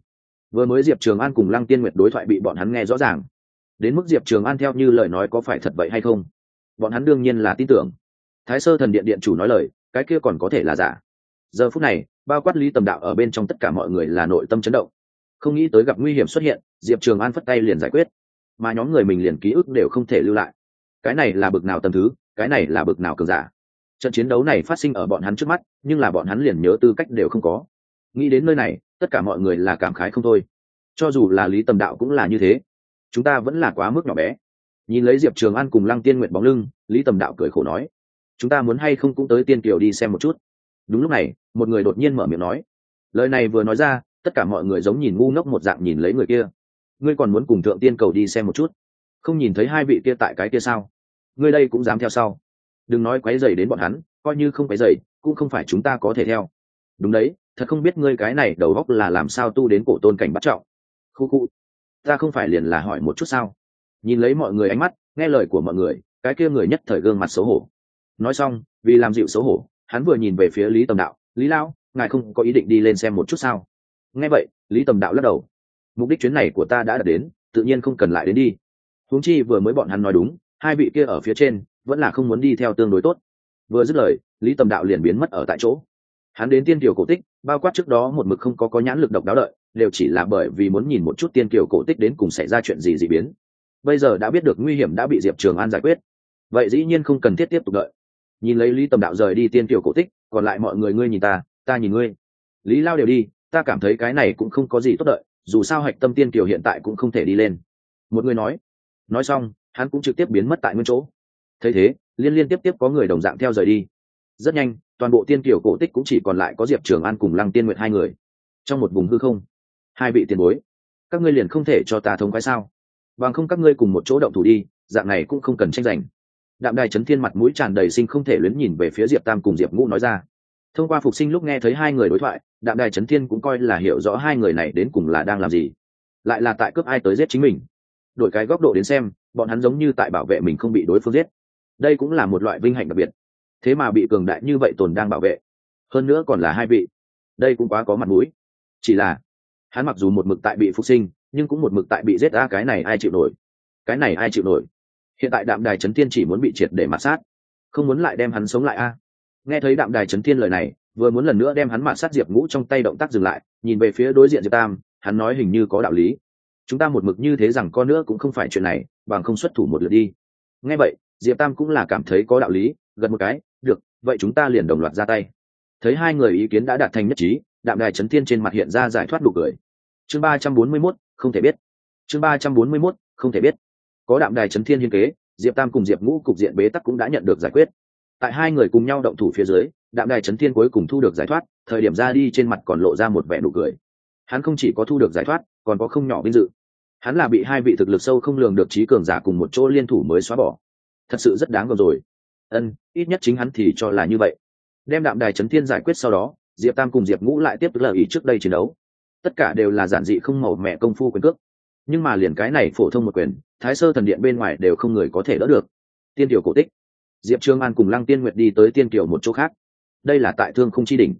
Vừa mới diệp trường an cùng lăng tiên nguyệt đối thoại bị bọn hắn nghe rõ ràng. Đến mức diệp trường an theo như lời nói có phải thật vậy hay không? Bọn hắn đương nhiên là tin tưởng thái sơ thần điện điện chủ nói lời, cái kia còn có thể là giả. Giờ phút này, bao quát lý tầm đạo ở bên trong tất cả mọi người là nội tâm chấn động. Không nghĩ tới gặp nguy hiểm xuất hiện, diệp trường an phất tay liền giải quyết. Mà nhóm người mình liền ký ức đều không thể lưu lại. Cái này là bực nào tầm thứ, cái này là bực nào cường giả. Trận chiến đấu này phát sinh ở bọn hắn trước mắt, nhưng là bọn hắn liền nhớ tư cách đều không có. Nghĩ đến nơi này, tất cả mọi người là cảm khái không thôi. Cho dù là lý tầm đạo cũng là như thế. Chúng ta vẫn là quá mức nhỏ bé. Nhìn lấy diệp trường an cùng lăng tiên nguyện bóng lưng, lý tầm đạo cười khổ nói chúng ta muốn hay không cũng tới tiên kiều đi xem một chút. Đúng lúc này, một người đột nhiên mở miệng nói. Lời này vừa nói ra, tất cả mọi người giống nhìn ngu ngốc một dạng nhìn lấy người kia. Ngươi còn muốn cùng thượng tiên cầu đi xem một chút? Không nhìn thấy hai vị kia tại cái kia sao? Ngươi đây cũng dám theo sau. Đừng nói quấy dày đến bọn hắn, coi như không quấy dày cũng không phải chúng ta có thể theo. Đúng đấy, thật không biết ngươi cái này đầu góc là làm sao tu đến cổ tôn cảnh bắt trọng. Khu khu, ta không phải liền là hỏi một chút sao? Nhìn lấy mọi người ánh mắt, nghe lời của mọi người, cái kia người nhất thời gương mặt xấu hổ nói xong, vì làm dịu xấu hổ, hắn vừa nhìn về phía lý tầm đạo. Lý lao ngài không có ý định đi lên xem một chút sao? Nghe vậy, lý tầm đạo lắc đầu. Mục đích chuyến này của ta đã đạt đến, tự nhiên không cần lại đến đi. Huống chi vừa mới bọn hắn nói đúng, hai vị kia ở phía trên vẫn là không muốn đi theo tương đối tốt. Vừa dứt lời, lý tầm đạo liền biến mất ở tại chỗ. Hắn đến tiên kiều cổ tích, bao quát trước đó một mực không có có nhãn lực độc đáo đợi, đều chỉ là bởi vì muốn nhìn một chút tiên kiều cổ tích đến cùng xảy ra chuyện gì dị biến. Bây giờ đã biết được nguy hiểm đã bị diệp trường an giải quyết. Vậy dĩ nhiên không cần thiết tiếp tục đợi nhìn lấy lý tầm đạo rời đi tiên kiều cổ tích, còn lại mọi người ngươi nhìn ta ta nhìn ngươi. Lý lao đều đi, ta cảm thấy cái này cũng không có gì tốt đợi, dù sao hạch tâm tiên kiều hiện tại cũng không thể đi lên. Một người nói. Nói xong, hắn cũng trực tiếp biến mất tại nguyên chỗ. Thấy thế, liên liên tiếp tiếp có người đồng dạng theo rời đi. Rất nhanh, toàn bộ tiên kiều cổ tích cũng chỉ còn lại có diệp trường an cùng lăng tiên nguyện hai người. Trong một vùng hư không, hai vị tiền bối. Các ngươi liền không thể cho ta thông khoái sao? Bằng không các ngươi cùng một chỗ động thủ đi, dạng này cũng không cần tranh giành đạm đài trấn thiên mặt mũi tràn đầy sinh không thể luyến nhìn về phía diệp tam cùng diệp ngũ nói ra. Thông qua phục sinh lúc nghe thấy hai người đối thoại, đạm đài trấn thiên cũng coi là hiểu rõ hai người này đến cùng là đang làm gì. Lại là tại cướp ai tới giết chính mình. Đổi cái góc độ đến xem, bọn hắn giống như tại bảo vệ mình không bị đối phương giết. Đây cũng là một loại vinh hạnh đặc biệt. Thế mà bị cường đại như vậy tồn đang bảo vệ. Hơn nữa còn là hai vị. Đây cũng quá có mặt mũi. Chỉ là, hắn mặc dù một mực tại bị phục sinh, nhưng cũng một mực tại bị giết ra cái này ai chịu nổi. Cái này ai chịu nổi? Hiện tại đạm đài trấn thiên chỉ muốn bị triệt để mạt sát. Không muốn lại đem hắn sống lại a. Nghe thấy đạm đài trấn thiên lời này, vừa muốn lần nữa đem hắn mạt sát diệp ngũ trong tay động tác dừng lại, nhìn về phía đối diện diệp tam, hắn nói hình như có đạo lý. Chúng ta một mực như thế rằng con nữa cũng không phải chuyện này, bằng không xuất thủ một lượt đi. Nghe vậy, diệp tam cũng là cảm thấy có đạo lý gần một cái, được, vậy chúng ta liền đồng loạt ra tay. Thấy hai người ý kiến đã đạt thành nhất trí, đạm đài trấn thiên trên mặt hiện ra giải thoát đủ cười. Chương ba trăm bốn mươi mốt, không thể biết. Chương ba trăm bốn mươi mốt, không thể biết có đạm đài trấn thiên hiên kế, diệp tam cùng diệp ngũ cục diện bế tắc cũng đã nhận được giải quyết. Tại hai người cùng nhau động thủ phía dưới, đạm đài trấn thiên cuối cùng thu được giải thoát, thời điểm ra đi trên mặt còn lộ ra một vẻ nụ cười. Hắn không chỉ có thu được giải thoát, còn có không nhỏ vinh dự. Hắn là bị hai vị thực lực sâu không lường được trí cường giả cùng một chỗ liên thủ mới xóa bỏ. Thật sự rất đáng gờm rồi. Ân, ít nhất chính hắn thì cho là như vậy. Đem đạm đài trấn thiên giải quyết sau đó, diệp tam cùng diệp ngũ lại tiếp tục lợi ý trước đây chiến đấu. Tất cả đều là giản dị không màu mẹ công phu quyền cước nhưng mà liền cái này phổ thông một quyền, thái sơ thần điện bên ngoài đều không người có thể đỡ được. Tiên tiểu cổ tích. Diệp trương an cùng lăng tiên nguyệt đi tới tiên tiểu một chỗ khác. Đây là tại thương không chi đỉnh.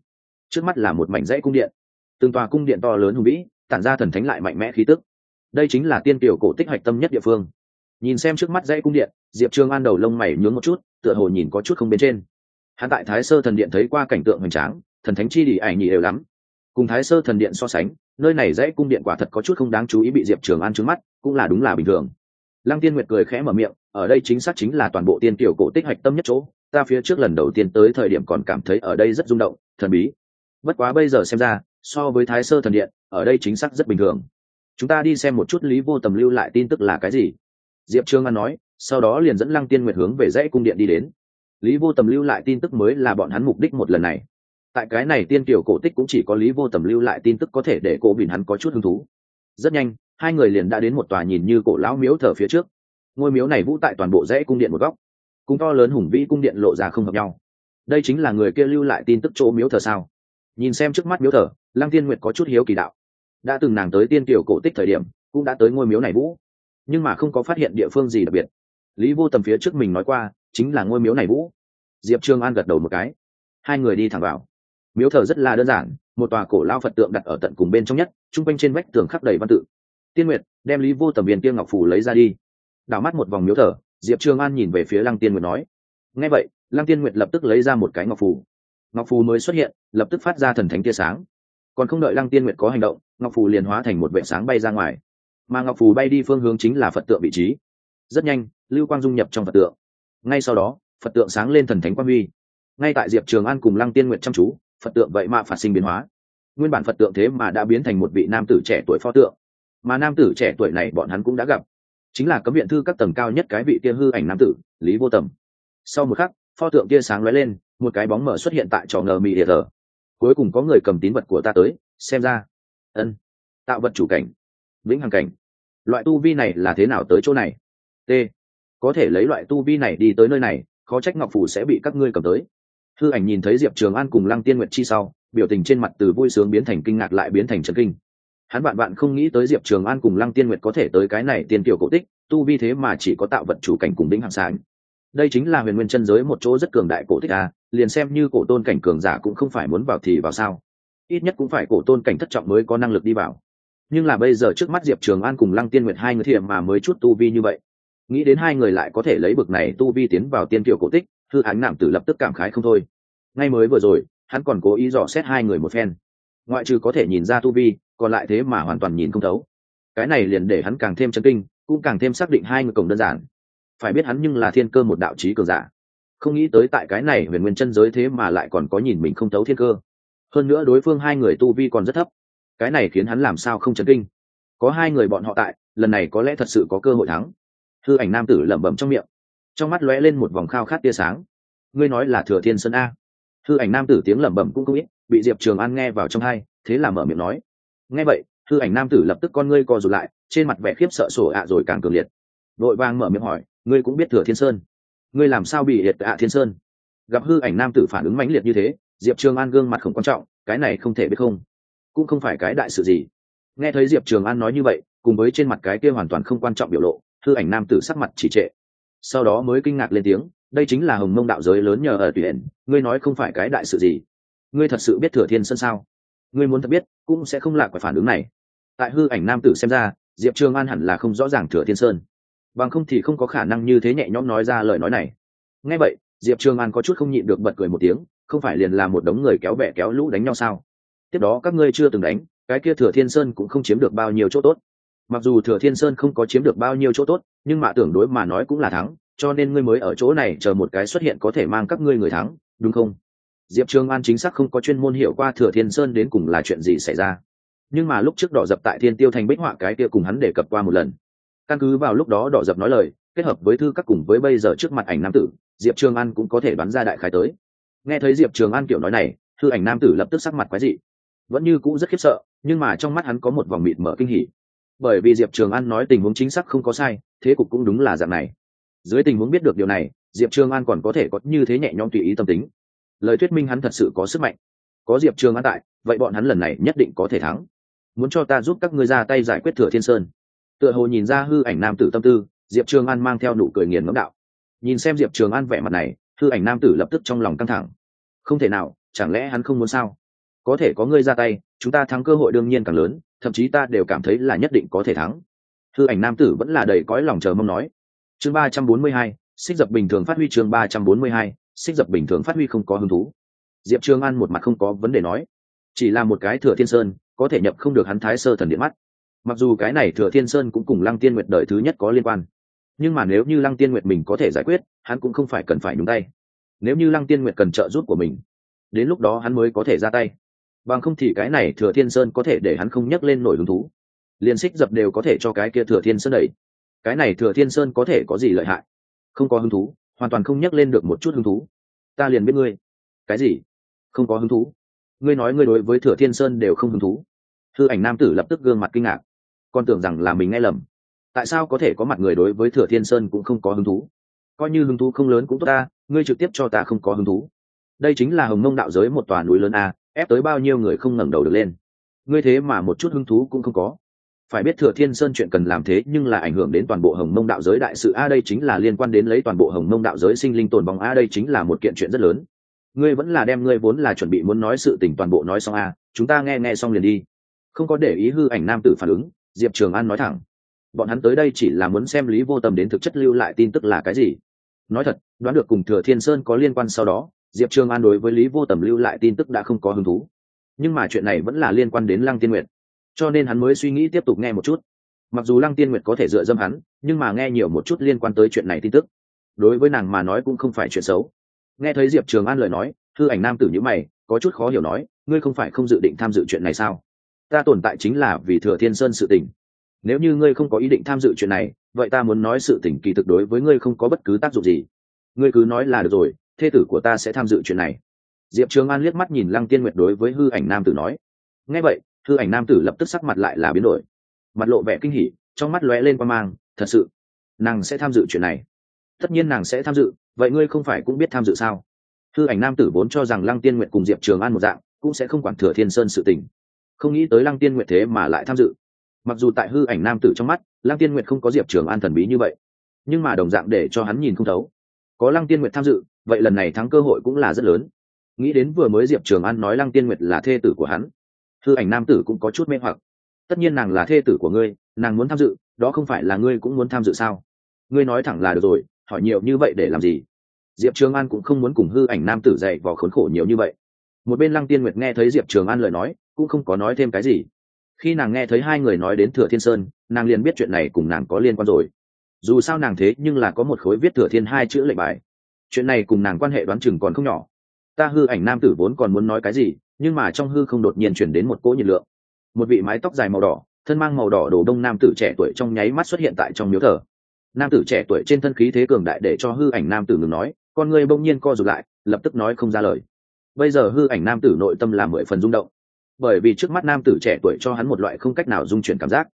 Trước mắt là một mảnh dãy cung điện. Từng tòa cung điện to lớn hùng vĩ, tản ra thần thánh lại mạnh mẽ khí tức. Đây chính là tiên tiểu cổ tích hạch tâm nhất địa phương. Nhìn xem trước mắt dãy cung điện, diệp trương an đầu lông mày nhướng một chút, tựa hồ nhìn có chút không bên trên. Hắn tại thái sơ thần điện thấy qua cảnh tượng hoành tráng, thần thánh chi đỉ ảnh nhị đều lắm. Cùng thái sơ thần điện so sánh nơi này dãy cung điện quả thật có chút không đáng chú ý bị diệp trường an trứng mắt, cũng là đúng là bình thường. Lăng tiên nguyệt cười khẽ mở miệng, ở đây chính xác chính là toàn bộ tiên tiểu cổ tích hạch tâm nhất chỗ, ta phía trước lần đầu tiên tới thời điểm còn cảm thấy ở đây rất rung động, thần bí. Bất quá bây giờ xem ra, so với thái sơ thần điện, ở đây chính xác rất bình thường. Chúng ta đi xem một chút lý vô tầm lưu lại tin tức là cái gì. Diệp trương an nói, sau đó liền dẫn lăng tiên nguyệt hướng về dãy cung điện đi đến. Lý vô tầm lưu lại tin tức mới là bọn hắn mục đích một lần này tại cái này tiên tiểu cổ tích cũng chỉ có lý vô tầm lưu lại tin tức có thể để cổ bình hắn có chút hứng thú. Rất nhanh, hai người liền đã đến một tòa nhìn như cổ lão miếu thờ phía trước. Ngôi miếu này vũ tại toàn bộ rẽ cung điện một góc. Cung to lớn hùng vĩ cung điện lộ ra không hợp nhau. Đây chính là người kia lưu lại tin tức chỗ miếu thờ sao? Nhìn xem trước mắt miếu thờ, lăng tiên nguyệt có chút hiếu kỳ đạo. Đã từng nàng tới tiên tiểu cổ tích thời điểm, cũng đã tới ngôi miếu này vũ. Nhưng mà không có phát hiện địa phương gì đặc biệt. Lý vô tầm phía trước mình nói qua, chính là ngôi miếu này vũ. Diệp trương an gật đầu một cái. Hai người đi thẳng vào miếu thờ rất là đơn giản, một tòa cổ lao phật tượng đặt ở tận cùng bên trong nhất t r u n g quanh trên vách tường khắc đầy văn tự. Tiên nguyệt đem lý vô tầm viên tiên ngọc phủ lấy ra đi. Đảo mắt một vòng miếu thờ, diệp trương an nhìn về phía lăng tiên nguyệt nói ngay vậy, lăng tiên nguyệt lập tức lấy ra một cái ngọc phủ ngọc phù mới xuất hiện, lập tức phát ra thần thánh tia sáng. Còn không đợi lăng tiên nguyệt có hành động, ngọc phù liền hóa thành một vệ sáng bay ra ngoài. Mà ngọc phù bay đi phương hướng chính là phật tượng vị trí. Rất nhanh, lưu quang dung nhập trong phật tượng. Ngay sau đó, phật tượng sáng lên thần thánh quang huy. Ngay tại diệp trường an cùng lăng tiên nguyệt chăm chú phật tượng vậy mà phát sinh biến hóa. Nguyên bản phật tượng thế mà đã biến thành một vị nam tử trẻ tuổi pho tượng, mà nam tử trẻ tuổi này bọn hắn cũng đã gặp. Chính là cấm viện thư các tầng cao nhất cái vị kia hư ảnh nam tử, lý vô tầm. Sau một khắc, pho tượng kia sáng lóe lên, một cái bóng mở xuất hiện tại trò ngờ mị địa thờ cuối cùng có người cầm tín vật của ta tới, xem ra. Ân, tạo vật chủ cảnh, vĩnh hằng cảnh. Loại tu vi này là thế nào tới chỗ này? T, có thể lấy loại tu vi này đi tới nơi này, khó trách ngọc phủ sẽ bị các ngươi cầm tới hư ảnh nhìn thấy diệp trường an cùng lăng tiên nguyệt chi sau, biểu tình trên mặt từ vui sướng biến thành kinh ngạc lại biến thành chấn kinh. Hắn bạn bạn không nghĩ tới diệp trường an cùng lăng tiên nguyệt có thể tới cái này tiên tiểu cổ tích, tu vi thế mà chỉ có tạo vật chủ cảnh cùng đĩnh hạng sáng đây chính là huyền nguyên chân giới một chỗ rất cường đại cổ tích à liền xem như cổ tôn cảnh cường giả cũng không phải muốn vào thì vào sao. Ít nhất cũng phải cổ tôn cảnh thất trọng mới có năng lực đi vào. Nhưng là bây giờ trước mắt diệp trường an cùng lăng tiên nguyệt hai người thiệm mà mới chút tu vi như vậy. Nghĩ đến hai người lại có thể lấy bực này tu vi tiến vào tiên tiểu cổ tích hư ánh nạm tử lập tức cảm khái không thôi. Ngay mới vừa rồi, hắn còn cố ý dò xét hai người một phen. Ngoại trừ có thể nhìn ra tu vi, còn lại thế mà hoàn toàn nhìn không thấu. Cái này liền để hắn càng thêm chân kinh, cũng càng thêm xác định hai người cổng đơn giản. Phải biết hắn nhưng là thiên cơ một đạo trí cường giả. Không nghĩ tới tại cái này huyền nguyên chân giới thế mà lại còn có nhìn mình không thấu thiên cơ. Hơn nữa đối phương hai người tu vi còn rất thấp. Cái này khiến hắn làm sao không chấn kinh? Có hai người bọn họ tại, lần này có lẽ thật sự có cơ hội thắng. Hư ảnh nam tử lẩm bẩm trong miệng trong mắt lóe lên một vòng khao khát tia sáng. Ngươi nói là thừa thiên sơn a? Hư ảnh nam tử tiếng lẩm bẩm cũng không ít, bị diệp trường an nghe vào trong hai, thế là mở miệng nói. Nghe vậy, hư ảnh nam tử lập tức con ngươi co rụt lại, trên mặt vẻ khiếp sợ sổ ạ rồi càng cường liệt. Vội vàng mở miệng hỏi, ngươi cũng biết thừa thiên sơn? Ngươi làm sao bị liệt ạ thiên sơn? Gặp hư ảnh nam tử phản ứng mãnh liệt như thế, diệp trường an gương mặt không quan trọng, cái này không thể biết không. Cũng không phải cái đại sự gì. Nghe thấy diệp trường an nói như vậy, cùng với trên mặt cái kia hoàn toàn không quan trọng biểu lộ, hư ảnh nam tử sắc mặt chỉ trệ sau đó mới kinh ngạc lên tiếng, đây chính là hồng mông đạo giới lớn nhờ ở tuyển ngươi nói không phải cái đại sự gì? Ngươi thật sự biết thừa thiên sơn sao? Ngươi muốn thật biết, cũng sẽ không lạc phải phản ứng này. Tại hư ảnh nam tử xem ra, diệp trường an hẳn là không rõ ràng thừa thiên sơn. Bằng không thì không có khả năng như thế nhẹ nhõm nói ra lời nói này. Ngay vậy, diệp trường an có chút không nhịn được bật cười một tiếng, không phải liền là một đống người kéo bẹ kéo lũ đánh nhau sao? Tiếp đó các ngươi chưa từng đánh, cái kia thừa thiên sơn cũng không chiếm được bao nhiêu chỗ tốt mặc dù thừa thiên sơn không có chiếm được bao nhiêu chỗ tốt, nhưng mạ tưởng đối mà nói cũng là thắng, cho nên ngươi mới ở chỗ này chờ một cái xuất hiện có thể mang các ngươi người thắng, đúng không? Diệp trường an chính xác không có chuyên môn hiểu qua thừa thiên sơn đến cùng là chuyện gì xảy ra. Nhưng mà lúc trước đỏ dập tại thiên tiêu thành bích họa cái kia cùng hắn đề cập qua một lần. Căn cứ vào lúc đó đỏ dập nói lời, kết hợp với thư các cùng với bây giờ trước mặt ảnh nam tử, diệp trường an cũng có thể đoán ra đại khái tới. Nghe thấy diệp trường an kiểu nói này, thư ảnh nam tử lập tức sắc mặt quái dị. Vẫn như cũ rất khiếp sợ, nhưng mà trong mắt hắn có một vòng mịt mở kinh hỉ bởi vì diệp trường an nói tình huống chính xác không có sai, thế cục cũng đúng là dạng này. Dưới tình huống biết được điều này, diệp trường an còn có thể có như thế nhẹ nhõm tùy ý tâm tính. Lời thuyết minh hắn thật sự có sức mạnh. Có diệp trường an tại, vậy bọn hắn lần này nhất định có thể thắng. Muốn cho ta giúp các ngươi ra tay giải quyết thừa thiên sơn. Tựa hồ nhìn ra hư ảnh nam tử tâm tư, diệp trường an mang theo nụ cười nghiền ngẫm đạo. Nhìn xem diệp trường an vẻ mặt này, hư ảnh nam tử lập tức trong lòng căng thẳng. Không thể nào, chẳng lẽ hắn không muốn sao? Có thể có ngươi ra tay, chúng ta thắng cơ hội đương nhiên càng lớn thậm chí ta đều cảm thấy là nhất định có thể thắng. Hư ảnh nam tử vẫn là đầy cõi lòng chờ mong nói. Chương ba trăm bốn mươi hai, xích dập bình thường phát huy chương ba trăm bốn mươi hai, xích dập bình thường phát huy không có hứng thú. Diệp trương an một mặt không có vấn đề nói. Chỉ là một cái thừa thiên sơn, có thể nhập không được hắn thái sơ thần điện mắt. Mặc dù cái này thừa thiên sơn cũng cùng lăng tiên nguyệt đời thứ nhất có liên quan. Nhưng mà nếu như lăng tiên nguyệt mình có thể giải quyết, hắn cũng không phải cần phải nhúng tay. Nếu như lăng tiên nguyệt cần trợ giúp của mình, đến lúc đó hắn mới có thể ra tay bằng không thì cái này thừa thiên sơn có thể để hắn không nhắc lên nổi hứng thú. Liền xích dập đều có thể cho cái kia thừa thiên sơn đẩy. Cái này thừa thiên sơn có thể có gì lợi hại? Không có hứng thú, hoàn toàn không nhắc lên được một chút hứng thú. Ta liền biết ngươi. Cái gì? Không có hứng thú. Ngươi nói ngươi đối với thừa thiên sơn đều không hứng thú. Thư ảnh nam tử lập tức gương mặt kinh ngạc. Con tưởng rằng là mình nghe lầm. Tại sao có thể có mặt người đối với thừa thiên sơn cũng không có hứng thú? Coi như hứng thú không lớn cũng tốt ta, ngươi trực tiếp cho ta không có hứng thú. Đây chính là hồng mông đạo giới một tòa núi lớn a ép tới bao nhiêu người không ngẩng đầu được lên. Ngươi thế mà một chút hứng thú cũng không có. Phải biết thừa thiên sơn chuyện cần làm thế nhưng là ảnh hưởng đến toàn bộ hồng mông đạo giới đại sự. A đây chính là liên quan đến lấy toàn bộ hồng mông đạo giới sinh linh tồn vong. A đây chính là một kiện chuyện rất lớn. Ngươi vẫn là đem ngươi vốn là chuẩn bị muốn nói sự tình toàn bộ nói xong a, chúng ta nghe nghe xong liền đi. Không có để ý hư ảnh nam tử phản ứng, diệp trường an nói thẳng. Bọn hắn tới đây chỉ là muốn xem lý vô tầm đến thực chất lưu lại tin tức là cái gì. Nói thật, đoán được cùng thừa thiên sơn có liên quan sau đó diệp trường an đối với lý vô tầm lưu lại tin tức đã không có hứng thú. Nhưng mà chuyện này vẫn là liên quan đến lăng tiên nguyệt. Cho nên hắn mới suy nghĩ tiếp tục nghe một chút. Mặc dù lăng tiên nguyệt có thể dựa dâm hắn, nhưng mà nghe nhiều một chút liên quan tới chuyện này tin tức. Đối với nàng mà nói cũng không phải chuyện xấu. Nghe thấy diệp trường an lời nói, thư ảnh nam tử nhữ mày, có chút khó hiểu nói, ngươi không phải không dự định tham dự chuyện này sao? Ta tồn tại chính là vì thừa thiên sơn sự tình. Nếu như ngươi không có ý định tham dự chuyện này, vậy ta muốn nói sự tình kỳ thực đối với ngươi không có bất cứ tác dụng gì. Ngươi cứ nói là được rồi thê tử của ta sẽ tham dự chuyện này. Diệp trường an liếc mắt nhìn lăng tiên nguyệt đối với hư ảnh nam tử nói. Nghe vậy, hư ảnh nam tử lập tức sắc mặt lại là biến đổi. Mặt lộ vẻ kinh hỉ, trong mắt lóe lên qua mang, thật sự, nàng sẽ tham dự chuyện này. Tất nhiên nàng sẽ tham dự, vậy ngươi không phải cũng biết tham dự sao? Hư ảnh nam tử vốn cho rằng lăng tiên nguyệt cùng diệp trường an một dạng, cũng sẽ không quản thừa thiên sơn sự tình. Không nghĩ tới lăng tiên nguyệt thế mà lại tham dự. Mặc dù tại hư ảnh nam tử trong mắt, lăng tiên nguyệt không có diệp trường an thần bí như vậy, nhưng mà đồng dạng để cho hắn nhìn không thấu. Có lăng tiên nguyệt tham dự vậy lần này thắng cơ hội cũng là rất lớn. Nghĩ đến vừa mới diệp trường an nói lăng tiên nguyệt là thê tử của hắn, hư ảnh nam tử cũng có chút mê hoặc. Tất nhiên nàng là thê tử của ngươi, nàng muốn tham dự, đó không phải là ngươi cũng muốn tham dự sao? Ngươi nói thẳng là được rồi, hỏi nhiều như vậy để làm gì? Diệp trường an cũng không muốn cùng hư ảnh nam tử dạy vò khốn khổ nhiều như vậy. Một bên lăng tiên nguyệt nghe thấy diệp trường an lời nói, cũng không có nói thêm cái gì. Khi nàng nghe thấy hai người nói đến thừa thiên sơn, nàng liền biết chuyện này cùng nàng có liên quan rồi. Dù sao nàng thế nhưng là có một khối viết thừa thiên hai chữ lệnh bài chuyện này cùng nàng quan hệ đoán chừng còn không nhỏ. Ta hư ảnh nam tử vốn còn muốn nói cái gì, nhưng mà trong hư không đột nhiên chuyển đến một cỗ nhiệt lượng. Một vị mái tóc dài màu đỏ, thân mang màu đỏ đồ đông nam tử trẻ tuổi trong nháy mắt xuất hiện tại trong miếu thờ. Nam tử trẻ tuổi trên thân khí thế cường đại để cho hư ảnh nam tử ngừng nói, con người bỗng nhiên co rụt lại, lập tức nói không ra lời. Bây giờ hư ảnh nam tử nội tâm là mười phần rung động. Bởi vì trước mắt nam tử trẻ tuổi cho hắn một loại không cách nào dung chuyển cảm giác.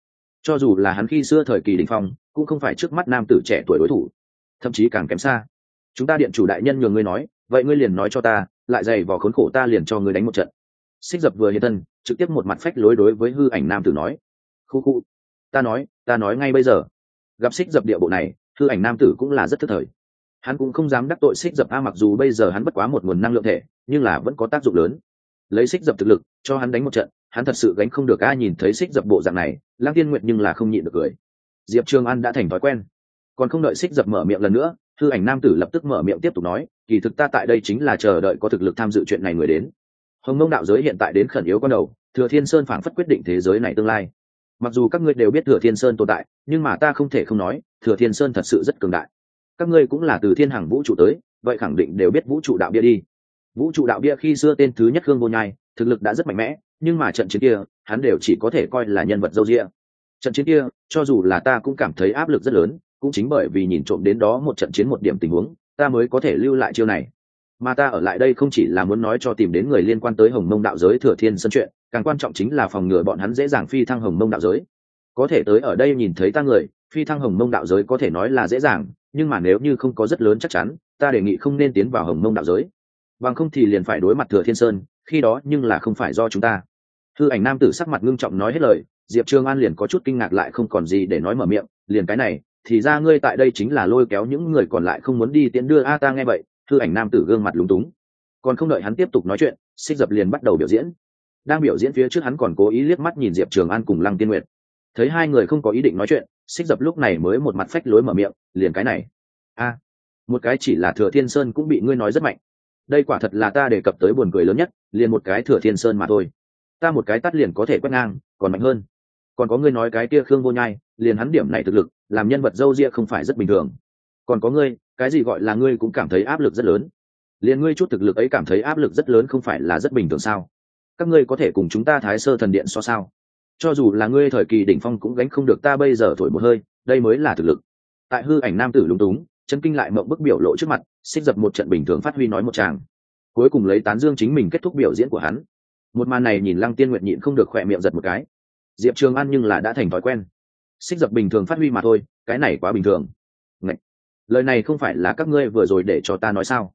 Cho dù là hắn khi xưa thời kỳ đình phong, cũng không phải trước mắt nam tử trẻ tuổi đối thủ. Thậm chí càng kém xa chúng ta điện chủ đại nhân nhường ngươi nói, vậy ngươi liền nói cho ta, lại dày vò khốn khổ ta liền cho ngươi đánh một trận. Xích dập vừa hiện thân, trực tiếp một mặt phách lối đối với hư ảnh nam tử nói. Khu khu, ta nói ta nói ngay bây giờ. Gặp xích dập địa bộ này, hư ảnh nam tử cũng là rất thức thời. Hắn cũng không dám đắc tội xích dập, a, mặc dù bây giờ hắn bất quá một nguồn năng lượng thể, nhưng là vẫn có tác dụng lớn. Lấy xích dập thực lực, cho hắn đánh một trận, hắn thật sự gánh không được, a, nhìn thấy xích dập bộ dạng này lang tiên nguyện nhưng là không nhịn được cười. Diệp trường an đã thành thói quen. Còn không đợi xích dập mở miệng lần nữa thư ảnh nam tử lập tức mở miệng tiếp tục nói, kỳ thực ta tại đây chính là chờ đợi có thực lực tham dự chuyện này người đến. Hồng mông đạo giới hiện tại đến khẩn yếu con đầu, thừa thiên sơn phảng phất quyết định thế giới này tương lai. Mặc dù các ngươi đều biết thừa thiên sơn tồn tại, nhưng mà ta không thể không nói, thừa thiên sơn thật sự rất cường đại. Các ngươi cũng là từ thiên hàng vũ trụ tới, vậy khẳng định đều biết vũ trụ đạo bia đi. Vũ trụ đạo bia khi xưa tên thứ nhất khương vô nhai, thực lực đã rất mạnh mẽ, nhưng mà trận chiến kia, hắn đều chỉ có thể coi là nhân vật dâu dịa. Trận chiến kia, cho dù là ta cũng cảm thấy áp lực rất lớn cũng chính bởi vì nhìn trộm đến đó một trận chiến một điểm tình huống, ta mới có thể lưu lại chiêu này. Mà ta ở lại đây không chỉ là muốn nói cho tìm đến người liên quan tới hồng mông đạo giới thừa thiên sân chuyện, càng quan trọng chính là phòng ngừa bọn hắn dễ dàng phi thăng hồng mông đạo giới. Có thể tới ở đây nhìn thấy ta người, phi thăng hồng mông đạo giới có thể nói là dễ dàng, nhưng mà nếu như không có rất lớn chắc chắn, ta đề nghị không nên tiến vào hồng mông đạo giới. Bằng không thì liền phải đối mặt thừa thiên sơn, khi đó nhưng là không phải do chúng ta. Thư ảnh nam tử sắc mặt ngưng trọng nói hết lời, diệp trương an liền có chút kinh ngạc lại không còn gì để nói mở miệng, liền cái này thì ra ngươi tại đây chính là lôi kéo những người còn lại không muốn đi tiễn đưa a ta nghe vậy, thư ảnh nam tử gương mặt lúng túng. Còn không đợi hắn tiếp tục nói chuyện, xích dập liền bắt đầu biểu diễn. Đang biểu diễn phía trước hắn còn cố ý liếc mắt nhìn diệp trường an cùng lăng tiên nguyệt. Thấy hai người không có ý định nói chuyện, xích dập lúc này mới một mặt phách lối mở miệng, liền cái này. A, một cái chỉ là thừa thiên sơn cũng bị ngươi nói rất mạnh. Đây quả thật là ta đề cập tới buồn cười lớn nhất, liền một cái thừa thiên sơn mà thôi. Ta một cái tắt liền có thể quét ngang, còn mạnh hơn. Còn có ngươi nói cái kia khương vô nhai, liền hắn điểm này thực lực làm nhân vật dâu ria không phải rất bình thường. Còn có ngươi, cái gì gọi là ngươi cũng cảm thấy áp lực rất lớn. Liền ngươi chút thực lực ấy cảm thấy áp lực rất lớn không phải là rất bình thường sao? Các ngươi có thể cùng chúng ta thái sơ thần điện so sao? Cho dù là ngươi thời kỳ đỉnh phong cũng gánh không được ta bây giờ thổi một hơi, đây mới là thực lực. Tại hư ảnh nam tử lúng túng chân kinh lại mộng bức biểu lộ trước mặt, xích dập một trận bình thường phát huy nói một tràng. Cuối cùng lấy tán dương chính mình kết thúc biểu diễn của hắn. Một màn này nhìn lăng tiên nguyện nhịn không được khỏe miệng giật một cái. Diệp trường an nhưng là đã thành thói quen xích dập bình thường phát huy mà thôi, cái này quá bình thường Ngậy! lời này không phải là các ngươi vừa rồi để cho ta nói sao